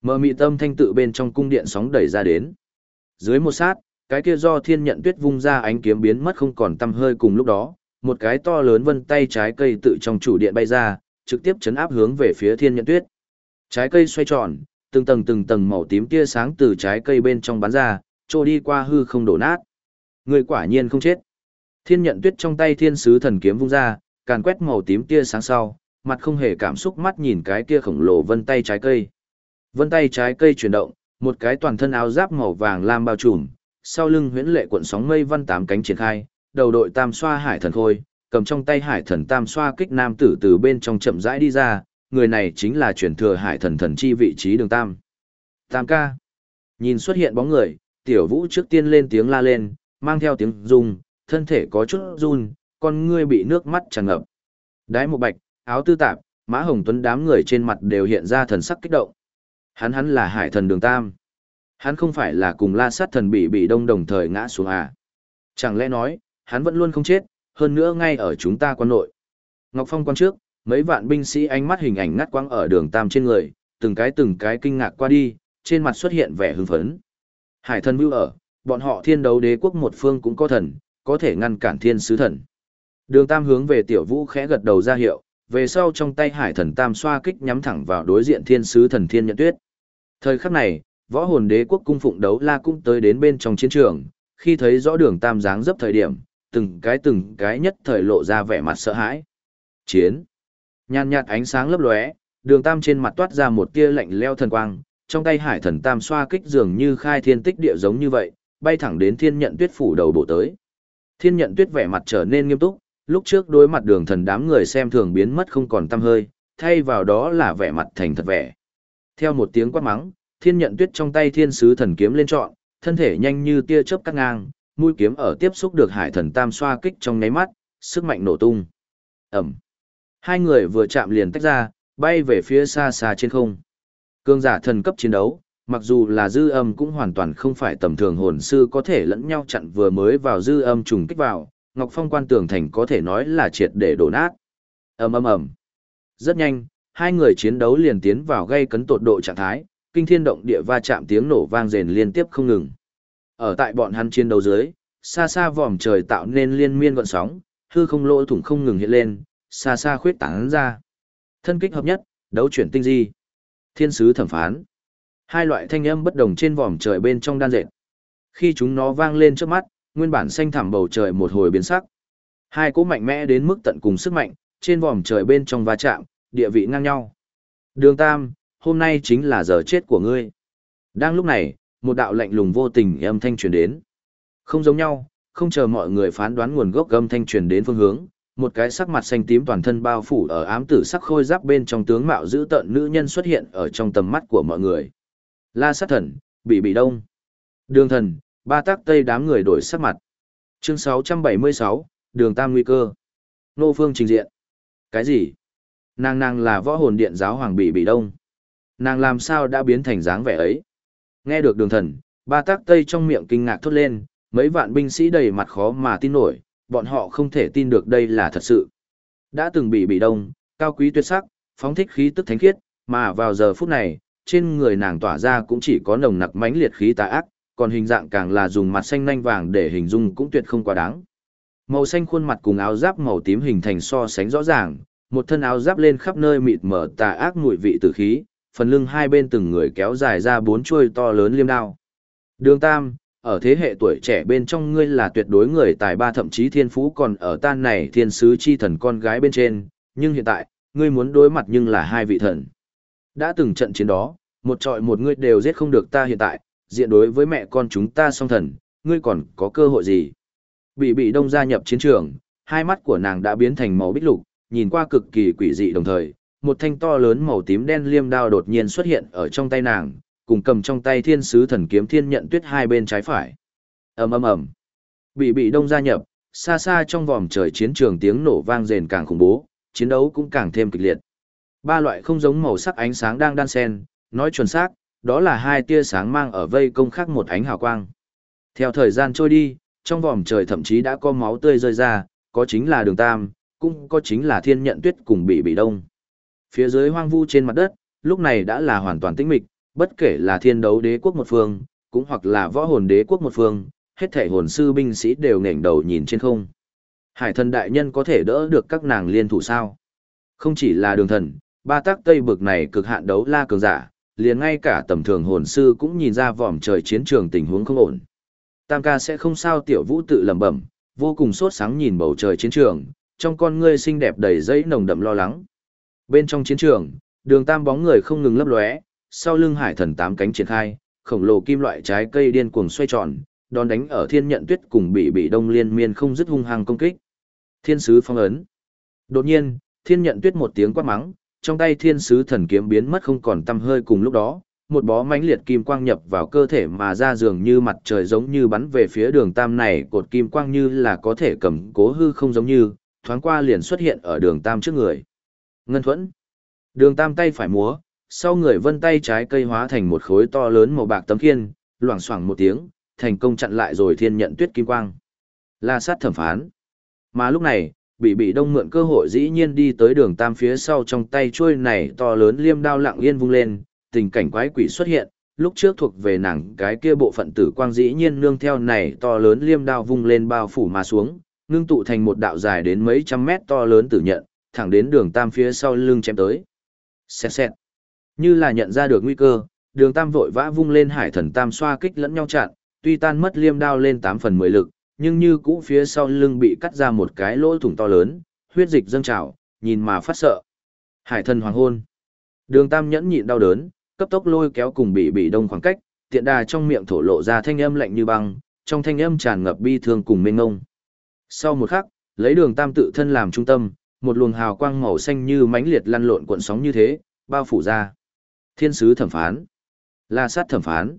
Mờ mị tâm thanh tự bên trong cung điện sóng đẩy ra đến. Dưới một sát, cái kia do thiên nhận tuyết vung ra ánh kiếm biến mất không còn tăm hơi cùng lúc đó, một cái to lớn vân tay trái cây tự trong chủ điện bay ra, trực tiếp chấn áp hướng về phía thiên nhận tuyết. Trái cây xoay tròn, từng tầng từng tầng màu tím tia sáng từ trái cây bên trong bắn ra, trôi đi qua hư không đổ nát. Người quả nhiên không chết. Thiên nhận tuyết trong tay thiên sứ thần kiếm vung ra, càn quét màu tím tia sáng sau, mặt không hề cảm xúc mắt nhìn cái kia khổng lồ vân tay trái cây. Vân tay trái cây chuyển động, một cái toàn thân áo giáp màu vàng lam bao trùm, sau lưng huyễn lệ cuộn sóng mây văn tám cánh triển khai, đầu đội tam xoa hải thần khôi, cầm trong tay hải thần tam xoa kích nam tử từ bên trong chậm rãi đi ra, người này chính là truyền thừa hải thần thần chi vị trí đường tam. Tam ca. Nhìn xuất hiện bóng người, tiểu vũ trước tiên lên tiếng la lên, mang theo tiếng rung, thân thể có chút run, con ngươi bị nước mắt tràn ngập. Đái một bạch, áo tư tạp, mã hồng tuấn đám người trên mặt đều hiện ra thần sắc kích động. Hắn hắn là hải thần đường tam. Hắn không phải là cùng la sát thần bị bị đông đồng thời ngã xuống à. Chẳng lẽ nói, hắn vẫn luôn không chết, hơn nữa ngay ở chúng ta quan nội. Ngọc Phong quan trước, mấy vạn binh sĩ ánh mắt hình ảnh ngắt quăng ở đường tam trên người, từng cái từng cái kinh ngạc qua đi, trên mặt xuất hiện vẻ hưng phấn. Hải thần vưu ở, bọn họ thiên đấu đế quốc một phương cũng có thần, có thể ngăn cản thiên sứ thần. Đường tam hướng về tiểu vũ khẽ gật đầu ra hiệu, về sau trong tay hải thần tam xoa kích nhắm thẳng vào đối diện thiên sứ thần thiên nhận tuyết. Thời khắc này, võ hồn đế quốc cung phụng đấu la cũng tới đến bên trong chiến trường, khi thấy rõ đường tam dáng dấp thời điểm, từng cái từng cái nhất thời lộ ra vẻ mặt sợ hãi. Chiến. Nhàn nhạt ánh sáng lấp lóe, đường tam trên mặt toát ra một tia lạnh leo thần quang, trong tay hải thần tam xoa kích dường như khai thiên tích địa giống như vậy, bay thẳng đến thiên nhận tuyết phủ đầu bộ tới. Thiên nhận tuyết vẻ mặt trở nên nghiêm túc, lúc trước đối mặt đường thần đám người xem thường biến mất không còn tâm hơi, thay vào đó là vẻ mặt thành thật vẻ. Theo một tiếng quát mắng, thiên nhận tuyết trong tay thiên sứ thần kiếm lên trọn, thân thể nhanh như tia chớp cắt ngang, mũi kiếm ở tiếp xúc được hải thần tam xoa kích trong nháy mắt, sức mạnh nổ tung. Ẩm. Hai người vừa chạm liền tách ra, bay về phía xa xa trên không. Cương giả thần cấp chiến đấu, mặc dù là dư âm cũng hoàn toàn không phải tầm thường hồn sư có thể lẫn nhau chặn vừa mới vào dư âm trùng kích vào, Ngọc Phong quan tường thành có thể nói là triệt để đổ nát. ầm ầm ầm. Rất nhanh, hai người chiến đấu liền tiến vào gây cấn tột độ trạng thái, kinh thiên động địa va chạm tiếng nổ vang rền liên tiếp không ngừng. Ở tại bọn hắn chiến đấu dưới, xa xa vòm trời tạo nên liên miên gọn sóng, hư không lỗ thủng không ngừng hiện lên, xa xa khuyết tán ra. Thân kích hợp nhất, đấu chuyển tinh di. Thiên sứ thẩm phán. Hai loại thanh âm bất đồng trên vòm trời bên trong đan dệt. Khi chúng nó vang lên trước mắt, nguyên bản xanh thẳm bầu trời một hồi biến sắc. Hai cỗ mạnh mẽ đến mức tận cùng sức mạnh, trên vòm trời bên trong va chạm, địa vị ngang nhau. Đường Tam, hôm nay chính là giờ chết của ngươi. Đang lúc này, một đạo lạnh lùng vô tình âm thanh truyền đến. Không giống nhau, không chờ mọi người phán đoán nguồn gốc âm thanh truyền đến phương hướng, một cái sắc mặt xanh tím toàn thân bao phủ ở ám tử sắc khôi giáp bên trong tướng mạo giữ tợn nữ nhân xuất hiện ở trong tầm mắt của mọi người. La sát thần, bị bị đông. Đường thần, ba tác tây đám người đổi sắc mặt. Chương 676, đường tam nguy cơ. Nô phương trình diện. Cái gì? Nàng nàng là võ hồn điện giáo hoàng bị bị đông. Nàng làm sao đã biến thành dáng vẻ ấy? Nghe được đường thần, ba tác tây trong miệng kinh ngạc thốt lên, mấy vạn binh sĩ đầy mặt khó mà tin nổi, bọn họ không thể tin được đây là thật sự. Đã từng bị bị đông, cao quý tuyệt sắc, phóng thích khí tức thánh khiết, mà vào giờ phút này, trên người nàng tỏa ra cũng chỉ có nồng nặc mãnh liệt khí tà ác, còn hình dạng càng là dùng mặt xanh nanh vàng để hình dung cũng tuyệt không quá đáng. Màu xanh khuôn mặt cùng áo giáp màu tím hình thành so sánh rõ ràng, một thân áo giáp lên khắp nơi mịt mở tà ác mùi vị tử khí, phần lưng hai bên từng người kéo dài ra bốn chuôi to lớn liêm đao. Đường Tam, ở thế hệ tuổi trẻ bên trong ngươi là tuyệt đối người tài ba thậm chí thiên phú còn ở tan này thiên sứ chi thần con gái bên trên, nhưng hiện tại, ngươi muốn đối mặt nhưng là hai vị thần. Đã từng trận chiến đó, một trọi một ngươi đều giết không được ta hiện tại, diện đối với mẹ con chúng ta song thần, ngươi còn có cơ hội gì? Bị bị đông gia nhập chiến trường, hai mắt của nàng đã biến thành màu bích lục, nhìn qua cực kỳ quỷ dị đồng thời, một thanh to lớn màu tím đen liêm đao đột nhiên xuất hiện ở trong tay nàng, cùng cầm trong tay thiên sứ thần kiếm thiên nhận tuyết hai bên trái phải. ầm ầm ầm, bị bị đông gia nhập, xa xa trong vòm trời chiến trường tiếng nổ vang rền càng khủng bố, chiến đấu cũng càng thêm kịch liệt. Ba loại không giống màu sắc ánh sáng đang đan xen, nói chuẩn xác, đó là hai tia sáng mang ở vây công khác một ánh hào quang. Theo thời gian trôi đi, trong vòm trời thậm chí đã có máu tươi rơi ra, có chính là đường tam, cũng có chính là thiên nhận tuyết cùng bị bị đông. Phía dưới hoang vu trên mặt đất, lúc này đã là hoàn toàn tĩnh mịch, bất kể là thiên đấu đế quốc một phương, cũng hoặc là võ hồn đế quốc một phương, hết thể hồn sư binh sĩ đều ngẩng đầu nhìn trên không. Hải thần đại nhân có thể đỡ được các nàng liên thủ sao? Không chỉ là đường thần, ba tác tây bực này cực hạn đấu la cường giả, liền ngay cả tầm thường hồn sư cũng nhìn ra vòm trời chiến trường tình huống không ổn. Tam ca sẽ không sao tiểu vũ tự lẩm bẩm, vô cùng sốt sáng nhìn bầu trời chiến trường, trong con ngươi xinh đẹp đầy dây nồng đậm lo lắng. Bên trong chiến trường, đường tam bóng người không ngừng lấp lóe, sau lưng hải thần tám cánh triển khai, khổng lồ kim loại trái cây điên cuồng xoay tròn, đón đánh ở thiên nhận tuyết cùng bị bị đông liên miên không dứt hung hăng công kích. Thiên sứ phong ấn. Đột nhiên, thiên nhận tuyết một tiếng quát mắng, trong tay thiên sứ thần kiếm biến mất không còn tăm hơi cùng lúc đó, một bó mãnh liệt kim quang nhập vào cơ thể mà ra dường như mặt trời giống như bắn về phía đường tam này cột kim quang như là có thể cầm cố hư không giống như, thoáng qua liền xuất hiện ở đường tam trước người. Ngân thuẫn. Đường tam tay phải múa, sau người vân tay trái cây hóa thành một khối to lớn màu bạc tấm khiên, loảng xoảng một tiếng, thành công chặn lại rồi thiên nhận tuyết kim quang. La sát thẩm phán. Mà lúc này, bị bị đông mượn cơ hội dĩ nhiên đi tới đường tam phía sau trong tay trôi này to lớn liêm đao lặng yên vung lên, tình cảnh quái quỷ xuất hiện, lúc trước thuộc về nàng cái kia bộ phận tử quang dĩ nhiên nương theo này to lớn liêm đao vung lên bao phủ mà xuống, ngưng tụ thành một đạo dài đến mấy trăm mét to lớn tử nhận, thẳng đến đường tam phía sau lưng chém tới. Xẹt xẹt. Như là nhận ra được nguy cơ, đường tam vội vã vung lên hải thần tam xoa kích lẫn nhau chặn, tuy tan mất liêm đao lên tám phần 10 lực, nhưng như cũ phía sau lưng bị cắt ra một cái lỗ thủng to lớn, huyết dịch dâng trào, nhìn mà phát sợ. Hải thần hoàng hôn. Đường tam nhẫn nhịn đau đớn, cấp tốc lôi kéo cùng bị bị đông khoảng cách, tiện đà trong miệng thổ lộ ra thanh âm lạnh như băng, trong thanh âm tràn ngập bi thương cùng mênh ngông. Sau một khắc, lấy đường tam tự thân làm trung tâm, một luồng hào quang màu xanh như mãnh liệt lăn lộn cuộn sóng như thế, bao phủ ra. Thiên sứ thẩm phán, La sát thẩm phán.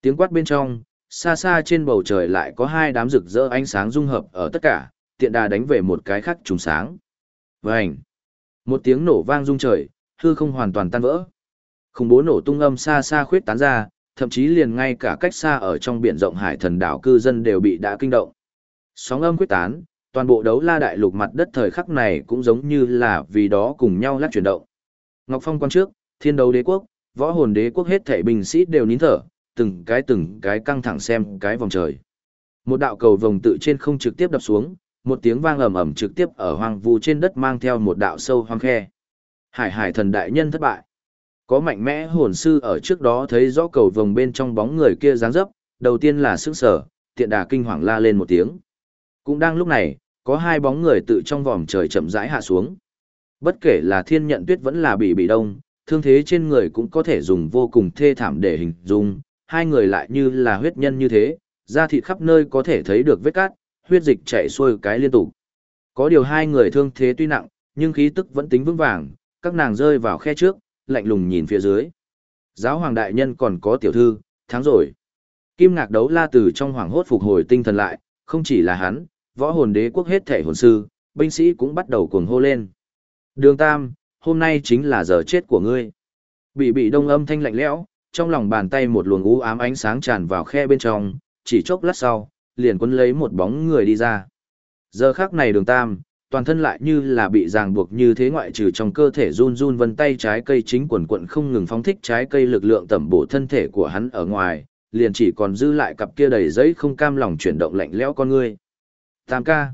Tiếng quát bên trong, xa xa trên bầu trời lại có hai đám rực rỡ ánh sáng dung hợp ở tất cả, tiện đà đánh về một cái khác trùng sáng. Vành. Một tiếng nổ vang rung trời, hư không hoàn toàn tan vỡ. Khủng bố nổ tung âm xa xa khuyết tán ra, thậm chí liền ngay cả cách xa ở trong biển rộng hải thần đảo cư dân đều bị đã kinh động. Sóng âm khuyết tán, toàn bộ đấu la đại lục mặt đất thời khắc này cũng giống như là vì đó cùng nhau lắc chuyển động. Ngọc Phong quan trước, thiên đấu đế quốc, võ hồn đế quốc hết thảy binh sĩ đều nín thở, từng cái từng cái căng thẳng xem cái vòng trời. Một đạo cầu vồng tự trên không trực tiếp đập xuống, một tiếng vang ầm ầm trực tiếp ở hoang vu trên đất mang theo một đạo sâu hoang khe. Hải hải thần đại nhân thất bại. Có mạnh mẽ hồn sư ở trước đó thấy rõ cầu vồng bên trong bóng người kia dáng dấp, đầu tiên là sức sở, tiện đà kinh hoàng la lên một tiếng. Cũng đang lúc này, có hai bóng người tự trong vòm trời chậm rãi hạ xuống. Bất kể là thiên nhận tuyết vẫn là bị bị đông, thương thế trên người cũng có thể dùng vô cùng thê thảm để hình dung, hai người lại như là huyết nhân như thế, da thịt khắp nơi có thể thấy được vết cát, huyết dịch chảy xuôi cái liên tục. Có điều hai người thương thế tuy nặng, nhưng khí tức vẫn tính vững vàng, các nàng rơi vào khe trước, lạnh lùng nhìn phía dưới. Giáo hoàng đại nhân còn có tiểu thư, thắng rồi. Kim ngạc đấu la từ trong hoàng hốt phục hồi tinh thần lại, không chỉ là hắn, võ hồn đế quốc hết thể hồn sư, binh sĩ cũng bắt đầu cuồng hô lên. Đường Tam, hôm nay chính là giờ chết của ngươi. Bị bị đông âm thanh lạnh lẽo, trong lòng bàn tay một luồng u ám ánh sáng tràn vào khe bên trong, chỉ chốc lát sau, liền quân lấy một bóng người đi ra. Giờ khắc này đường Tam, toàn thân lại như là bị ràng buộc như thế ngoại trừ trong cơ thể run run vân tay trái cây chính quần quận không ngừng phóng thích trái cây lực lượng tẩm bổ thân thể của hắn ở ngoài, liền chỉ còn dư lại cặp kia đầy giấy không cam lòng chuyển động lạnh lẽo con ngươi. Tam ca.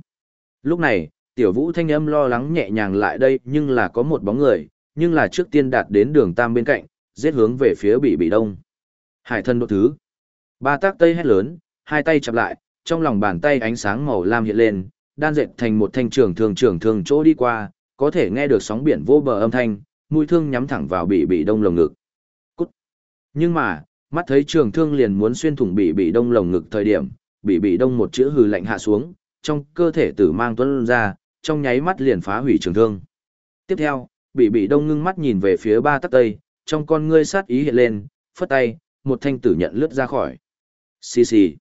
Lúc này, tiểu vũ thanh âm lo lắng nhẹ nhàng lại đây nhưng là có một bóng người, nhưng là trước tiên đạt đến đường tam bên cạnh, giết hướng về phía bị bị đông. Hải thân độ thứ. Ba tác tây hét lớn, hai tay chặp lại, trong lòng bàn tay ánh sáng màu lam hiện lên, đan dệt thành một thanh trường thường trường thường chỗ đi qua, có thể nghe được sóng biển vô bờ âm thanh, mũi thương nhắm thẳng vào bị bị đông lồng ngực. Cút. Nhưng mà, mắt thấy trường thương liền muốn xuyên thủng bị bị đông lồng ngực thời điểm, bị bị đông một chữ hừ lạnh hạ xuống, trong cơ thể tử mang tuấn ra, trong nháy mắt liền phá hủy trường thương. Tiếp theo, bị bị đông ngưng mắt nhìn về phía ba tắc tây, trong con ngươi sát ý hiện lên, phất tay, một thanh tử nhận lướt ra khỏi. Xì xì.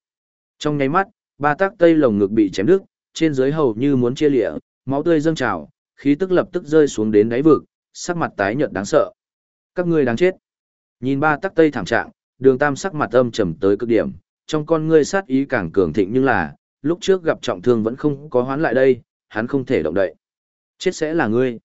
Trong nháy mắt, ba tác tây lồng ngực bị chém đứt, trên dưới hầu như muốn chia lịa, máu tươi dâng trào, khí tức lập tức rơi xuống đến đáy vực, sắc mặt tái nhợt đáng sợ. Các ngươi đáng chết. Nhìn ba tác tây thảm trạng, đường tam sắc mặt âm trầm tới cực điểm, trong con ngươi sát ý càng cường thịnh nhưng là, lúc trước gặp trọng thương vẫn không có hoán lại đây, hắn không thể động đậy. Chết sẽ là ngươi.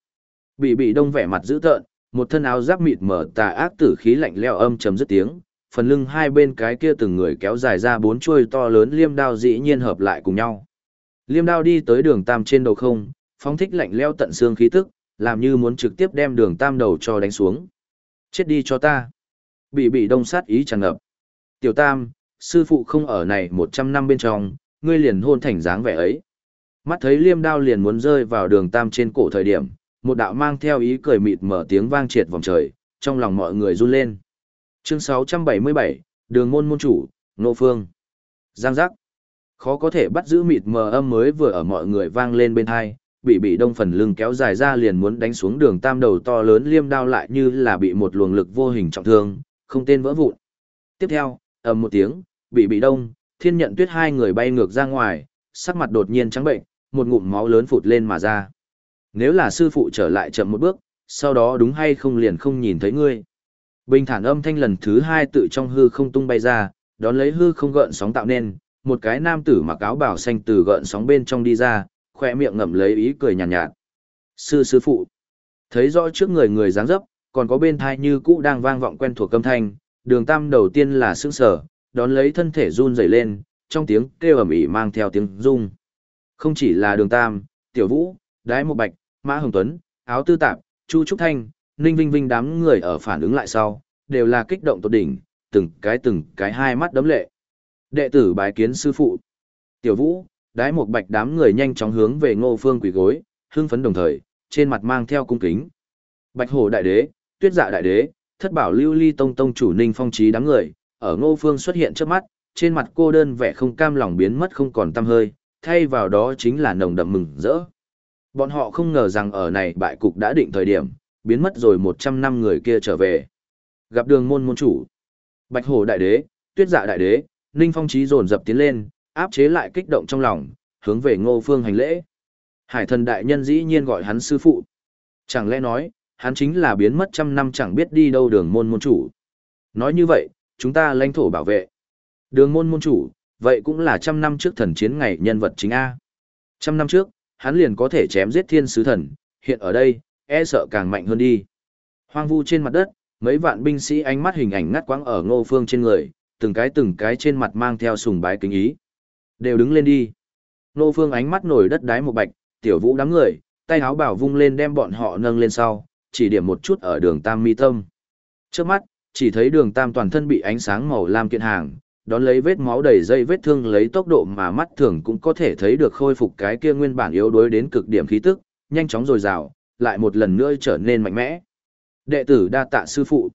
Bị bị đông vẻ mặt dữ tợn, một thân áo giáp mịt mở tà ác tử khí lạnh leo âm trầm dứt tiếng, phần lưng hai bên cái kia từng người kéo dài ra bốn chuôi to lớn liêm đao dĩ nhiên hợp lại cùng nhau. Liêm đao đi tới đường tam trên đầu không, phóng thích lạnh leo tận xương khí tức, làm như muốn trực tiếp đem đường tam đầu cho đánh xuống. Chết đi cho ta. Bị bị đông sát ý tràn ngập. Tiểu tam, sư phụ không ở này một trăm năm bên trong, ngươi liền hôn thành dáng vẻ ấy. Mắt thấy liêm đao liền muốn rơi vào đường tam trên cổ thời điểm, một đạo mang theo ý cười mịt mở tiếng vang triệt vòng trời, trong lòng mọi người run lên. Chương 677, đường môn môn chủ, nô phương. Giang giác. Khó có thể bắt giữ mịt mờ âm mới vừa ở mọi người vang lên bên hai, bị bị đông phần lưng kéo dài ra liền muốn đánh xuống đường tam đầu to lớn liêm đao lại như là bị một luồng lực vô hình trọng thương, không tên vỡ vụn. Tiếp theo, ầm một tiếng, bị bị đông, thiên nhận tuyết hai người bay ngược ra ngoài, sắc mặt đột nhiên trắng bệnh, một ngụm máu lớn phụt lên mà ra. Nếu là sư phụ trở lại chậm một bước, sau đó đúng hay không liền không nhìn thấy ngươi. Bình thản âm thanh lần thứ hai tự trong hư không tung bay ra, đón lấy hư không gợn sóng tạo nên, một cái nam tử mặc áo bảo xanh từ gợn sóng bên trong đi ra, khỏe miệng ngậm lấy ý cười nhàn nhạt, nhạt. Sư sư phụ. Thấy rõ trước người người dáng dấp, còn có bên thai như cũ đang vang vọng quen thuộc âm thanh, đường tam đầu tiên là sững sở, đón lấy thân thể run rẩy lên, trong tiếng kêu ầm ĩ mang theo tiếng rung. Không chỉ là đường tam, tiểu vũ, đái một bạch, mã hồng tuấn, áo tư tạp, chu trúc thanh, ninh vinh vinh đám người ở phản ứng lại sau, đều là kích động tột đỉnh, từng cái từng cái hai mắt đấm lệ. Đệ tử bái kiến sư phụ. Tiểu vũ, đái một bạch đám người nhanh chóng hướng về ngô phương quỳ gối, hưng phấn đồng thời, trên mặt mang theo cung kính. Bạch hổ đại đế, tuyết dạ đại đế, thất bảo lưu ly tông tông chủ ninh phong trí đám người, ở ngô phương xuất hiện trước mắt, trên mặt cô đơn vẻ không cam lòng biến mất không còn tăm hơi, thay vào đó chính là nồng đậm mừng rỡ. Bọn họ không ngờ rằng ở này bại cục đã định thời điểm, biến mất rồi 100 năm người kia trở về. Gặp đường môn môn chủ, bạch hổ đại đế, tuyết dạ đại đế, ninh phong trí dồn dập tiến lên, áp chế lại kích động trong lòng, hướng về ngô phương hành lễ. Hải thần đại nhân dĩ nhiên gọi hắn sư phụ. Chẳng lẽ nói, hắn chính là biến mất trăm năm chẳng biết đi đâu đường môn môn chủ. Nói như vậy, chúng ta lãnh thổ bảo vệ. Đường môn môn chủ, vậy cũng là trăm năm trước thần chiến ngày nhân vật chính A. Trăm năm trước, hắn liền có thể chém giết thiên sứ thần, hiện ở đây, e sợ càng mạnh hơn đi. Hoang vu trên mặt đất, mấy vạn binh sĩ ánh mắt hình ảnh ngắt quãng ở ngô phương trên người, từng cái từng cái trên mặt mang theo sùng bái kính ý. Đều đứng lên đi. Ngô phương ánh mắt nổi đất đái một bạch, tiểu vũ đám người, tay háo bảo vung lên đem bọn họ nâng lên sau, chỉ điểm một chút ở đường tam mi tâm. Trước mắt, chỉ thấy đường tam toàn thân bị ánh sáng màu lam kiện hàng, đón lấy vết máu đầy dây vết thương lấy tốc độ mà mắt thường cũng có thể thấy được khôi phục cái kia nguyên bản yếu đuối đến cực điểm khí tức, nhanh chóng dồi dào, lại một lần nữa trở nên mạnh mẽ. Đệ tử đa tạ sư phụ.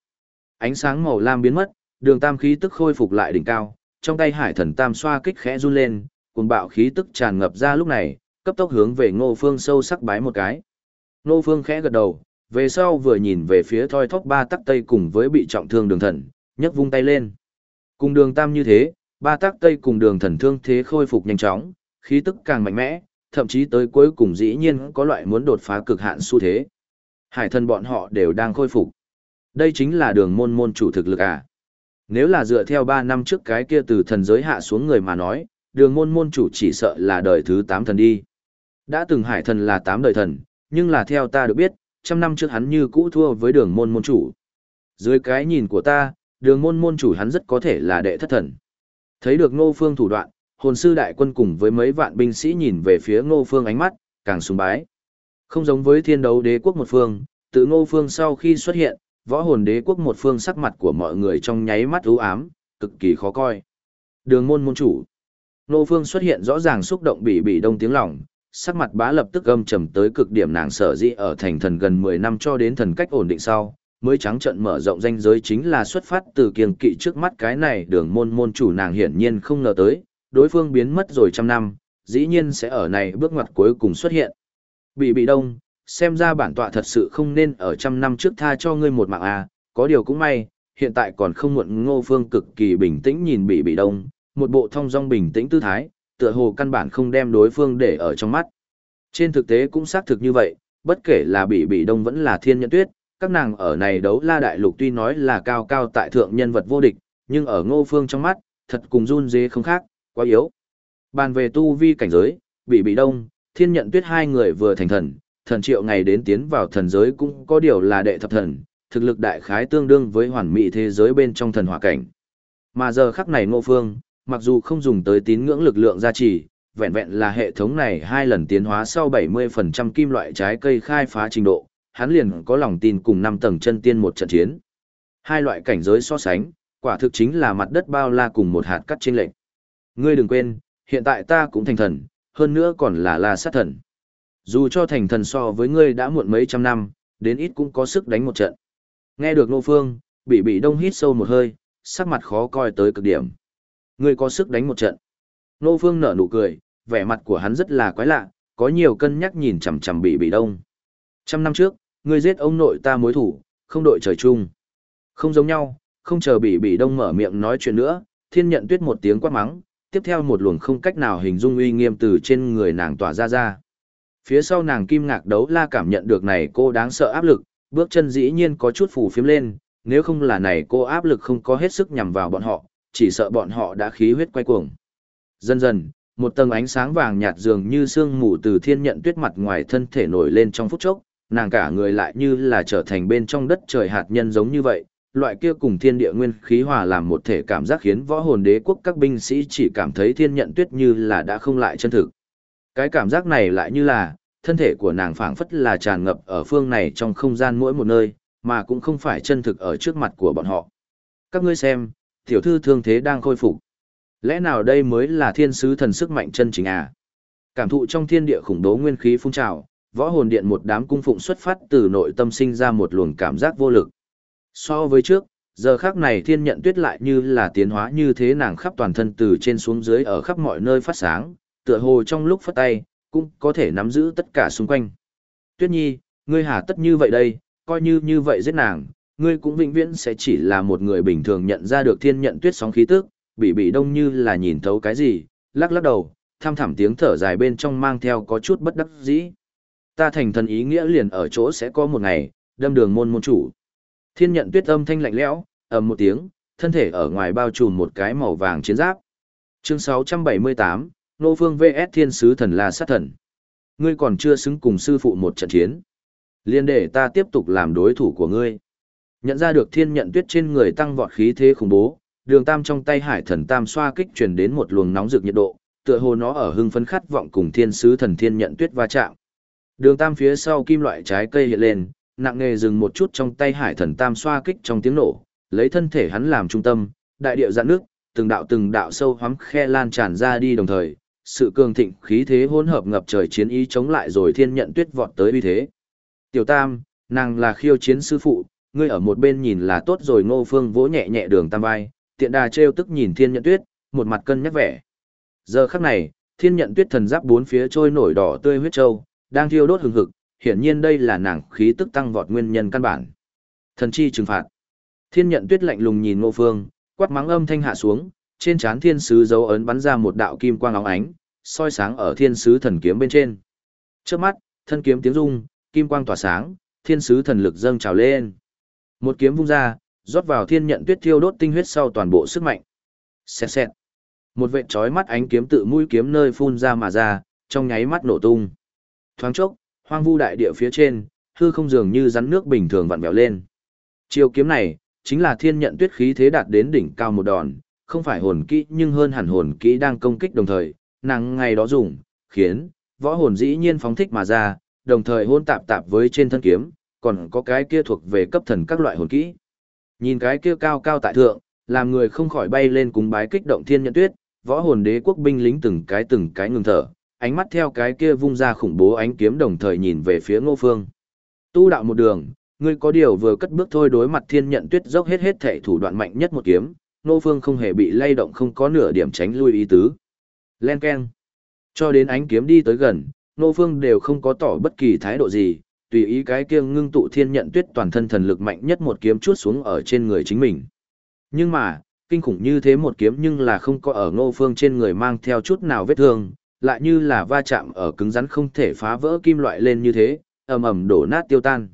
Ánh sáng màu lam biến mất, đường tam khí tức khôi phục lại đỉnh cao, trong tay hải thần tam xoa kích khẽ run lên, cuồng bạo khí tức tràn ngập ra lúc này, cấp tốc hướng về ngô phương sâu sắc bái một cái. Ngô phương khẽ gật đầu, về sau vừa nhìn về phía thoi thóp ba tắc tây cùng với bị trọng thương đường thần, nhấc vung tay lên. Cùng đường tam như thế, ba tác tây cùng đường thần thương thế khôi phục nhanh chóng, khí tức càng mạnh mẽ, thậm chí tới cuối cùng dĩ nhiên có loại muốn đột phá cực hạn xu thế. Hải thần bọn họ đều đang khôi phục. Đây chính là đường môn môn chủ thực lực à. Nếu là dựa theo 3 năm trước cái kia từ thần giới hạ xuống người mà nói, đường môn môn chủ chỉ sợ là đời thứ 8 thần đi. Đã từng hải thần là 8 đời thần, nhưng là theo ta được biết, trăm năm trước hắn như cũ thua với đường môn môn chủ. Dưới cái nhìn của ta, đường môn môn chủ hắn rất có thể là đệ thất thần. Thấy được ngô phương thủ đoạn, hồn sư đại quân cùng với mấy vạn binh sĩ nhìn về phía ngô phương ánh mắt, càng sùng bái. Không giống với thiên đấu đế quốc một phương, tự ngô phương sau khi xuất hiện, võ hồn đế quốc một phương sắc mặt của mọi người trong nháy mắt u ám, cực kỳ khó coi. Đường môn môn chủ. Ngô phương xuất hiện rõ ràng xúc động bị bị đông tiếng lòng, sắc mặt bá lập tức âm trầm tới cực điểm nàng sở dĩ ở thành thần gần 10 năm cho đến thần cách ổn định sau, mới trắng trận mở rộng danh giới chính là xuất phát từ kiêng kỵ trước mắt cái này đường môn môn chủ nàng hiển nhiên không ngờ tới, đối phương biến mất rồi trăm năm, dĩ nhiên sẽ ở này bước ngoặt cuối cùng xuất hiện. Bị bị đông, xem ra bản tọa thật sự không nên ở trăm năm trước tha cho ngươi một mạng à, có điều cũng may, hiện tại còn không muộn ngô phương cực kỳ bình tĩnh nhìn bị bị đông, một bộ thông dong bình tĩnh tư thái, tựa hồ căn bản không đem đối phương để ở trong mắt. Trên thực tế cũng xác thực như vậy, bất kể là bị bị đông vẫn là thiên nhân tuyết, các nàng ở này đấu la đại lục tuy nói là cao cao tại thượng nhân vật vô địch, nhưng ở ngô phương trong mắt, thật cùng run dế không khác, quá yếu. Bàn về tu vi cảnh giới, bị bị đông, thiên nhận tuyết hai người vừa thành thần, thần triệu ngày đến tiến vào thần giới cũng có điều là đệ thập thần, thực lực đại khái tương đương với hoàn mỹ thế giới bên trong thần hỏa cảnh. Mà giờ khắc này ngô phương, mặc dù không dùng tới tín ngưỡng lực lượng gia trì, vẹn vẹn là hệ thống này hai lần tiến hóa sau 70% kim loại trái cây khai phá trình độ, hắn liền có lòng tin cùng năm tầng chân tiên một trận chiến. Hai loại cảnh giới so sánh, quả thực chính là mặt đất bao la cùng một hạt cắt trên lệnh. Ngươi đừng quên, hiện tại ta cũng thành thần, hơn nữa còn là la sát thần. Dù cho thành thần so với ngươi đã muộn mấy trăm năm, đến ít cũng có sức đánh một trận. Nghe được Nô Phương, bị bị đông hít sâu một hơi, sắc mặt khó coi tới cực điểm. Ngươi có sức đánh một trận. Nô Phương nở nụ cười, vẻ mặt của hắn rất là quái lạ, có nhiều cân nhắc nhìn chằm chằm bị bị đông. Trăm năm trước, ngươi giết ông nội ta mối thủ, không đội trời chung. Không giống nhau, không chờ bị bị đông mở miệng nói chuyện nữa, thiên nhận tuyết một tiếng quát mắng, tiếp theo một luồng không cách nào hình dung uy nghiêm từ trên người nàng tỏa ra ra. Phía sau nàng kim ngạc đấu la cảm nhận được này cô đáng sợ áp lực, bước chân dĩ nhiên có chút phù phiếm lên, nếu không là này cô áp lực không có hết sức nhằm vào bọn họ, chỉ sợ bọn họ đã khí huyết quay cuồng. Dần dần, một tầng ánh sáng vàng nhạt dường như sương mù từ thiên nhận tuyết mặt ngoài thân thể nổi lên trong phút chốc, nàng cả người lại như là trở thành bên trong đất trời hạt nhân giống như vậy, loại kia cùng thiên địa nguyên khí hòa làm một thể cảm giác khiến võ hồn đế quốc các binh sĩ chỉ cảm thấy thiên nhận tuyết như là đã không lại chân thực. Cái cảm giác này lại như là, thân thể của nàng phảng phất là tràn ngập ở phương này trong không gian mỗi một nơi, mà cũng không phải chân thực ở trước mặt của bọn họ. Các ngươi xem, tiểu thư thương thế đang khôi phục. Lẽ nào đây mới là thiên sứ thần sức mạnh chân chính à? Cảm thụ trong thiên địa khủng bố nguyên khí phun trào, võ hồn điện một đám cung phụng xuất phát từ nội tâm sinh ra một luồng cảm giác vô lực. So với trước, giờ khác này thiên nhận tuyết lại như là tiến hóa như thế nàng khắp toàn thân từ trên xuống dưới ở khắp mọi nơi phát sáng, tựa hồ trong lúc phát tay, cũng có thể nắm giữ tất cả xung quanh. Tuyết nhi, ngươi hà tất như vậy đây, coi như như vậy giết nàng, ngươi cũng vĩnh viễn sẽ chỉ là một người bình thường nhận ra được thiên nhận tuyết sóng khí tức, bị bị đông như là nhìn thấu cái gì, lắc lắc đầu, tham thảm tiếng thở dài bên trong mang theo có chút bất đắc dĩ. Ta thành thần ý nghĩa liền ở chỗ sẽ có một ngày, đâm đường môn môn chủ. Thiên nhận tuyết âm thanh lạnh lẽo, ầm một tiếng, thân thể ở ngoài bao trùm một cái màu vàng chiến giáp. Chương 678, Nô Phương VS Thiên Sứ Thần La Sát Thần. Ngươi còn chưa xứng cùng sư phụ một trận chiến. Liên để ta tiếp tục làm đối thủ của ngươi. Nhận ra được thiên nhận tuyết trên người tăng vọt khí thế khủng bố, đường tam trong tay hải thần tam xoa kích truyền đến một luồng nóng rực nhiệt độ, tựa hồ nó ở hưng phấn khát vọng cùng thiên sứ thần thiên nhận tuyết va chạm. Đường tam phía sau kim loại trái cây hiện lên, nặng nề dừng một chút trong tay hải thần tam xoa kích trong tiếng nổ, lấy thân thể hắn làm trung tâm, đại điệu dạn nước, từng đạo từng đạo sâu hoắm khe lan tràn ra đi đồng thời, sự cường thịnh khí thế hỗn hợp ngập trời chiến ý chống lại rồi thiên nhận tuyết vọt tới uy thế. Tiểu Tam, nàng là khiêu chiến sư phụ, ngươi ở một bên nhìn là tốt rồi Ngô Phương vỗ nhẹ nhẹ đường tam vai, tiện đà trêu tức nhìn thiên nhận tuyết, một mặt cân nhắc vẻ. Giờ khắc này, thiên nhận tuyết thần giáp bốn phía trôi nổi đỏ tươi huyết châu, đang thiêu đốt hừng hực, hiển nhiên đây là nàng khí tức tăng vọt nguyên nhân căn bản. Thần chi trừng phạt. Thiên nhận tuyết lạnh lùng nhìn Ngô Phương, quát mắng âm thanh hạ xuống, trên trán thiên sứ dấu ấn bắn ra một đạo kim quang óng ánh, soi sáng ở thiên sứ thần kiếm bên trên. Trước mắt, thân kiếm tiếng rung, kim quang tỏa sáng, thiên sứ thần lực dâng trào lên. Một kiếm vung ra, rót vào thiên nhận tuyết thiêu đốt tinh huyết sau toàn bộ sức mạnh. Xẹt xẹt. Một vệt chói mắt ánh kiếm tự mũi kiếm nơi phun ra mà ra, trong nháy mắt nổ tung. Thoáng chốc, hoang vu đại địa phía trên, hư không dường như rắn nước bình thường vặn vẹo lên. Chiêu kiếm này, chính là thiên nhận tuyết khí thế đạt đến đỉnh cao một đòn, không phải hồn kỹ nhưng hơn hẳn hồn kỹ đang công kích đồng thời, nàng ngày đó dùng, khiến, võ hồn dĩ nhiên phóng thích mà ra, đồng thời hôn tạp tạp với trên thân kiếm, còn có cái kia thuộc về cấp thần các loại hồn kỹ. Nhìn cái kia cao cao tại thượng, làm người không khỏi bay lên cúng bái kích động thiên nhận tuyết, võ hồn đế quốc binh lính từng cái từng cái ngừng thở, ánh mắt theo cái kia vung ra khủng bố ánh kiếm đồng thời nhìn về phía ngô phương. Tu đạo một đường, ngươi có điều vừa cất bước thôi đối mặt thiên nhận tuyết dốc hết hết thể thủ đoạn mạnh nhất một kiếm, ngô phương không hề bị lay động không có nửa điểm tránh lui ý tứ. Len keng. Cho đến ánh kiếm đi tới gần, Ngô Phương đều không có tỏ bất kỳ thái độ gì, tùy ý cái kia ngưng tụ thiên nhận tuyết toàn thân thần lực mạnh nhất một kiếm chuốt xuống ở trên người chính mình. Nhưng mà, kinh khủng như thế một kiếm nhưng là không có ở Ngô Phương trên người mang theo chút nào vết thương, lại như là va chạm ở cứng rắn không thể phá vỡ kim loại lên như thế, ầm ầm đổ nát tiêu tan.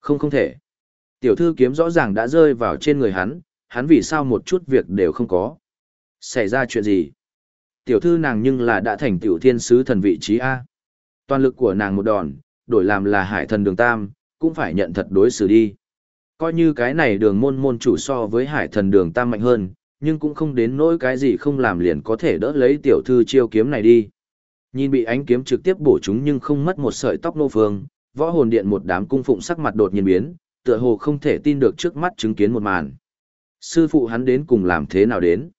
Không không thể. Tiểu thư kiếm rõ ràng đã rơi vào trên người hắn, hắn vì sao một chút việc đều không có. Xảy ra chuyện gì? tiểu thư nàng nhưng là đã thành tiểu thiên sứ thần vị trí A. Toàn lực của nàng một đòn, đổi làm là hải thần đường tam, cũng phải nhận thật đối xử đi. Coi như cái này đường môn môn chủ so với hải thần đường tam mạnh hơn, nhưng cũng không đến nỗi cái gì không làm liền có thể đỡ lấy tiểu thư chiêu kiếm này đi. Nhìn bị ánh kiếm trực tiếp bổ chúng nhưng không mất một sợi tóc nô phương, võ hồn điện một đám cung phụng sắc mặt đột nhiên biến, tựa hồ không thể tin được trước mắt chứng kiến một màn. Sư phụ hắn đến cùng làm thế nào đến?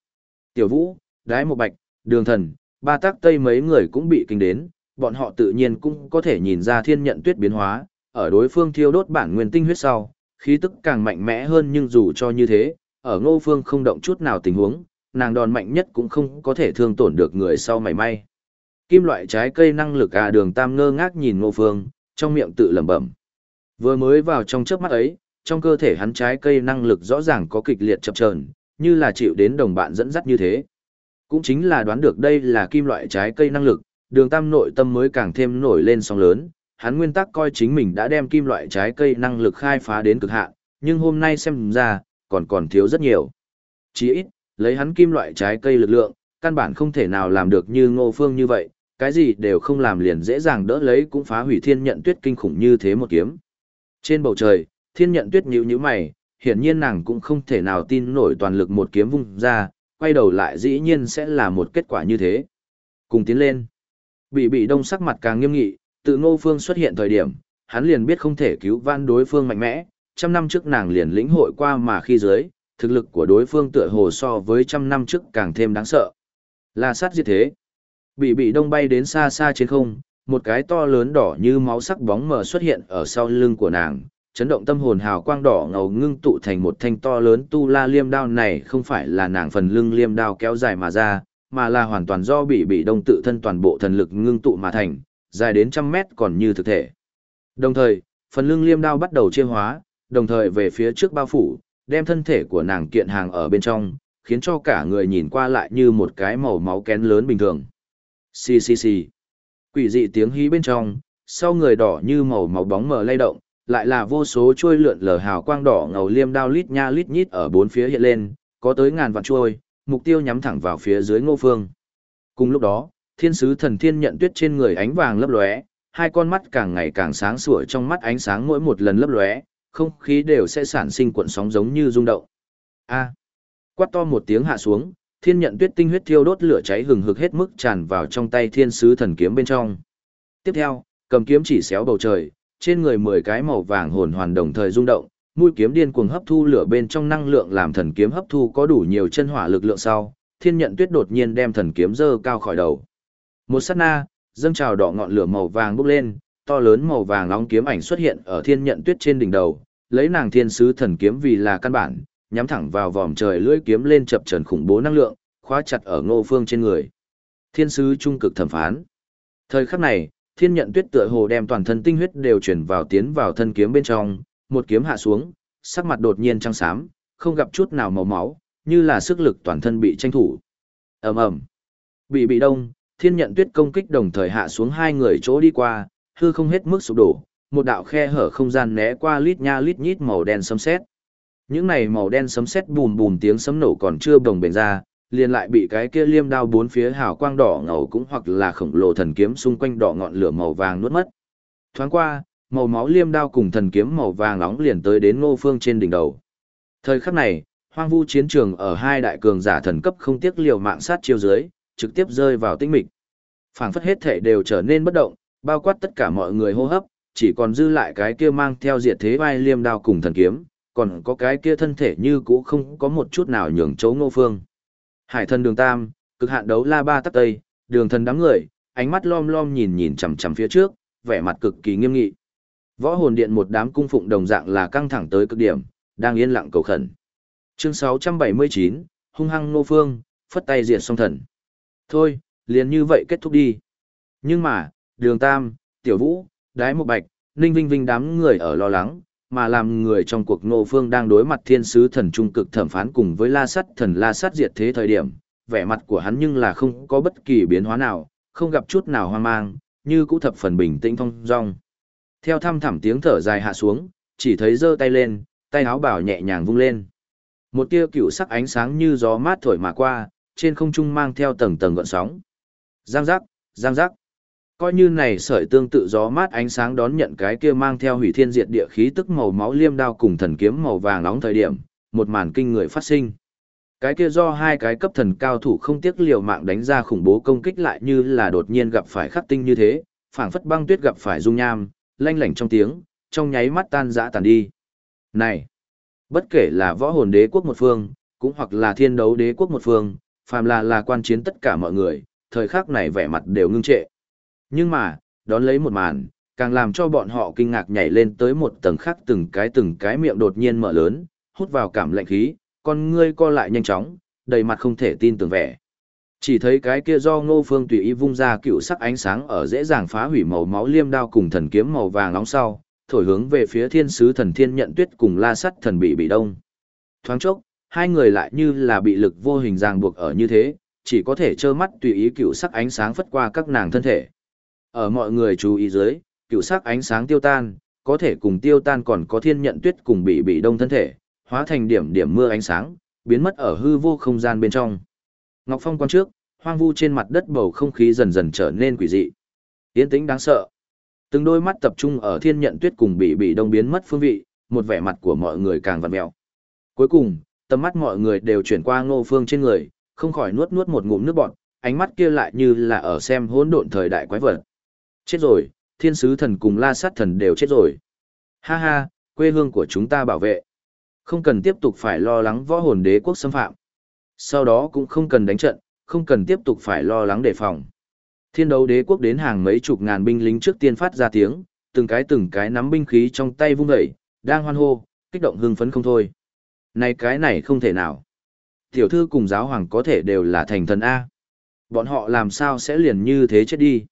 Tiểu vũ, đái một bạch, đường thần, ba tác tây mấy người cũng bị kinh đến, bọn họ tự nhiên cũng có thể nhìn ra thiên nhận tuyết biến hóa, ở đối phương thiêu đốt bản nguyên tinh huyết sau, khí tức càng mạnh mẽ hơn nhưng dù cho như thế, ở ngô phương không động chút nào tình huống, nàng đòn mạnh nhất cũng không có thể thương tổn được người sau mảy may. Kim loại trái cây năng lực à đường tam ngơ ngác nhìn ngô phương, trong miệng tự lẩm bẩm. Vừa mới vào trong chớp mắt ấy, trong cơ thể hắn trái cây năng lực rõ ràng có kịch liệt chập chờn, như là chịu đến đồng bạn dẫn dắt như thế. Cũng chính là đoán được đây là kim loại trái cây năng lực, đường tam nội tâm mới càng thêm nổi lên sóng lớn, hắn nguyên tắc coi chính mình đã đem kim loại trái cây năng lực khai phá đến cực hạn, nhưng hôm nay xem ra, còn còn thiếu rất nhiều. Chỉ ít, lấy hắn kim loại trái cây lực lượng, căn bản không thể nào làm được như ngô phương như vậy, cái gì đều không làm liền dễ dàng đỡ lấy cũng phá hủy thiên nhận tuyết kinh khủng như thế một kiếm. Trên bầu trời, thiên nhận tuyết nhíu nhíu mày, hiển nhiên nàng cũng không thể nào tin nổi toàn lực một kiếm vung ra, quay đầu lại dĩ nhiên sẽ là một kết quả như thế. Cùng tiến lên. Bị bị đông sắc mặt càng nghiêm nghị, tự ngô phương xuất hiện thời điểm, hắn liền biết không thể cứu van đối phương mạnh mẽ, trăm năm trước nàng liền lĩnh hội qua mà khi dưới, thực lực của đối phương tựa hồ so với trăm năm trước càng thêm đáng sợ. Là sát diệt thế. Bị bị đông bay đến xa xa trên không, một cái to lớn đỏ như máu sắc bóng mờ xuất hiện ở sau lưng của nàng, chấn động tâm hồn hào quang đỏ ngầu ngưng tụ thành một thanh to lớn tu la liêm đao này không phải là nàng phần lưng liêm đao kéo dài mà ra, mà là hoàn toàn do bị bị đông tự thân toàn bộ thần lực ngưng tụ mà thành, dài đến trăm mét còn như thực thể. Đồng thời, phần lưng liêm đao bắt đầu chia hóa, đồng thời về phía trước bao phủ, đem thân thể của nàng kiện hàng ở bên trong, khiến cho cả người nhìn qua lại như một cái màu máu kén lớn bình thường. Xì xì xì. Quỷ dị tiếng hí bên trong, sau người đỏ như màu máu bóng mờ lay động, lại là vô số chuôi lượn lờ hào quang đỏ ngầu liêm đao lít nha lít nhít ở bốn phía hiện lên, có tới ngàn vạn chuôi, mục tiêu nhắm thẳng vào phía dưới ngô phương. Cùng lúc đó, thiên sứ thần thiên nhận tuyết trên người ánh vàng lấp lóe, hai con mắt càng ngày càng sáng sủa trong mắt ánh sáng mỗi một lần lấp lóe, không khí đều sẽ sản sinh cuộn sóng giống như rung động. A. Quát to một tiếng hạ xuống, thiên nhận tuyết tinh huyết thiêu đốt lửa cháy hừng hực hết mức tràn vào trong tay thiên sứ thần kiếm bên trong. Tiếp theo, cầm kiếm chỉ xéo bầu trời, trên người mười cái màu vàng hồn hoàn đồng thời rung động, mũi kiếm điên cuồng hấp thu lửa bên trong năng lượng làm thần kiếm hấp thu có đủ nhiều chân hỏa lực lượng sau, thiên nhận tuyết đột nhiên đem thần kiếm dơ cao khỏi đầu. Một sát na, dâng trào đỏ ngọn lửa màu vàng bốc lên, to lớn màu vàng nóng kiếm ảnh xuất hiện ở thiên nhận tuyết trên đỉnh đầu, lấy nàng thiên sứ thần kiếm vì là căn bản, nhắm thẳng vào vòm trời lưỡi kiếm lên chập trần khủng bố năng lượng, khóa chặt ở ngô phương trên người. Thiên sứ trung cực thẩm phán. Thời khắc này, thiên nhận tuyết tựa hồ đem toàn thân tinh huyết đều chuyển vào tiến vào thân kiếm bên trong, một kiếm hạ xuống, sắc mặt đột nhiên trắng xám, không gặp chút nào màu máu, như là sức lực toàn thân bị tranh thủ. ầm ầm, bị bị đông, thiên nhận tuyết công kích đồng thời hạ xuống hai người chỗ đi qua, hư không hết mức sụp đổ, một đạo khe hở không gian né qua lít nha lít nhít màu đen xâm sét. Những này màu đen sấm sét bùm bùm tiếng sấm nổ còn chưa bồng bềnh ra, liền lại bị cái kia liêm đao bốn phía hào quang đỏ ngầu cũng hoặc là khổng lồ thần kiếm xung quanh đỏ ngọn lửa màu vàng nuốt mất. Thoáng qua, màu máu liêm đao cùng thần kiếm màu vàng nóng liền tới đến Ngô Phương trên đỉnh đầu. Thời khắc này, hoang vu chiến trường ở hai đại cường giả thần cấp không tiếc liều mạng sát chiêu dưới, trực tiếp rơi vào tĩnh mịch. Phảng phất hết thể đều trở nên bất động, bao quát tất cả mọi người hô hấp, chỉ còn dư lại cái kia mang theo diệt thế vai liêm đao cùng thần kiếm, còn có cái kia thân thể như cũ không có một chút nào nhường chấu Ngô Phương. Hải thần đường tam, cực hạn đấu la ba tắc tây, đường thần đám người, ánh mắt lom lom nhìn nhìn chằm chằm phía trước, vẻ mặt cực kỳ nghiêm nghị. Võ hồn điện một đám cung phụng đồng dạng là căng thẳng tới cực điểm, đang yên lặng cầu khẩn. Chương 679, hung hăng nô phương, phất tay diệt song thần. Thôi, liền như vậy kết thúc đi. Nhưng mà, đường tam, tiểu vũ, đái một bạch, ninh vinh vinh đám người ở lo lắng, mà làm người trong cuộc nô phương đang đối mặt thiên sứ thần trung cực thẩm phán cùng với la sắt thần la sắt diệt thế thời điểm, vẻ mặt của hắn nhưng là không có bất kỳ biến hóa nào, không gặp chút nào hoang mang, như cũ thập phần bình tĩnh thông dong. Theo thăm thẳm tiếng thở dài hạ xuống, chỉ thấy giơ tay lên, tay áo bảo nhẹ nhàng vung lên. Một tia cựu sắc ánh sáng như gió mát thổi mà qua, trên không trung mang theo tầng tầng gợn sóng. Giang giác, giang giác. Coi như này sợi tương tự gió mát ánh sáng đón nhận cái kia mang theo hủy thiên diệt địa khí tức màu máu liêm đao cùng thần kiếm màu vàng nóng thời điểm, một màn kinh người phát sinh. Cái kia do hai cái cấp thần cao thủ không tiếc liều mạng đánh ra khủng bố công kích lại như là đột nhiên gặp phải khắc tinh như thế, phảng phất băng tuyết gặp phải dung nham, lanh lảnh trong tiếng, trong nháy mắt tan dã tàn đi. Này, bất kể là võ hồn đế quốc một phương, cũng hoặc là thiên đấu đế quốc một phương, phàm là là quan chiến tất cả mọi người, thời khắc này vẻ mặt đều ngưng trệ. Nhưng mà, đón lấy một màn, càng làm cho bọn họ kinh ngạc nhảy lên tới một tầng khác từng cái từng cái miệng đột nhiên mở lớn, hút vào cảm lạnh khí, con ngươi co lại nhanh chóng, đầy mặt không thể tin tưởng vẻ. Chỉ thấy cái kia do ngô phương tùy ý vung ra cựu sắc ánh sáng ở dễ dàng phá hủy màu máu liêm đao cùng thần kiếm màu vàng nóng sau, thổi hướng về phía thiên sứ thần thiên nhận tuyết cùng la sắt thần bị bị đông. Thoáng chốc, hai người lại như là bị lực vô hình ràng buộc ở như thế, chỉ có thể trơ mắt tùy ý cựu sắc ánh sáng phất qua các nàng thân thể. Ở mọi người chú ý dưới, cựu sắc ánh sáng tiêu tan, có thể cùng tiêu tan còn có thiên nhận tuyết cùng bị bị đông thân thể, hóa thành điểm điểm mưa ánh sáng, biến mất ở hư vô không gian bên trong. Ngọc Phong quan trước, hoang vu trên mặt đất bầu không khí dần dần trở nên quỷ dị. Yên tĩnh đáng sợ. Từng đôi mắt tập trung ở thiên nhận tuyết cùng bị bị đông biến mất phương vị, một vẻ mặt của mọi người càng vặn mèo. Cuối cùng, tầm mắt mọi người đều chuyển qua ngô phương trên người, không khỏi nuốt nuốt một ngụm nước bọt, ánh mắt kia lại như là ở xem hỗn độn thời đại quái vật. Chết rồi, thiên sứ thần cùng la sát thần đều chết rồi. Ha ha, quê hương của chúng ta bảo vệ. Không cần tiếp tục phải lo lắng võ hồn đế quốc xâm phạm. Sau đó cũng không cần đánh trận, không cần tiếp tục phải lo lắng đề phòng. Thiên đấu đế quốc đến hàng mấy chục ngàn binh lính trước tiên phát ra tiếng, từng cái từng cái nắm binh khí trong tay vung dậy, đang hoan hô, kích động hưng phấn không thôi. Này cái này không thể nào. Tiểu thư cùng giáo hoàng có thể đều là thành thần A. Bọn họ làm sao sẽ liền như thế chết đi.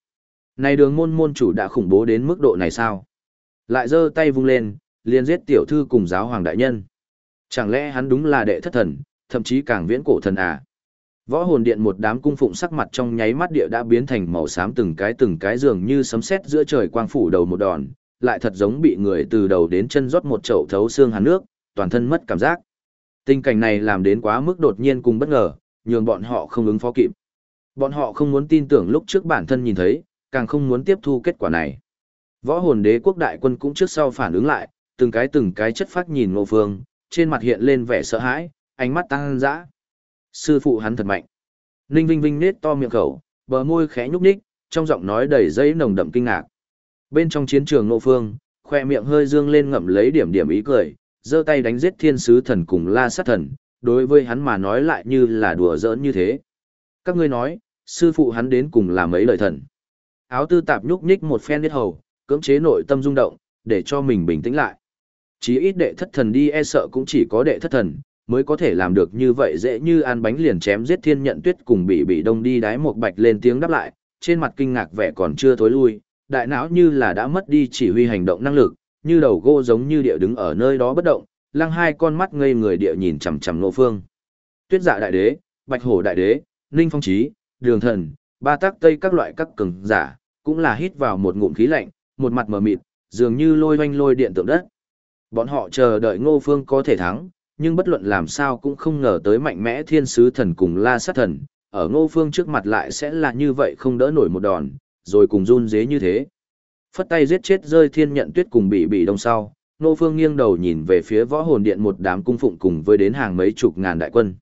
Này đường môn môn chủ đã khủng bố đến mức độ này sao? Lại giơ tay vung lên, liền giết tiểu thư cùng giáo hoàng đại nhân. Chẳng lẽ hắn đúng là đệ thất thần, thậm chí càng viễn cổ thần à? Võ hồn điện một đám cung phụng sắc mặt trong nháy mắt địa đã biến thành màu xám từng cái từng cái dường như sấm sét giữa trời quang phủ đầu một đòn, lại thật giống bị người từ đầu đến chân rót một chậu thấu xương hàn nước, toàn thân mất cảm giác. Tình cảnh này làm đến quá mức đột nhiên cùng bất ngờ, nhường bọn họ không ứng phó kịp. Bọn họ không muốn tin tưởng lúc trước bản thân nhìn thấy, càng không muốn tiếp thu kết quả này. Võ hồn đế quốc đại quân cũng trước sau phản ứng lại, từng cái từng cái chất phát nhìn ngô phương, trên mặt hiện lên vẻ sợ hãi, ánh mắt tăng dã. Sư phụ hắn thật mạnh. Ninh Vinh Vinh nết to miệng khẩu, bờ môi khẽ nhúc nhích, trong giọng nói đầy dây nồng đậm kinh ngạc. Bên trong chiến trường ngô phương, khoe miệng hơi dương lên ngậm lấy điểm điểm ý cười, giơ tay đánh giết thiên sứ thần cùng la sát thần, đối với hắn mà nói lại như là đùa giỡn như thế. Các ngươi nói, sư phụ hắn đến cùng là mấy lời thần. Áo tư tạp nhúc nhích một phen biết hầu, cưỡng chế nội tâm rung động, để cho mình bình tĩnh lại. Chí ít đệ thất thần đi e sợ cũng chỉ có đệ thất thần, mới có thể làm được như vậy dễ như ăn bánh liền chém giết thiên nhận tuyết cùng bị bị đông đi đái một bạch lên tiếng đáp lại, trên mặt kinh ngạc vẻ còn chưa thối lui, đại não như là đã mất đi chỉ huy hành động năng lực, như đầu gỗ giống như địa đứng ở nơi đó bất động, lăng hai con mắt ngây người địa nhìn chằm chằm nộ phương. Tuyết dạ đại đế, bạch hổ đại đế, ninh phong trí, đường thần, ba tác tây các loại các cường giả, cũng là hít vào một ngụm khí lạnh, một mặt mờ mịt, dường như lôi oanh lôi điện tượng đất. Bọn họ chờ đợi ngô phương có thể thắng, nhưng bất luận làm sao cũng không ngờ tới mạnh mẽ thiên sứ thần cùng la sát thần, ở ngô phương trước mặt lại sẽ là như vậy không đỡ nổi một đòn, rồi cùng run dế như thế. Phất tay giết chết rơi thiên nhận tuyết cùng bị bị đông sau, ngô phương nghiêng đầu nhìn về phía võ hồn điện một đám cung phụng cùng với đến hàng mấy chục ngàn đại quân.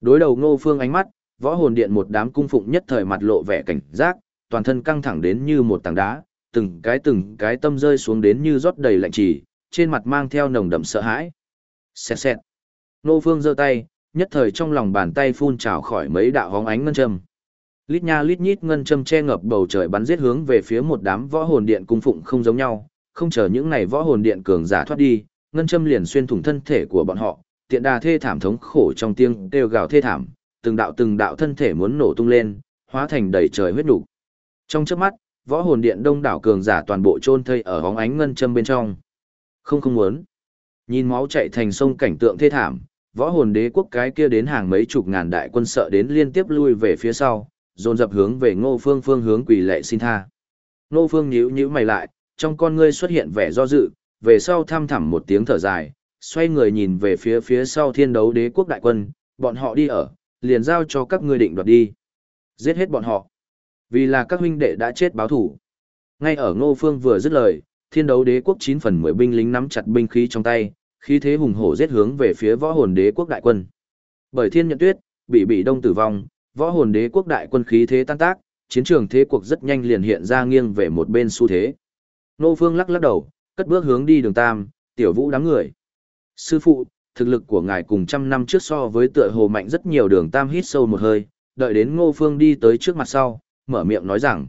Đối đầu ngô phương ánh mắt, võ hồn điện một đám cung phụng nhất thời mặt lộ vẻ cảnh giác, toàn thân căng thẳng đến như một tảng đá, từng cái từng cái tâm rơi xuống đến như rót đầy lạnh chỉ trên mặt mang theo nồng đậm sợ hãi. Xẹt xẹt. Nô Phương giơ tay, nhất thời trong lòng bàn tay phun trào khỏi mấy đạo hóng ánh ngân châm. Lít nha lít nhít ngân châm che ngập bầu trời bắn giết hướng về phía một đám võ hồn điện cung phụng không giống nhau, không chờ những này võ hồn điện cường giả thoát đi, ngân châm liền xuyên thủng thân thể của bọn họ, tiện đà thê thảm thống khổ trong tiếng kêu gào thê thảm, từng đạo từng đạo thân thể muốn nổ tung lên, hóa thành đầy trời huyết nục. Trong chớp mắt, võ hồn điện đông đảo cường giả toàn bộ chôn thây ở hóng ánh ngân châm bên trong. Không không muốn. Nhìn máu chạy thành sông cảnh tượng thê thảm, võ hồn đế quốc cái kia đến hàng mấy chục ngàn đại quân sợ đến liên tiếp lui về phía sau, dồn dập hướng về ngô phương phương hướng quỳ lệ xin tha. Ngô phương nhíu nhíu mày lại, trong con ngươi xuất hiện vẻ do dự, về sau thăm thẳm một tiếng thở dài, xoay người nhìn về phía phía sau thiên đấu đế quốc đại quân, bọn họ đi ở, liền giao cho các ngươi định đoạt đi. Giết hết bọn họ. Vì là các huynh đệ đã chết báo thủ. Ngay ở ngô phương vừa dứt lời, thiên đấu đế quốc 9 phần 10 binh lính nắm chặt binh khí trong tay, khí thế hùng hổ giết hướng về phía võ hồn đế quốc đại quân. Bởi thiên nhận tuyết, bị bị đông tử vong, võ hồn đế quốc đại quân khí thế tan tác, chiến trường thế cuộc rất nhanh liền hiện ra nghiêng về một bên xu thế. Ngô Phương lắc lắc đầu, cất bước hướng đi đường Tam, tiểu vũ đám người. Sư phụ, thực lực của ngài cùng trăm năm trước so với tựa hồ mạnh rất nhiều đường Tam hít sâu một hơi, đợi đến Ngô Phương đi tới trước mặt sau, mở miệng nói rằng.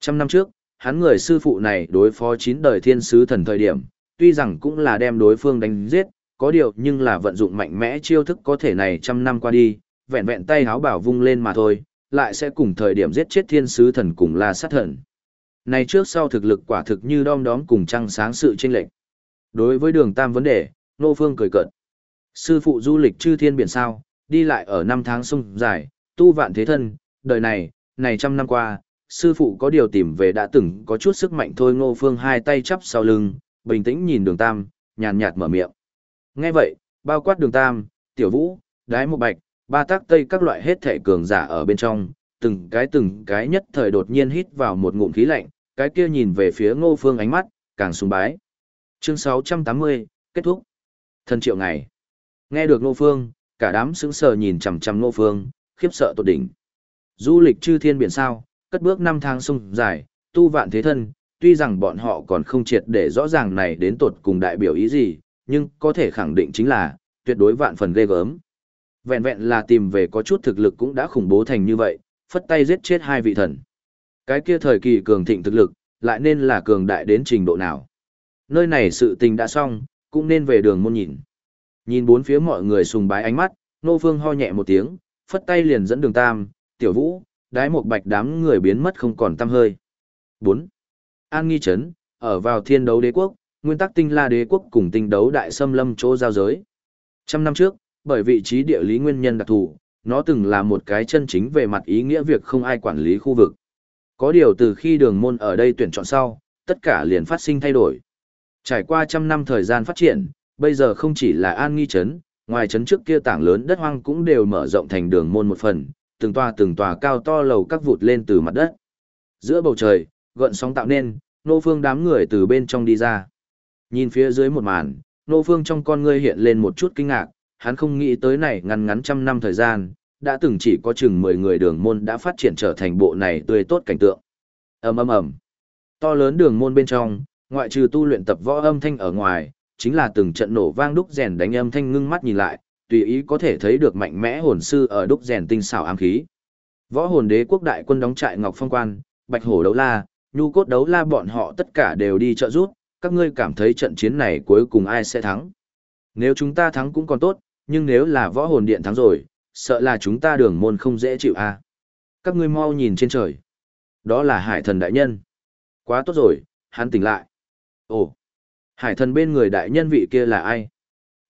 Trăm năm trước, hắn người sư phụ này đối phó chín đời thiên sứ thần thời điểm, tuy rằng cũng là đem đối phương đánh giết, có điều nhưng là vận dụng mạnh mẽ chiêu thức có thể này trăm năm qua đi, vẹn vẹn tay háo bảo vung lên mà thôi, lại sẽ cùng thời điểm giết chết thiên sứ thần cùng là sát thần. Này trước sau thực lực quả thực như đom đóm cùng trăng sáng sự chênh lệch. Đối với đường tam vấn đề, Nô Phương cười cợt. Sư phụ du lịch chư thiên biển sao, đi lại ở năm tháng sông dài, tu vạn thế thân, đời này, này trăm năm qua, sư phụ có điều tìm về đã từng có chút sức mạnh thôi Ngô Phương hai tay chắp sau lưng, bình tĩnh nhìn đường tam, nhàn nhạt mở miệng. Nghe vậy, bao quát đường tam, tiểu vũ, đái một bạch, ba tác tây các loại hết thể cường giả ở bên trong, từng cái từng cái nhất thời đột nhiên hít vào một ngụm khí lạnh, cái kia nhìn về phía ngô phương ánh mắt, càng sùng bái. Chương 680, kết thúc. Thân triệu ngày. Nghe được ngô phương, cả đám sững sờ nhìn chằm chằm ngô phương, khiếp sợ tột đỉnh. Du lịch chư thiên biển sao, cất bước năm tháng sông dài, tu vạn thế thân, tuy rằng bọn họ còn không triệt để rõ ràng này đến tột cùng đại biểu ý gì, nhưng có thể khẳng định chính là, tuyệt đối vạn phần ghê gớm. Vẹn vẹn là tìm về có chút thực lực cũng đã khủng bố thành như vậy, phất tay giết chết hai vị thần. Cái kia thời kỳ cường thịnh thực lực, lại nên là cường đại đến trình độ nào. Nơi này sự tình đã xong, cũng nên về đường môn nhìn. Nhìn bốn phía mọi người sùng bái ánh mắt, Nô Phương ho nhẹ một tiếng, phất tay liền dẫn đường tam, tiểu vũ, đái một bạch đám người biến mất không còn tăm hơi. 4. An nghi Trấn ở vào thiên đấu đế quốc, nguyên tắc tinh la đế quốc cùng tinh đấu đại xâm lâm chỗ giao giới. Trăm năm trước, bởi vị trí địa lý nguyên nhân đặc thù, nó từng là một cái chân chính về mặt ý nghĩa việc không ai quản lý khu vực. Có điều từ khi đường môn ở đây tuyển chọn sau, tất cả liền phát sinh thay đổi. Trải qua trăm năm thời gian phát triển, bây giờ không chỉ là an nghi Trấn, ngoài Trấn trước kia tảng lớn đất hoang cũng đều mở rộng thành đường môn một phần, từng tòa từng tòa cao to lầu các vụt lên từ mặt đất. Giữa bầu trời, gợn sóng tạo nên, nô phương đám người từ bên trong đi ra. Nhìn phía dưới một màn, nô phương trong con ngươi hiện lên một chút kinh ngạc, hắn không nghĩ tới này ngắn ngắn trăm năm thời gian, đã từng chỉ có chừng 10 người đường môn đã phát triển trở thành bộ này tươi tốt cảnh tượng. ầm ầm ầm, to lớn đường môn bên trong, ngoại trừ tu luyện tập võ âm thanh ở ngoài, chính là từng trận nổ vang đúc rèn đánh âm thanh ngưng mắt nhìn lại, tùy ý có thể thấy được mạnh mẽ hồn sư ở đúc rèn tinh xảo ám khí. Võ hồn đế quốc đại quân đóng trại Ngọc Phong Quan, Bạch Hổ đấu la, Nhu cốt đấu la bọn họ tất cả đều đi trợ giúp, các ngươi cảm thấy trận chiến này cuối cùng ai sẽ thắng? Nếu chúng ta thắng cũng còn tốt, nhưng nếu là võ hồn điện thắng rồi, sợ là chúng ta đường môn không dễ chịu à. Các ngươi mau nhìn trên trời. Đó là hải thần đại nhân. Quá tốt rồi, hắn tỉnh lại. Ồ, hải thần bên người đại nhân vị kia là ai?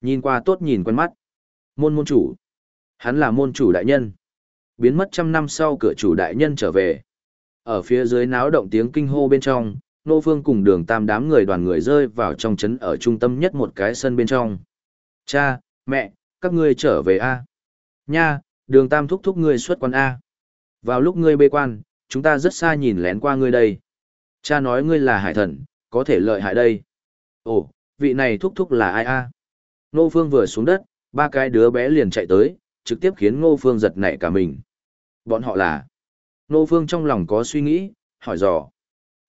Nhìn qua tốt nhìn quen mắt. Môn môn chủ. Hắn là môn chủ đại nhân. Biến mất trăm năm sau cửa chủ đại nhân trở về. Ở phía dưới náo động tiếng kinh hô bên trong, Nô Phương cùng đường tam đám người đoàn người rơi vào trong trấn ở trung tâm nhất một cái sân bên trong. Cha, mẹ, các ngươi trở về A. Nha, đường tam thúc thúc ngươi xuất quan A. Vào lúc ngươi bê quan, chúng ta rất xa nhìn lén qua ngươi đây. Cha nói ngươi là hải thần, có thể lợi hại đây. Ồ, vị này thúc thúc là ai A? Nô Phương vừa xuống đất, ba cái đứa bé liền chạy tới, trực tiếp khiến Ngô Phương giật nảy cả mình. Bọn họ là... Ngô Phương trong lòng có suy nghĩ, hỏi dò.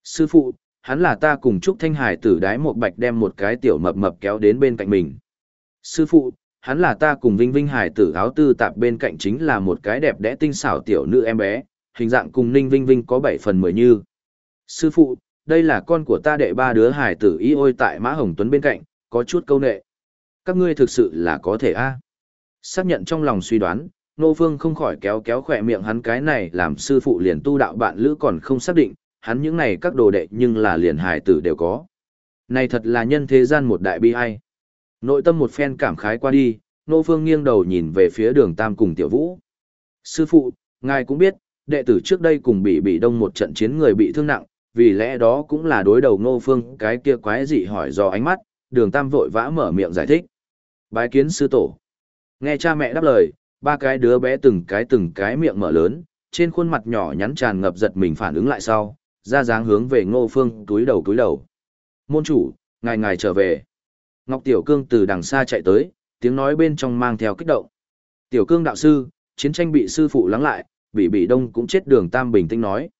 Sư phụ, hắn là ta cùng Trúc Thanh Hải tử đái một bạch đem một cái tiểu mập mập kéo đến bên cạnh mình. Sư phụ, hắn là ta cùng Vinh Vinh Hải tử áo tư tạp bên cạnh chính là một cái đẹp đẽ tinh xảo tiểu nữ em bé, hình dạng cùng Ninh Vinh Vinh có bảy phần mười như. Sư phụ, đây là con của ta đệ ba đứa hải tử y ôi tại Mã Hồng Tuấn bên cạnh, có chút câu nệ. Các ngươi thực sự là có thể a Xác nhận trong lòng suy đoán, Nô Phương không khỏi kéo kéo khỏe miệng hắn cái này làm sư phụ liền tu đạo bạn lữ còn không xác định, hắn những này các đồ đệ nhưng là liền hài tử đều có. Này thật là nhân thế gian một đại bi ai. Nội tâm một phen cảm khái qua đi, Nô Phương nghiêng đầu nhìn về phía đường Tam cùng Tiểu Vũ. Sư phụ, ngài cũng biết, đệ tử trước đây cùng bị bị đông một trận chiến người bị thương nặng, vì lẽ đó cũng là đối đầu Nô Phương cái kia quái dị hỏi do ánh mắt, đường Tam vội vã mở miệng giải thích. Bái kiến sư tổ. Nghe cha mẹ đáp lời, ba cái đứa bé từng cái từng cái miệng mở lớn, trên khuôn mặt nhỏ nhắn tràn ngập giật mình phản ứng lại sau, ra dáng hướng về ngô phương túi đầu túi đầu. Môn chủ, ngài ngài trở về. Ngọc Tiểu Cương từ đằng xa chạy tới, tiếng nói bên trong mang theo kích động. Tiểu Cương đạo sư, chiến tranh bị sư phụ lắng lại, bị bị đông cũng chết đường tam bình tĩnh nói.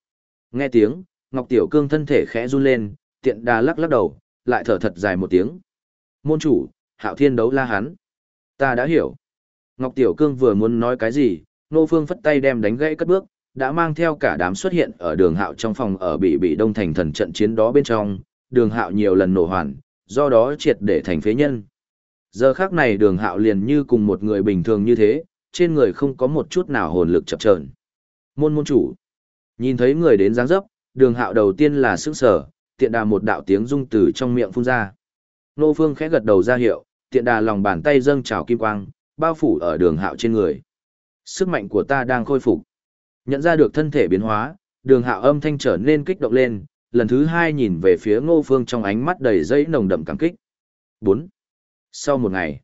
Nghe tiếng, Ngọc Tiểu Cương thân thể khẽ run lên, tiện đà lắc lắc đầu, lại thở thật dài một tiếng. Môn chủ, hạo thiên đấu la hắn. Ta đã hiểu. Ngọc Tiểu Cương vừa muốn nói cái gì, Nô Phương phất tay đem đánh gãy cất bước, đã mang theo cả đám xuất hiện ở đường hạo trong phòng ở bị bị đông thành thần trận chiến đó bên trong, đường hạo nhiều lần nổ hoàn, do đó triệt để thành phế nhân. Giờ khác này đường hạo liền như cùng một người bình thường như thế, trên người không có một chút nào hồn lực chập chờn. Môn môn chủ. Nhìn thấy người đến dáng dấp, đường hạo đầu tiên là sức sở, tiện đà một đạo tiếng rung từ trong miệng phun ra. Nô Phương khẽ gật đầu ra hiệu, tiện đà lòng bàn tay dâng trào kim quang, bao phủ ở đường hạo trên người. Sức mạnh của ta đang khôi phục. Nhận ra được thân thể biến hóa, đường hạo âm thanh trở nên kích động lên, lần thứ hai nhìn về phía ngô phương trong ánh mắt đầy dây nồng đậm cảm kích. 4. Sau một ngày,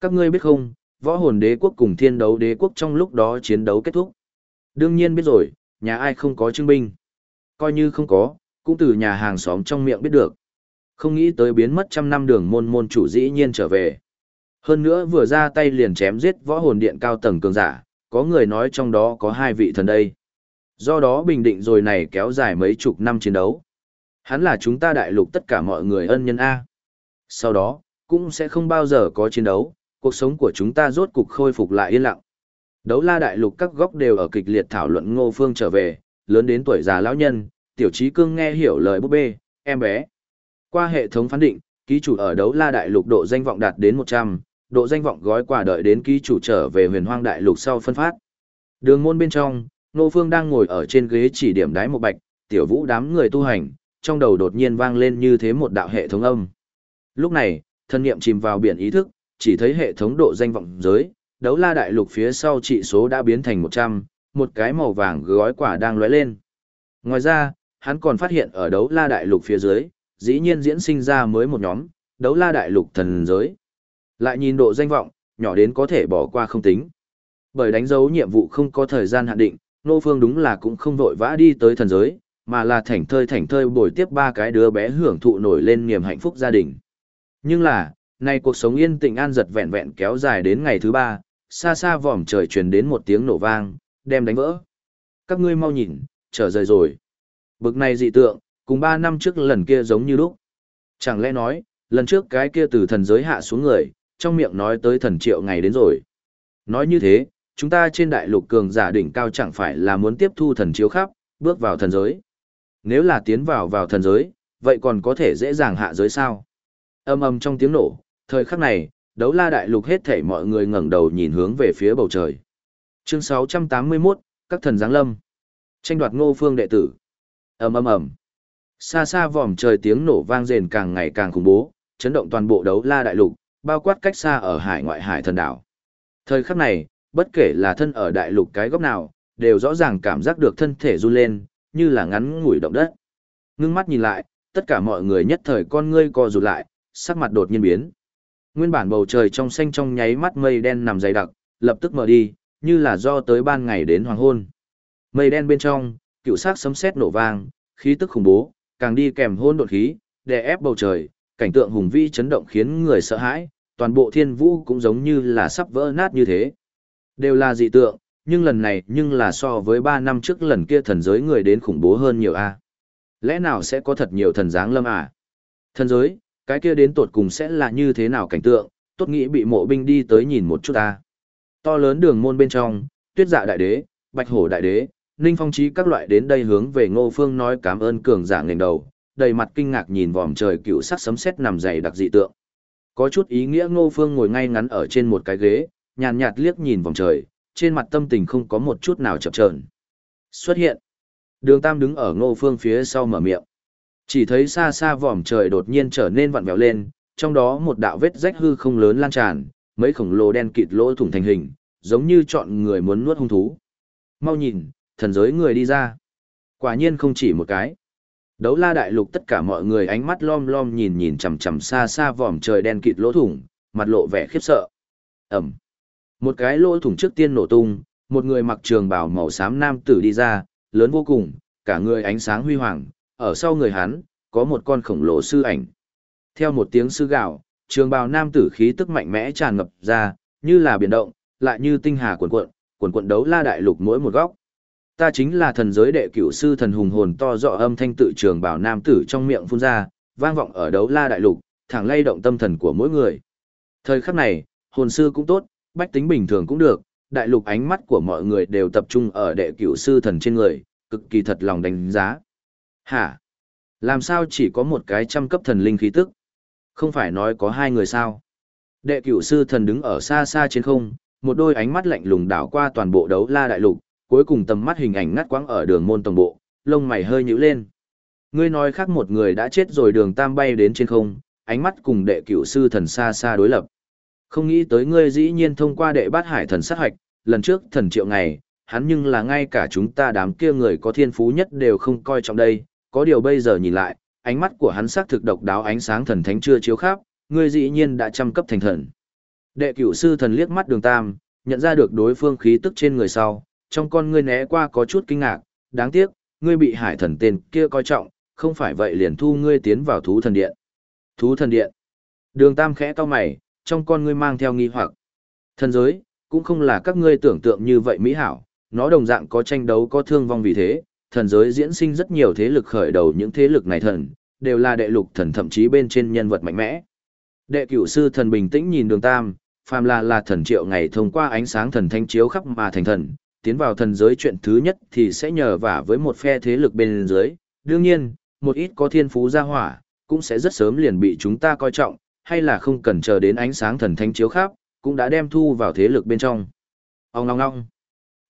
các ngươi biết không, võ hồn đế quốc cùng thiên đấu đế quốc trong lúc đó chiến đấu kết thúc. Đương nhiên biết rồi, nhà ai không có chứng binh. Coi như không có, cũng từ nhà hàng xóm trong miệng biết được. Không nghĩ tới biến mất trăm năm đường môn môn chủ dĩ nhiên trở về. Hơn nữa vừa ra tay liền chém giết võ hồn điện cao tầng cường giả, có người nói trong đó có hai vị thần đây. Do đó bình định rồi này kéo dài mấy chục năm chiến đấu. Hắn là chúng ta đại lục tất cả mọi người ân nhân A. Sau đó, cũng sẽ không bao giờ có chiến đấu, cuộc sống của chúng ta rốt cục khôi phục lại yên lặng. Đấu la đại lục các góc đều ở kịch liệt thảo luận ngô phương trở về, lớn đến tuổi già lão nhân, tiểu trí cương nghe hiểu lời búp bê, em bé. Qua hệ thống phán định, ký chủ ở đấu la đại lục độ danh vọng đạt đến 100, độ danh vọng gói quà đợi đến ký chủ trở về huyền hoang đại lục sau phân phát. Đường môn bên trong, Nô Phương đang ngồi ở trên ghế chỉ điểm đái một bạch, tiểu vũ đám người tu hành, trong đầu đột nhiên vang lên như thế một đạo hệ thống âm. Lúc này, thân niệm chìm vào biển ý thức, chỉ thấy hệ thống độ danh vọng giới, đấu la đại lục phía sau trị số đã biến thành 100, một cái màu vàng gói quả đang lóe lên. Ngoài ra, hắn còn phát hiện ở đấu la đại lục phía dưới, dĩ nhiên diễn sinh ra mới một nhóm, đấu la đại lục thần giới. Lại nhìn độ danh vọng, nhỏ đến có thể bỏ qua không tính. Bởi đánh dấu nhiệm vụ không có thời gian hạn định, Nô Phương đúng là cũng không vội vã đi tới thần giới, mà là thảnh thơi thảnh thơi bồi tiếp ba cái đứa bé hưởng thụ nổi lên niềm hạnh phúc gia đình. Nhưng là, nay cuộc sống yên tĩnh an giật vẹn vẹn kéo dài đến ngày thứ ba, xa xa vòm trời truyền đến một tiếng nổ vang, đem đánh vỡ. Các ngươi mau nhìn, trở rời rồi. Bực này dị tượng, cùng ba năm trước lần kia giống như lúc. Chẳng lẽ nói, lần trước cái kia từ thần giới hạ xuống người, trong miệng nói tới thần triệu ngày đến rồi. Nói như thế, chúng ta trên đại lục cường giả đỉnh cao chẳng phải là muốn tiếp thu thần chiếu khắp, bước vào thần giới. Nếu là tiến vào vào thần giới, vậy còn có thể dễ dàng hạ giới sao? Âm âm trong tiếng nổ, thời khắc này, đấu la đại lục hết thảy mọi người ngẩng đầu nhìn hướng về phía bầu trời. Chương 681, các thần giáng lâm. Tranh đoạt ngô phương đệ tử. ầm ầm ầm. Xa xa vòm trời tiếng nổ vang rền càng ngày càng khủng bố, chấn động toàn bộ đấu la đại lục, bao quát cách xa ở hải ngoại hải thần đảo. Thời khắc này, bất kể là thân ở đại lục cái góc nào, đều rõ ràng cảm giác được thân thể run lên, như là ngắn ngủi động đất. Ngưng mắt nhìn lại, tất cả mọi người nhất thời con ngươi co rụt lại, sắc mặt đột nhiên biến. Nguyên bản bầu trời trong xanh trong nháy mắt mây đen nằm dày đặc, lập tức mở đi, như là do tới ban ngày đến hoàng hôn. Mây đen bên trong, cựu sắc sấm sét nổ vang, khí tức khủng bố, càng đi kèm hôn đột khí, đè ép bầu trời, cảnh tượng hùng vĩ chấn động khiến người sợ hãi, toàn bộ thiên vũ cũng giống như là sắp vỡ nát như thế. Đều là dị tượng, nhưng lần này nhưng là so với 3 năm trước lần kia thần giới người đến khủng bố hơn nhiều a. Lẽ nào sẽ có thật nhiều thần giáng lâm à? Thần giới, cái kia đến tột cùng sẽ là như thế nào cảnh tượng, tốt nghĩ bị mộ binh đi tới nhìn một chút ta. To lớn đường môn bên trong, tuyết dạ đại đế, bạch hổ đại đế, ninh phong trí các loại đến đây hướng về ngô phương nói cảm ơn cường giả ngẩng đầu, đầy mặt kinh ngạc nhìn vòm trời cựu sắc sấm sét nằm dày đặc dị tượng. Có chút ý nghĩa ngô phương ngồi ngay ngắn ở trên một cái ghế, nhàn nhạt liếc nhìn vòng trời, trên mặt tâm tình không có một chút nào chập chờn. Xuất hiện. Đường Tam đứng ở ngô phương phía sau mở miệng. Chỉ thấy xa xa vòm trời đột nhiên trở nên vặn vẹo lên, trong đó một đạo vết rách hư không lớn lan tràn, mấy khổng lồ đen kịt lỗ thủng thành hình, giống như chọn người muốn nuốt hung thú. Mau nhìn, thần giới người đi ra. Quả nhiên không chỉ một cái. Đấu la đại lục tất cả mọi người ánh mắt lom lom nhìn nhìn chằm chằm xa xa vòm trời đen kịt lỗ thủng, mặt lộ vẻ khiếp sợ. Ẩm. Một cái lỗ thủng trước tiên nổ tung, một người mặc trường bào màu xám nam tử đi ra, lớn vô cùng, cả người ánh sáng huy hoàng, ở sau người hắn, có một con khổng lồ sư ảnh. Theo một tiếng sư gạo, trường bào nam tử khí tức mạnh mẽ tràn ngập ra, như là biển động, lại như tinh hà cuộn cuộn, cuộn cuộn đấu la đại lục mỗi một góc. Ta chính là thần giới đệ cửu sư thần hùng hồn to rõ âm thanh tự trường bảo nam tử trong miệng phun ra, vang vọng ở đấu la đại lục, thẳng lay động tâm thần của mỗi người. Thời khắc này, hồn sư cũng tốt, bách tính bình thường cũng được, đại lục ánh mắt của mọi người đều tập trung ở đệ cửu sư thần trên người, cực kỳ thật lòng đánh giá. Hả? Làm sao chỉ có một cái trăm cấp thần linh khí tức? Không phải nói có hai người sao? Đệ cửu sư thần đứng ở xa xa trên không, một đôi ánh mắt lạnh lùng đảo qua toàn bộ đấu la đại lục, cuối cùng tầm mắt hình ảnh ngắt quãng ở đường môn tổng bộ, lông mày hơi nhíu lên. Ngươi nói khác một người đã chết rồi đường tam bay đến trên không, ánh mắt cùng đệ cửu sư thần xa xa đối lập. Không nghĩ tới ngươi dĩ nhiên thông qua đệ bát hải thần sát hoạch, lần trước thần triệu ngày, hắn nhưng là ngay cả chúng ta đám kia người có thiên phú nhất đều không coi trọng đây, có điều bây giờ nhìn lại, ánh mắt của hắn xác thực độc đáo ánh sáng thần thánh chưa chiếu khắp, ngươi dĩ nhiên đã trăm cấp thành thần. Đệ cửu sư thần liếc mắt đường tam, nhận ra được đối phương khí tức trên người sau, trong con ngươi né qua có chút kinh ngạc, đáng tiếc, ngươi bị hải thần tên kia coi trọng, không phải vậy liền thu ngươi tiến vào thú thần điện. Thú thần điện. Đường tam khẽ to mày, trong con ngươi mang theo nghi hoặc. Thần giới, cũng không là các ngươi tưởng tượng như vậy mỹ hảo, nó đồng dạng có tranh đấu có thương vong vì thế, thần giới diễn sinh rất nhiều thế lực khởi đầu những thế lực này thần, đều là đệ lục thần thậm chí bên trên nhân vật mạnh mẽ. Đệ cửu sư thần bình tĩnh nhìn đường tam, phàm là là thần triệu ngày thông qua ánh sáng thần thanh chiếu khắp mà thành thần, tiến vào thần giới chuyện thứ nhất thì sẽ nhờ vả với một phe thế lực bên dưới. Đương nhiên, một ít có thiên phú gia hỏa, cũng sẽ rất sớm liền bị chúng ta coi trọng, hay là không cần chờ đến ánh sáng thần thanh chiếu khắp, cũng đã đem thu vào thế lực bên trong. Ông ngong ngong.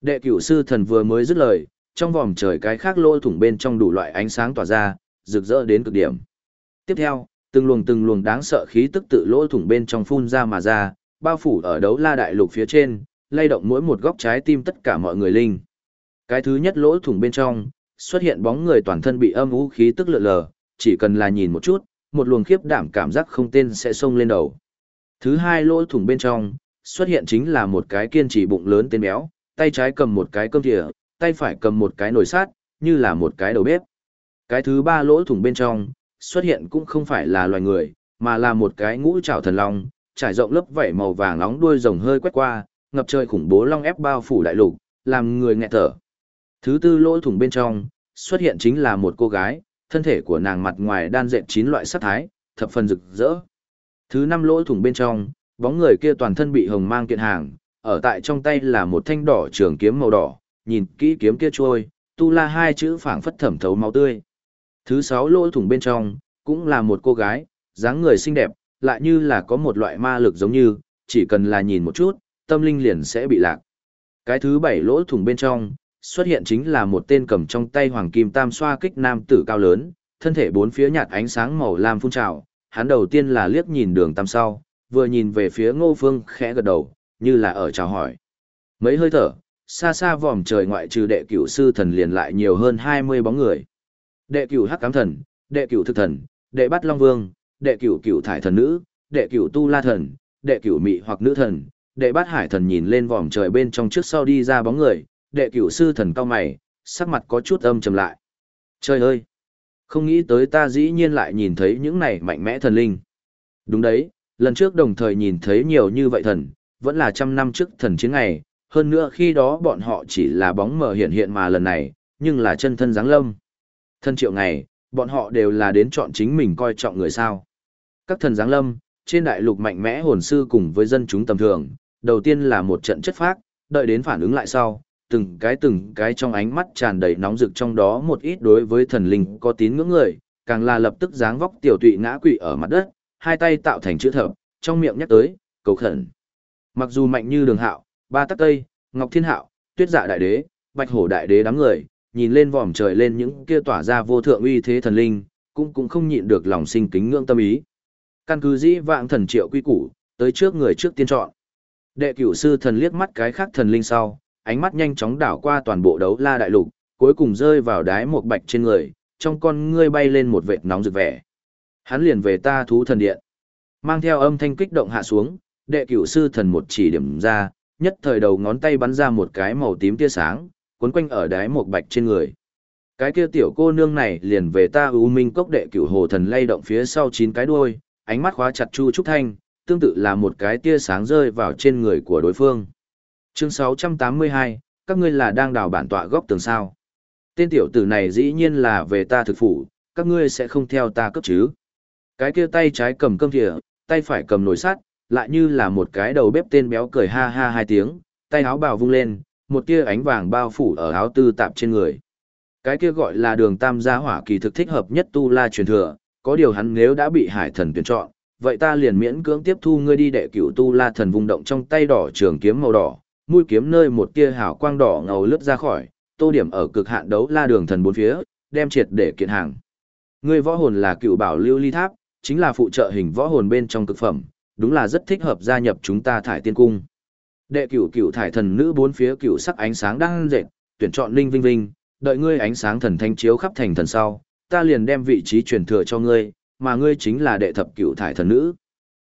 Đệ cửu sư thần vừa mới dứt lời, trong vòng trời cái khác lỗ thủng bên trong đủ loại ánh sáng tỏa ra, rực rỡ đến cực điểm. Tiếp theo, từng luồng từng luồng đáng sợ khí tức tự lỗ thủng bên trong phun ra mà ra, bao phủ ở đấu la đại lục phía trên, lay động mỗi một góc trái tim tất cả mọi người linh. Cái thứ nhất lỗ thủng bên trong, xuất hiện bóng người toàn thân bị âm u khí tức lượn lờ, chỉ cần là nhìn một chút, một luồng khiếp đảm cảm giác không tên sẽ xông lên đầu. Thứ hai lỗ thủng bên trong, xuất hiện chính là một cái kiên trì bụng lớn tên béo, tay trái cầm một cái cơm thìa, tay phải cầm một cái nồi sát, như là một cái đầu bếp. Cái thứ ba lỗ thủng bên trong, xuất hiện cũng không phải là loài người, mà là một cái ngũ trảo thần long, trải rộng lớp vảy màu vàng nóng đuôi rồng hơi quét qua, ngập trời khủng bố long ép bao phủ đại lục, làm người nghẹt thở. Thứ tư lỗ thủng bên trong, xuất hiện chính là một cô gái, thân thể của nàng mặt ngoài đan dệt chín loại sắc thái, thập phần rực rỡ. Thứ năm lỗ thủng bên trong, bóng người kia toàn thân bị hồng mang kiện hàng, ở tại trong tay là một thanh đỏ trường kiếm màu đỏ, nhìn kỹ kiếm kia trôi, tu la hai chữ phảng phất thẩm thấu máu tươi. Thứ sáu lỗ thủng bên trong, cũng là một cô gái, dáng người xinh đẹp, lại như là có một loại ma lực giống như, chỉ cần là nhìn một chút, tâm linh liền sẽ bị lạc. Cái thứ bảy lỗ thủng bên trong, xuất hiện chính là một tên cầm trong tay hoàng kim tam xoa kích nam tử cao lớn, thân thể bốn phía nhạt ánh sáng màu lam phun trào, hắn đầu tiên là liếc nhìn đường tam sau, vừa nhìn về phía ngô phương khẽ gật đầu, như là ở chào hỏi. Mấy hơi thở, xa xa vòm trời ngoại trừ đệ cửu sư thần liền lại nhiều hơn 20 bóng người. Đệ cửu hắc cám thần, đệ cửu thực thần, đệ bắt long vương, đệ cửu cửu thải thần nữ, đệ cửu tu la thần, đệ cửu mị hoặc nữ thần, đệ bát hải thần nhìn lên vòm trời bên trong trước sau đi ra bóng người, đệ cửu sư thần cao mày, sắc mặt có chút âm trầm lại. Trời ơi! Không nghĩ tới ta dĩ nhiên lại nhìn thấy những này mạnh mẽ thần linh. Đúng đấy, lần trước đồng thời nhìn thấy nhiều như vậy thần, vẫn là trăm năm trước thần chiến ngày, hơn nữa khi đó bọn họ chỉ là bóng mờ hiện hiện mà lần này, nhưng là chân thân giáng lâm. Thân triệu ngày, bọn họ đều là đến chọn chính mình coi trọng người sao. Các thần giáng lâm, trên đại lục mạnh mẽ hồn sư cùng với dân chúng tầm thường, đầu tiên là một trận chất phác, đợi đến phản ứng lại sau, từng cái từng cái trong ánh mắt tràn đầy nóng rực trong đó một ít đối với thần linh có tín ngưỡng người, càng là lập tức dáng vóc tiểu tụy ngã quỵ ở mặt đất, hai tay tạo thành chữ thập, trong miệng nhắc tới, cầu khẩn. Mặc dù mạnh như đường hạo, ba tắc tây, ngọc thiên hạo, tuyết dạ đại đế, bạch hổ đại đế đám người, nhìn lên vòm trời lên những kia tỏa ra vô thượng uy thế thần linh, cũng cũng không nhịn được lòng sinh kính ngưỡng tâm ý. Căn cứ dĩ vạng thần triệu quy củ, tới trước người trước tiên chọn. Đệ cửu sư thần liếc mắt cái khác thần linh sau, ánh mắt nhanh chóng đảo qua toàn bộ đấu la đại lục, cuối cùng rơi vào đái một bạch trên người, trong con ngươi bay lên một vệt nóng rực vẻ. Hắn liền về ta thú thần điện. Mang theo âm thanh kích động hạ xuống, đệ cửu sư thần một chỉ điểm ra, nhất thời đầu ngón tay bắn ra một cái màu tím tia sáng, cuốn quanh ở đáy một bạch trên người. Cái kia tiểu cô nương này liền về ta ưu Minh cốc đệ cửu hồ thần lay động phía sau chín cái đuôi, ánh mắt khóa chặt Chu Trúc Thanh, tương tự là một cái tia sáng rơi vào trên người của đối phương. Chương 682, các ngươi là đang đào bản tọa góc tường sao. Tên tiểu tử này dĩ nhiên là về ta thực phủ, các ngươi sẽ không theo ta cấp chứ. Cái kia tay trái cầm cơm thìa, tay phải cầm nồi sắt, lại như là một cái đầu bếp tên béo cười ha ha hai tiếng, tay áo bào vung lên, một tia ánh vàng bao phủ ở áo tư tạp trên người. Cái kia gọi là đường tam gia hỏa kỳ thực thích hợp nhất tu la truyền thừa, có điều hắn nếu đã bị hải thần tuyển chọn, vậy ta liền miễn cưỡng tiếp thu ngươi đi đệ cửu tu la thần vung động trong tay đỏ trường kiếm màu đỏ, mũi kiếm nơi một tia hào quang đỏ ngầu lướt ra khỏi, tô điểm ở cực hạn đấu la đường thần bốn phía, đem triệt để kiện hàng. Ngươi võ hồn là cựu bảo lưu ly tháp, chính là phụ trợ hình võ hồn bên trong cực phẩm, đúng là rất thích hợp gia nhập chúng ta thải tiên cung. Đệ cửu cửu thải thần nữ bốn phía cửu sắc ánh sáng đang dệt, tuyển chọn linh vinh vinh, đợi ngươi ánh sáng thần thanh chiếu khắp thành thần sau, ta liền đem vị trí truyền thừa cho ngươi, mà ngươi chính là đệ thập cửu thải thần nữ.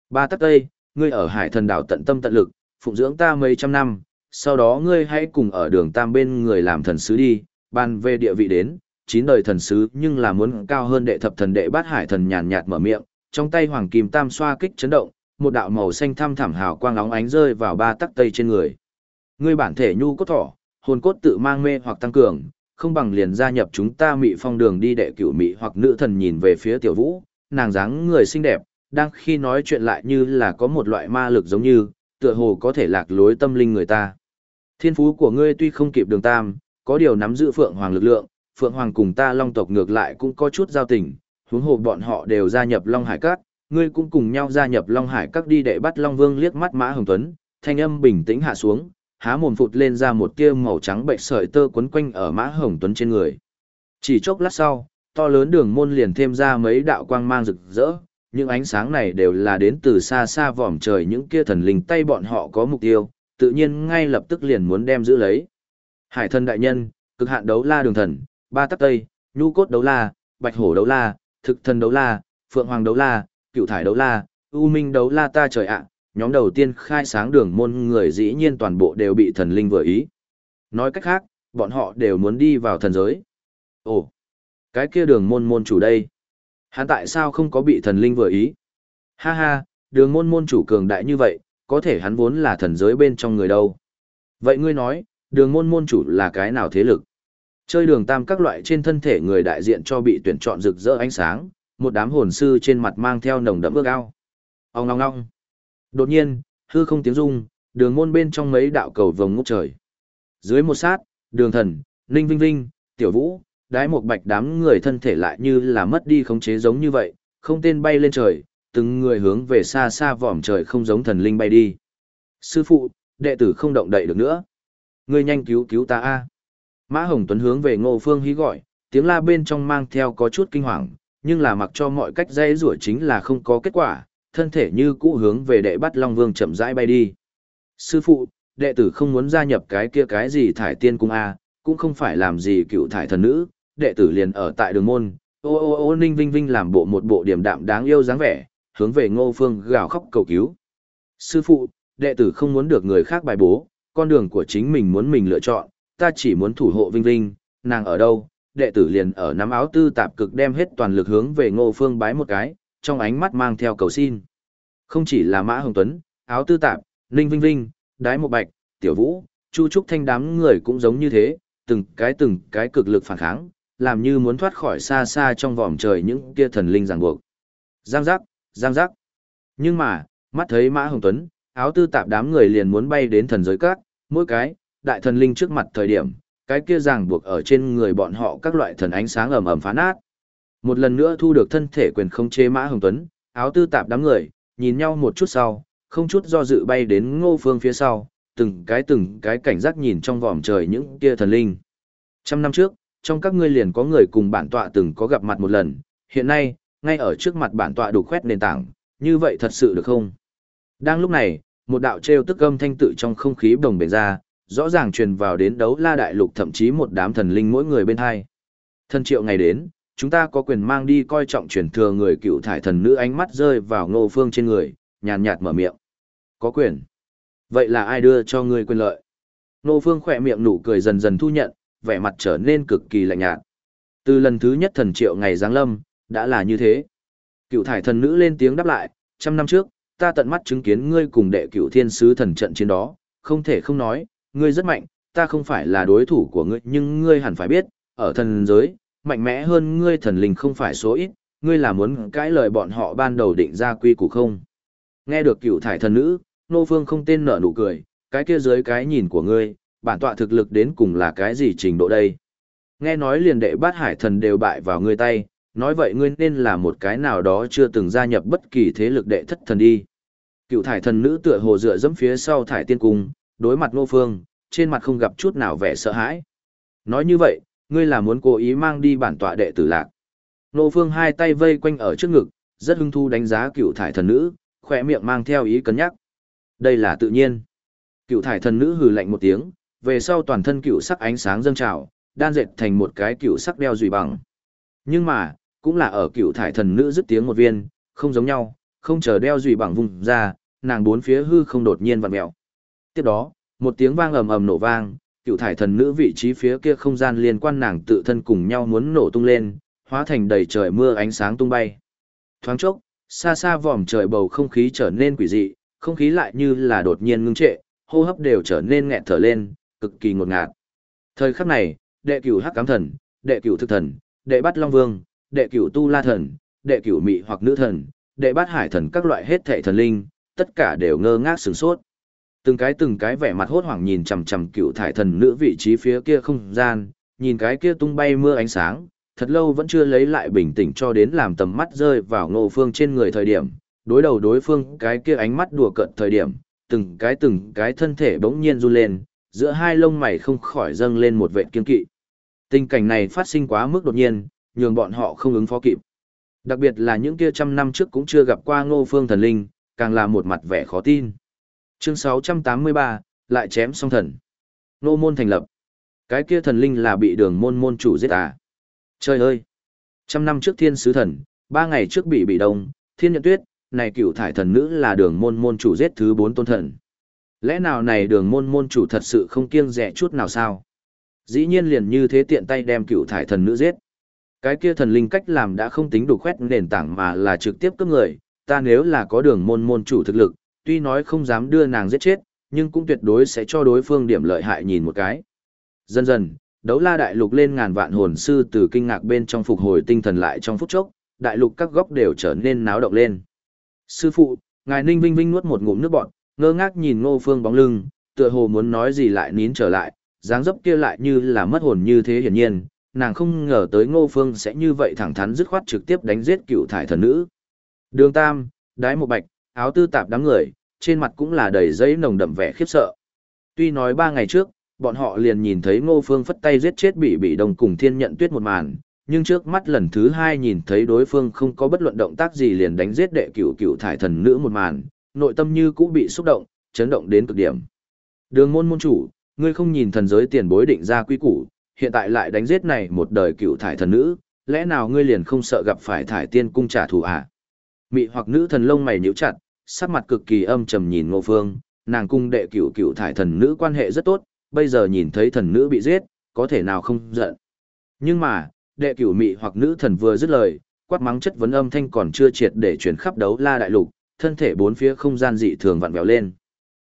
Ba tắc tây, ngươi ở hải thần đảo tận tâm tận lực, phụng dưỡng ta mấy trăm năm, sau đó ngươi hãy cùng ở đường tam bên người làm thần sứ đi, ban về địa vị đến, chín đời thần sứ nhưng là muốn cao hơn đệ thập thần đệ bát hải thần nhàn nhạt mở miệng, trong tay hoàng kim tam xoa kích chấn động, một đạo màu xanh thăm thẳm hào quang óng ánh rơi vào ba tắc tây trên người. Ngươi bản thể nhu cốt thỏ, hồn cốt tự mang mê hoặc tăng cường, không bằng liền gia nhập chúng ta mị phong đường đi đệ cửu mị hoặc nữ thần nhìn về phía tiểu vũ, nàng dáng người xinh đẹp, đang khi nói chuyện lại như là có một loại ma lực giống như, tựa hồ có thể lạc lối tâm linh người ta. Thiên phú của ngươi tuy không kịp đường tam, có điều nắm giữ phượng hoàng lực lượng, phượng hoàng cùng ta long tộc ngược lại cũng có chút giao tình, huống hồ bọn họ đều gia nhập long hải cát, ngươi cũng cùng nhau gia nhập long hải các đi để bắt long vương liếc mắt mã hồng tuấn, thanh âm bình tĩnh hạ xuống, há mồm phụt lên ra một tia màu trắng bệnh sợi tơ quấn quanh ở mã hồng tuấn trên người. Chỉ chốc lát sau, to lớn đường môn liền thêm ra mấy đạo quang mang rực rỡ, những ánh sáng này đều là đến từ xa xa vòm trời những kia thần linh tay bọn họ có mục tiêu, tự nhiên ngay lập tức liền muốn đem giữ lấy. Hải thần đại nhân, cực hạn đấu la đường thần, ba tắc tây, nhu cốt đấu la, bạch hổ đấu la, thực thần đấu la, phượng hoàng đấu la, cựu thải đấu la, u minh đấu la ta trời ạ, nhóm đầu tiên khai sáng đường môn người dĩ nhiên toàn bộ đều bị thần linh vừa ý. Nói cách khác, bọn họ đều muốn đi vào thần giới. Ồ, cái kia đường môn môn chủ đây. Hắn tại sao không có bị thần linh vừa ý? Ha ha, đường môn môn chủ cường đại như vậy, có thể hắn vốn là thần giới bên trong người đâu. Vậy ngươi nói, đường môn môn chủ là cái nào thế lực? Chơi đường tam các loại trên thân thể người đại diện cho bị tuyển chọn rực rỡ ánh sáng, một đám hồn sư trên mặt mang theo nồng đậm ước ao. Ông ngong ngong. Đột nhiên, hư không tiếng rung, đường môn bên trong mấy đạo cầu vồng ngút trời. Dưới một sát, đường thần, ninh vinh vinh, tiểu vũ, đái một bạch đám người thân thể lại như là mất đi khống chế giống như vậy, không tên bay lên trời, từng người hướng về xa xa vòm trời không giống thần linh bay đi. Sư phụ, đệ tử không động đậy được nữa. Ngươi nhanh cứu cứu ta a. Mã Hồng Tuấn hướng về Ngô Phương hí gọi, tiếng la bên trong mang theo có chút kinh hoàng, nhưng là mặc cho mọi cách dây rủa chính là không có kết quả, thân thể như cũ hướng về đệ bắt Long Vương chậm rãi bay đi. Sư phụ, đệ tử không muốn gia nhập cái kia cái gì thải tiên cung A, cũng không phải làm gì cựu thải thần nữ, đệ tử liền ở tại đường môn. Ô ô ô ninh vinh vinh làm bộ một bộ điểm đạm đáng yêu dáng vẻ, hướng về ngô phương gào khóc cầu cứu. Sư phụ, đệ tử không muốn được người khác bài bố, con đường của chính mình muốn mình lựa chọn, ta chỉ muốn thủ hộ vinh vinh, nàng ở đâu, đệ tử liền ở nắm áo tư tạp cực đem hết toàn lực hướng về ngô phương bái một cái, trong ánh mắt mang theo cầu xin. Không chỉ là Mã Hồng Tuấn, áo tư tạp, Ninh Vinh Vinh, Đái Một Bạch, Tiểu Vũ, Chu Trúc Thanh đám người cũng giống như thế, từng cái từng cái cực lực phản kháng, làm như muốn thoát khỏi xa xa trong vòm trời những kia thần linh ràng buộc. Giang giác, giang giác. Nhưng mà, mắt thấy Mã Hồng Tuấn, áo tư tạp đám người liền muốn bay đến thần giới cát, mỗi cái, đại thần linh trước mặt thời điểm, cái kia ràng buộc ở trên người bọn họ các loại thần ánh sáng ầm ầm phá nát. Một lần nữa thu được thân thể quyền không chế Mã Hồng Tuấn, áo tư tạp đám người, nhìn nhau một chút sau, không chút do dự bay đến ngô phương phía sau, từng cái từng cái cảnh giác nhìn trong vòm trời những kia thần linh. Trăm năm trước, trong các ngươi liền có người cùng bản tọa từng có gặp mặt một lần, hiện nay, ngay ở trước mặt bản tọa đủ khoét nền tảng, như vậy thật sự được không? Đang lúc này, một đạo trêu tức âm thanh tự trong không khí đồng bể ra, rõ ràng truyền vào đến đấu la đại lục thậm chí một đám thần linh mỗi người bên hai. Thân triệu ngày đến, chúng ta có quyền mang đi coi trọng truyền thừa người cựu thải thần nữ ánh mắt rơi vào ngô phương trên người, nhàn nhạt mở miệng. Có quyền. Vậy là ai đưa cho ngươi quyền lợi? Ngô phương khỏe miệng nụ cười dần dần thu nhận, vẻ mặt trở nên cực kỳ lạnh nhạt. Từ lần thứ nhất thần triệu ngày giáng lâm, đã là như thế. Cựu thải thần nữ lên tiếng đáp lại, trăm năm trước, ta tận mắt chứng kiến ngươi cùng đệ cựu thiên sứ thần trận chiến đó, không thể không nói, ngươi rất mạnh, ta không phải là đối thủ của ngươi nhưng ngươi hẳn phải biết, ở thần giới, mạnh mẽ hơn ngươi thần linh không phải số ít, ngươi là muốn cãi lời bọn họ ban đầu định ra quy củ không. Nghe được cựu thải thần nữ, nô phương không tên nở nụ cười, cái kia dưới cái nhìn của ngươi, bản tọa thực lực đến cùng là cái gì trình độ đây. Nghe nói liền đệ bát hải thần đều bại vào ngươi tay, nói vậy ngươi nên là một cái nào đó chưa từng gia nhập bất kỳ thế lực đệ thất thần đi. Cựu thải thần nữ tựa hồ dựa dẫm phía sau thải tiên cung, đối mặt nô phương, trên mặt không gặp chút nào vẻ sợ hãi. Nói như vậy, ngươi là muốn cố ý mang đi bản tọa đệ tử lạc. Nô Phương hai tay vây quanh ở trước ngực, rất hưng thu đánh giá cựu thải thần nữ, khỏe miệng mang theo ý cân nhắc. Đây là tự nhiên. Cựu thải thần nữ hừ lạnh một tiếng, về sau toàn thân cựu sắc ánh sáng dâng trào, đan dệt thành một cái cựu sắc đeo dùy bằng. Nhưng mà, cũng là ở cựu thải thần nữ dứt tiếng một viên, không giống nhau, không chờ đeo dùy bằng vùng ra, nàng bốn phía hư không đột nhiên vặn mèo. Tiếp đó, một tiếng vang ầm ầm nổ vang, cựu thải thần nữ vị trí phía kia không gian liên quan nàng tự thân cùng nhau muốn nổ tung lên, hóa thành đầy trời mưa ánh sáng tung bay. Thoáng chốc, xa xa vòm trời bầu không khí trở nên quỷ dị, không khí lại như là đột nhiên ngưng trệ, hô hấp đều trở nên nghẹt thở lên, cực kỳ ngột ngạt. Thời khắc này, đệ cửu hắc cám thần, đệ cửu thực thần, đệ bắt long vương, đệ cửu tu la thần, đệ cửu mị hoặc nữ thần, đệ bát hải thần các loại hết thảy thần linh, tất cả đều ngơ ngác sửng sốt. Từng cái từng cái vẻ mặt hốt hoảng nhìn chằm chằm cựu thải thần nữ vị trí phía kia không gian, nhìn cái kia tung bay mưa ánh sáng, thật lâu vẫn chưa lấy lại bình tĩnh cho đến làm tầm mắt rơi vào ngô phương trên người thời điểm, đối đầu đối phương cái kia ánh mắt đùa cợt thời điểm, từng cái từng cái thân thể bỗng nhiên run lên, giữa hai lông mày không khỏi dâng lên một vệ kiên kỵ. Tình cảnh này phát sinh quá mức đột nhiên, nhường bọn họ không ứng phó kịp. Đặc biệt là những kia trăm năm trước cũng chưa gặp qua ngô phương thần linh, càng là một mặt vẻ khó tin. Chương 683, lại chém song thần. Ngô môn thành lập. Cái kia thần linh là bị đường môn môn chủ giết à. Trời ơi! Trăm năm trước thiên sứ thần, ba ngày trước bị bị đông, thiên nhận tuyết, này cựu thải thần nữ là đường môn môn chủ giết thứ bốn tôn thần. Lẽ nào này đường môn môn chủ thật sự không kiêng rẻ chút nào sao? Dĩ nhiên liền như thế tiện tay đem cựu thải thần nữ giết. Cái kia thần linh cách làm đã không tính đủ khoét nền tảng mà là trực tiếp cướp người, ta nếu là có đường môn môn chủ thực lực, tuy nói không dám đưa nàng giết chết, nhưng cũng tuyệt đối sẽ cho đối phương điểm lợi hại nhìn một cái. Dần dần, đấu la đại lục lên ngàn vạn hồn sư từ kinh ngạc bên trong phục hồi tinh thần lại trong phút chốc, đại lục các góc đều trở nên náo động lên. Sư phụ, ngài Ninh Vinh Vinh nuốt một ngụm nước bọt, ngơ ngác nhìn Ngô Phương bóng lưng, tựa hồ muốn nói gì lại nín trở lại, dáng dấp kia lại như là mất hồn như thế hiển nhiên, nàng không ngờ tới Ngô Phương sẽ như vậy thẳng thắn dứt khoát trực tiếp đánh giết cựu thải thần nữ. Đường Tam, Đái Một Bạch, áo tư tạp đám người, trên mặt cũng là đầy giấy nồng đậm vẻ khiếp sợ. Tuy nói ba ngày trước, bọn họ liền nhìn thấy Ngô Phương phất tay giết chết bị bị đồng cùng thiên nhận tuyết một màn, nhưng trước mắt lần thứ hai nhìn thấy đối phương không có bất luận động tác gì liền đánh giết đệ cửu cửu thải thần nữ một màn, nội tâm như cũng bị xúc động, chấn động đến cực điểm. Đường môn môn chủ, ngươi không nhìn thần giới tiền bối định ra quy củ, hiện tại lại đánh giết này một đời cựu thải thần nữ, lẽ nào ngươi liền không sợ gặp phải thải tiên cung trả thù à? Mị hoặc nữ thần lông mày nhíu chặt, sắc mặt cực kỳ âm trầm nhìn Ngô Phương, nàng cung đệ cửu cửu thải thần nữ quan hệ rất tốt, bây giờ nhìn thấy thần nữ bị giết, có thể nào không giận. Nhưng mà, đệ cửu mị hoặc nữ thần vừa dứt lời, quát mắng chất vấn âm thanh còn chưa triệt để chuyển khắp đấu la đại lục, thân thể bốn phía không gian dị thường vặn vẹo lên.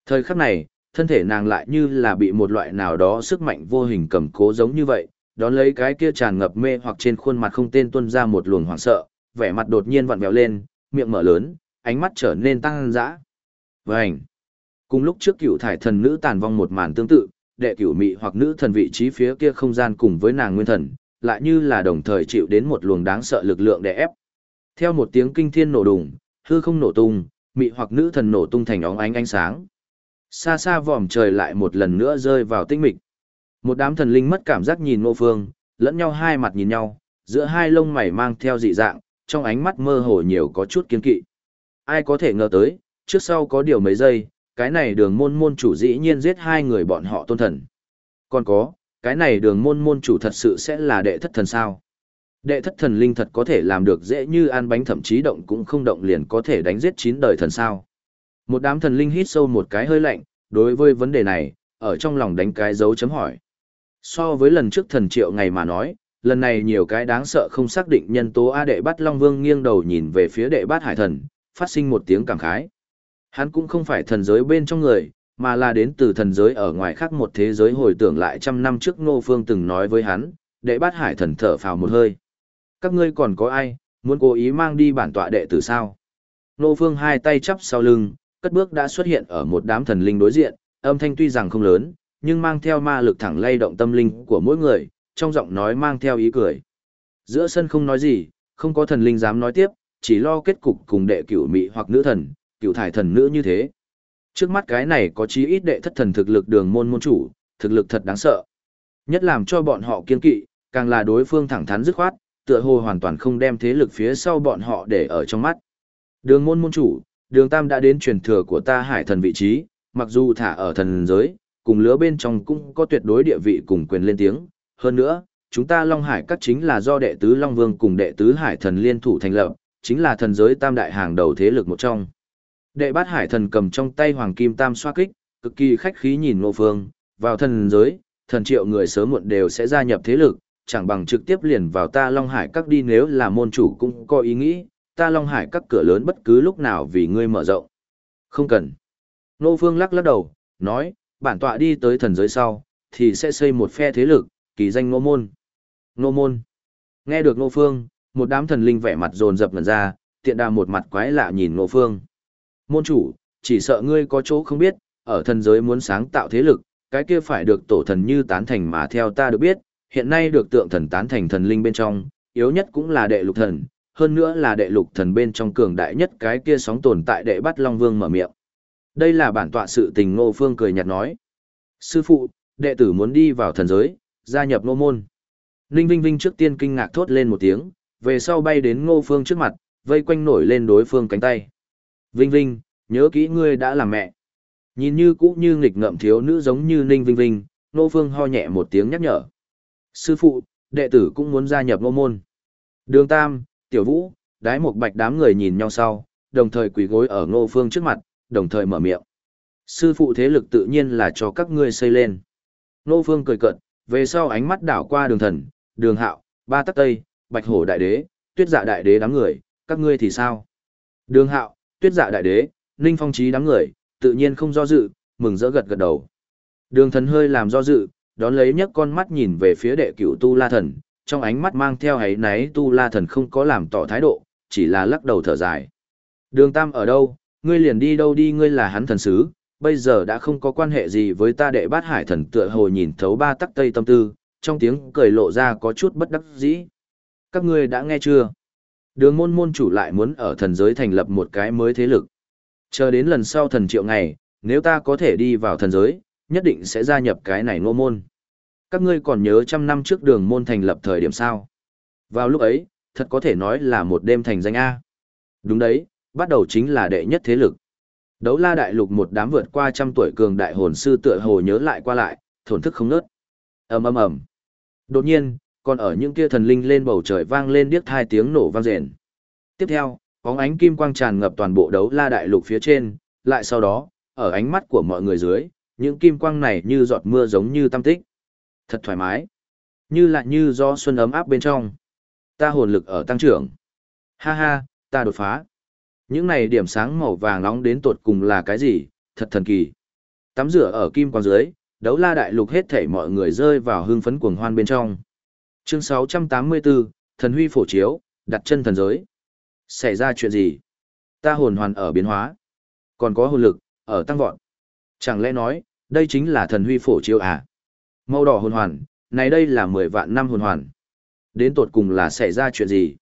Thời khắc này, thân thể nàng lại như là bị một loại nào đó sức mạnh vô hình cầm cố giống như vậy, đón lấy cái kia tràn ngập mê hoặc trên khuôn mặt không tên tuôn ra một luồng hoảng sợ, vẻ mặt đột nhiên vặn vẹo lên, miệng mở lớn, ánh mắt trở nên tăng dã. Vành. Cùng lúc trước cựu thải thần nữ tàn vong một màn tương tự, đệ cửu mị hoặc nữ thần vị trí phía kia không gian cùng với nàng nguyên thần, lại như là đồng thời chịu đến một luồng đáng sợ lực lượng đè ép. Theo một tiếng kinh thiên nổ đùng, hư không nổ tung, mị hoặc nữ thần nổ tung thành óng ánh ánh sáng. Xa xa vòm trời lại một lần nữa rơi vào tinh mịch. Một đám thần linh mất cảm giác nhìn Ngô Phương, lẫn nhau hai mặt nhìn nhau, giữa hai lông mày mang theo dị dạng, trong ánh mắt mơ hồ nhiều có chút kiên kỵ. Ai có thể ngờ tới, trước sau có điều mấy giây, cái này đường môn môn chủ dĩ nhiên giết hai người bọn họ tôn thần. Còn có, cái này đường môn môn chủ thật sự sẽ là đệ thất thần sao. Đệ thất thần linh thật có thể làm được dễ như ăn bánh thậm chí động cũng không động liền có thể đánh giết chín đời thần sao. Một đám thần linh hít sâu một cái hơi lạnh, đối với vấn đề này, ở trong lòng đánh cái dấu chấm hỏi. So với lần trước thần triệu ngày mà nói, lần này nhiều cái đáng sợ không xác định nhân tố A đệ bắt Long Vương nghiêng đầu nhìn về phía đệ bát hải thần, phát sinh một tiếng cảm khái. Hắn cũng không phải thần giới bên trong người, mà là đến từ thần giới ở ngoài khác một thế giới hồi tưởng lại trăm năm trước Ngô Phương từng nói với hắn, đệ bát hải thần thở phào một hơi. Các ngươi còn có ai, muốn cố ý mang đi bản tọa đệ tử sao? Nô Phương hai tay chắp sau lưng, cất bước đã xuất hiện ở một đám thần linh đối diện, âm thanh tuy rằng không lớn, nhưng mang theo ma lực thẳng lay động tâm linh của mỗi người, trong giọng nói mang theo ý cười. Giữa sân không nói gì, không có thần linh dám nói tiếp, chỉ lo kết cục cùng đệ cửu mị hoặc nữ thần, cửu thải thần nữ như thế. Trước mắt cái này có chí ít đệ thất thần thực lực đường môn môn chủ, thực lực thật đáng sợ. Nhất làm cho bọn họ kiên kỵ, càng là đối phương thẳng thắn dứt khoát, tựa hồ hoàn toàn không đem thế lực phía sau bọn họ để ở trong mắt. Đường môn môn chủ, đường tam đã đến truyền thừa của ta hải thần vị trí, mặc dù thả ở thần giới, cùng lứa bên trong cũng có tuyệt đối địa vị cùng quyền lên tiếng. Hơn nữa, chúng ta Long Hải các chính là do đệ tứ Long Vương cùng đệ tứ Hải thần liên thủ thành lập, chính là thần giới tam đại hàng đầu thế lực một trong. Đệ bát Hải thần cầm trong tay Hoàng Kim Tam xoa kích, cực kỳ khách khí nhìn Ngô Phương, vào thần giới, thần triệu người sớm muộn đều sẽ gia nhập thế lực, chẳng bằng trực tiếp liền vào ta Long Hải các đi nếu là môn chủ cũng có ý nghĩ, ta Long Hải các cửa lớn bất cứ lúc nào vì ngươi mở rộng. Không cần. Nô Phương lắc lắc đầu, nói, bản tọa đi tới thần giới sau, thì sẽ xây một phe thế lực, kỳ danh Nô Môn. Nô Môn. Nghe được Nô Phương, một đám thần linh vẻ mặt dồn dập ngần ra, tiện đà một mặt quái lạ nhìn Nô Phương. Môn chủ, chỉ sợ ngươi có chỗ không biết, ở thần giới muốn sáng tạo thế lực, cái kia phải được tổ thần như tán thành mà theo ta được biết, hiện nay được tượng thần tán thành thần linh bên trong, yếu nhất cũng là đệ lục thần, hơn nữa là đệ lục thần bên trong cường đại nhất cái kia sóng tồn tại đệ bắt Long Vương mở miệng. Đây là bản tọa sự tình Ngô Phương cười nhạt nói. Sư phụ, đệ tử muốn đi vào thần giới, gia nhập Ngô Môn. Ninh Vinh Vinh trước tiên kinh ngạc thốt lên một tiếng, về sau bay đến Ngô Phương trước mặt, vây quanh nổi lên đối phương cánh tay. Vinh Vinh, nhớ kỹ ngươi đã làm mẹ. Nhìn như cũ như nghịch ngợm thiếu nữ giống như Ninh Vinh Vinh, Ngô Phương ho nhẹ một tiếng nhắc nhở. Sư phụ, đệ tử cũng muốn gia nhập Ngô Môn. Đường Tam, Tiểu Vũ, Đái Một Bạch đám người nhìn nhau sau, đồng thời quỳ gối ở Ngô Phương trước mặt, đồng thời mở miệng. Sư phụ thế lực tự nhiên là cho các ngươi xây lên. Ngô Phương cười cợt, về sau ánh mắt đảo qua đường thần, đường hạo, ba tắc tây, bạch hổ đại đế, tuyết dạ đại đế đám người, các ngươi thì sao? Đường hạo, tuyết dạ đại đế, ninh phong trí đám người, tự nhiên không do dự, mừng rỡ gật gật đầu. Đường thần hơi làm do dự, đón lấy nhấc con mắt nhìn về phía đệ cửu tu la thần, trong ánh mắt mang theo ấy náy tu la thần không có làm tỏ thái độ, chỉ là lắc đầu thở dài. Đường tam ở đâu, ngươi liền đi đâu đi ngươi là hắn thần sứ, bây giờ đã không có quan hệ gì với ta đệ bát hải thần tựa hồ nhìn thấu ba tắc tây tâm tư, trong tiếng cười lộ ra có chút bất đắc dĩ. Các ngươi đã nghe chưa? Đường môn môn chủ lại muốn ở thần giới thành lập một cái mới thế lực. Chờ đến lần sau thần triệu ngày, nếu ta có thể đi vào thần giới, nhất định sẽ gia nhập cái này ngô môn. Các ngươi còn nhớ trăm năm trước đường môn thành lập thời điểm sao? Vào lúc ấy, thật có thể nói là một đêm thành danh A. Đúng đấy, bắt đầu chính là đệ nhất thế lực. Đấu la đại lục một đám vượt qua trăm tuổi cường đại hồn sư tựa hồ nhớ lại qua lại, thổn thức không nớt. ầm ầm ầm. Đột nhiên, còn ở những kia thần linh lên bầu trời vang lên điếc hai tiếng nổ vang rền. Tiếp theo, bóng ánh kim quang tràn ngập toàn bộ đấu la đại lục phía trên, lại sau đó, ở ánh mắt của mọi người dưới, những kim quang này như giọt mưa giống như tam tích. Thật thoải mái. Như lại như do xuân ấm áp bên trong. Ta hồn lực ở tăng trưởng. Ha ha, ta đột phá. Những này điểm sáng màu vàng nóng đến tột cùng là cái gì, thật thần kỳ. Tắm rửa ở kim quang dưới, đấu la đại lục hết thảy mọi người rơi vào hưng phấn cuồng hoan bên trong. Chương 684, Thần huy phổ chiếu, đặt chân thần giới. Xảy ra chuyện gì? Ta hồn hoàn ở biến hóa. Còn có hồn lực, ở tăng vọt. Chẳng lẽ nói, đây chính là thần huy phổ chiếu à? Màu đỏ hồn hoàn, này đây là 10 vạn năm hồn hoàn. Đến tột cùng là xảy ra chuyện gì?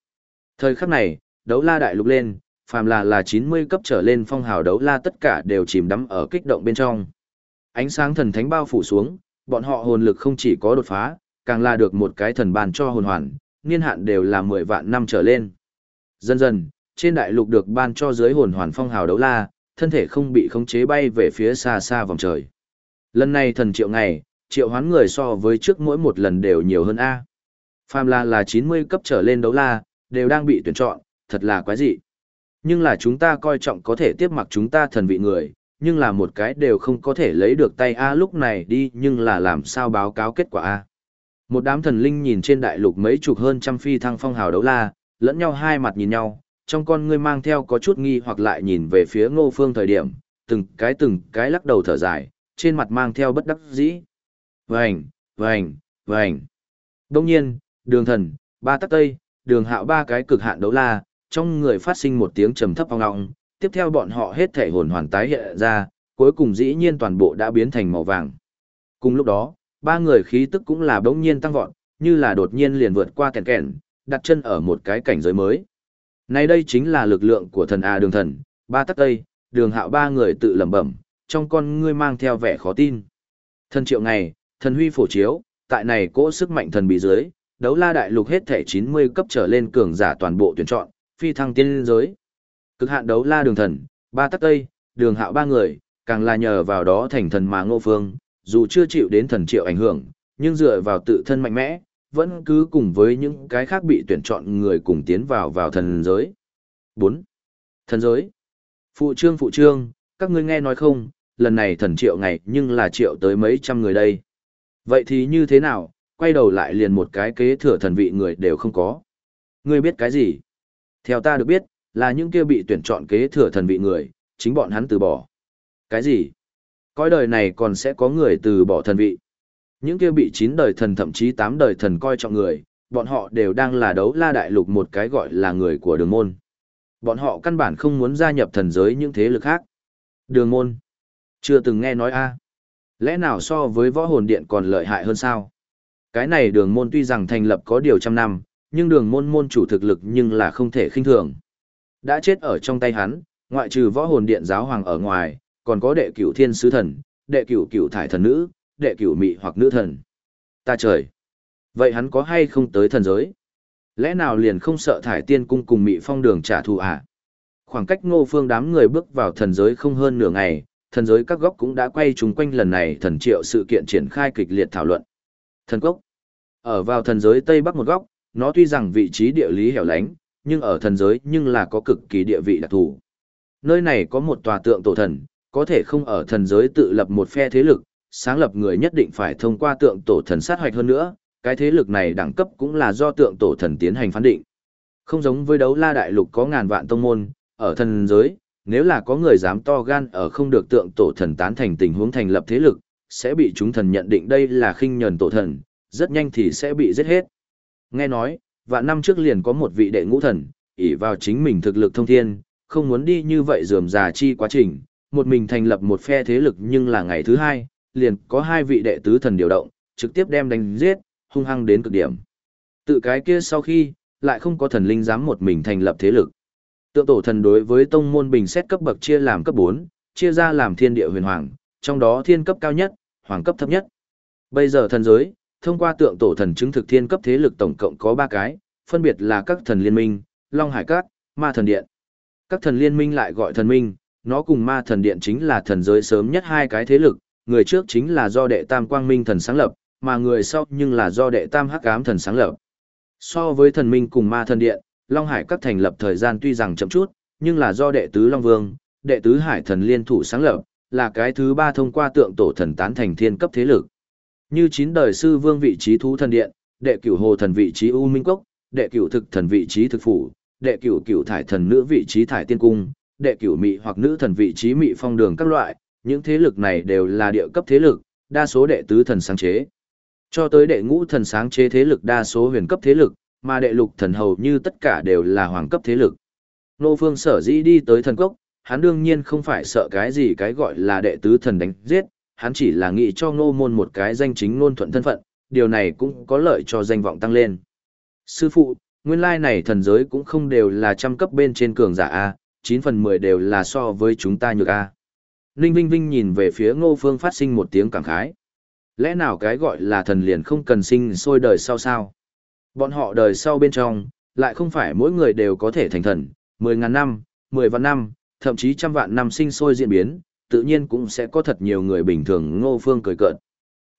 Thời khắc này, đấu la đại lục lên, phàm là là 90 cấp trở lên phong hào đấu la tất cả đều chìm đắm ở kích động bên trong. Ánh sáng thần thánh bao phủ xuống, bọn họ hồn lực không chỉ có đột phá, càng là được một cái thần bàn cho hồn hoàn, niên hạn đều là 10 vạn năm trở lên. Dần dần, trên đại lục được ban cho dưới hồn hoàn phong hào đấu la, thân thể không bị khống chế bay về phía xa xa vòng trời. Lần này thần triệu ngày, triệu hoán người so với trước mỗi một lần đều nhiều hơn A. Phàm là là 90 cấp trở lên đấu la, đều đang bị tuyển chọn, thật là quái dị. Nhưng là chúng ta coi trọng có thể tiếp mặc chúng ta thần vị người, nhưng là một cái đều không có thể lấy được tay A lúc này đi nhưng là làm sao báo cáo kết quả A. Một đám thần linh nhìn trên đại lục mấy chục hơn trăm phi thăng phong hào đấu la, lẫn nhau hai mặt nhìn nhau, trong con ngươi mang theo có chút nghi hoặc lại nhìn về phía ngô phương thời điểm, từng cái từng cái lắc đầu thở dài, trên mặt mang theo bất đắc dĩ. Vành, vành, vành. Đông nhiên, đường thần, ba tắc tây, đường hạo ba cái cực hạn đấu la, trong người phát sinh một tiếng trầm thấp vang ngọng, tiếp theo bọn họ hết thể hồn hoàn tái hiện ra, cuối cùng dĩ nhiên toàn bộ đã biến thành màu vàng. Cùng lúc đó, ba người khí tức cũng là bỗng nhiên tăng vọt, như là đột nhiên liền vượt qua kèn kèn, đặt chân ở một cái cảnh giới mới. Này đây chính là lực lượng của thần A đường thần, ba tắc tây, đường hạo ba người tự lẩm bẩm, trong con ngươi mang theo vẻ khó tin. Thần triệu ngày, thần huy phổ chiếu, tại này cỗ sức mạnh thần bị dưới, đấu la đại lục hết thể 90 cấp trở lên cường giả toàn bộ tuyển chọn, phi thăng tiên giới. Cực hạn đấu la đường thần, ba tắc tây, đường hạo ba người, càng là nhờ vào đó thành thần mà ngô phương, dù chưa chịu đến thần triệu ảnh hưởng, nhưng dựa vào tự thân mạnh mẽ, vẫn cứ cùng với những cái khác bị tuyển chọn người cùng tiến vào vào thần giới. 4. Thần giới. Phụ trương phụ trương, các ngươi nghe nói không, lần này thần triệu ngày nhưng là triệu tới mấy trăm người đây. Vậy thì như thế nào, quay đầu lại liền một cái kế thừa thần vị người đều không có. Ngươi biết cái gì? Theo ta được biết, là những kia bị tuyển chọn kế thừa thần vị người, chính bọn hắn từ bỏ. Cái gì? Coi đời này còn sẽ có người từ bỏ thần vị. Những kia bị chín đời thần thậm chí tám đời thần coi trọng người, bọn họ đều đang là đấu la đại lục một cái gọi là người của đường môn. Bọn họ căn bản không muốn gia nhập thần giới những thế lực khác. Đường môn. Chưa từng nghe nói a Lẽ nào so với võ hồn điện còn lợi hại hơn sao? Cái này đường môn tuy rằng thành lập có điều trăm năm, nhưng đường môn môn chủ thực lực nhưng là không thể khinh thường. Đã chết ở trong tay hắn, ngoại trừ võ hồn điện giáo hoàng ở ngoài, còn có đệ cửu thiên sứ thần, đệ cửu cửu thải thần nữ, đệ cửu mị hoặc nữ thần. Ta trời! Vậy hắn có hay không tới thần giới? Lẽ nào liền không sợ thải tiên cung cùng mị phong đường trả thù à? Khoảng cách ngô phương đám người bước vào thần giới không hơn nửa ngày, thần giới các góc cũng đã quay chúng quanh lần này thần triệu sự kiện triển khai kịch liệt thảo luận. Thần cốc. Ở vào thần giới Tây Bắc một góc, nó tuy rằng vị trí địa lý hẻo lánh, nhưng ở thần giới nhưng là có cực kỳ địa vị đặc thù. Nơi này có một tòa tượng tổ thần, có thể không ở thần giới tự lập một phe thế lực, sáng lập người nhất định phải thông qua tượng tổ thần sát hoạch hơn nữa, cái thế lực này đẳng cấp cũng là do tượng tổ thần tiến hành phán định. Không giống với đấu la đại lục có ngàn vạn tông môn, ở thần giới, nếu là có người dám to gan ở không được tượng tổ thần tán thành tình huống thành lập thế lực, sẽ bị chúng thần nhận định đây là khinh nhờn tổ thần, rất nhanh thì sẽ bị giết hết. Nghe nói, vạn năm trước liền có một vị đệ ngũ thần, ỷ vào chính mình thực lực thông thiên, không muốn đi như vậy dườm già chi quá trình, một mình thành lập một phe thế lực nhưng là ngày thứ hai, liền có hai vị đệ tứ thần điều động, trực tiếp đem đánh giết, hung hăng đến cực điểm. Tự cái kia sau khi, lại không có thần linh dám một mình thành lập thế lực. Tượng tổ thần đối với tông môn bình xét cấp bậc chia làm cấp 4, chia ra làm thiên địa huyền hoàng, trong đó thiên cấp cao nhất, hoàng cấp thấp nhất. Bây giờ thần giới, thông qua tượng tổ thần chứng thực thiên cấp thế lực tổng cộng có 3 cái, phân biệt là các thần liên minh, Long Hải Các, Ma Thần Điện. Các thần liên minh lại gọi thần minh, nó cùng Ma Thần Điện chính là thần giới sớm nhất hai cái thế lực, người trước chính là do đệ tam quang minh thần sáng lập, mà người sau nhưng là do đệ tam hắc ám thần sáng lập. So với thần minh cùng Ma Thần Điện, Long Hải Các thành lập thời gian tuy rằng chậm chút, nhưng là do đệ tứ Long Vương, đệ tứ Hải thần liên thủ sáng lập, là cái thứ ba thông qua tượng tổ thần tán thành thiên cấp thế lực. Như chín đời sư vương vị trí thú thần điện, đệ cửu hồ thần vị trí U Minh Cốc, đệ cửu thực thần vị trí thực phủ, đệ cửu cửu thải thần nữ vị trí thải tiên cung, đệ cửu mị hoặc nữ thần vị trí mị phong đường các loại, những thế lực này đều là địa cấp thế lực, đa số đệ tứ thần sáng chế. Cho tới đệ ngũ thần sáng chế thế lực đa số huyền cấp thế lực, mà đệ lục thần hầu như tất cả đều là hoàng cấp thế lực. Nô Phương sở dĩ đi tới thần cốc, hắn đương nhiên không phải sợ cái gì cái gọi là đệ tứ thần đánh giết, hắn chỉ là nghĩ cho ngô môn một cái danh chính ngôn thuận thân phận, điều này cũng có lợi cho danh vọng tăng lên. Sư phụ, nguyên lai này thần giới cũng không đều là trăm cấp bên trên cường giả A, 9 phần 10 đều là so với chúng ta nhược A. Ninh Vinh Vinh nhìn về phía ngô phương phát sinh một tiếng cảm khái. Lẽ nào cái gọi là thần liền không cần sinh sôi đời sau sao? Bọn họ đời sau bên trong, lại không phải mỗi người đều có thể thành thần, 10 ngàn năm, 10 vạn năm, thậm chí trăm vạn năm sinh sôi diễn biến, tự nhiên cũng sẽ có thật nhiều người bình thường ngô phương cười cợt.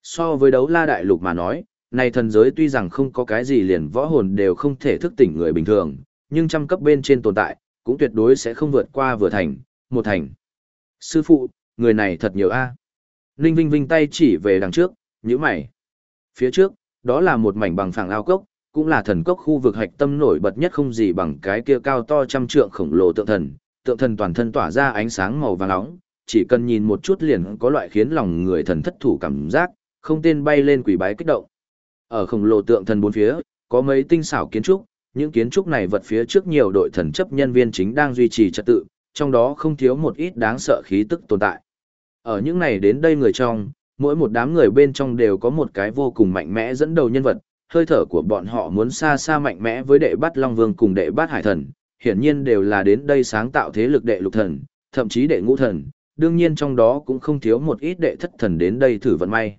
So với đấu la đại lục mà nói, này thần giới tuy rằng không có cái gì liền võ hồn đều không thể thức tỉnh người bình thường, nhưng trăm cấp bên trên tồn tại, cũng tuyệt đối sẽ không vượt qua vừa thành, một thành. Sư phụ, người này thật nhiều a. À. Ninh Vinh Vinh tay chỉ về đằng trước, nhíu mày. Phía trước, đó là một mảnh bằng phẳng ao cốc, cũng là thần cốc khu vực hạch tâm nổi bật nhất không gì bằng cái kia cao to trăm trượng khổng lồ tượng thần, tượng thần toàn thân tỏa ra ánh sáng màu vàng nóng, chỉ cần nhìn một chút liền có loại khiến lòng người thần thất thủ cảm giác, không tên bay lên quỷ bái kích động. Ở khổng lồ tượng thần bốn phía, có mấy tinh xảo kiến trúc, những kiến trúc này vật phía trước nhiều đội thần chấp nhân viên chính đang duy trì trật tự, trong đó không thiếu một ít đáng sợ khí tức tồn tại. Ở những này đến đây người trong, mỗi một đám người bên trong đều có một cái vô cùng mạnh mẽ dẫn đầu nhân vật, hơi thở của bọn họ muốn xa xa mạnh mẽ với đệ bát Long Vương cùng đệ bát Hải Thần, hiển nhiên đều là đến đây sáng tạo thế lực đệ lục thần, thậm chí đệ ngũ thần, đương nhiên trong đó cũng không thiếu một ít đệ thất thần đến đây thử vận may.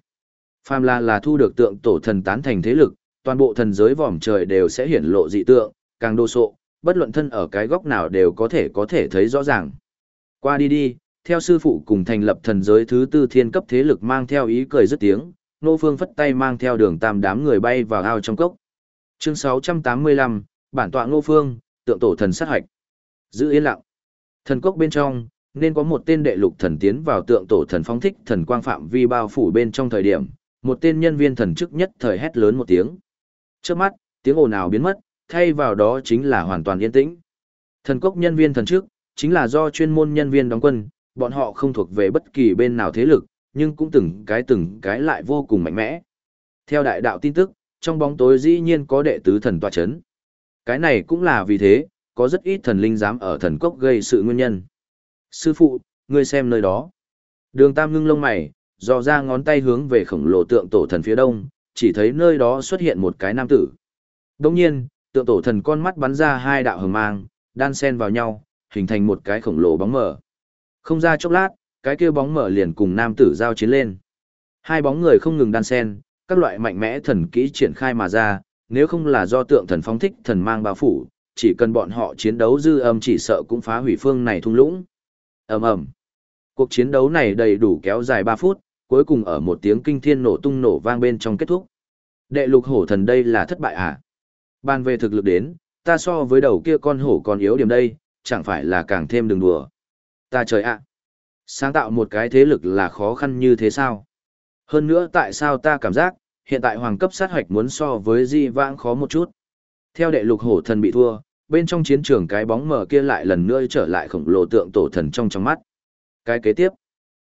Phàm là là thu được tượng tổ thần tán thành thế lực, toàn bộ thần giới vòm trời đều sẽ hiển lộ dị tượng, càng đô sộ, bất luận thân ở cái góc nào đều có thể có thể thấy rõ ràng. Qua đi đi, theo sư phụ cùng thành lập thần giới thứ tư thiên cấp thế lực mang theo ý cười rất tiếng, nô phương phất tay mang theo đường tam đám người bay vào ao trong cốc. Chương 685, bản tọa ngô phương, tượng tổ thần sát hạch. Giữ yên lặng. Thần cốc bên trong, nên có một tên đệ lục thần tiến vào tượng tổ thần phong thích thần quang phạm vi bao phủ bên trong thời điểm, một tên nhân viên thần chức nhất thời hét lớn một tiếng. Trước mắt, tiếng ồn ào biến mất, thay vào đó chính là hoàn toàn yên tĩnh. Thần cốc nhân viên thần chức, chính là do chuyên môn nhân viên đóng quân, bọn họ không thuộc về bất kỳ bên nào thế lực, nhưng cũng từng cái từng cái lại vô cùng mạnh mẽ. Theo đại đạo tin tức, trong bóng tối dĩ nhiên có đệ tứ thần tọa chấn. Cái này cũng là vì thế, có rất ít thần linh dám ở thần cốc gây sự nguyên nhân. Sư phụ, ngươi xem nơi đó. Đường Tam ngưng lông mày, dò ra ngón tay hướng về khổng lồ tượng tổ thần phía đông, chỉ thấy nơi đó xuất hiện một cái nam tử. Đồng nhiên, tượng tổ thần con mắt bắn ra hai đạo hồng mang, đan xen vào nhau, hình thành một cái khổng lồ bóng mờ Không ra chốc lát, cái kia bóng mở liền cùng nam tử giao chiến lên. Hai bóng người không ngừng đan xen, các loại mạnh mẽ thần kỹ triển khai mà ra, nếu không là do tượng thần phóng thích thần mang bao phủ, chỉ cần bọn họ chiến đấu dư âm chỉ sợ cũng phá hủy phương này thung lũng. Ầm ầm. Cuộc chiến đấu này đầy đủ kéo dài 3 phút, cuối cùng ở một tiếng kinh thiên nổ tung nổ vang bên trong kết thúc. Đệ lục hổ thần đây là thất bại à? Ban về thực lực đến, ta so với đầu kia con hổ còn yếu điểm đây, chẳng phải là càng thêm đường đùa. Ta trời ạ! Sáng tạo một cái thế lực là khó khăn như thế sao? Hơn nữa tại sao ta cảm giác, hiện tại hoàng cấp sát hoạch muốn so với di vãng khó một chút. Theo đệ lục hổ thần bị thua, bên trong chiến trường cái bóng mờ kia lại lần nữa trở lại khổng lồ tượng tổ thần trong trong mắt. Cái kế tiếp,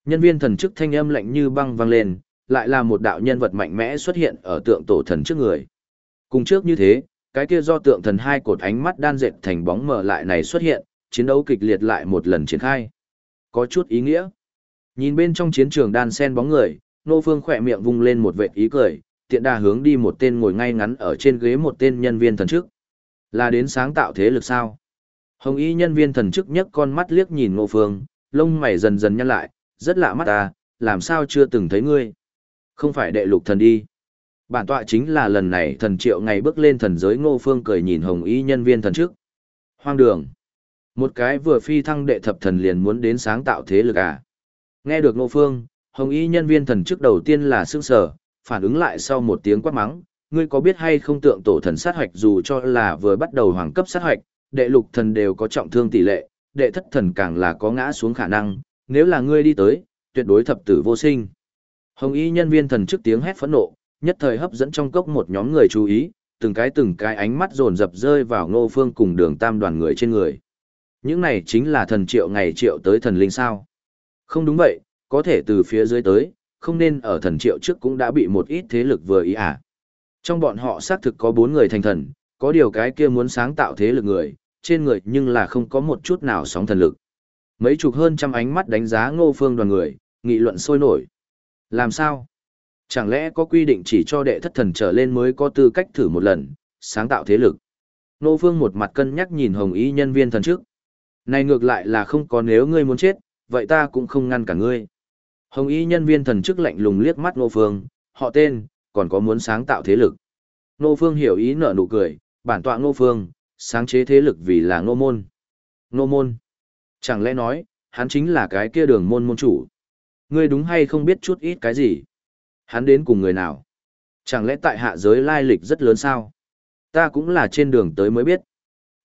nhân viên thần chức thanh âm lạnh như băng vang lên, lại là một đạo nhân vật mạnh mẽ xuất hiện ở tượng tổ thần trước người. Cùng trước như thế, cái kia do tượng thần hai cột ánh mắt đan dệt thành bóng mờ lại này xuất hiện, chiến đấu kịch liệt lại một lần triển khai. Có chút ý nghĩa. Nhìn bên trong chiến trường đan sen bóng người, Nô Phương khỏe miệng vung lên một vệt ý cười, tiện đà hướng đi một tên ngồi ngay ngắn ở trên ghế một tên nhân viên thần chức. Là đến sáng tạo thế lực sao? Hồng y nhân viên thần chức nhấc con mắt liếc nhìn Nô Phương, lông mày dần dần nhăn lại, rất lạ mắt ta, làm sao chưa từng thấy ngươi? Không phải đệ lục thần đi. Bản tọa chính là lần này thần triệu ngày bước lên thần giới Ngô Phương cười nhìn hồng y nhân viên thần chức. Hoang đường. Một cái vừa phi thăng đệ thập thần liền muốn đến sáng tạo thế lực à. Nghe được Ngô Phương, hồng y nhân viên thần chức đầu tiên là sương sở, phản ứng lại sau một tiếng quát mắng, ngươi có biết hay không tượng tổ thần sát hoạch dù cho là vừa bắt đầu hoàng cấp sát hoạch, đệ lục thần đều có trọng thương tỷ lệ, đệ thất thần càng là có ngã xuống khả năng, nếu là ngươi đi tới, tuyệt đối thập tử vô sinh. Hồng y nhân viên thần chức tiếng hét phẫn nộ, nhất thời hấp dẫn trong cốc một nhóm người chú ý, từng cái từng cái ánh mắt dồn dập rơi vào ngô phương cùng đường tam đoàn người trên người. Những này chính là thần triệu ngày triệu tới thần linh sao. Không đúng vậy, có thể từ phía dưới tới, không nên ở thần triệu trước cũng đã bị một ít thế lực vừa ý à. Trong bọn họ xác thực có bốn người thành thần, có điều cái kia muốn sáng tạo thế lực người, trên người nhưng là không có một chút nào sóng thần lực. Mấy chục hơn trăm ánh mắt đánh giá ngô phương đoàn người, nghị luận sôi nổi. Làm sao? Chẳng lẽ có quy định chỉ cho đệ thất thần trở lên mới có tư cách thử một lần, sáng tạo thế lực? Ngô phương một mặt cân nhắc nhìn hồng ý nhân viên thần trước. Này ngược lại là không có nếu ngươi muốn chết, vậy ta cũng không ngăn cả ngươi. Hồng y nhân viên thần chức lạnh lùng liếc mắt Ngô Phương, họ tên, còn có muốn sáng tạo thế lực. Ngô Phương hiểu ý nở nụ cười, bản tọa Ngô Phương, sáng chế thế lực vì là Ngô Môn. Ngô Môn. Chẳng lẽ nói, hắn chính là cái kia đường môn môn chủ. Ngươi đúng hay không biết chút ít cái gì? Hắn đến cùng người nào? Chẳng lẽ tại hạ giới lai lịch rất lớn sao? Ta cũng là trên đường tới mới biết.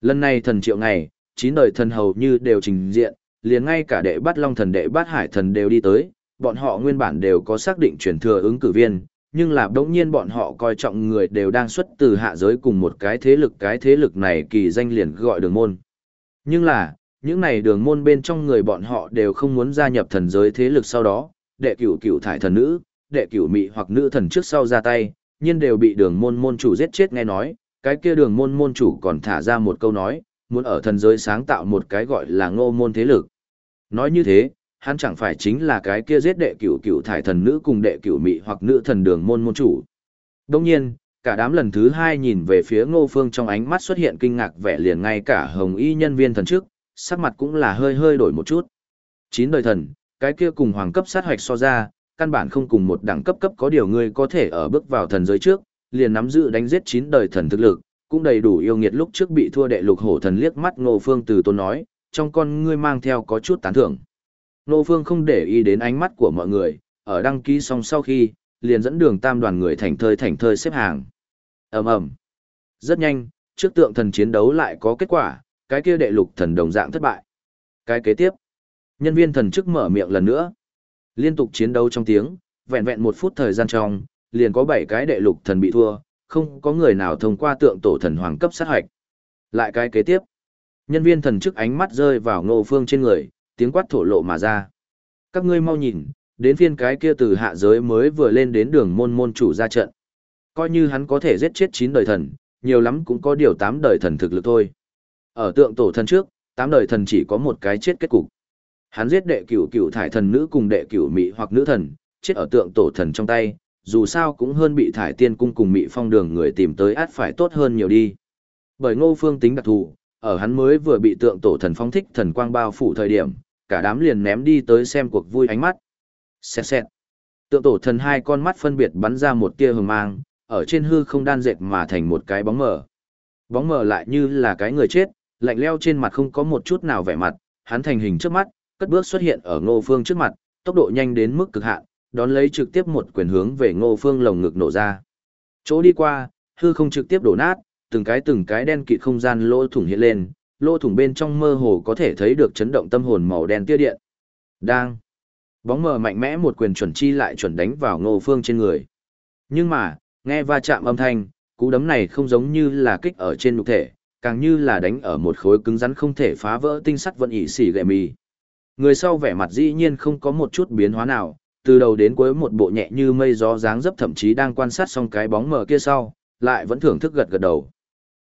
Lần này thần triệu ngày, chín đời thần hầu như đều trình diện, liền ngay cả đệ bát long thần đệ bát hải thần đều đi tới, bọn họ nguyên bản đều có xác định chuyển thừa ứng cử viên, nhưng là đống nhiên bọn họ coi trọng người đều đang xuất từ hạ giới cùng một cái thế lực cái thế lực này kỳ danh liền gọi đường môn. Nhưng là, những này đường môn bên trong người bọn họ đều không muốn gia nhập thần giới thế lực sau đó, đệ cửu cửu thải thần nữ, đệ cửu mị hoặc nữ thần trước sau ra tay, nhiên đều bị đường môn môn chủ giết chết nghe nói, cái kia đường môn môn chủ còn thả ra một câu nói, muốn ở thần giới sáng tạo một cái gọi là ngô môn thế lực. Nói như thế, hắn chẳng phải chính là cái kia giết đệ cửu cửu thải thần nữ cùng đệ cửu mị hoặc nữ thần đường môn môn chủ. Đồng nhiên, cả đám lần thứ hai nhìn về phía ngô phương trong ánh mắt xuất hiện kinh ngạc vẻ liền ngay cả hồng y nhân viên thần trước, sắc mặt cũng là hơi hơi đổi một chút. Chín đời thần, cái kia cùng hoàng cấp sát hoạch so ra, căn bản không cùng một đẳng cấp cấp có điều ngươi có thể ở bước vào thần giới trước, liền nắm giữ đánh giết chín đời thần thực lực, cũng đầy đủ yêu nghiệt lúc trước bị thua đệ lục hổ thần liếc mắt Ngô Phương từ tôn nói, trong con ngươi mang theo có chút tán thưởng. Ngô Phương không để ý đến ánh mắt của mọi người, ở đăng ký xong sau khi, liền dẫn đường tam đoàn người thành thơi thành thơi xếp hàng. ầm ầm Rất nhanh, trước tượng thần chiến đấu lại có kết quả, cái kia đệ lục thần đồng dạng thất bại. Cái kế tiếp, nhân viên thần chức mở miệng lần nữa. Liên tục chiến đấu trong tiếng, vẹn vẹn một phút thời gian trong, liền có 7 cái đệ lục thần bị thua, không có người nào thông qua tượng tổ thần hoàng cấp sát hạch. Lại cái kế tiếp, nhân viên thần chức ánh mắt rơi vào ngô phương trên người, tiếng quát thổ lộ mà ra. Các ngươi mau nhìn, đến phiên cái kia từ hạ giới mới vừa lên đến đường môn môn chủ ra trận. Coi như hắn có thể giết chết 9 đời thần, nhiều lắm cũng có điều 8 đời thần thực lực thôi. Ở tượng tổ thần trước, 8 đời thần chỉ có một cái chết kết cục. Hắn giết đệ cửu cửu thải thần nữ cùng đệ cửu mỹ hoặc nữ thần, chết ở tượng tổ thần trong tay, dù sao cũng hơn bị thải tiên cung cùng mị phong đường người tìm tới át phải tốt hơn nhiều đi. Bởi ngô phương tính đặc thù, ở hắn mới vừa bị tượng tổ thần phong thích thần quang bao phủ thời điểm, cả đám liền ném đi tới xem cuộc vui ánh mắt. Xẹt xẹt. Tượng tổ thần hai con mắt phân biệt bắn ra một tia hừng mang, ở trên hư không đan dệt mà thành một cái bóng mờ. Bóng mờ lại như là cái người chết, lạnh leo trên mặt không có một chút nào vẻ mặt, hắn thành hình trước mắt, cất bước xuất hiện ở ngô phương trước mặt, tốc độ nhanh đến mức cực hạn, đón lấy trực tiếp một quyền hướng về ngô phương lồng ngực nổ ra. Chỗ đi qua, hư không trực tiếp đổ nát, từng cái từng cái đen kịt không gian lỗ thủng hiện lên, lỗ thủng bên trong mơ hồ có thể thấy được chấn động tâm hồn màu đen tia điện. Đang. Bóng mờ mạnh mẽ một quyền chuẩn chi lại chuẩn đánh vào ngô phương trên người. Nhưng mà, nghe va chạm âm thanh, cú đấm này không giống như là kích ở trên nhục thể, càng như là đánh ở một khối cứng rắn không thể phá vỡ tinh sắt vận ỉ xỉ gậy mì. Người sau vẻ mặt dĩ nhiên không có một chút biến hóa nào, từ đầu đến cuối một bộ nhẹ như mây gió dáng dấp thậm chí đang quan sát xong cái bóng mờ kia sau, lại vẫn thưởng thức gật gật đầu.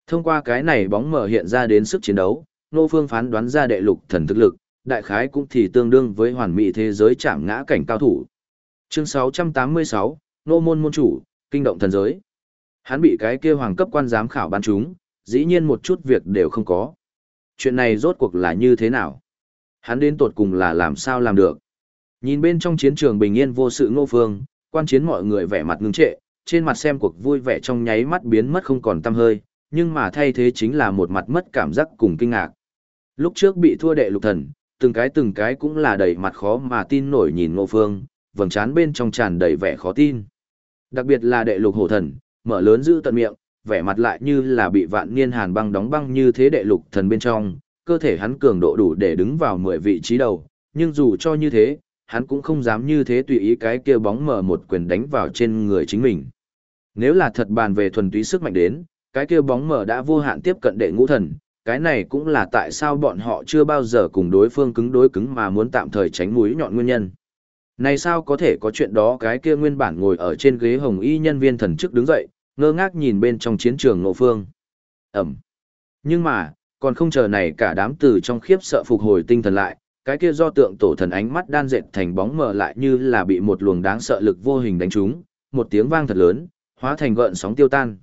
Thông qua cái này bóng mờ hiện ra đến sức chiến đấu, Nô Phương phán đoán ra đệ lục thần thực lực, đại khái cũng thì tương đương với hoàn mỹ thế giới chạm ngã cảnh cao thủ. Chương 686, Nô Môn Môn Chủ, Kinh động thần giới. Hắn bị cái kia hoàng cấp quan giám khảo ban chúng, dĩ nhiên một chút việc đều không có. Chuyện này rốt cuộc là như thế nào? Hắn đến tột cùng là làm sao làm được? Nhìn bên trong chiến trường bình yên vô sự ngô phương, quan chiến mọi người vẻ mặt ngưng trệ, trên mặt xem cuộc vui vẻ trong nháy mắt biến mất không còn tăm hơi, nhưng mà thay thế chính là một mặt mất cảm giác cùng kinh ngạc. Lúc trước bị thua đệ lục thần, từng cái từng cái cũng là đầy mặt khó mà tin nổi nhìn ngô phương, vầng trán bên trong tràn đầy vẻ khó tin. Đặc biệt là đệ lục hổ thần, mở lớn giữ tận miệng, vẻ mặt lại như là bị vạn niên hàn băng đóng băng như thế đệ lục thần bên trong, cơ thể hắn cường độ đủ để đứng vào 10 vị trí đầu, nhưng dù cho như thế, hắn cũng không dám như thế tùy ý cái kia bóng mở một quyền đánh vào trên người chính mình. Nếu là thật bàn về thuần túy sức mạnh đến, cái kia bóng mở đã vô hạn tiếp cận đệ ngũ thần, cái này cũng là tại sao bọn họ chưa bao giờ cùng đối phương cứng đối cứng mà muốn tạm thời tránh mũi nhọn nguyên nhân. Này sao có thể có chuyện đó cái kia nguyên bản ngồi ở trên ghế hồng y nhân viên thần chức đứng dậy, ngơ ngác nhìn bên trong chiến trường ngộ phương. Ẩm. Nhưng mà, còn không chờ này cả đám từ trong khiếp sợ phục hồi tinh thần lại, cái kia do tượng tổ thần ánh mắt đan dệt thành bóng mờ lại như là bị một luồng đáng sợ lực vô hình đánh trúng, một tiếng vang thật lớn, hóa thành gợn sóng tiêu tan.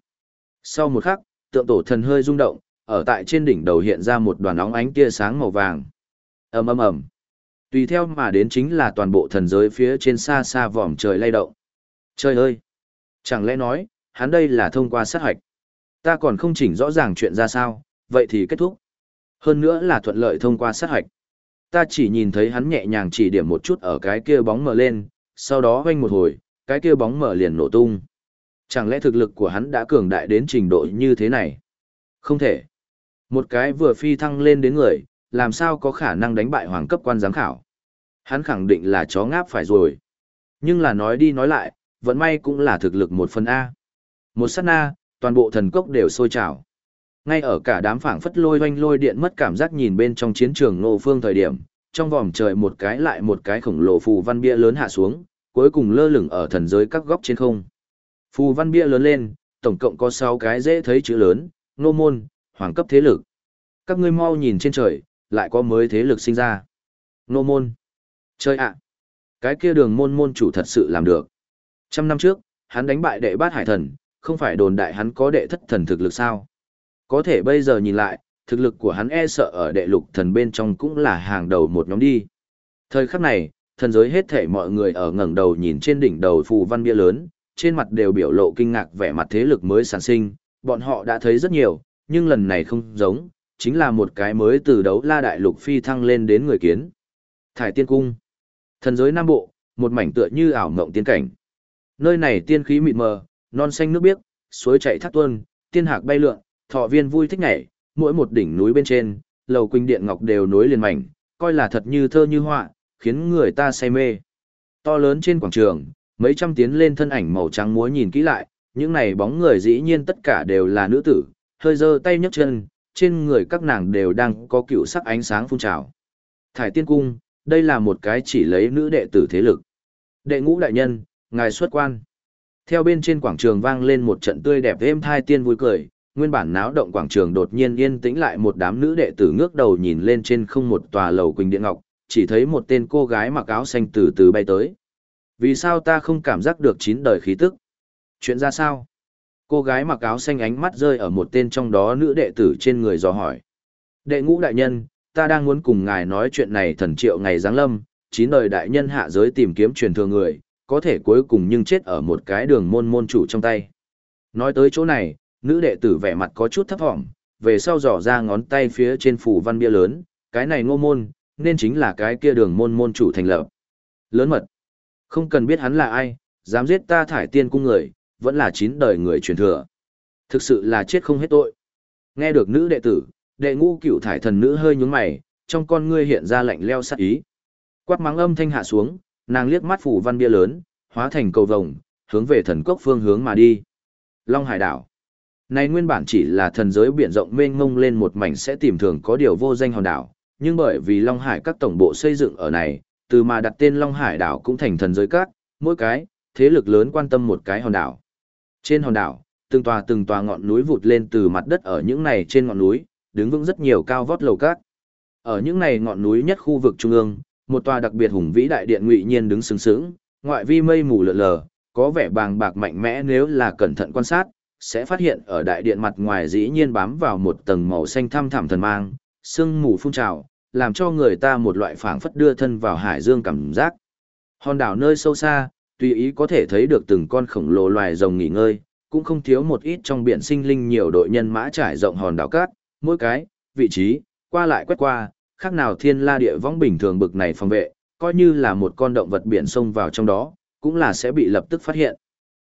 Sau một khắc, tượng tổ thần hơi rung động, ở tại trên đỉnh đầu hiện ra một đoàn óng ánh tia sáng màu vàng. Ầm ầm ầm. Tùy theo mà đến chính là toàn bộ thần giới phía trên xa xa vòm trời lay động. Trời ơi! Chẳng lẽ nói, hắn đây là thông qua sát hạch? Ta còn không chỉnh rõ ràng chuyện ra sao, vậy thì kết thúc. Hơn nữa là thuận lợi thông qua sát hạch. Ta chỉ nhìn thấy hắn nhẹ nhàng chỉ điểm một chút ở cái kia bóng mở lên, sau đó hoanh một hồi, cái kia bóng mở liền nổ tung. Chẳng lẽ thực lực của hắn đã cường đại đến trình độ như thế này? Không thể. Một cái vừa phi thăng lên đến người, làm sao có khả năng đánh bại hoàng cấp quan giám khảo? Hắn khẳng định là chó ngáp phải rồi. Nhưng là nói đi nói lại, vẫn may cũng là thực lực một phần A. Một sát na, toàn bộ thần cốc đều sôi trào. Ngay ở cả đám phảng phất lôi oanh lôi điện mất cảm giác nhìn bên trong chiến trường Ngô Phương thời điểm, trong vòm trời một cái lại một cái khổng lồ phù văn bia lớn hạ xuống, cuối cùng lơ lửng ở thần giới các góc trên không. Phù văn bia lớn lên, tổng cộng có 6 cái dễ thấy chữ lớn, nô môn, hoàng cấp thế lực. Các ngươi mau nhìn trên trời, lại có mới thế lực sinh ra. Nô môn. Chơi ạ. À. Cái kia đường môn môn chủ thật sự làm được. Trăm năm trước, hắn đánh bại đệ bát hải thần, không phải đồn đại hắn có đệ thất thần thực lực sao. Có thể bây giờ nhìn lại, thực lực của hắn e sợ ở đệ lục thần bên trong cũng là hàng đầu một nhóm đi. Thời khắc này, thần giới hết thể mọi người ở ngẩng đầu nhìn trên đỉnh đầu phù văn bia lớn, trên mặt đều biểu lộ kinh ngạc vẻ mặt thế lực mới sản sinh, bọn họ đã thấy rất nhiều, nhưng lần này không giống, chính là một cái mới từ đấu la đại lục phi thăng lên đến người kiến. Thải tiên cung. Thần giới Nam Bộ, một mảnh tựa như ảo mộng tiên cảnh. Nơi này tiên khí mịt mờ, non xanh nước biếc, suối chảy thác tuôn, tiên hạc bay lượn, thọ viên vui thích nhảy, mỗi một đỉnh núi bên trên, lầu quỳnh điện ngọc đều nối liền mảnh, coi là thật như thơ như họa, khiến người ta say mê. To lớn trên quảng trường, mấy trăm tiến lên thân ảnh màu trắng múa nhìn kỹ lại, những này bóng người dĩ nhiên tất cả đều là nữ tử, hơi giơ tay nhấc chân, trên người các nàng đều đang có cựu sắc ánh sáng phun trào. Thải tiên cung, đây là một cái chỉ lấy nữ đệ tử thế lực. Đệ ngũ đại nhân, ngài xuất quan. Theo bên trên quảng trường vang lên một trận tươi đẹp êm thai tiên vui cười, nguyên bản náo động quảng trường đột nhiên yên tĩnh lại một đám nữ đệ tử ngước đầu nhìn lên trên không một tòa lầu quỳnh điện ngọc, chỉ thấy một tên cô gái mặc áo xanh từ từ bay tới. Vì sao ta không cảm giác được chín đời khí tức? Chuyện ra sao? Cô gái mặc áo xanh ánh mắt rơi ở một tên trong đó nữ đệ tử trên người dò hỏi. Đệ ngũ đại nhân, ta đang muốn cùng ngài nói chuyện này thần triệu ngày giáng lâm, chín đời đại nhân hạ giới tìm kiếm truyền thừa người, có thể cuối cùng nhưng chết ở một cái đường môn môn chủ trong tay. Nói tới chỗ này, nữ đệ tử vẻ mặt có chút thấp thỏm, về sau dò ra ngón tay phía trên phủ văn bia lớn, cái này ngô môn, nên chính là cái kia đường môn môn chủ thành lập. Lớn mật. Không cần biết hắn là ai, dám giết ta thải tiên cung người, vẫn là chín đời người truyền thừa. Thực sự là chết không hết tội. Nghe được nữ đệ tử, đệ ngũ cửu thải thần nữ hơi nhúng mày, trong con ngươi hiện ra lạnh leo sát ý. Quát mắng âm thanh hạ xuống, nàng liếc mắt phủ văn bia lớn, hóa thành cầu vồng, hướng về thần cốc phương hướng mà đi. Long Hải đảo. Này nguyên bản chỉ là thần giới biển rộng mênh mông lên một mảnh sẽ tìm thường có điều vô danh hòn đảo, nhưng bởi vì Long Hải các tổng bộ xây dựng ở này, từ mà đặt tên Long Hải đảo cũng thành thần giới các, mỗi cái, thế lực lớn quan tâm một cái hòn đảo. Trên hòn đảo, từng tòa từng tòa ngọn núi vụt lên từ mặt đất ở những này trên ngọn núi, đứng vững rất nhiều cao vót lầu các. Ở những này ngọn núi nhất khu vực trung ương, một tòa đặc biệt hùng vĩ đại điện ngụy nhiên đứng sừng sững, ngoại vi mây mù lượn lờ, có vẻ bàng bạc mạnh mẽ nếu là cẩn thận quan sát, sẽ phát hiện ở đại điện mặt ngoài dĩ nhiên bám vào một tầng màu xanh thăm thẳm thần mang, sương mù phun trào, làm cho người ta một loại phảng phất đưa thân vào hải dương cảm giác. Hòn đảo nơi sâu xa, tùy ý có thể thấy được từng con khổng lồ loài rồng nghỉ ngơi, cũng không thiếu một ít trong biển sinh linh nhiều đội nhân mã trải rộng hòn đảo cát, mỗi cái, vị trí, qua lại quét qua, khác nào thiên la địa võng bình thường bực này phòng vệ, coi như là một con động vật biển xông vào trong đó, cũng là sẽ bị lập tức phát hiện.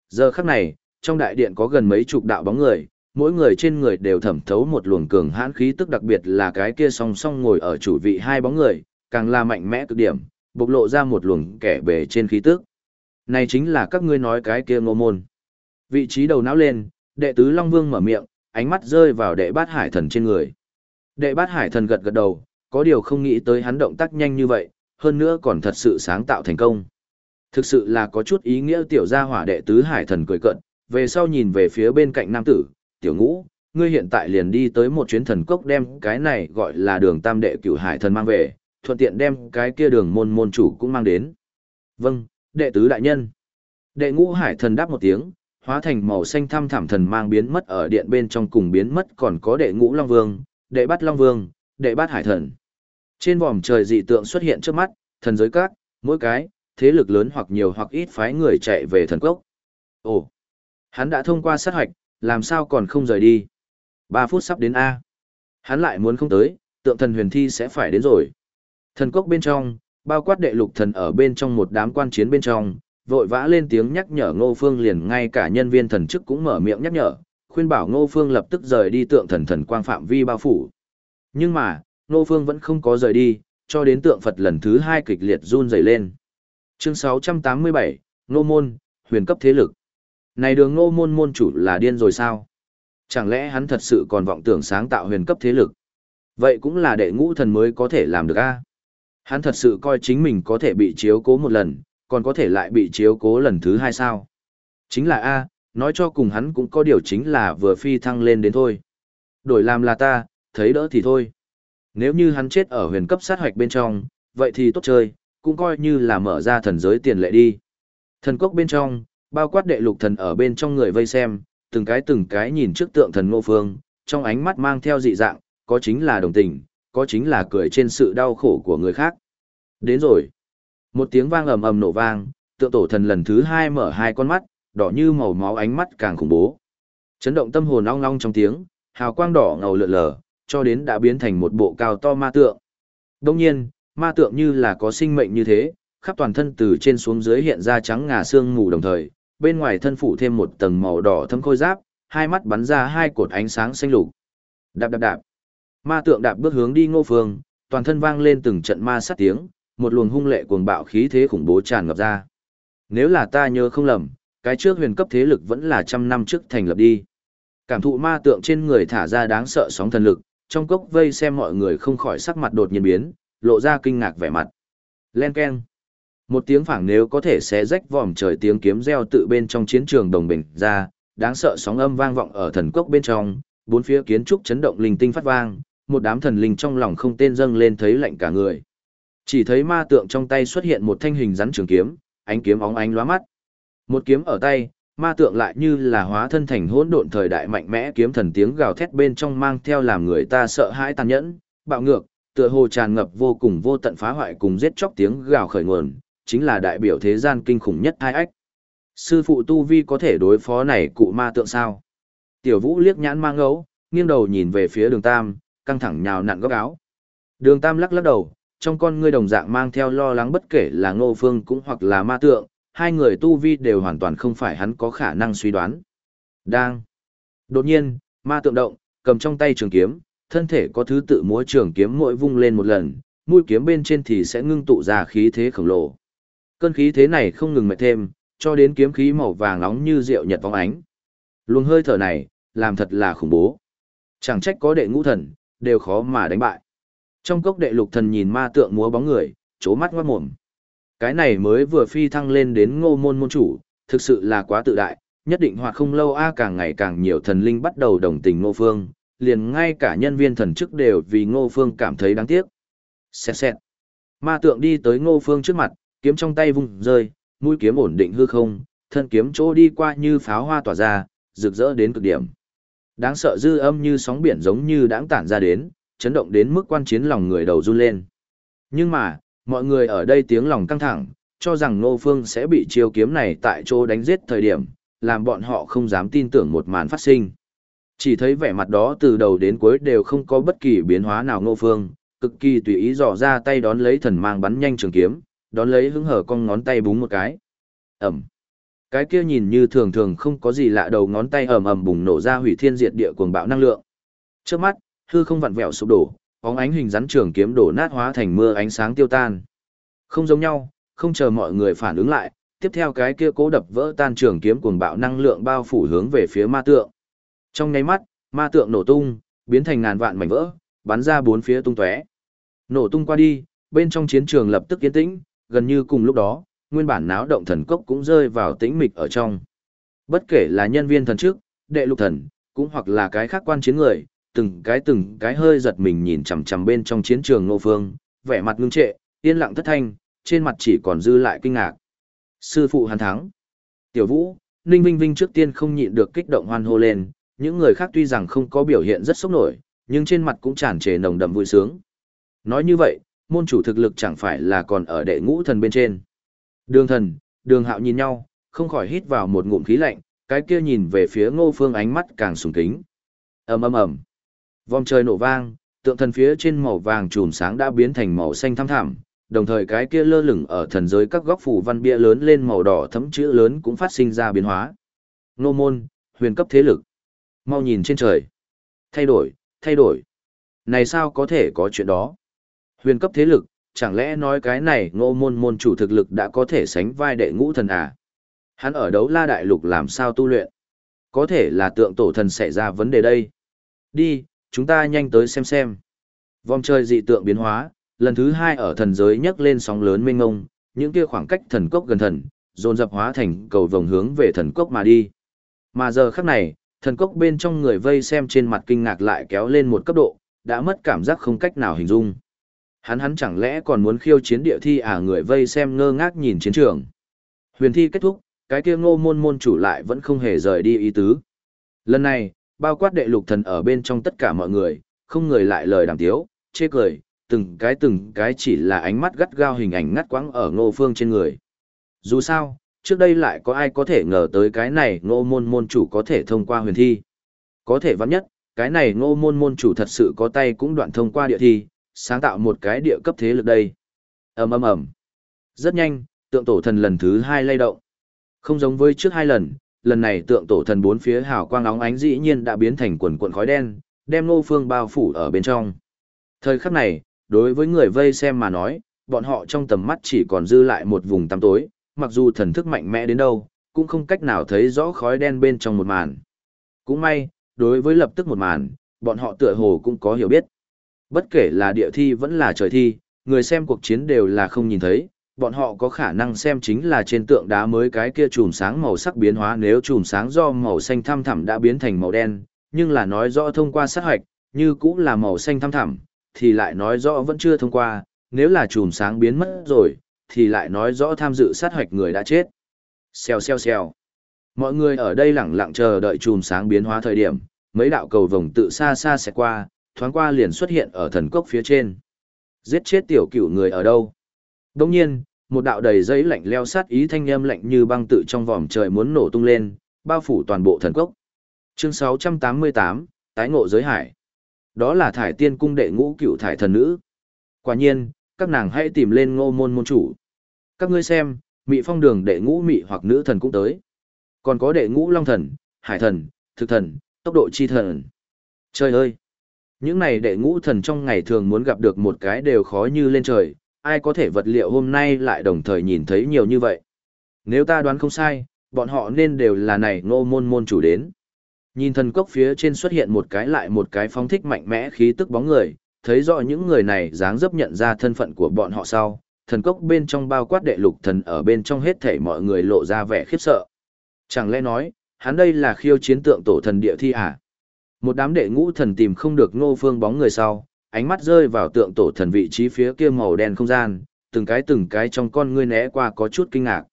Giờ khắc này, trong đại điện có gần mấy chục đạo bóng người, mỗi người trên người đều thẩm thấu một luồng cường hãn khí tức đặc biệt là cái kia song song ngồi ở chủ vị hai bóng người, càng là mạnh mẽ cực điểm, bộc lộ ra một luồng kẻ bề trên khí tức. Này chính là các ngươi nói cái kia ngô môn. Vị trí đầu não lên, đệ tứ Long Vương mở miệng, ánh mắt rơi vào đệ bát hải thần trên người. Đệ bát hải thần gật gật đầu, có điều không nghĩ tới hắn động tác nhanh như vậy, hơn nữa còn thật sự sáng tạo thành công. Thực sự là có chút ý nghĩa tiểu gia hỏa đệ tứ hải thần cười cận, về sau nhìn về phía bên cạnh nam tử, tiểu ngũ, ngươi hiện tại liền đi tới một chuyến thần cốc đem cái này gọi là đường tam đệ cửu hải thần mang về, thuận tiện đem cái kia đường môn môn chủ cũng mang đến. Vâng, đệ tứ đại nhân. Đệ ngũ hải thần đáp một tiếng, hóa thành màu xanh thăm thảm thần mang biến mất ở điện bên trong cùng biến mất còn có đệ ngũ long vương, đệ bát long vương, đệ bát hải thần. Trên vòm trời dị tượng xuất hiện trước mắt, thần giới các, mỗi cái, thế lực lớn hoặc nhiều hoặc ít phái người chạy về thần cốc. Ồ, hắn đã thông qua sát hoạch, làm sao còn không rời đi? Ba phút sắp đến A. Hắn lại muốn không tới, tượng thần huyền thi sẽ phải đến rồi. Thần cốc bên trong, bao quát đệ lục thần ở bên trong một đám quan chiến bên trong, vội vã lên tiếng nhắc nhở Ngô Phương liền ngay cả nhân viên thần chức cũng mở miệng nhắc nhở, khuyên bảo Ngô Phương lập tức rời đi tượng thần thần quang phạm vi bao phủ. Nhưng mà, Ngô Phương vẫn không có rời đi, cho đến tượng Phật lần thứ hai kịch liệt run rẩy lên. Chương 687, Ngô Môn, huyền cấp thế lực. Này đường Ngô Môn môn chủ là điên rồi sao? Chẳng lẽ hắn thật sự còn vọng tưởng sáng tạo huyền cấp thế lực? Vậy cũng là đệ ngũ thần mới có thể làm được a Hắn thật sự coi chính mình có thể bị chiếu cố một lần, còn có thể lại bị chiếu cố lần thứ hai sao. Chính là A, nói cho cùng hắn cũng có điều chính là vừa phi thăng lên đến thôi. Đổi làm là ta, thấy đỡ thì thôi. Nếu như hắn chết ở huyền cấp sát hoạch bên trong, vậy thì tốt chơi, cũng coi như là mở ra thần giới tiền lệ đi. Thần cốc bên trong, bao quát đệ lục thần ở bên trong người vây xem, từng cái từng cái nhìn trước tượng thần ngô phương, trong ánh mắt mang theo dị dạng, có chính là đồng tình, có chính là cười trên sự đau khổ của người khác. Đến rồi. Một tiếng vang ầm ầm nổ vang, tượng tổ thần lần thứ hai mở hai con mắt, đỏ như màu máu ánh mắt càng khủng bố. Chấn động tâm hồn long long trong tiếng, hào quang đỏ ngầu lượn lờ, cho đến đã biến thành một bộ cao to ma tượng. Đông nhiên, ma tượng như là có sinh mệnh như thế, khắp toàn thân từ trên xuống dưới hiện ra trắng ngà xương mù đồng thời, bên ngoài thân phủ thêm một tầng màu đỏ thâm khôi giáp, hai mắt bắn ra hai cột ánh sáng xanh lục. Đạp đạp đạp. Ma tượng đạp bước hướng đi Ngô Phương, toàn thân vang lên từng trận ma sát tiếng, một luồng hung lệ cuồng bạo khí thế khủng bố tràn ngập ra. Nếu là ta nhớ không lầm, cái trước huyền cấp thế lực vẫn là trăm năm trước thành lập đi. Cảm thụ ma tượng trên người thả ra đáng sợ sóng thần lực, trong cốc vây xem mọi người không khỏi sắc mặt đột nhiên biến, lộ ra kinh ngạc vẻ mặt. Len keng. Một tiếng phảng nếu có thể xé rách vòm trời tiếng kiếm reo tự bên trong chiến trường đồng bình ra, đáng sợ sóng âm vang vọng ở thần cốc bên trong, bốn phía kiến trúc chấn động linh tinh phát vang, một đám thần linh trong lòng không tên dâng lên thấy lạnh cả người. Chỉ thấy ma tượng trong tay xuất hiện một thanh hình rắn trường kiếm, ánh kiếm óng ánh lóa mắt. Một kiếm ở tay, ma tượng lại như là hóa thân thành hỗn độn thời đại mạnh mẽ kiếm thần tiếng gào thét bên trong mang theo làm người ta sợ hãi tàn nhẫn, bạo ngược, tựa hồ tràn ngập vô cùng vô tận phá hoại cùng giết chóc tiếng gào khởi nguồn, chính là đại biểu thế gian kinh khủng nhất hai ách. Sư phụ Tu Vi có thể đối phó này cụ ma tượng sao? Tiểu Vũ liếc nhãn mang ngấu, nghiêng đầu nhìn về phía đường Tam, căng thẳng nhào nặn góc áo. Đường Tam lắc lắc đầu, trong con ngươi đồng dạng mang theo lo lắng bất kể là ngô phương cũng hoặc là ma tượng, hai người tu vi đều hoàn toàn không phải hắn có khả năng suy đoán. Đang. Đột nhiên, ma tượng động, cầm trong tay trường kiếm, thân thể có thứ tự múa trường kiếm mỗi vung lên một lần, mũi kiếm bên trên thì sẽ ngưng tụ ra khí thế khổng lồ. Cơn khí thế này không ngừng mệt thêm, cho đến kiếm khí màu vàng nóng như rượu nhật vóng ánh. Luồng hơi thở này, làm thật là khủng bố. Chẳng trách có đệ ngũ thần, đều khó mà đánh bại. Trong cốc đệ lục thần nhìn ma tượng múa bóng người, chố mắt ngoát mồm. Cái này mới vừa phi thăng lên đến ngô môn môn chủ, thực sự là quá tự đại, nhất định hoặc không lâu a à càng ngày càng nhiều thần linh bắt đầu đồng tình ngô phương, liền ngay cả nhân viên thần chức đều vì ngô phương cảm thấy đáng tiếc. Xẹt xẹt. Ma tượng đi tới ngô phương trước mặt, kiếm trong tay vung rơi, mũi kiếm ổn định hư không, thân kiếm chỗ đi qua như pháo hoa tỏa ra, rực rỡ đến cực điểm. Đáng sợ dư âm như sóng biển giống như đãng tản ra đến, chấn động đến mức quan chiến lòng người đầu run lên. Nhưng mà, mọi người ở đây tiếng lòng căng thẳng, cho rằng Ngô Phương sẽ bị chiêu kiếm này tại chỗ đánh giết thời điểm, làm bọn họ không dám tin tưởng một màn phát sinh. Chỉ thấy vẻ mặt đó từ đầu đến cuối đều không có bất kỳ biến hóa nào Ngô Phương, cực kỳ tùy ý dò ra tay đón lấy thần mang bắn nhanh trường kiếm, đón lấy hứng hở con ngón tay búng một cái. Ẩm. Cái kia nhìn như thường thường không có gì lạ đầu ngón tay ầm ầm bùng nổ ra hủy thiên diệt địa cuồng bạo năng lượng. Trước mắt, hư không vặn vẹo sụp đổ, bóng ánh hình rắn trường kiếm đổ nát hóa thành mưa ánh sáng tiêu tan. Không giống nhau, không chờ mọi người phản ứng lại, tiếp theo cái kia cố đập vỡ tan trường kiếm cuồng bạo năng lượng bao phủ hướng về phía ma tượng. Trong nháy mắt, ma tượng nổ tung, biến thành ngàn vạn mảnh vỡ, bắn ra bốn phía tung tóe. Nổ tung qua đi, bên trong chiến trường lập tức yên tĩnh, gần như cùng lúc đó, nguyên bản náo động thần cốc cũng rơi vào tĩnh mịch ở trong. Bất kể là nhân viên thần trước, đệ lục thần, cũng hoặc là cái khác quan chiến người, từng cái từng cái hơi giật mình nhìn chằm chằm bên trong chiến trường Ngô Phương, vẻ mặt ngưng trệ, yên lặng thất thanh, trên mặt chỉ còn dư lại kinh ngạc. Sư phụ hắn thắng. Tiểu Vũ, Ninh Vinh Vinh trước tiên không nhịn được kích động hoan hô lên, những người khác tuy rằng không có biểu hiện rất sốc nổi, nhưng trên mặt cũng tràn trề nồng đậm vui sướng. Nói như vậy, môn chủ thực lực chẳng phải là còn ở đệ ngũ thần bên trên. Đường thần, đường hạo nhìn nhau, không khỏi hít vào một ngụm khí lạnh, cái kia nhìn về phía ngô phương ánh mắt càng sùng kính. ầm ầm ầm Vòng trời nổ vang, tượng thần phía trên màu vàng trùm sáng đã biến thành màu xanh thăm thẳm, đồng thời cái kia lơ lửng ở thần giới các góc phủ văn bia lớn lên màu đỏ thấm chữ lớn cũng phát sinh ra biến hóa. Ngô môn, huyền cấp thế lực. Mau nhìn trên trời. Thay đổi, thay đổi. Này sao có thể có chuyện đó? Huyền cấp thế lực, chẳng lẽ nói cái này ngô môn môn chủ thực lực đã có thể sánh vai đệ ngũ thần à? Hắn ở đấu la đại lục làm sao tu luyện? Có thể là tượng tổ thần xảy ra vấn đề đây. Đi, chúng ta nhanh tới xem xem. Vòng trời dị tượng biến hóa, lần thứ hai ở thần giới nhấc lên sóng lớn mênh ngông, những kia khoảng cách thần cốc gần thần, dồn dập hóa thành cầu vòng hướng về thần cốc mà đi. Mà giờ khắc này, thần cốc bên trong người vây xem trên mặt kinh ngạc lại kéo lên một cấp độ, đã mất cảm giác không cách nào hình dung. Hắn hắn chẳng lẽ còn muốn khiêu chiến địa thi à người vây xem ngơ ngác nhìn chiến trường. Huyền thi kết thúc, cái kia ngô môn môn chủ lại vẫn không hề rời đi ý tứ. Lần này, bao quát đệ lục thần ở bên trong tất cả mọi người, không người lại lời đàm tiếu, chê cười, từng cái từng cái chỉ là ánh mắt gắt gao hình ảnh ngắt quãng ở ngô phương trên người. Dù sao, trước đây lại có ai có thể ngờ tới cái này ngô môn môn chủ có thể thông qua huyền thi. Có thể vắng nhất, cái này ngô môn môn chủ thật sự có tay cũng đoạn thông qua địa thi, sáng tạo một cái địa cấp thế lực đây. ầm ầm ầm Rất nhanh, tượng tổ thần lần thứ hai lay động. Không giống với trước hai lần, lần này tượng tổ thần bốn phía hào quang óng ánh dĩ nhiên đã biến thành quần quần khói đen, đem ngô phương bao phủ ở bên trong. Thời khắc này, đối với người vây xem mà nói, bọn họ trong tầm mắt chỉ còn dư lại một vùng tăm tối, mặc dù thần thức mạnh mẽ đến đâu, cũng không cách nào thấy rõ khói đen bên trong một màn. Cũng may, đối với lập tức một màn, bọn họ tựa hồ cũng có hiểu biết. Bất kể là địa thi vẫn là trời thi, người xem cuộc chiến đều là không nhìn thấy, bọn họ có khả năng xem chính là trên tượng đá mới cái kia chùm sáng màu sắc biến hóa nếu chùm sáng do màu xanh thăm thẳm đã biến thành màu đen, nhưng là nói rõ thông qua sát hoạch, như cũng là màu xanh thăm thẳm, thì lại nói rõ vẫn chưa thông qua, nếu là chùm sáng biến mất rồi, thì lại nói rõ tham dự sát hoạch người đã chết. Xèo xèo xèo. Mọi người ở đây lặng lặng chờ đợi chùm sáng biến hóa thời điểm, mấy đạo cầu vồng tự xa xa sẽ qua, thoáng qua liền xuất hiện ở thần cốc phía trên. Giết chết tiểu cửu người ở đâu? Đồng nhiên, một đạo đầy giấy lạnh leo sát ý thanh âm lạnh như băng tự trong vòm trời muốn nổ tung lên, bao phủ toàn bộ thần cốc. Chương 688, tái ngộ giới hải. Đó là thải tiên cung đệ ngũ cửu thải thần nữ. Quả nhiên, các nàng hãy tìm lên ngô môn môn chủ. Các ngươi xem, mị phong đường đệ ngũ mị hoặc nữ thần cũng tới. Còn có đệ ngũ long thần, hải thần, thực thần, tốc độ chi thần. Trời ơi! Những này đệ ngũ thần trong ngày thường muốn gặp được một cái đều khó như lên trời, ai có thể vật liệu hôm nay lại đồng thời nhìn thấy nhiều như vậy. Nếu ta đoán không sai, bọn họ nên đều là này ngô môn môn chủ đến. Nhìn thần cốc phía trên xuất hiện một cái lại một cái phong thích mạnh mẽ khí tức bóng người, thấy rõ những người này dáng dấp nhận ra thân phận của bọn họ sau, thần cốc bên trong bao quát đệ lục thần ở bên trong hết thảy mọi người lộ ra vẻ khiếp sợ. Chẳng lẽ nói, hắn đây là khiêu chiến tượng tổ thần địa thi à? Một đám đệ ngũ thần tìm không được ngô phương bóng người sau, ánh mắt rơi vào tượng tổ thần vị trí phía kia màu đen không gian, từng cái từng cái trong con ngươi né qua có chút kinh ngạc.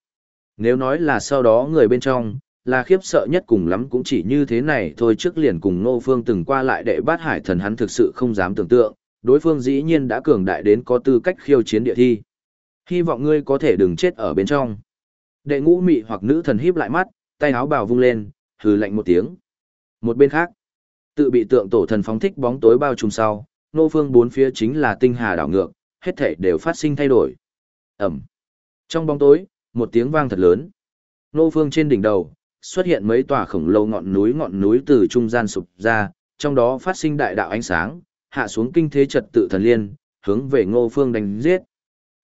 Nếu nói là sau đó người bên trong, là khiếp sợ nhất cùng lắm cũng chỉ như thế này thôi trước liền cùng Ngô Phương từng qua lại đệ bát hải thần hắn thực sự không dám tưởng tượng, đối phương dĩ nhiên đã cường đại đến có tư cách khiêu chiến địa thi. Hy vọng ngươi có thể đừng chết ở bên trong. Đệ ngũ mị hoặc nữ thần híp lại mắt, tay áo bào vung lên, hừ lạnh một tiếng. Một bên khác, tự bị tượng tổ thần phóng thích bóng tối bao trùm sau, nô phương bốn phía chính là tinh hà đảo ngược, hết thảy đều phát sinh thay đổi. Ẩm. Trong bóng tối, một tiếng vang thật lớn. Nô phương trên đỉnh đầu, xuất hiện mấy tòa khổng lồ ngọn núi ngọn núi từ trung gian sụp ra, trong đó phát sinh đại đạo ánh sáng, hạ xuống kinh thế trật tự thần liên, hướng về ngô phương đánh giết.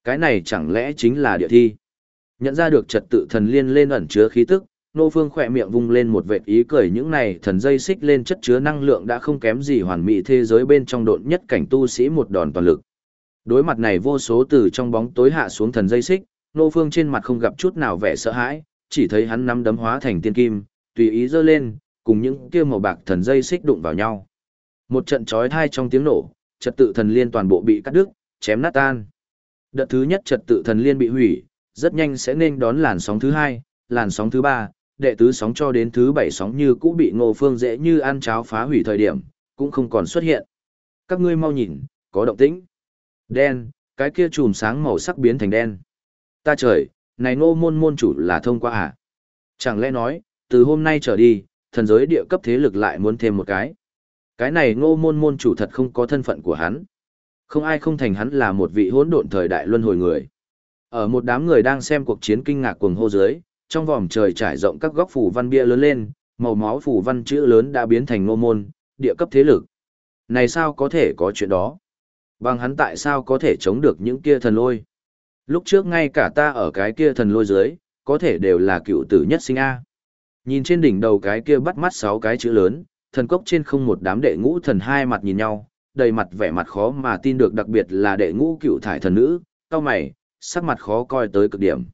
Cái này chẳng lẽ chính là địa thi? Nhận ra được trật tự thần liên lên ẩn chứa khí tức, Nô Phương khỏe miệng vung lên một vệt ý cười những này thần dây xích lên chất chứa năng lượng đã không kém gì hoàn mỹ thế giới bên trong độn nhất cảnh tu sĩ một đòn toàn lực. Đối mặt này vô số từ trong bóng tối hạ xuống thần dây xích, Nô Phương trên mặt không gặp chút nào vẻ sợ hãi, chỉ thấy hắn nắm đấm hóa thành tiên kim, tùy ý giơ lên, cùng những kia màu bạc thần dây xích đụng vào nhau. Một trận chói tai trong tiếng nổ, trật tự thần liên toàn bộ bị cắt đứt, chém nát tan. Đợt thứ nhất trật tự thần liên bị hủy, rất nhanh sẽ nên đón làn sóng thứ hai, làn sóng thứ ba, đệ tứ sóng cho đến thứ bảy sóng như cũ bị Ngô Phương dễ như ăn cháo phá hủy thời điểm, cũng không còn xuất hiện. Các ngươi mau nhìn, có động tĩnh. Đen, cái kia chùm sáng màu sắc biến thành đen. Ta trời, này Ngô môn môn chủ là thông qua à? Chẳng lẽ nói, từ hôm nay trở đi, thần giới địa cấp thế lực lại muốn thêm một cái. Cái này ngô môn môn chủ thật không có thân phận của hắn. Không ai không thành hắn là một vị hỗn độn thời đại luân hồi người. Ở một đám người đang xem cuộc chiến kinh ngạc cuồng hô dưới, trong vòm trời trải rộng các góc phủ văn bia lớn lên, màu máu phủ văn chữ lớn đã biến thành nô môn, địa cấp thế lực. Này sao có thể có chuyện đó? Bằng hắn tại sao có thể chống được những kia thần lôi? Lúc trước ngay cả ta ở cái kia thần lôi dưới, có thể đều là cựu tử nhất sinh A. Nhìn trên đỉnh đầu cái kia bắt mắt sáu cái chữ lớn, thần cốc trên không một đám đệ ngũ thần hai mặt nhìn nhau, đầy mặt vẻ mặt khó mà tin được đặc biệt là đệ ngũ cựu thải thần nữ, cao mày, sắc mặt khó coi tới cực điểm.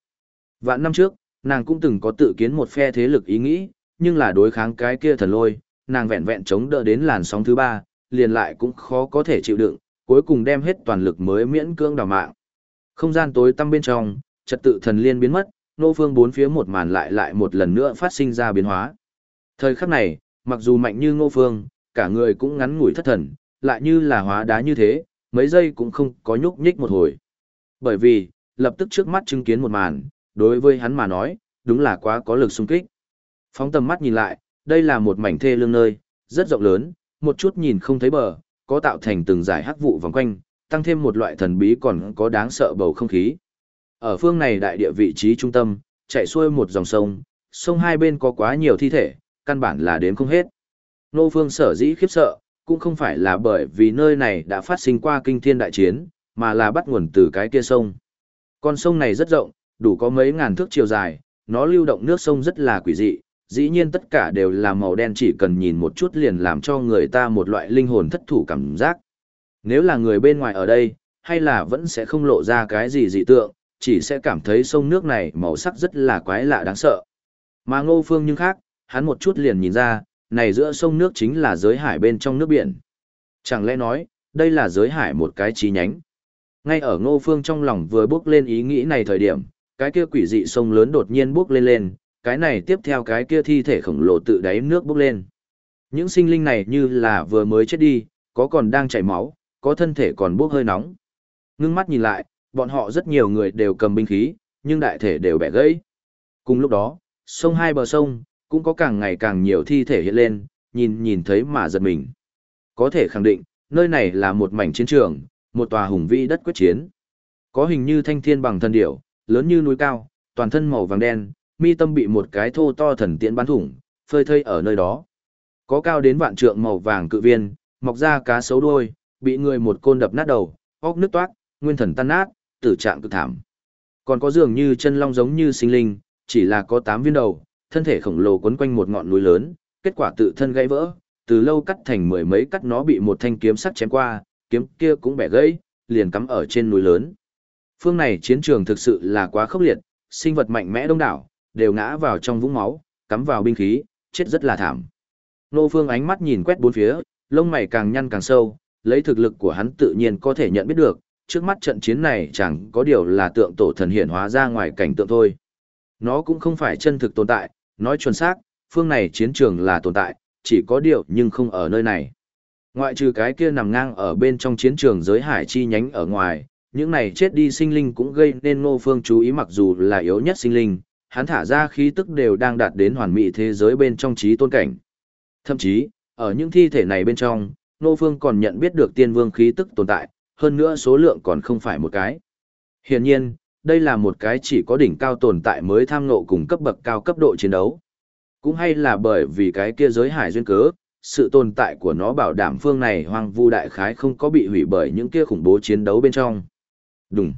Vạn năm trước, nàng cũng từng có tự kiến một phe thế lực ý nghĩ, nhưng là đối kháng cái kia thần lôi, nàng vẹn vẹn chống đỡ đến làn sóng thứ ba, liền lại cũng khó có thể chịu đựng, cuối cùng đem hết toàn lực mới miễn cưỡng đào mạng. Không gian tối tăm bên trong, trật tự thần liên biến mất, nô phương bốn phía một màn lại lại một lần nữa phát sinh ra biến hóa. Thời khắc này, mặc dù mạnh như ngô phương, cả người cũng ngắn ngủi thất thần, lại như là hóa đá như thế, mấy giây cũng không có nhúc nhích một hồi. Bởi vì, lập tức trước mắt chứng kiến một màn, đối với hắn mà nói, đúng là quá có lực xung kích. Phóng tầm mắt nhìn lại, đây là một mảnh thê lương nơi, rất rộng lớn, một chút nhìn không thấy bờ, có tạo thành từng dải hắc vụ vòng quanh, tăng thêm một loại thần bí còn có đáng sợ bầu không khí. Ở phương này đại địa vị trí trung tâm, chạy xuôi một dòng sông, sông hai bên có quá nhiều thi thể, căn bản là đếm không hết. Nô Phương sở dĩ khiếp sợ, cũng không phải là bởi vì nơi này đã phát sinh qua kinh thiên đại chiến, mà là bắt nguồn từ cái kia sông. Con sông này rất rộng, đủ có mấy ngàn thước chiều dài, nó lưu động nước sông rất là quỷ dị, dĩ nhiên tất cả đều là màu đen chỉ cần nhìn một chút liền làm cho người ta một loại linh hồn thất thủ cảm giác. Nếu là người bên ngoài ở đây, hay là vẫn sẽ không lộ ra cái gì dị tượng, chỉ sẽ cảm thấy sông nước này màu sắc rất là quái lạ đáng sợ. Mà ngô phương nhưng khác, hắn một chút liền nhìn ra, này giữa sông nước chính là giới hải bên trong nước biển. Chẳng lẽ nói, đây là giới hải một cái chi nhánh. Ngay ở ngô phương trong lòng vừa bước lên ý nghĩ này thời điểm, cái kia quỷ dị sông lớn đột nhiên bước lên lên, cái này tiếp theo cái kia thi thể khổng lồ tự đáy nước bước lên. Những sinh linh này như là vừa mới chết đi, có còn đang chảy máu, có thân thể còn bốc hơi nóng. Ngưng mắt nhìn lại, bọn họ rất nhiều người đều cầm binh khí, nhưng đại thể đều bẻ gãy. Cùng lúc đó, sông hai bờ sông, cũng có càng ngày càng nhiều thi thể hiện lên, nhìn nhìn thấy mà giật mình. Có thể khẳng định, nơi này là một mảnh chiến trường, một tòa hùng vĩ đất quyết chiến. Có hình như thanh thiên bằng thân điểu, lớn như núi cao, toàn thân màu vàng đen, mi tâm bị một cái thô to thần tiễn bắn thủng, phơi thây ở nơi đó. Có cao đến vạn trượng màu vàng cự viên, mọc ra cá sấu đuôi, bị người một côn đập nát đầu, óc nước toát, nguyên thần tan nát, tử trạng cực thảm. Còn có dường như chân long giống như sinh linh, chỉ là có 8 viên đầu, thân thể khổng lồ quấn quanh một ngọn núi lớn, kết quả tự thân gãy vỡ, từ lâu cắt thành mười mấy cắt nó bị một thanh kiếm sắt chém qua, kiếm kia cũng bẻ gãy, liền cắm ở trên núi lớn. Phương này chiến trường thực sự là quá khốc liệt, sinh vật mạnh mẽ đông đảo, đều ngã vào trong vũng máu, cắm vào binh khí, chết rất là thảm. Nô Phương ánh mắt nhìn quét bốn phía, lông mày càng nhăn càng sâu, lấy thực lực của hắn tự nhiên có thể nhận biết được, trước mắt trận chiến này chẳng có điều là tượng tổ thần hiện hóa ra ngoài cảnh tượng thôi. Nó cũng không phải chân thực tồn tại, nói chuẩn xác, phương này chiến trường là tồn tại, chỉ có điều nhưng không ở nơi này. Ngoại trừ cái kia nằm ngang ở bên trong chiến trường giới hải chi nhánh ở ngoài, những này chết đi sinh linh cũng gây nên ngô phương chú ý mặc dù là yếu nhất sinh linh, hắn thả ra khí tức đều đang đạt đến hoàn mỹ thế giới bên trong trí tôn cảnh. Thậm chí, ở những thi thể này bên trong, ngô phương còn nhận biết được tiên vương khí tức tồn tại, hơn nữa số lượng còn không phải một cái. Hiển nhiên, đây là một cái chỉ có đỉnh cao tồn tại mới tham ngộ cùng cấp bậc cao cấp độ chiến đấu. Cũng hay là bởi vì cái kia giới hải duyên cớ, sự tồn tại của nó bảo đảm phương này hoang vu đại khái không có bị hủy bởi những kia khủng bố chiến đấu bên trong. Đúng.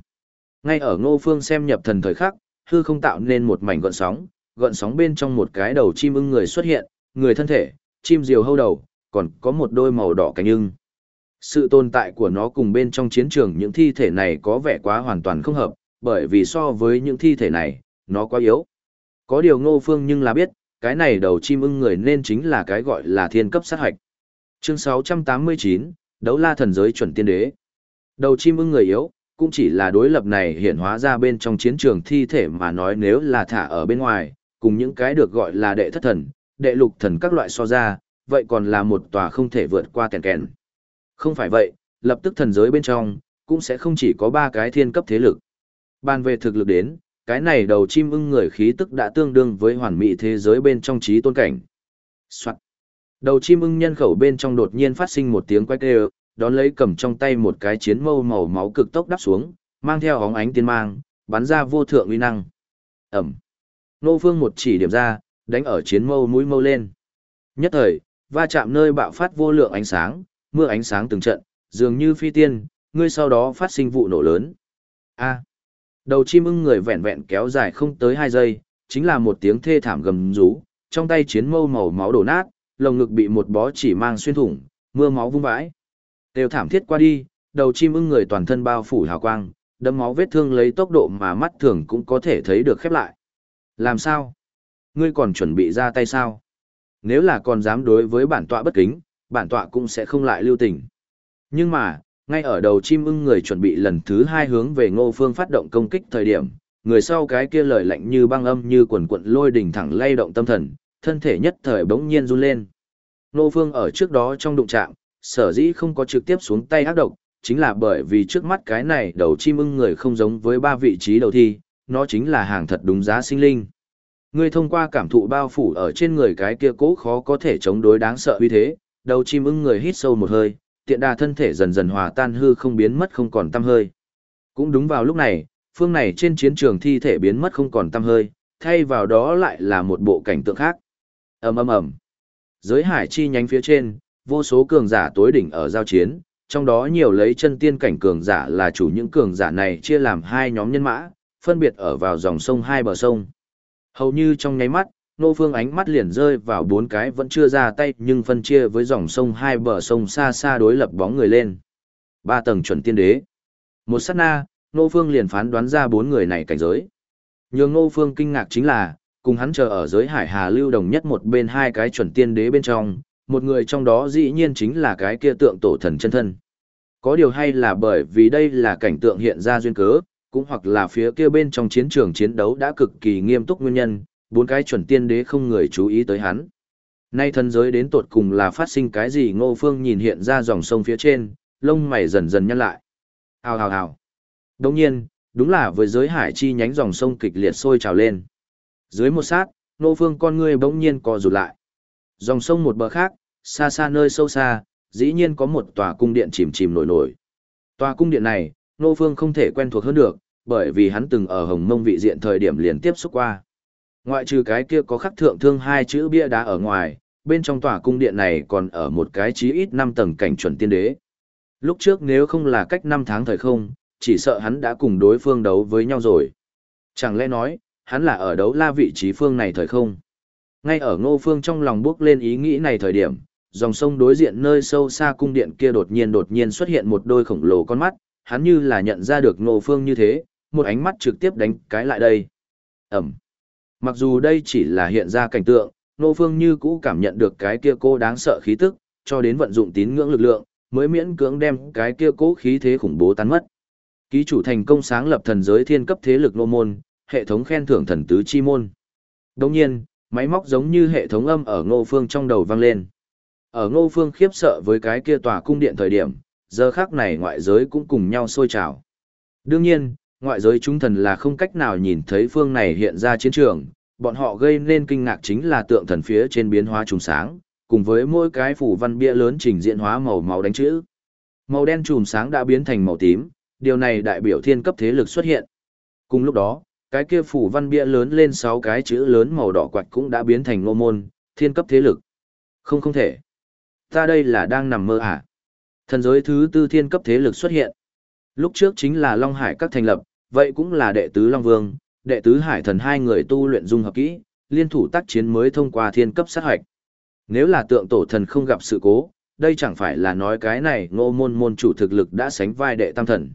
Ngay ở ngô phương xem nhập thần thời khắc, hư không tạo nên một mảnh gợn sóng, gợn sóng bên trong một cái đầu chim ưng người xuất hiện, người thân thể, chim diều hâu đầu, còn có một đôi màu đỏ cánh ưng. Sự tồn tại của nó cùng bên trong chiến trường những thi thể này có vẻ quá hoàn toàn không hợp, bởi vì so với những thi thể này, nó quá yếu. Có điều ngô phương nhưng là biết, cái này đầu chim ưng người nên chính là cái gọi là thiên cấp sát hạch. Chương 689, Đấu la thần giới chuẩn tiên đế. Đầu chim ưng người yếu, cũng chỉ là đối lập này hiện hóa ra bên trong chiến trường thi thể mà nói nếu là thả ở bên ngoài, cùng những cái được gọi là đệ thất thần, đệ lục thần các loại so ra, vậy còn là một tòa không thể vượt qua kèn kèn. Không phải vậy, lập tức thần giới bên trong, cũng sẽ không chỉ có ba cái thiên cấp thế lực. Bàn về thực lực đến, cái này đầu chim ưng người khí tức đã tương đương với hoàn mỹ thế giới bên trong trí tôn cảnh. Soạn. Đầu chim ưng nhân khẩu bên trong đột nhiên phát sinh một tiếng quay kêu, đón lấy cầm trong tay một cái chiến mâu màu máu cực tốc đắp xuống, mang theo hóng ánh tiên mang, bắn ra vô thượng uy năng. Ẩm. Nô phương một chỉ điểm ra, đánh ở chiến mâu mũi mâu lên. Nhất thời, va chạm nơi bạo phát vô lượng ánh sáng, mưa ánh sáng từng trận, dường như phi tiên, ngươi sau đó phát sinh vụ nổ lớn. A. Đầu chim ưng người vẹn vẹn kéo dài không tới 2 giây, chính là một tiếng thê thảm gầm rú, trong tay chiến mâu màu máu đổ nát, lồng ngực bị một bó chỉ mang xuyên thủng, mưa máu vung vãi. Đều thảm thiết qua đi, đầu chim ưng người toàn thân bao phủ hào quang, đấm máu vết thương lấy tốc độ mà mắt thường cũng có thể thấy được khép lại. Làm sao? Ngươi còn chuẩn bị ra tay sao? Nếu là còn dám đối với bản tọa bất kính, bản tọa cũng sẽ không lại lưu tình. Nhưng mà, ngay ở đầu chim ưng người chuẩn bị lần thứ hai hướng về ngô phương phát động công kích thời điểm, người sau cái kia lời lạnh như băng âm như quần quận lôi đỉnh thẳng lay động tâm thần, thân thể nhất thời bỗng nhiên run lên. Ngô phương ở trước đó trong đụng chạm, sở dĩ không có trực tiếp xuống tay ác độc, chính là bởi vì trước mắt cái này đầu chim ưng người không giống với ba vị trí đầu thi, nó chính là hàng thật đúng giá sinh linh. Ngươi thông qua cảm thụ bao phủ ở trên người cái kia cố khó có thể chống đối đáng sợ uy thế, đầu chim ưng người hít sâu một hơi, tiện đà thân thể dần dần hòa tan hư không biến mất không còn tăm hơi. Cũng đúng vào lúc này, phương này trên chiến trường thi thể biến mất không còn tăm hơi, thay vào đó lại là một bộ cảnh tượng khác. ầm ầm ầm, giới hải chi nhánh phía trên, vô số cường giả tối đỉnh ở giao chiến, trong đó nhiều lấy chân tiên cảnh cường giả là chủ những cường giả này chia làm hai nhóm nhân mã, phân biệt ở vào dòng sông hai bờ sông. Hầu như trong nháy mắt, Nô Phương ánh mắt liền rơi vào bốn cái vẫn chưa ra tay nhưng phân chia với dòng sông hai bờ sông xa xa đối lập bóng người lên. Ba tầng chuẩn tiên đế. Một sát na, Nô Phương liền phán đoán ra bốn người này cảnh giới. Nhưng Nô Phương kinh ngạc chính là, cùng hắn chờ ở giới hải hà lưu đồng nhất một bên hai cái chuẩn tiên đế bên trong, một người trong đó dĩ nhiên chính là cái kia tượng tổ thần chân thân. Có điều hay là bởi vì đây là cảnh tượng hiện ra duyên cớ, cũng hoặc là phía kia bên trong chiến trường chiến đấu đã cực kỳ nghiêm túc nguyên nhân, bốn cái chuẩn tiên đế không người chú ý tới hắn. Nay thần giới đến tột cùng là phát sinh cái gì ngô phương nhìn hiện ra dòng sông phía trên, lông mày dần dần nhăn lại. Hào hào hào. Đồng nhiên, đúng là với giới hải chi nhánh dòng sông kịch liệt sôi trào lên. Dưới một sát, ngô phương con ngươi bỗng nhiên co rụt lại. Dòng sông một bờ khác, xa xa nơi sâu xa, dĩ nhiên có một tòa cung điện chìm chìm nổi nổi. Tòa cung điện này, Nô Phương không thể quen thuộc hơn được, bởi vì hắn từng ở Hồng Mông vị diện thời điểm liền tiếp xúc qua. Ngoại trừ cái kia có khắc thượng thương hai chữ bia đá ở ngoài, bên trong tòa cung điện này còn ở một cái chí ít 5 tầng cảnh chuẩn tiên đế. Lúc trước nếu không là cách 5 tháng thời không, chỉ sợ hắn đã cùng đối phương đấu với nhau rồi. Chẳng lẽ nói, hắn là ở đấu la vị trí phương này thời không? Ngay ở ngô phương trong lòng bước lên ý nghĩ này thời điểm, dòng sông đối diện nơi sâu xa cung điện kia đột nhiên đột nhiên xuất hiện một đôi khổng lồ con mắt, hắn như là nhận ra được ngô phương như thế, một ánh mắt trực tiếp đánh cái lại đây. Ẩm. Mặc dù đây chỉ là hiện ra cảnh tượng, ngô phương như cũ cảm nhận được cái kia cô đáng sợ khí tức, cho đến vận dụng tín ngưỡng lực lượng, mới miễn cưỡng đem cái kia cố khí thế khủng bố tan mất. Ký chủ thành công sáng lập thần giới thiên cấp thế lực nô môn, hệ thống khen thưởng thần tứ chi môn. Đồng nhiên, máy móc giống như hệ thống âm ở ngô phương trong đầu vang lên. Ở ngô phương khiếp sợ với cái kia tòa cung điện thời điểm, giờ khác này ngoại giới cũng cùng nhau sôi trào. Đương nhiên, ngoại giới chúng thần là không cách nào nhìn thấy phương này hiện ra chiến trường, bọn họ gây nên kinh ngạc chính là tượng thần phía trên biến hóa trùng sáng, cùng với mỗi cái phủ văn bia lớn trình diện hóa màu máu đánh chữ. Màu đen trùm sáng đã biến thành màu tím, điều này đại biểu thiên cấp thế lực xuất hiện. Cùng lúc đó, cái kia phủ văn bia lớn lên sáu cái chữ lớn màu đỏ quạch cũng đã biến thành ngô môn, thiên cấp thế lực. Không không thể. Ta đây là đang nằm mơ à? Thần giới thứ tư thiên cấp thế lực xuất hiện. Lúc trước chính là Long Hải các thành lập, vậy cũng là đệ tứ Long Vương, đệ tứ Hải thần hai người tu luyện dung hợp kỹ, liên thủ tác chiến mới thông qua thiên cấp sát hoạch. Nếu là tượng tổ thần không gặp sự cố, đây chẳng phải là nói cái này ngô môn môn chủ thực lực đã sánh vai đệ tam thần.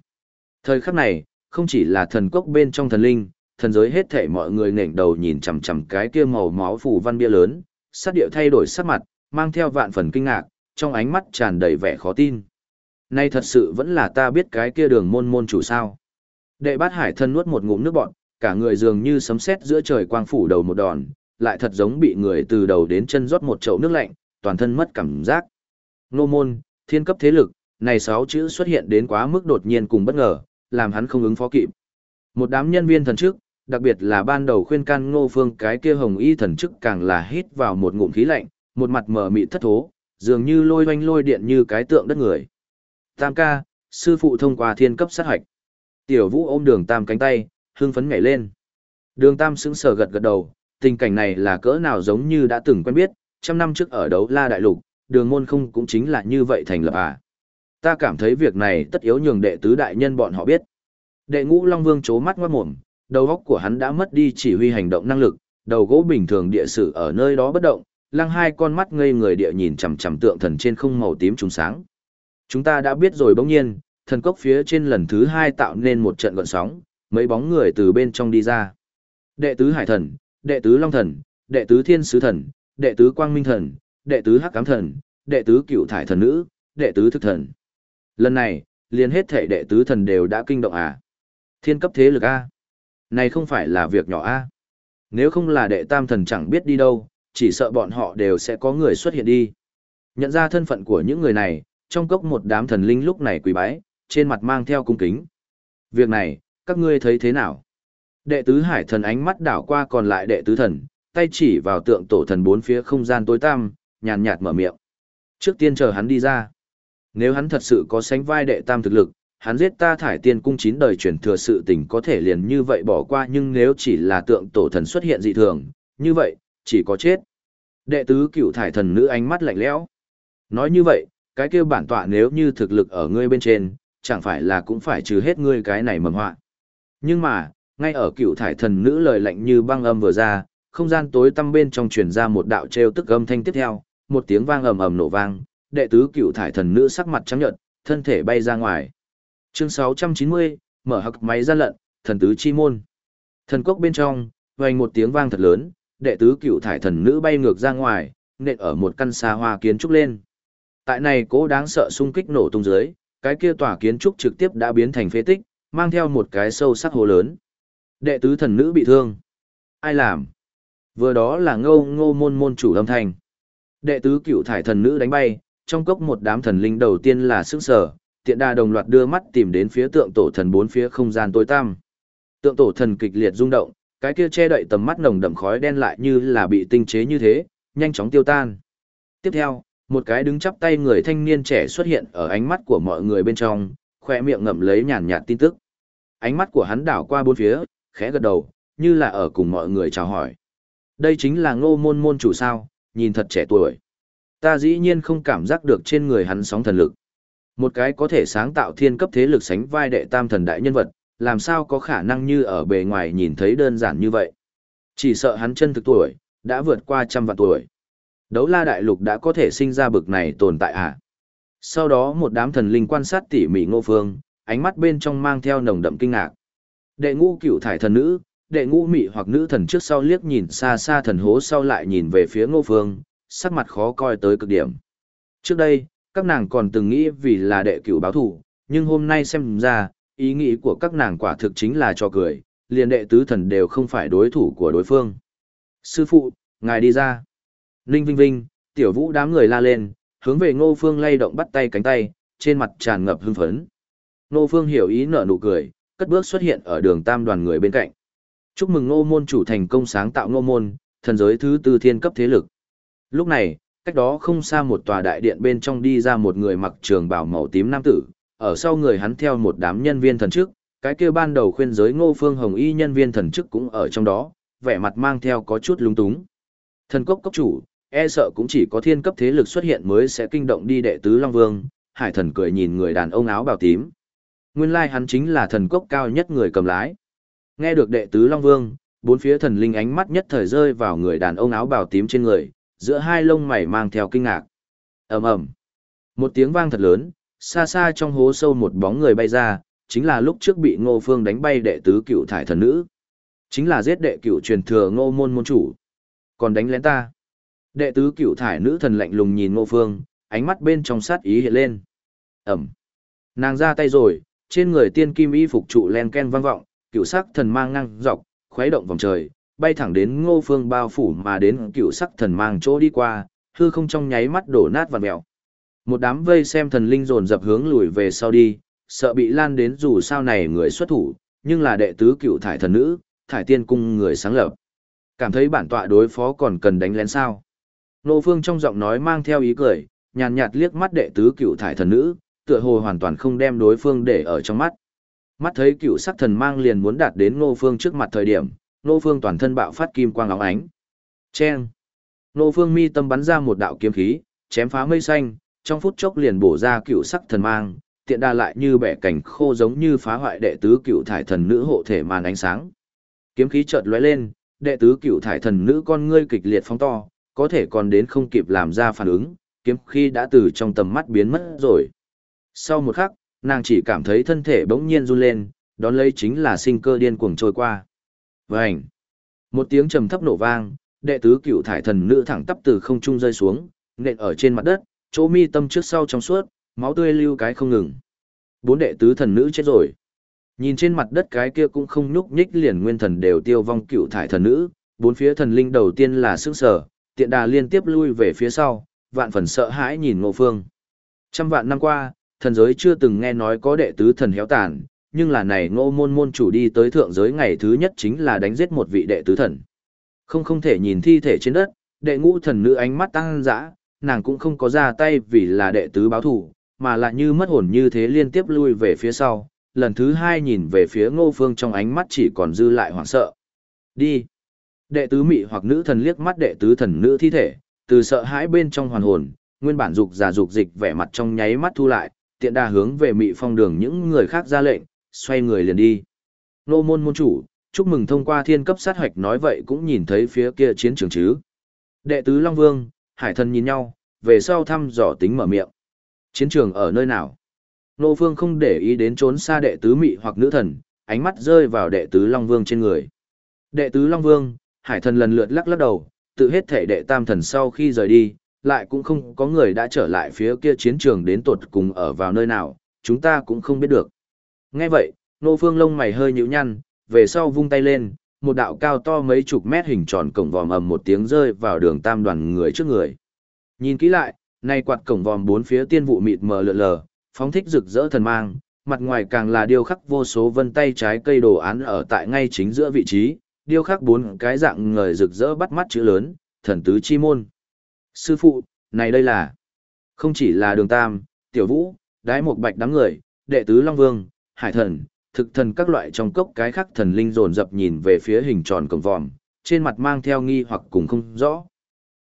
Thời khắc này, không chỉ là thần cốc bên trong thần linh, thần giới hết thể mọi người nghển đầu nhìn chằm chằm cái kia màu máu phủ văn bia lớn, sát điệu thay đổi sắc mặt, mang theo vạn phần kinh ngạc, trong ánh mắt tràn đầy vẻ khó tin. Nay thật sự vẫn là ta biết cái kia đường môn môn chủ sao. Đệ bát hải thân nuốt một ngụm nước bọn, cả người dường như sấm sét giữa trời quang phủ đầu một đòn, lại thật giống bị người từ đầu đến chân rót một chậu nước lạnh, toàn thân mất cảm giác. Nô môn, thiên cấp thế lực, này sáu chữ xuất hiện đến quá mức đột nhiên cùng bất ngờ, làm hắn không ứng phó kịp. Một đám nhân viên thần trước đặc biệt là ban đầu khuyên can ngô phương cái kia hồng y thần chức càng là hít vào một ngụm khí lạnh, một mặt mở mịt thất thố, dường như lôi oanh lôi điện như cái tượng đất người. Tam ca, sư phụ thông qua thiên cấp sát hạch. Tiểu vũ ôm đường tam cánh tay, hưng phấn nhảy lên. Đường tam sững sờ gật gật đầu, tình cảnh này là cỡ nào giống như đã từng quen biết, trăm năm trước ở đấu la đại lục, đường môn không cũng chính là như vậy thành lập à. Ta cảm thấy việc này tất yếu nhường đệ tứ đại nhân bọn họ biết. Đệ ngũ Long Vương chố mắt ngoát mồm, đầu óc của hắn đã mất đi chỉ huy hành động năng lực, đầu gỗ bình thường địa sử ở nơi đó bất động, lăng hai con mắt ngây người địa nhìn chằm chằm tượng thần trên không màu tím trùng sáng. Chúng ta đã biết rồi bỗng nhiên, thần cốc phía trên lần thứ hai tạo nên một trận gọn sóng, mấy bóng người từ bên trong đi ra. Đệ tứ hải thần, đệ tứ long thần, đệ tứ thiên sứ thần, đệ tứ quang minh thần, đệ tứ hắc cám thần, đệ tứ cựu thải thần nữ, đệ tứ thực thần. Lần này, liền hết thể đệ tứ thần đều đã kinh động à. Thiên cấp thế lực A. Này không phải là việc nhỏ A. Nếu không là đệ tam thần chẳng biết đi đâu, chỉ sợ bọn họ đều sẽ có người xuất hiện đi. Nhận ra thân phận của những người này, trong cốc một đám thần linh lúc này quỳ bái, trên mặt mang theo cung kính. Việc này, các ngươi thấy thế nào? Đệ tứ hải thần ánh mắt đảo qua còn lại đệ tứ thần, tay chỉ vào tượng tổ thần bốn phía không gian tối tăm, nhàn nhạt mở miệng. Trước tiên chờ hắn đi ra. Nếu hắn thật sự có sánh vai đệ tam thực lực, hắn giết ta thải tiên cung chín đời truyền thừa sự tình có thể liền như vậy bỏ qua nhưng nếu chỉ là tượng tổ thần xuất hiện dị thường, như vậy, chỉ có chết. Đệ tứ cựu thải thần nữ ánh mắt lạnh lẽo. Nói như vậy, cái kia bản tọa nếu như thực lực ở ngươi bên trên, chẳng phải là cũng phải trừ hết ngươi cái này mầm họa. Nhưng mà, ngay ở cựu thải thần nữ lời lạnh như băng âm vừa ra, không gian tối tăm bên trong truyền ra một đạo trêu tức âm thanh tiếp theo, một tiếng vang ầm ầm nổ vang, đệ tứ cựu thải thần nữ sắc mặt trắng nhợt, thân thể bay ra ngoài. Chương 690, mở hặc máy gian lận, thần tứ chi môn. Thần cốc bên trong, vang một tiếng vang thật lớn, đệ tứ cựu thải thần nữ bay ngược ra ngoài, nện ở một căn xa hoa kiến trúc lên. Tại này cố đáng sợ xung kích nổ tung dưới, cái kia tòa kiến trúc trực tiếp đã biến thành phế tích, mang theo một cái sâu sắc hồ lớn. Đệ tứ thần nữ bị thương. Ai làm? Vừa đó là ngô ngô môn môn chủ âm thanh. Đệ tứ cựu thải thần nữ đánh bay, trong cốc một đám thần linh đầu tiên là sức sở, tiện đa đồng loạt đưa mắt tìm đến phía tượng tổ thần bốn phía không gian tối tăm. Tượng tổ thần kịch liệt rung động, cái kia che đậy tầm mắt nồng đậm khói đen lại như là bị tinh chế như thế, nhanh chóng tiêu tan. Tiếp theo, một cái đứng chắp tay người thanh niên trẻ xuất hiện ở ánh mắt của mọi người bên trong, khoe miệng ngậm lấy nhàn nhạt tin tức. Ánh mắt của hắn đảo qua bốn phía, khẽ gật đầu, như là ở cùng mọi người chào hỏi. Đây chính là ngô môn môn chủ sao, nhìn thật trẻ tuổi. Ta dĩ nhiên không cảm giác được trên người hắn sóng thần lực. Một cái có thể sáng tạo thiên cấp thế lực sánh vai đệ tam thần đại nhân vật, làm sao có khả năng như ở bề ngoài nhìn thấy đơn giản như vậy. Chỉ sợ hắn chân thực tuổi, đã vượt qua trăm vạn tuổi. Đấu la đại lục đã có thể sinh ra bực này tồn tại à? Sau đó một đám thần linh quan sát tỉ mỉ ngô phương, ánh mắt bên trong mang theo nồng đậm kinh ngạc. Đệ ngũ cửu thải thần nữ, đệ ngũ mị hoặc nữ thần trước sau liếc nhìn xa xa thần hố sau lại nhìn về phía ngô phương, sắc mặt khó coi tới cực điểm. Trước đây, các nàng còn từng nghĩ vì là đệ cửu báo thủ, nhưng hôm nay xem ra, ý nghĩ của các nàng quả thực chính là cho cười, liền đệ tứ thần đều không phải đối thủ của đối phương. Sư phụ, ngài đi ra. Ninh Vinh Vinh, tiểu vũ đám người la lên, hướng về ngô phương lay động bắt tay cánh tay, trên mặt tràn ngập hưng phấn. Ngô phương hiểu ý nở nụ cười, cất bước xuất hiện ở đường tam đoàn người bên cạnh. Chúc mừng ngô môn chủ thành công sáng tạo ngô môn, thần giới thứ tư thiên cấp thế lực. Lúc này, cách đó không xa một tòa đại điện bên trong đi ra một người mặc trường bào màu tím nam tử, ở sau người hắn theo một đám nhân viên thần chức, cái kia ban đầu khuyên giới ngô phương hồng y nhân viên thần chức cũng ở trong đó, vẻ mặt mang theo có chút lung túng. Thần cốc cốc chủ, e sợ cũng chỉ có thiên cấp thế lực xuất hiện mới sẽ kinh động đi đệ tứ Long Vương, hải thần cười nhìn người đàn ông áo bào tím. Nguyên lai hắn chính là thần cốc cao nhất người cầm lái. Nghe được đệ tứ Long Vương, bốn phía thần linh ánh mắt nhất thời rơi vào người đàn ông áo bào tím trên người, giữa hai lông mày mang theo kinh ngạc. ầm ầm, một tiếng vang thật lớn, xa xa trong hố sâu một bóng người bay ra, chính là lúc trước bị Ngô Phương đánh bay đệ tứ cựu thải thần nữ. Chính là giết đệ cựu truyền thừa Ngô môn môn chủ. Còn đánh lén ta. Đệ tứ cựu thải nữ thần lạnh lùng nhìn Ngô Phương, ánh mắt bên trong sát ý hiện lên. Ẩm. Nàng ra tay rồi, trên người tiên kim y phục trụ len ken vang vọng, cựu sắc thần mang ngang dọc, khuấy động vòng trời, bay thẳng đến ngô phương bao phủ mà đến cựu sắc thần mang chỗ đi qua, hư không trong nháy mắt đổ nát và mèo. Một đám vây xem thần linh dồn dập hướng lùi về sau đi, sợ bị lan đến dù sao này người xuất thủ, nhưng là đệ tứ cựu thải thần nữ, thải tiên cung người sáng lập. Cảm thấy bản tọa đối phó còn cần đánh lén sao. Nô phương trong giọng nói mang theo ý cười, nhàn nhạt liếc mắt đệ tứ cựu thải thần nữ, tựa hồ hoàn toàn không đem đối phương để ở trong mắt. Mắt thấy cựu sắc thần mang liền muốn đạt đến Ngô Phương trước mặt thời điểm, Nô Phương toàn thân bạo phát kim quang óng ánh. Chen! Nô Phương mi tâm bắn ra một đạo kiếm khí, chém phá mây xanh, trong phút chốc liền bổ ra cựu sắc thần mang, tiện đa lại như bẻ cảnh khô giống như phá hoại đệ tứ cựu thải thần nữ hộ thể màn ánh sáng. Kiếm khí chợt lóe lên, đệ tứ cựu thải thần nữ con ngươi kịch liệt phóng to, có thể còn đến không kịp làm ra phản ứng, kiếm khí đã từ trong tầm mắt biến mất rồi. Sau một khắc, nàng chỉ cảm thấy thân thể bỗng nhiên run lên, đón lấy chính là sinh cơ điên cuồng trôi qua. Vành! Một tiếng trầm thấp nổ vang, đệ tứ cựu thải thần nữ thẳng tắp từ không trung rơi xuống, nện ở trên mặt đất, chỗ mi tâm trước sau trong suốt, máu tươi lưu cái không ngừng. Bốn đệ tứ thần nữ chết rồi. Nhìn trên mặt đất cái kia cũng không nhúc nhích liền nguyên thần đều tiêu vong cựu thải thần nữ, bốn phía thần linh đầu tiên là sức sở, tiện đà liên tiếp lui về phía sau, vạn phần sợ hãi nhìn ngộ phương. Trăm vạn năm qua, Thần giới chưa từng nghe nói có đệ tứ thần héo tàn, nhưng là này ngô môn môn chủ đi tới thượng giới ngày thứ nhất chính là đánh giết một vị đệ tứ thần. Không không thể nhìn thi thể trên đất, đệ ngũ thần nữ ánh mắt tăng dã, nàng cũng không có ra tay vì là đệ tứ báo thủ, mà lại như mất hồn như thế liên tiếp lui về phía sau, lần thứ hai nhìn về phía ngô phương trong ánh mắt chỉ còn dư lại hoảng sợ. Đi! Đệ tứ mị hoặc nữ thần liếc mắt đệ tứ thần nữ thi thể, từ sợ hãi bên trong hoàn hồn, nguyên bản dục giả dục dịch vẻ mặt trong nháy mắt thu lại, tiện đà hướng về mị phong đường những người khác ra lệnh, xoay người liền đi. Nô môn môn chủ, chúc mừng thông qua thiên cấp sát hoạch nói vậy cũng nhìn thấy phía kia chiến trường chứ. Đệ tứ Long Vương, Hải thần nhìn nhau, về sau thăm dò tính mở miệng. Chiến trường ở nơi nào? Nô Phương không để ý đến trốn xa đệ tứ mị hoặc nữ thần, ánh mắt rơi vào đệ tứ Long Vương trên người. Đệ tứ Long Vương, Hải thần lần lượt lắc lắc đầu, tự hết thể đệ tam thần sau khi rời đi, lại cũng không có người đã trở lại phía kia chiến trường đến tột cùng ở vào nơi nào, chúng ta cũng không biết được. Nghe vậy, Nô Phương lông mày hơi nhíu nhăn, về sau vung tay lên, một đạo cao to mấy chục mét hình tròn cổng vòm ầm một tiếng rơi vào đường tam đoàn người trước người. Nhìn kỹ lại, nay quạt cổng vòm bốn phía tiên vụ mịt mờ lượn lờ, phóng thích rực rỡ thần mang, mặt ngoài càng là điêu khắc vô số vân tay trái cây đồ án ở tại ngay chính giữa vị trí, điêu khắc bốn cái dạng người rực rỡ bắt mắt chữ lớn, thần tứ chi môn. Sư phụ, này đây là không chỉ là đường tam, tiểu vũ, đái một bạch đám người, đệ tứ Long Vương, hải thần, thực thần các loại trong cốc cái khác thần linh dồn dập nhìn về phía hình tròn cổng vòm, trên mặt mang theo nghi hoặc cùng không rõ.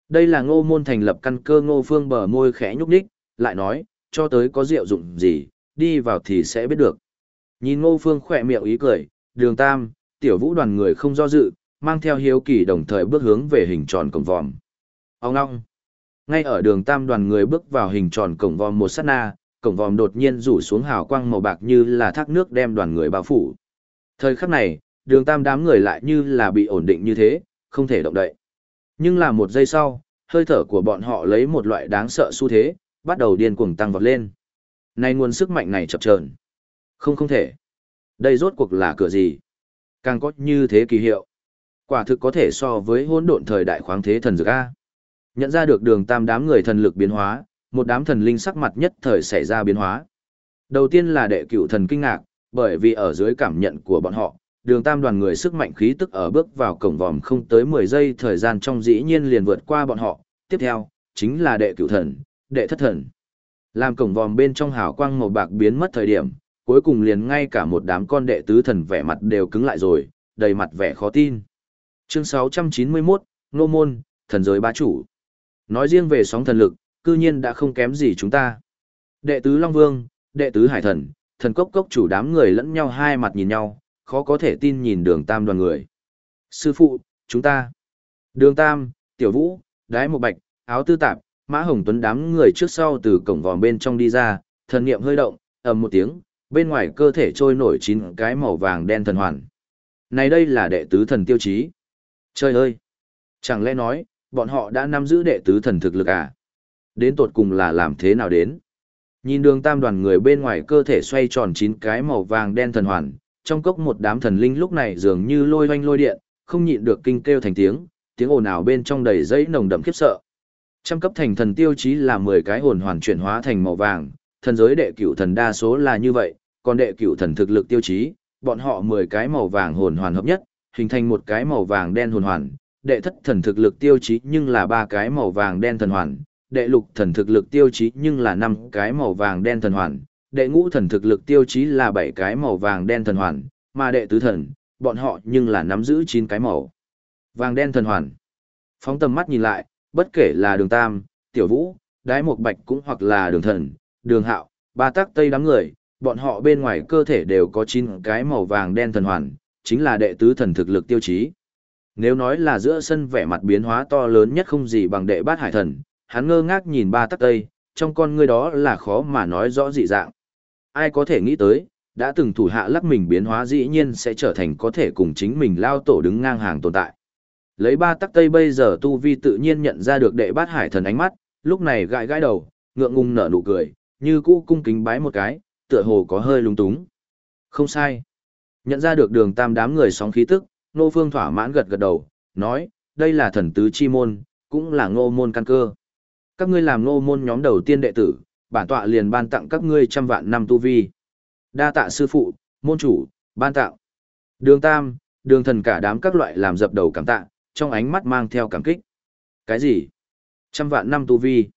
Đây là ngô môn thành lập căn cơ ngô phương bờ môi khẽ nhúc nhích, lại nói, cho tới có rượu dụng gì, đi vào thì sẽ biết được. Nhìn ngô phương khỏe miệng ý cười, đường tam, tiểu vũ đoàn người không do dự, mang theo hiếu kỳ đồng thời bước hướng về hình tròn cổng vòm. Ông ngong. Ngay ở đường tam đoàn người bước vào hình tròn cổng vòm một sát na, cổng vòm đột nhiên rủ xuống hào quang màu bạc như là thác nước đem đoàn người bao phủ. Thời khắc này, đường tam đám người lại như là bị ổn định như thế, không thể động đậy. Nhưng là một giây sau, hơi thở của bọn họ lấy một loại đáng sợ xu thế, bắt đầu điên cuồng tăng vọt lên. Này nguồn sức mạnh này chập chờn. Không không thể. Đây rốt cuộc là cửa gì? Càng có như thế kỳ hiệu. Quả thực có thể so với hỗn độn thời đại khoáng thế thần dược A. Nhận ra được đường tam đám người thần lực biến hóa, một đám thần linh sắc mặt nhất thời xảy ra biến hóa. Đầu tiên là đệ cửu thần kinh ngạc, bởi vì ở dưới cảm nhận của bọn họ, đường tam đoàn người sức mạnh khí tức ở bước vào cổng vòm không tới 10 giây thời gian trong dĩ nhiên liền vượt qua bọn họ. Tiếp theo, chính là đệ cửu thần, đệ thất thần. Làm cổng vòm bên trong hào quang màu bạc biến mất thời điểm, cuối cùng liền ngay cả một đám con đệ tứ thần vẻ mặt đều cứng lại rồi, đầy mặt vẻ khó tin. Chương 691, Nô Môn, Thần Giới Bá Chủ. Nói riêng về sóng thần lực, cư nhiên đã không kém gì chúng ta. Đệ tứ Long Vương, đệ tứ Hải Thần, thần cốc cốc chủ đám người lẫn nhau hai mặt nhìn nhau, khó có thể tin nhìn đường tam đoàn người. Sư phụ, chúng ta. Đường tam, tiểu vũ, đái một bạch, áo tư tạp, mã hồng tuấn đám người trước sau từ cổng vòm bên trong đi ra, thần niệm hơi động, ầm một tiếng, bên ngoài cơ thể trôi nổi chín cái màu vàng đen thần hoàn. Này đây là đệ tứ thần tiêu chí. Trời ơi! Chẳng lẽ nói, bọn họ đã nắm giữ đệ tứ thần thực lực à? Đến tột cùng là làm thế nào đến? Nhìn đường tam đoàn người bên ngoài cơ thể xoay tròn chín cái màu vàng đen thần hoàn, trong cốc một đám thần linh lúc này dường như lôi oanh lôi điện, không nhịn được kinh kêu thành tiếng, tiếng ồn ào bên trong đầy dây nồng đậm khiếp sợ. Trăm cấp thành thần tiêu chí là 10 cái hồn hoàn chuyển hóa thành màu vàng, thần giới đệ cửu thần đa số là như vậy, còn đệ cửu thần thực lực tiêu chí, bọn họ 10 cái màu vàng hồn hoàn hợp nhất, hình thành một cái màu vàng đen hồn hoàn, đệ thất thần thực lực tiêu chí nhưng là ba cái màu vàng đen thần hoàn, đệ lục thần thực lực tiêu chí nhưng là năm cái màu vàng đen thần hoàn, đệ ngũ thần thực lực tiêu chí là bảy cái màu vàng đen thần hoàn, mà đệ tứ thần, bọn họ nhưng là nắm giữ chín cái màu vàng đen thần hoàn. Phóng tầm mắt nhìn lại, bất kể là đường tam, tiểu vũ, đái một bạch cũng hoặc là đường thần, đường hạo, ba tác tây đám người, bọn họ bên ngoài cơ thể đều có chín cái màu vàng đen thần hoàn, chính là đệ tứ thần thực lực tiêu chí. Nếu nói là giữa sân vẻ mặt biến hóa to lớn nhất không gì bằng đệ bát hải thần, hắn ngơ ngác nhìn ba tắc tây, trong con ngươi đó là khó mà nói rõ dị dạng. Ai có thể nghĩ tới, đã từng thủ hạ lắc mình biến hóa dĩ nhiên sẽ trở thành có thể cùng chính mình lao tổ đứng ngang hàng tồn tại. Lấy ba tắc tây bây giờ tu vi tự nhiên nhận ra được đệ bát hải thần ánh mắt, lúc này gãi gãi đầu, ngượng ngùng nở nụ cười, như cũ cung kính bái một cái, tựa hồ có hơi lung túng. Không sai. Nhận ra được đường tam đám người sóng khí tức, nô phương thỏa mãn gật gật đầu, nói, đây là thần tứ chi môn, cũng là ngô môn căn cơ. Các ngươi làm ngô môn nhóm đầu tiên đệ tử, bản tọa liền ban tặng các ngươi trăm vạn năm tu vi. Đa tạ sư phụ, môn chủ, ban tặng. Đường Tam, đường thần cả đám các loại làm dập đầu cảm tạ, trong ánh mắt mang theo cảm kích. Cái gì? Trăm vạn năm tu vi.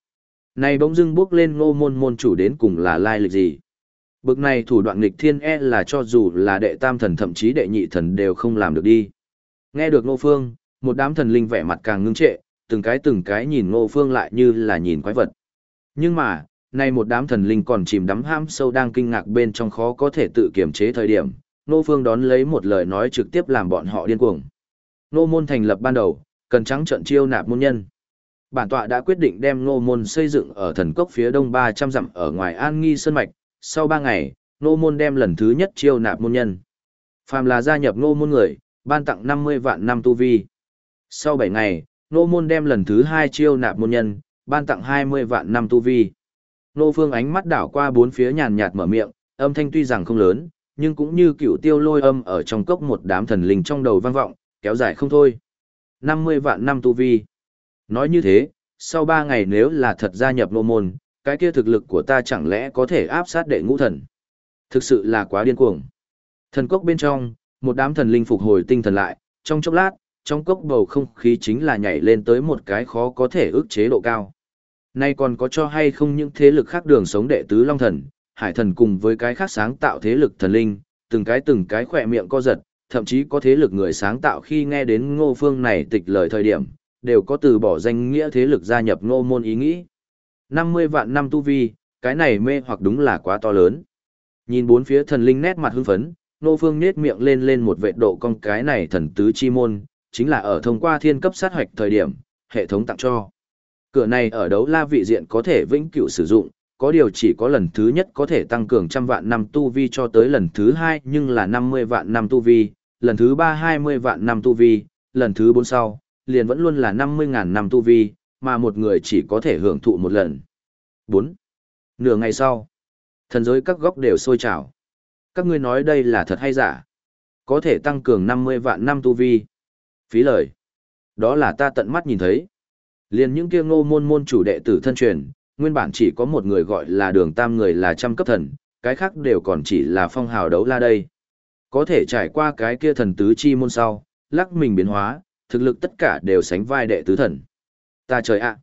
Này bỗng dưng bước lên ngô môn môn chủ đến cùng là lai lịch gì? Bực này thủ đoạn nghịch thiên e là cho dù là đệ tam thần thậm chí đệ nhị thần đều không làm được đi. Nghe được ngô phương, một đám thần linh vẻ mặt càng ngưng trệ, từng cái từng cái nhìn ngô phương lại như là nhìn quái vật. Nhưng mà, nay một đám thần linh còn chìm đắm ham sâu đang kinh ngạc bên trong khó có thể tự kiềm chế thời điểm, ngô phương đón lấy một lời nói trực tiếp làm bọn họ điên cuồng. Ngô môn thành lập ban đầu, cần trắng trận chiêu nạp môn nhân. Bản tọa đã quyết định đem ngô môn xây dựng ở thần cốc phía đông 300 dặm ở ngoài An Nghi Sơn Mạch, sau 3 ngày, ngô môn đem lần thứ nhất chiêu nạp môn nhân. Phàm là gia nhập ngô môn người, ban tặng 50 vạn năm tu vi. Sau 7 ngày, Nô môn đem lần thứ hai chiêu nạp môn nhân, ban tặng 20 vạn năm tu vi. Nô phương ánh mắt đảo qua bốn phía nhàn nhạt mở miệng, âm thanh tuy rằng không lớn, nhưng cũng như cựu tiêu lôi âm ở trong cốc một đám thần linh trong đầu vang vọng, kéo dài không thôi. 50 vạn năm tu vi. Nói như thế, sau 3 ngày nếu là thật gia nhập nô môn, cái kia thực lực của ta chẳng lẽ có thể áp sát đệ ngũ thần. Thực sự là quá điên cuồng. Thần cốc bên trong, một đám thần linh phục hồi tinh thần lại, trong chốc lát, trong cốc bầu không khí chính là nhảy lên tới một cái khó có thể ức chế độ cao. Nay còn có cho hay không những thế lực khác đường sống đệ tứ long thần, hải thần cùng với cái khác sáng tạo thế lực thần linh, từng cái từng cái khỏe miệng co giật, thậm chí có thế lực người sáng tạo khi nghe đến ngô phương này tịch lời thời điểm, đều có từ bỏ danh nghĩa thế lực gia nhập ngô môn ý nghĩ. 50 vạn năm tu vi, cái này mê hoặc đúng là quá to lớn. Nhìn bốn phía thần linh nét mặt hưng phấn, ngô phương nết miệng lên lên một vệ độ con cái này thần tứ chi môn, chính là ở thông qua thiên cấp sát hoạch thời điểm, hệ thống tặng cho. Cửa này ở đấu la vị diện có thể vĩnh cửu sử dụng, có điều chỉ có lần thứ nhất có thể tăng cường trăm vạn năm tu vi cho tới lần thứ hai nhưng là 50 vạn năm tu vi, lần thứ ba 20 vạn năm tu vi, lần thứ bốn sau, liền vẫn luôn là 50.000 năm tu vi, mà một người chỉ có thể hưởng thụ một lần. 4. Nửa ngày sau, thần giới các góc đều sôi trào. Các ngươi nói đây là thật hay giả? Có thể tăng cường 50 vạn năm tu vi. Phí lời. Đó là ta tận mắt nhìn thấy. Liền những kia ngô môn môn chủ đệ tử thân truyền, nguyên bản chỉ có một người gọi là đường tam người là trăm cấp thần, cái khác đều còn chỉ là phong hào đấu la đây. Có thể trải qua cái kia thần tứ chi môn sau, lắc mình biến hóa, thực lực tất cả đều sánh vai đệ tứ thần. Ta trời ạ!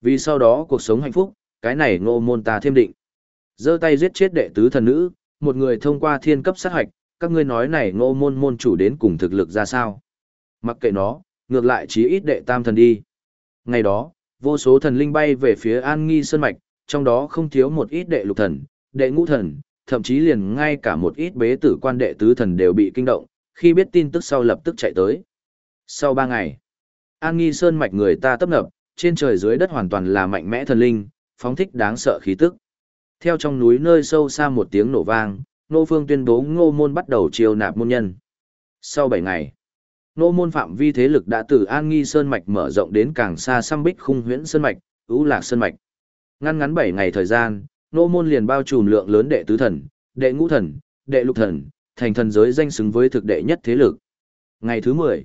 Vì sau đó cuộc sống hạnh phúc, cái này ngô môn ta thêm định. giơ tay giết chết đệ tứ thần nữ, một người thông qua thiên cấp sát hoạch, các ngươi nói này ngô môn môn chủ đến cùng thực lực ra sao. Mặc kệ nó, ngược lại chí ít đệ tam thần đi. Ngày đó, vô số thần linh bay về phía An Nghi Sơn Mạch, trong đó không thiếu một ít đệ lục thần, đệ ngũ thần, thậm chí liền ngay cả một ít bế tử quan đệ tứ thần đều bị kinh động, khi biết tin tức sau lập tức chạy tới. Sau ba ngày, An Nghi Sơn Mạch người ta tấp nập, trên trời dưới đất hoàn toàn là mạnh mẽ thần linh, phóng thích đáng sợ khí tức. Theo trong núi nơi sâu xa một tiếng nổ vang, Nô Phương tuyên bố Ngô Môn bắt đầu chiêu nạp môn nhân. Sau 7 ngày, Nô Môn phạm vi thế lực đã từ An Nghi Sơn Mạch mở rộng đến càng xa xăm bích khung huyễn Sơn Mạch, ưu lạc Sơn Mạch. Ngăn ngắn 7 ngày thời gian, Nô Môn liền bao trùm lượng lớn đệ tứ thần, đệ ngũ thần, đệ lục thần, thành thần giới danh xứng với thực đệ nhất thế lực. Ngày thứ 10,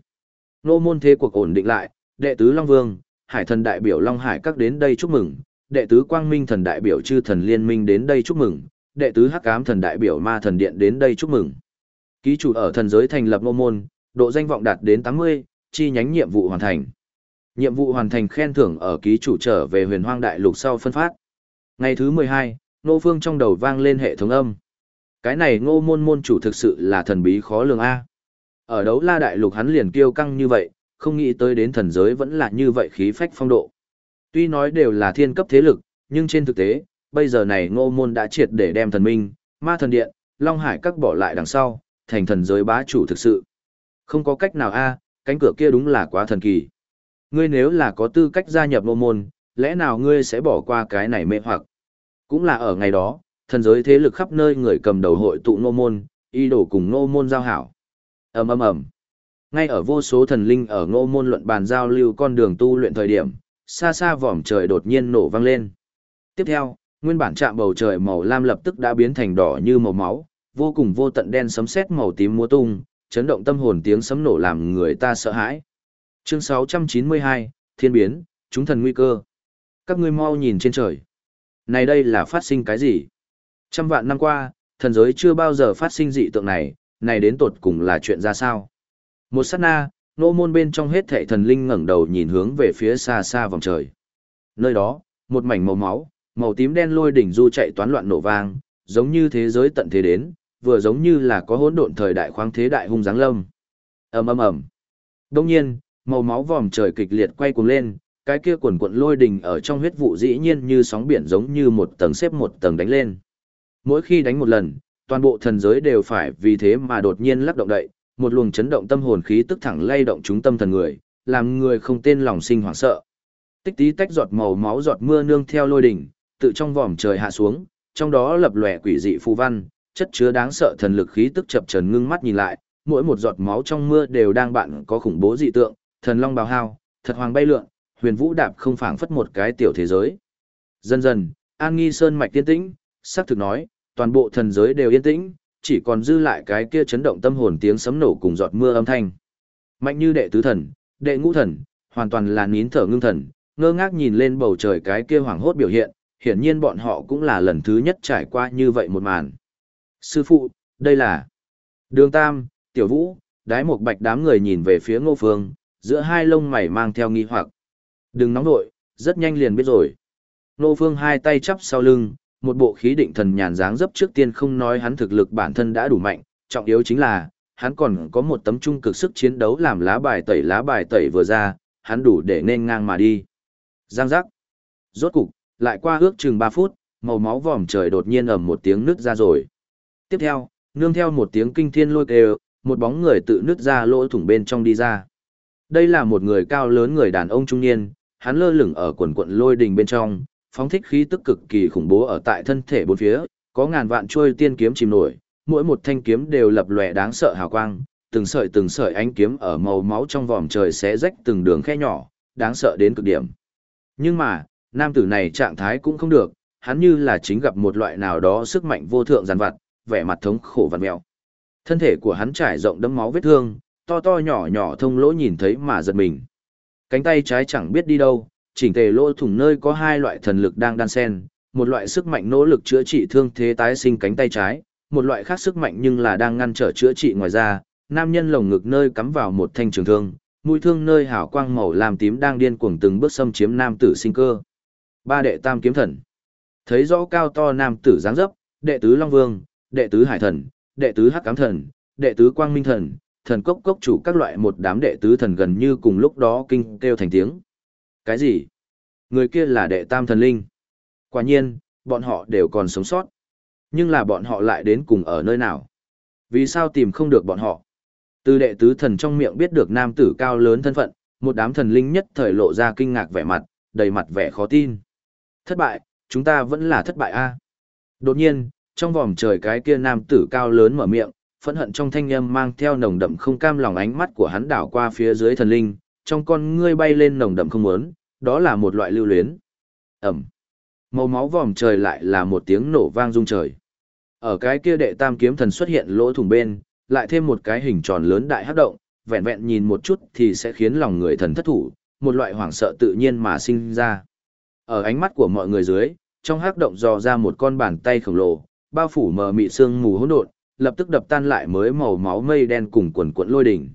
Nô Môn thế cuộc ổn định lại, đệ tứ Long Vương, Hải thần đại biểu Long Hải các đến đây chúc mừng, đệ tứ Quang Minh thần đại biểu Chư thần liên minh đến đây chúc mừng, đệ tứ Hắc Ám thần đại biểu Ma thần điện đến đây chúc mừng. Ký chủ ở thần giới thành lập Nô Môn, độ danh vọng đạt đến 80, chi nhánh nhiệm vụ hoàn thành. Nhiệm vụ hoàn thành khen thưởng ở ký chủ trở về huyền hoang đại lục sau phân phát. Ngày thứ 12, Ngô Phương trong đầu vang lên hệ thống âm. Cái này ngô môn môn chủ thực sự là thần bí khó lường A. Ở đấu la đại lục hắn liền kiêu căng như vậy, không nghĩ tới đến thần giới vẫn là như vậy khí phách phong độ. Tuy nói đều là thiên cấp thế lực, nhưng trên thực tế, bây giờ này ngô môn đã triệt để đem thần minh, ma thần điện, long hải các bỏ lại đằng sau, thành thần giới bá chủ thực sự. Không có cách nào a, cánh cửa kia đúng là quá thần kỳ. Ngươi nếu là có tư cách gia nhập Nô môn, lẽ nào ngươi sẽ bỏ qua cái này mê hoặc? Cũng là ở ngày đó, thần giới thế lực khắp nơi người cầm đầu hội tụ Nô môn, y đổ cùng Nô môn giao hảo. ầm ầm ầm. Ngay ở vô số thần linh ở Nô môn luận bàn giao lưu con đường tu luyện thời điểm, xa xa vòm trời đột nhiên nổ vang lên. Tiếp theo, nguyên bản trạm bầu trời màu lam lập tức đã biến thành đỏ như màu máu, vô cùng vô tận đen sấm sét màu tím múa tung, chấn động tâm hồn tiếng sấm nổ làm người ta sợ hãi. Chương 692, Thiên biến, chúng thần nguy cơ. Các ngươi mau nhìn trên trời. Này đây là phát sinh cái gì? Trăm vạn năm qua, thần giới chưa bao giờ phát sinh dị tượng này, này đến tột cùng là chuyện ra sao? Một sát na, nô môn bên trong hết thảy thần linh ngẩng đầu nhìn hướng về phía xa xa vòng trời. Nơi đó, một mảnh màu máu, màu tím đen lôi đỉnh du chạy toán loạn nổ vang, giống như thế giới tận thế đến, vừa giống như là có hỗn độn thời đại khoáng thế đại hung giáng lâm. Ầm ầm ầm. Đương nhiên, màu máu vòm trời kịch liệt quay cuồng lên, cái kia quần cuộn lôi đình ở trong huyết vụ dĩ nhiên như sóng biển giống như một tầng xếp một tầng đánh lên. Mỗi khi đánh một lần, toàn bộ thần giới đều phải vì thế mà đột nhiên lắc động đậy, một luồng chấn động tâm hồn khí tức thẳng lay động chúng tâm thần người, làm người không tên lòng sinh hoảng sợ. Tích tí tách giọt màu máu giọt mưa nương theo lôi đỉnh, tự trong vòm trời hạ xuống, trong đó lập lòe quỷ dị phù văn, chất chứa đáng sợ thần lực khí tức chập trần ngưng mắt nhìn lại, mỗi một giọt máu trong mưa đều đang bạn có khủng bố dị tượng, thần long bào hao, thật hoàng bay lượn, huyền vũ đạp không phảng phất một cái tiểu thế giới. Dần dần, An Nghi Sơn mạch tiên tĩnh, sắc thực nói, toàn bộ thần giới đều yên tĩnh, chỉ còn dư lại cái kia chấn động tâm hồn tiếng sấm nổ cùng giọt mưa âm thanh. Mạnh như đệ tứ thần, đệ ngũ thần, hoàn toàn là nín thở ngưng thần, ngơ ngác nhìn lên bầu trời cái kia hoàng hốt biểu hiện, hiển nhiên bọn họ cũng là lần thứ nhất trải qua như vậy một màn. Sư phụ, đây là Đường Tam, Tiểu Vũ, đái một bạch đám người nhìn về phía ngô phương, giữa hai lông mày mang theo nghi hoặc. Đừng nóng nội, rất nhanh liền biết rồi. Ngô phương hai tay chắp sau lưng, một bộ khí định thần nhàn dáng dấp trước tiên không nói hắn thực lực bản thân đã đủ mạnh, trọng yếu chính là, hắn còn có một tấm trung cực sức chiến đấu làm lá bài tẩy lá bài tẩy vừa ra, hắn đủ để nên ngang mà đi. Giang giác. Rốt cục, lại qua ước chừng 3 phút, màu máu vòm trời đột nhiên ầm một tiếng nứt ra rồi. Tiếp theo, nương theo một tiếng kinh thiên lôi kêu, một bóng người tự nứt ra lỗ thủng bên trong đi ra. Đây là một người cao lớn người đàn ông trung niên, hắn lơ lửng ở quần quận lôi đình bên trong, phóng thích khí tức cực kỳ khủng bố ở tại thân thể bốn phía, có ngàn vạn chuôi tiên kiếm chìm nổi, mỗi một thanh kiếm đều lập lòe đáng sợ hào quang, từng sợi từng sợi ánh kiếm ở màu máu trong vòm trời xé rách từng đường khe nhỏ, đáng sợ đến cực điểm. Nhưng mà, nam tử này trạng thái cũng không được, hắn như là chính gặp một loại nào đó sức mạnh vô thượng giàn vặt, vẻ mặt thống khổ vặn mẹo. Thân thể của hắn trải rộng đấm máu vết thương, to to nhỏ nhỏ thông lỗ nhìn thấy mà giật mình. Cánh tay trái chẳng biết đi đâu, chỉnh tề lỗ thủng nơi có hai loại thần lực đang đan xen, một loại sức mạnh nỗ lực chữa trị thương thế tái sinh cánh tay trái, một loại khác sức mạnh nhưng là đang ngăn trở chữa trị ngoài ra, nam nhân lồng ngực nơi cắm vào một thanh trường thương, mũi thương nơi hào quang màu làm tím đang điên cuồng từng bước xâm chiếm nam tử sinh cơ. Ba đệ tam kiếm thần. Thấy rõ cao to nam tử dáng dấp, đệ tứ Long Vương, đệ tứ Hải Thần, đệ tứ Hắc Cám Thần, đệ tứ Quang Minh Thần, thần cốc cốc chủ các loại một đám đệ tứ thần gần như cùng lúc đó kinh kêu thành tiếng. Cái gì? Người kia là đệ tam thần linh. Quả nhiên, bọn họ đều còn sống sót. Nhưng là bọn họ lại đến cùng ở nơi nào? Vì sao tìm không được bọn họ? Từ đệ tứ thần trong miệng biết được nam tử cao lớn thân phận, một đám thần linh nhất thời lộ ra kinh ngạc vẻ mặt, đầy mặt vẻ khó tin. Thất bại, chúng ta vẫn là thất bại a. Đột nhiên, trong vòm trời cái kia nam tử cao lớn mở miệng, phẫn hận trong thanh âm mang theo nồng đậm không cam lòng ánh mắt của hắn đảo qua phía dưới thần linh, trong con ngươi bay lên nồng đậm không muốn, đó là một loại lưu luyến. Ẩm. Màu máu vòm trời lại là một tiếng nổ vang rung trời. Ở cái kia đệ tam kiếm thần xuất hiện lỗ thủng bên, lại thêm một cái hình tròn lớn đại hấp động, vẹn vẹn nhìn một chút thì sẽ khiến lòng người thần thất thủ, một loại hoảng sợ tự nhiên mà sinh ra. Ở ánh mắt của mọi người dưới, trong hắc động dò ra một con bàn tay khổng lồ, bao phủ mờ mị sương mù hỗn độn, lập tức đập tan lại mới màu máu mây đen cùng quần cuộn lôi đỉnh.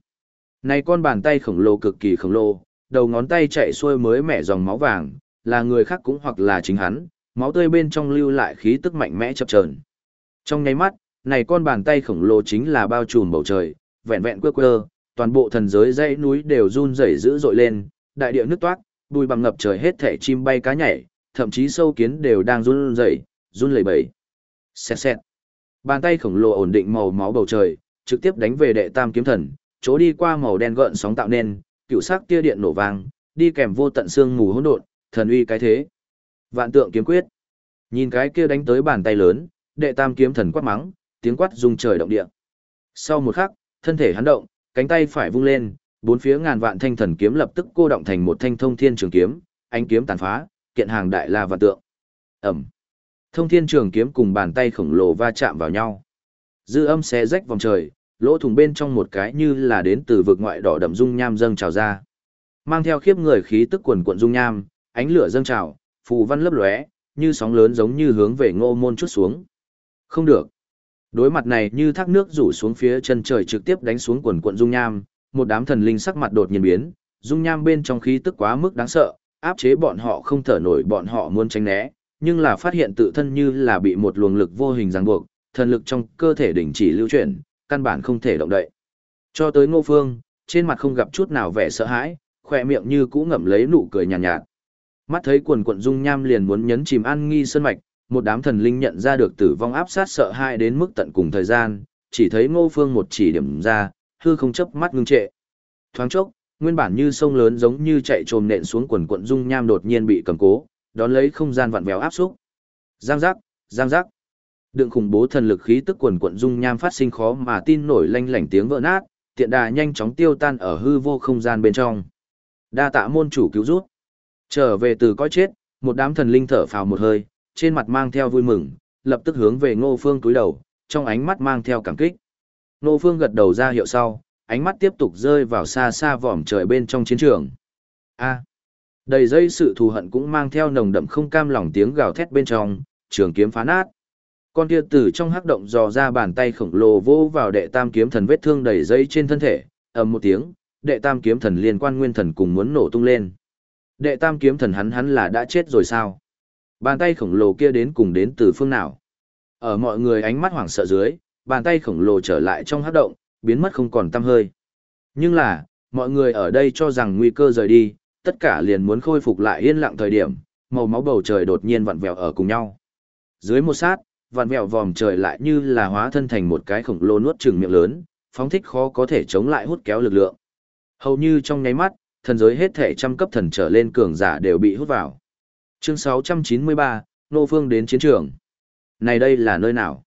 Này con bàn tay khổng lồ cực kỳ khổng lồ, đầu ngón tay chạy xuôi mới mẻ dòng máu vàng, là người khác cũng hoặc là chính hắn, máu tươi bên trong lưu lại khí tức mạnh mẽ chập chờn. Trong nháy mắt, này con bàn tay khổng lồ chính là bao trùm bầu trời, vẹn vẹn quơ quơ, toàn bộ thần giới dãy núi đều run rẩy dữ dội lên, đại địa nước toát, bùi bằng ngập trời hết thảy chim bay cá nhảy, thậm chí sâu kiến đều đang run rẩy, run lẩy bẩy. Xẹt xẹt. Bàn tay khổng lồ ổn định màu máu bầu trời, trực tiếp đánh về đệ tam kiếm thần, chỗ đi qua màu đen gợn sóng tạo nên, cựu sắc tia điện nổ vang, đi kèm vô tận xương mù hỗn độn, thần uy cái thế. Vạn tượng kiếm quyết. Nhìn cái kia đánh tới bàn tay lớn, đệ tam kiếm thần quát mắng, tiếng quát rung trời động địa. Sau một khắc, thân thể hắn động, cánh tay phải vung lên, bốn phía ngàn vạn thanh thần kiếm lập tức cô động thành một thanh thông thiên trường kiếm, ánh kiếm tàn phá, kiện hàng đại la vạn tượng. Ẩm. Thông thiên trường kiếm cùng bàn tay khổng lồ va chạm vào nhau. Dư âm xé rách vòng trời, lỗ thủng bên trong một cái như là đến từ vực ngoại đỏ đậm dung nham dâng trào ra. Mang theo khiếp người khí tức quần quận dung nham, ánh lửa dâng trào, phù văn lấp lóe, như sóng lớn giống như hướng về ngô môn chút xuống. Không được. Đối mặt này như thác nước rủ xuống phía chân trời trực tiếp đánh xuống quần quận dung nham, một đám thần linh sắc mặt đột nhiên biến, dung nham bên trong khí tức quá mức đáng sợ, áp chế bọn họ không thở nổi bọn họ muốn tránh né, nhưng là phát hiện tự thân như là bị một luồng lực vô hình ràng buộc, thần lực trong cơ thể đình chỉ lưu chuyển, căn bản không thể động đậy. Cho tới ngô phương, trên mặt không gặp chút nào vẻ sợ hãi, khỏe miệng như cũ ngậm lấy nụ cười nhàn nhạt, nhạt. Mắt thấy quần quận dung nham liền muốn nhấn chìm an nghi sơn mạch, một đám thần linh nhận ra được tử vong áp sát sợ hãi đến mức tận cùng thời gian, chỉ thấy ngô phương một chỉ điểm ra, hư không chớp mắt ngưng trệ. Thoáng chốc, nguyên bản như sông lớn giống như chạy trồm nện xuống quần quận dung nham đột nhiên bị cầm cố, đón lấy không gian vặn vẹo áp xúc. Giang giác, giang giác. Đựng khủng bố thần lực khí tức quần quận dung nham phát sinh khó mà tin nổi lanh lảnh tiếng vỡ nát, tiện đà nhanh chóng tiêu tan ở hư vô không gian bên trong. Đa tạ môn chủ cứu rút. Trở về từ coi chết, một đám thần linh thở phào một hơi, trên mặt mang theo vui mừng, lập tức hướng về Ngô Phương túi đầu, trong ánh mắt mang theo cảm kích. Ngô Phương gật đầu ra hiệu sau, ánh mắt tiếp tục rơi vào xa xa vòm trời bên trong chiến trường. A đầy dây sự thù hận cũng mang theo nồng đậm không cam lòng tiếng gào thét bên trong, trường kiếm phá nát. Con kia tử trong hắc động dò ra bàn tay khổng lồ vô vào đệ tam kiếm thần vết thương đầy dây trên thân thể, ầm một tiếng, đệ tam kiếm thần liên quan nguyên thần cùng muốn nổ tung lên. Đệ tam kiếm thần hắn hắn là đã chết rồi sao? Bàn tay khổng lồ kia đến cùng đến từ phương nào? Ở mọi người ánh mắt hoảng sợ dưới, bàn tay khổng lồ trở lại trong hắc động, biến mất không còn tăm hơi. Nhưng là, mọi người ở đây cho rằng nguy cơ rời đi, tất cả liền muốn khôi phục lại yên lặng thời điểm, màu máu bầu trời đột nhiên vặn vẹo ở cùng nhau. Dưới một sát, vặn vẹo vòm trời lại như là hóa thân thành một cái khổng lồ nuốt chừng miệng lớn, phóng thích khó có thể chống lại hút kéo lực lượng. Hầu như trong nháy mắt, thần giới hết thể trăm cấp thần trở lên cường giả đều bị hút vào. Chương 693, Nô Phương đến chiến trường. Này đây là nơi nào?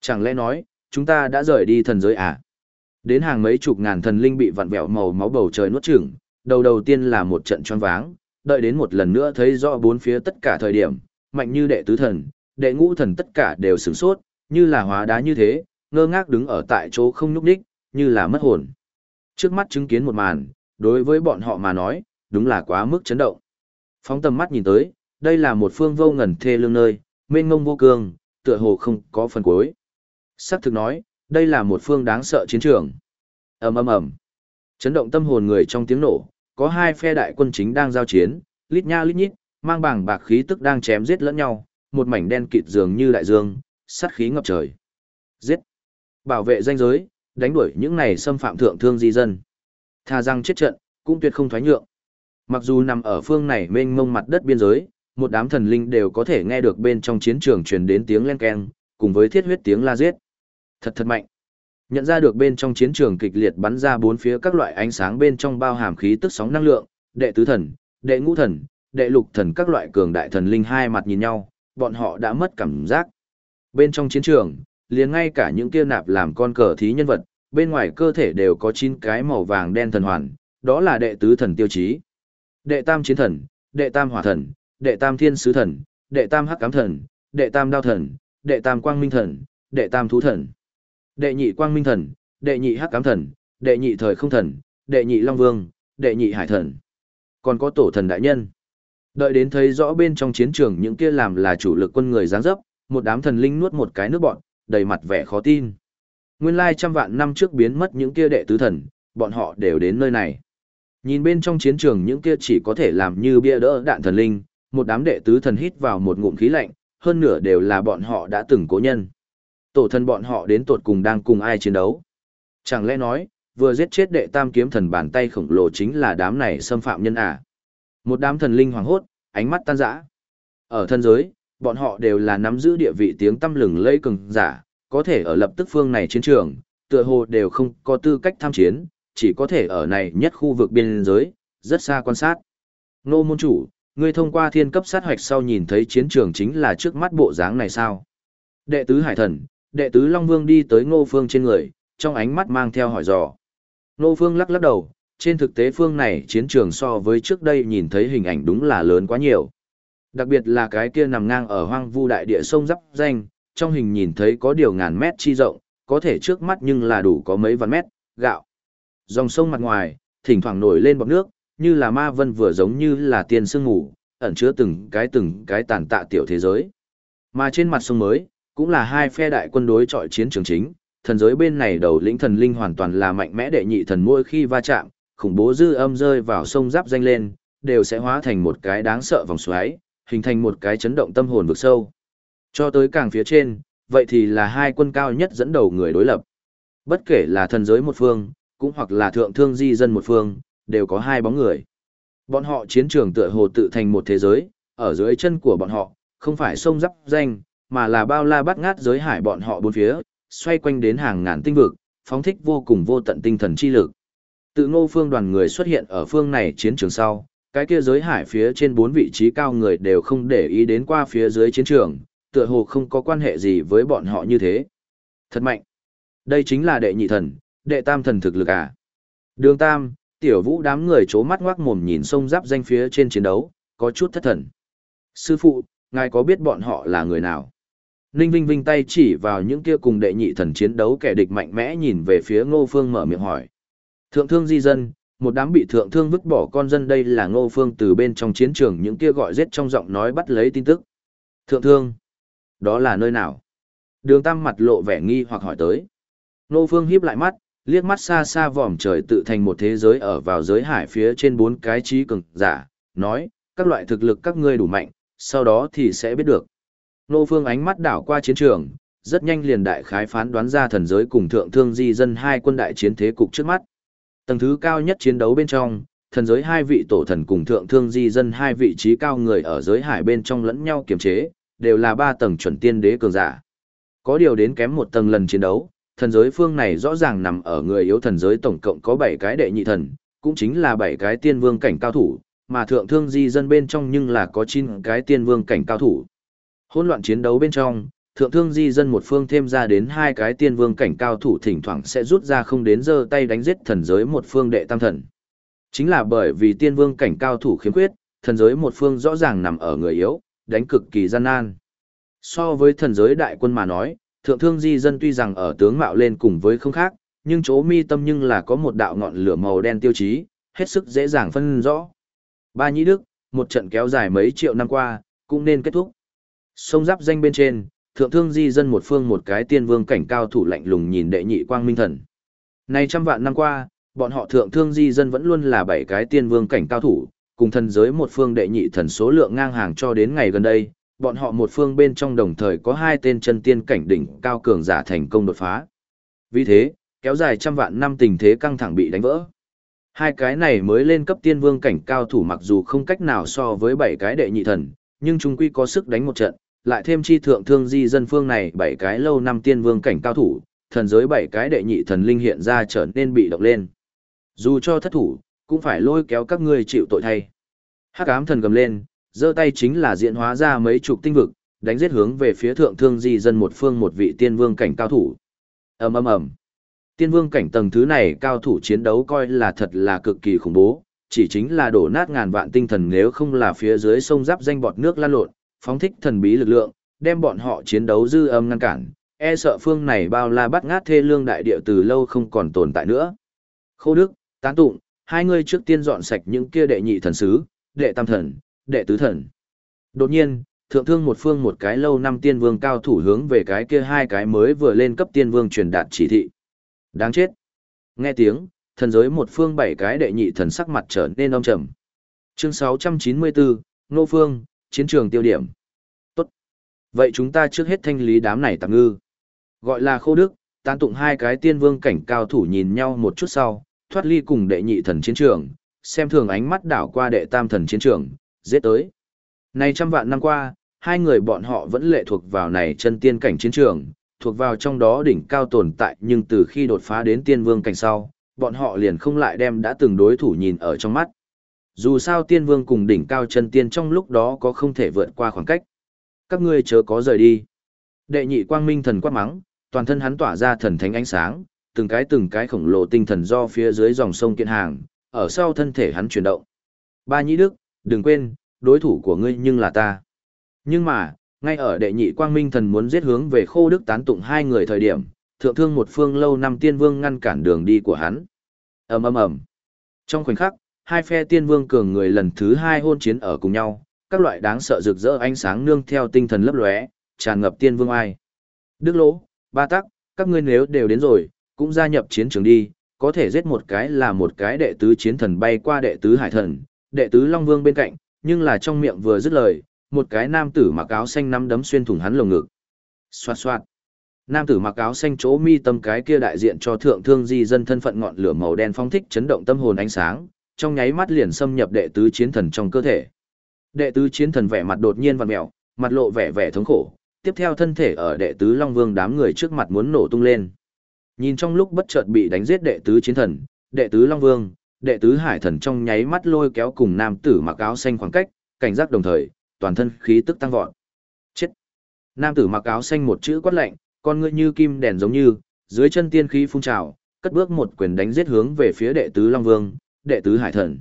Chẳng lẽ nói, chúng ta đã rời đi thần giới à? Đến hàng mấy chục ngàn thần linh bị vặn vẹo màu máu bầu trời nuốt chửng, đầu đầu tiên là một trận choáng váng, đợi đến một lần nữa thấy rõ bốn phía tất cả thời điểm, mạnh như đệ tứ thần, đệ ngũ thần tất cả đều sửng sốt, như là hóa đá như thế, ngơ ngác đứng ở tại chỗ không nhúc đích, như là mất hồn. Trước mắt chứng kiến một màn, đối với bọn họ mà nói, đúng là quá mức chấn động. Phóng tầm mắt nhìn tới, đây là một phương vô ngần thê lương nơi, mênh mông vô cương, tựa hồ không có phần cuối. Sắc thực nói, đây là một phương đáng sợ chiến trường. ầm ầm ầm, chấn động tâm hồn người trong tiếng nổ, có hai phe đại quân chính đang giao chiến, lít nha lít nhít, mang bảng bạc khí tức đang chém giết lẫn nhau, một mảnh đen kịt dường như đại dương, sát khí ngập trời. Giết! Bảo vệ danh giới, đánh đuổi những này xâm phạm thượng thương di dân. Tha rằng chết trận, cũng tuyệt không thoái nhượng. Mặc dù nằm ở phương này mênh mông mặt đất biên giới, một đám thần linh đều có thể nghe được bên trong chiến trường truyền đến tiếng len keng, cùng với thiết huyết tiếng la giết. Thật thật mạnh. Nhận ra được bên trong chiến trường kịch liệt bắn ra bốn phía các loại ánh sáng bên trong bao hàm khí tức sóng năng lượng, đệ tứ thần, đệ ngũ thần, đệ lục thần các loại cường đại thần linh hai mặt nhìn nhau, bọn họ đã mất cảm giác. Bên trong chiến trường, liền ngay cả những kia nạp làm con cờ thí nhân vật, bên ngoài cơ thể đều có chín cái màu vàng đen thần hoàn, đó là đệ tứ thần tiêu chí. Đệ tam chiến thần, đệ tam hỏa thần, đệ tam thiên sứ thần, đệ tam hắc cám thần, đệ tam đao thần, đệ tam quang minh thần, đệ tam thú thần, đệ nhị quang minh thần, đệ nhị hắc cám thần, đệ nhị thời không thần, đệ nhị long vương, đệ nhị hải thần. Còn có tổ thần đại nhân. Đợi đến thấy rõ bên trong chiến trường những kia làm là chủ lực quân người giáng dấp, một đám thần linh nuốt một cái nước bọn, đầy mặt vẻ khó tin. Nguyên lai trăm vạn năm trước biến mất những kia đệ tứ thần, bọn họ đều đến nơi này. Nhìn bên trong chiến trường những kia chỉ có thể làm như bia đỡ đạn thần linh, một đám đệ tứ thần hít vào một ngụm khí lạnh, hơn nửa đều là bọn họ đã từng cố nhân. Tổ thần bọn họ đến tột cùng đang cùng ai chiến đấu. Chẳng lẽ nói, vừa giết chết đệ tam kiếm thần bàn tay khổng lồ chính là đám này xâm phạm nhân à. Một đám thần linh hoàng hốt, ánh mắt tan rã. Ở thân giới, bọn họ đều là nắm giữ địa vị tiếng tâm lừng lây cường giả, có thể ở lập tức phương này chiến trường, tựa hồ đều không có tư cách tham chiến, chỉ có thể ở này nhất khu vực biên giới, rất xa quan sát. Nô môn chủ, ngươi thông qua thiên cấp sát hoạch sau nhìn thấy chiến trường chính là trước mắt bộ dáng này sao? Đệ tứ hải thần, đệ tứ Long Vương đi tới ngô phương trên người, trong ánh mắt mang theo hỏi dò. Ngô phương lắc lắc đầu, trên thực tế phương này chiến trường so với trước đây nhìn thấy hình ảnh đúng là lớn quá nhiều. Đặc biệt là cái kia nằm ngang ở hoang vu đại địa sông dắp danh, trong hình nhìn thấy có điều ngàn mét chi rộng, có thể trước mắt nhưng là đủ có mấy vạn mét, gạo. Dòng sông mặt ngoài, thỉnh thoảng nổi lên bọt nước, như là ma vân vừa giống như là tiền sương ngủ, ẩn chứa từng cái từng cái tàn tạ tiểu thế giới. Mà trên mặt sông mới, cũng là hai phe đại quân đối chọi chiến trường chính, thần giới bên này đầu lĩnh thần linh hoàn toàn là mạnh mẽ đệ nhị thần mỗi khi va chạm, khủng bố dư âm rơi vào sông giáp danh lên, đều sẽ hóa thành một cái đáng sợ vòng xoáy, hình thành một cái chấn động tâm hồn vực sâu. Cho tới càng phía trên, vậy thì là hai quân cao nhất dẫn đầu người đối lập. Bất kể là thần giới một phương, cũng hoặc là thượng thương di dân một phương, đều có hai bóng người. Bọn họ chiến trường tựa hồ tự thành một thế giới, ở dưới chân của bọn họ, không phải sông giáp danh, mà là bao la bắt ngát giới hải bọn họ bốn phía, xoay quanh đến hàng ngàn tinh vực, phóng thích vô cùng vô tận tinh thần chi lực. Tự ngô phương đoàn người xuất hiện ở phương này chiến trường sau, cái kia giới hải phía trên bốn vị trí cao người đều không để ý đến qua phía dưới chiến trường, tựa hồ không có quan hệ gì với bọn họ như thế. Thật mạnh. Đây chính là đệ nhị thần, đệ tam thần thực lực à. Đường tam, tiểu vũ đám người chố mắt ngoác mồm nhìn sông giáp danh phía trên chiến đấu, có chút thất thần. Sư phụ, ngài có biết bọn họ là người nào? Ninh Vinh Vinh tay chỉ vào những kia cùng đệ nhị thần chiến đấu kẻ địch mạnh mẽ nhìn về phía Ngô Phương mở miệng hỏi. Thượng thương di dân, một đám bị thượng thương vứt bỏ con dân đây là Ngô Phương từ bên trong chiến trường những kia gọi giết trong giọng nói bắt lấy tin tức. Thượng thương, đó là nơi nào? Đường Tam mặt lộ vẻ nghi hoặc hỏi tới. Ngô Phương híp lại mắt, liếc mắt xa xa vòm trời tự thành một thế giới ở vào giới hải phía trên bốn cái trí cường giả, nói, các loại thực lực các ngươi đủ mạnh, sau đó thì sẽ biết được. Nô Phương ánh mắt đảo qua chiến trường, rất nhanh liền đại khái phán đoán ra thần giới cùng thượng thương di dân hai quân đại chiến thế cục trước mắt. Tầng thứ cao nhất chiến đấu bên trong, thần giới hai vị tổ thần cùng thượng thương di dân hai vị trí cao người ở giới hải bên trong lẫn nhau kiềm chế, đều là ba tầng chuẩn tiên đế cường giả. Có điều đến kém một tầng lần chiến đấu, thần giới phương này rõ ràng nằm ở người yếu thần giới tổng cộng có 7 cái đệ nhị thần, cũng chính là 7 cái tiên vương cảnh cao thủ, mà thượng thương di dân bên trong nhưng là có 9 cái tiên vương cảnh cao thủ. Hỗn loạn chiến đấu bên trong, thượng thương di dân một phương thêm ra đến hai cái tiên vương cảnh cao thủ thỉnh thoảng sẽ rút ra không đến giơ tay đánh giết thần giới một phương đệ tam thần. Chính là bởi vì tiên vương cảnh cao thủ khiếm khuyết, thần giới một phương rõ ràng nằm ở người yếu, đánh cực kỳ gian nan. So với thần giới đại quân mà nói, thượng thương di dân tuy rằng ở tướng mạo lên cùng với không khác, nhưng chỗ mi tâm nhưng là có một đạo ngọn lửa màu đen tiêu chí, hết sức dễ dàng phân rõ. Ba Nhĩ Đức, một trận kéo dài mấy triệu năm qua, cũng nên kết thúc. Sông giáp danh bên trên, thượng thương di dân một phương một cái tiên vương cảnh cao thủ lạnh lùng nhìn đệ nhị quang minh thần. Này trăm vạn năm qua, bọn họ thượng thương di dân vẫn luôn là bảy cái tiên vương cảnh cao thủ, cùng thần giới một phương đệ nhị thần số lượng ngang hàng cho đến ngày gần đây, bọn họ một phương bên trong đồng thời có hai tên chân tiên cảnh đỉnh cao cường giả thành công đột phá. Vì thế, kéo dài trăm vạn năm tình thế căng thẳng bị đánh vỡ. Hai cái này mới lên cấp tiên vương cảnh cao thủ mặc dù không cách nào so với bảy cái đệ nhị thần, nhưng chúng quy có sức đánh một trận, lại thêm chi thượng thương di dân phương này bảy cái lâu năm tiên vương cảnh cao thủ, thần giới bảy cái đệ nhị thần linh hiện ra trở nên bị động lên. Dù cho thất thủ, cũng phải lôi kéo các ngươi chịu tội thay. Hắc ám thần gầm lên, giơ tay chính là diễn hóa ra mấy chục tinh vực, đánh giết hướng về phía thượng thương di dân một phương một vị tiên vương cảnh cao thủ. ầm ầm ầm. Tiên vương cảnh tầng thứ này cao thủ chiến đấu coi là thật là cực kỳ khủng bố, chỉ chính là đổ nát ngàn vạn tinh thần nếu không là phía dưới sông giáp danh bọt nước lan lộn, phóng thích thần bí lực lượng, đem bọn họ chiến đấu dư âm ngăn cản, e sợ phương này bao la bắt ngát thê lương đại địa từ lâu không còn tồn tại nữa. Khâu Đức, tán tụng, hai người trước tiên dọn sạch những kia đệ nhị thần sứ, đệ tam thần, đệ tứ thần. Đột nhiên, thượng thương một phương một cái lâu năm tiên vương cao thủ hướng về cái kia hai cái mới vừa lên cấp tiên vương truyền đạt chỉ thị. Đáng chết. Nghe tiếng, thần giới một phương bảy cái đệ nhị thần sắc mặt trở nên âm trầm. Chương 694, Nô Phương, chiến trường tiêu điểm. Tốt. Vậy chúng ta trước hết thanh lý đám này tạm ngư. Gọi là khô đức, tán tụng hai cái tiên vương cảnh cao thủ nhìn nhau một chút sau, thoát ly cùng đệ nhị thần chiến trường, xem thường ánh mắt đảo qua đệ tam thần chiến trường, giết tới. Này trăm vạn năm qua, hai người bọn họ vẫn lệ thuộc vào này chân tiên cảnh chiến trường, thuộc vào trong đó đỉnh cao tồn tại nhưng từ khi đột phá đến tiên vương cảnh sau, bọn họ liền không lại đem đã từng đối thủ nhìn ở trong mắt. Dù sao tiên vương cùng đỉnh cao chân tiên trong lúc đó có không thể vượt qua khoảng cách. Các ngươi chớ có rời đi. Đệ nhị quang minh thần quát mắng, toàn thân hắn tỏa ra thần thánh ánh sáng, từng cái từng cái khổng lồ tinh thần do phía dưới dòng sông kiện hàng, ở sau thân thể hắn chuyển động. Ba nhị đức, đừng quên, đối thủ của ngươi nhưng là ta. Nhưng mà, ngay ở đệ nhị quang minh thần muốn giết hướng về khô đức tán tụng hai người thời điểm, thượng thương một phương lâu năm tiên vương ngăn cản đường đi của hắn. ầm ầm ầm. Trong khoảnh khắc, hai phe tiên vương cường người lần thứ hai hôn chiến ở cùng nhau, các loại đáng sợ rực rỡ ánh sáng nương theo tinh thần lấp lóe, tràn ngập tiên vương ai. Đức lỗ, ba tắc, các ngươi nếu đều đến rồi, cũng gia nhập chiến trường đi, có thể giết một cái là một cái đệ tứ chiến thần bay qua đệ tứ hải thần, đệ tứ long vương bên cạnh, nhưng là trong miệng vừa dứt lời, một cái nam tử mặc áo xanh nắm đấm xuyên thủng hắn lồng ngực. Xoạt xoạt. Nam tử mặc áo xanh chỗ mi tâm cái kia đại diện cho thượng thương di dân thân phận ngọn lửa màu đen phong thích chấn động tâm hồn ánh sáng, trong nháy mắt liền xâm nhập đệ tứ chiến thần trong cơ thể. Đệ tứ chiến thần vẻ mặt đột nhiên vặn mèo, mặt lộ vẻ vẻ thống khổ, tiếp theo thân thể ở đệ tứ long vương đám người trước mặt muốn nổ tung lên. Nhìn trong lúc bất chợt bị đánh giết đệ tứ chiến thần, đệ tứ long vương, đệ tứ hải thần trong nháy mắt lôi kéo cùng nam tử mặc áo xanh khoảng cách, cảnh giác đồng thời, toàn thân khí tức tăng vọt. Chết. Nam tử mặc áo xanh một chữ quát lạnh, con ngươi như kim đèn giống như, dưới chân tiên khí phun trào, cất bước một quyền đánh giết hướng về phía đệ tứ long vương, đệ tứ hải thần.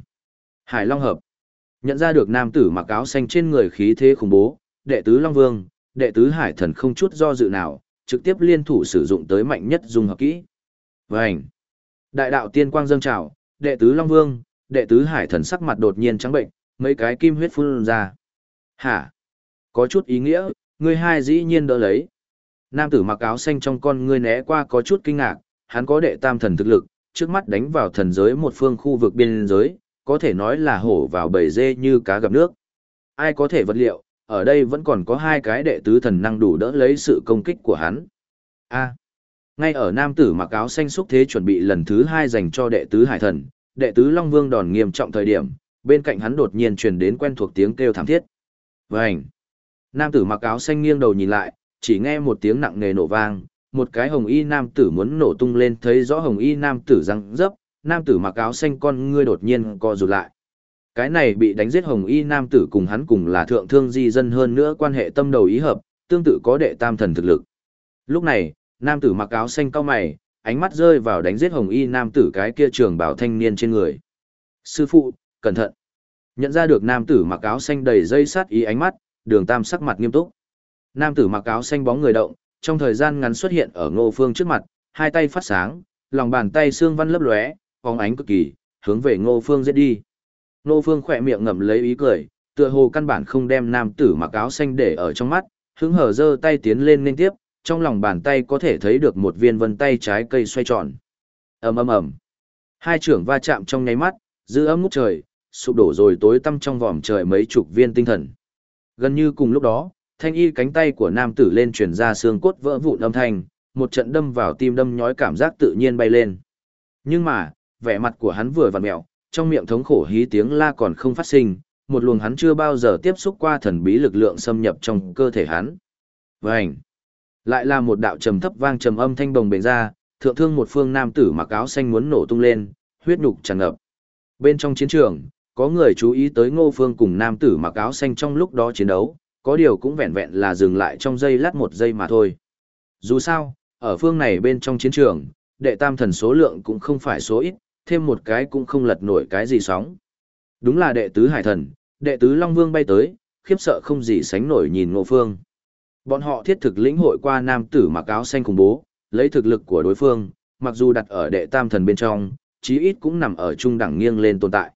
Hải long hợp. Nhận ra được nam tử mặc áo xanh trên người khí thế khủng bố, đệ tứ long vương, đệ tứ hải thần không chút do dự nào, trực tiếp liên thủ sử dụng tới mạnh nhất dung hợp kỹ. Vành. Đại đạo tiên quang dâng trào, đệ tứ long vương, đệ tứ hải thần sắc mặt đột nhiên trắng bệnh, mấy cái kim huyết phun ra. Hả? Có chút ý nghĩa, ngươi hai dĩ nhiên đỡ lấy. Nam tử mặc áo xanh trong con ngươi né qua có chút kinh ngạc, hắn có đệ tam thần thực lực, trước mắt đánh vào thần giới một phương khu vực biên giới, có thể nói là hổ vào bầy dê như cá gặp nước. Ai có thể vật liệu, ở đây vẫn còn có hai cái đệ tứ thần năng đủ đỡ lấy sự công kích của hắn. A. ngay ở nam tử mặc áo xanh xúc thế chuẩn bị lần thứ hai dành cho đệ tứ hải thần, đệ tứ Long Vương đòn nghiêm trọng thời điểm, bên cạnh hắn đột nhiên truyền đến quen thuộc tiếng kêu thảm thiết. Vành. Nam tử mặc áo xanh nghiêng đầu nhìn lại, chỉ nghe một tiếng nặng nề nổ vang, một cái hồng y nam tử muốn nổ tung lên thấy rõ hồng y nam tử răng dấp, nam tử mặc áo xanh con ngươi đột nhiên co rụt lại. Cái này bị đánh giết hồng y nam tử cùng hắn cùng là thượng thương di dân hơn nữa quan hệ tâm đầu ý hợp, tương tự có đệ tam thần thực lực. Lúc này, nam tử mặc áo xanh cao mày, ánh mắt rơi vào đánh giết hồng y nam tử cái kia trường bảo thanh niên trên người. Sư phụ, cẩn thận. Nhận ra được nam tử mặc áo xanh đầy dây sát ý ánh mắt, đường tam sắc mặt nghiêm túc. Nam tử mặc áo xanh bóng người động, trong thời gian ngắn xuất hiện ở ngô phương trước mặt, hai tay phát sáng, lòng bàn tay xương văn lấp lóe, phóng ánh cực kỳ, hướng về ngô phương giết đi. Ngô phương khỏe miệng ngậm lấy ý cười, tựa hồ căn bản không đem nam tử mặc áo xanh để ở trong mắt, hướng hở giơ tay tiến lên liên tiếp, trong lòng bàn tay có thể thấy được một viên vân tay trái cây xoay tròn. ầm ầm ầm, hai trưởng va chạm trong nháy mắt, dư âm ngút trời, sụp đổ rồi tối tăm trong vòm trời mấy chục viên tinh thần. Gần như cùng lúc đó, thanh y cánh tay của nam tử lên truyền ra xương cốt vỡ vụn âm thanh, một trận đâm vào tim đâm nhói cảm giác tự nhiên bay lên. Nhưng mà, vẻ mặt của hắn vừa vặn mẹo, trong miệng thống khổ hí tiếng la còn không phát sinh, một luồng hắn chưa bao giờ tiếp xúc qua thần bí lực lượng xâm nhập trong cơ thể hắn. Vành! Lại là một đạo trầm thấp vang trầm âm thanh đồng bền ra, thượng thương một phương nam tử mặc áo xanh muốn nổ tung lên, huyết nhục tràn ngập. Bên trong chiến trường, có người chú ý tới ngô phương cùng nam tử mặc áo xanh trong lúc đó chiến đấu, có điều cũng vẹn vẹn là dừng lại trong giây lát một giây mà thôi. Dù sao, ở phương này bên trong chiến trường, đệ tam thần số lượng cũng không phải số ít, thêm một cái cũng không lật nổi cái gì sóng. Đúng là đệ tứ hải thần, đệ tứ Long Vương bay tới, khiếp sợ không gì sánh nổi nhìn ngộ phương. Bọn họ thiết thực lĩnh hội qua nam tử mặc áo xanh cùng bố, lấy thực lực của đối phương, mặc dù đặt ở đệ tam thần bên trong, chí ít cũng nằm ở trung đẳng nghiêng lên tồn tại.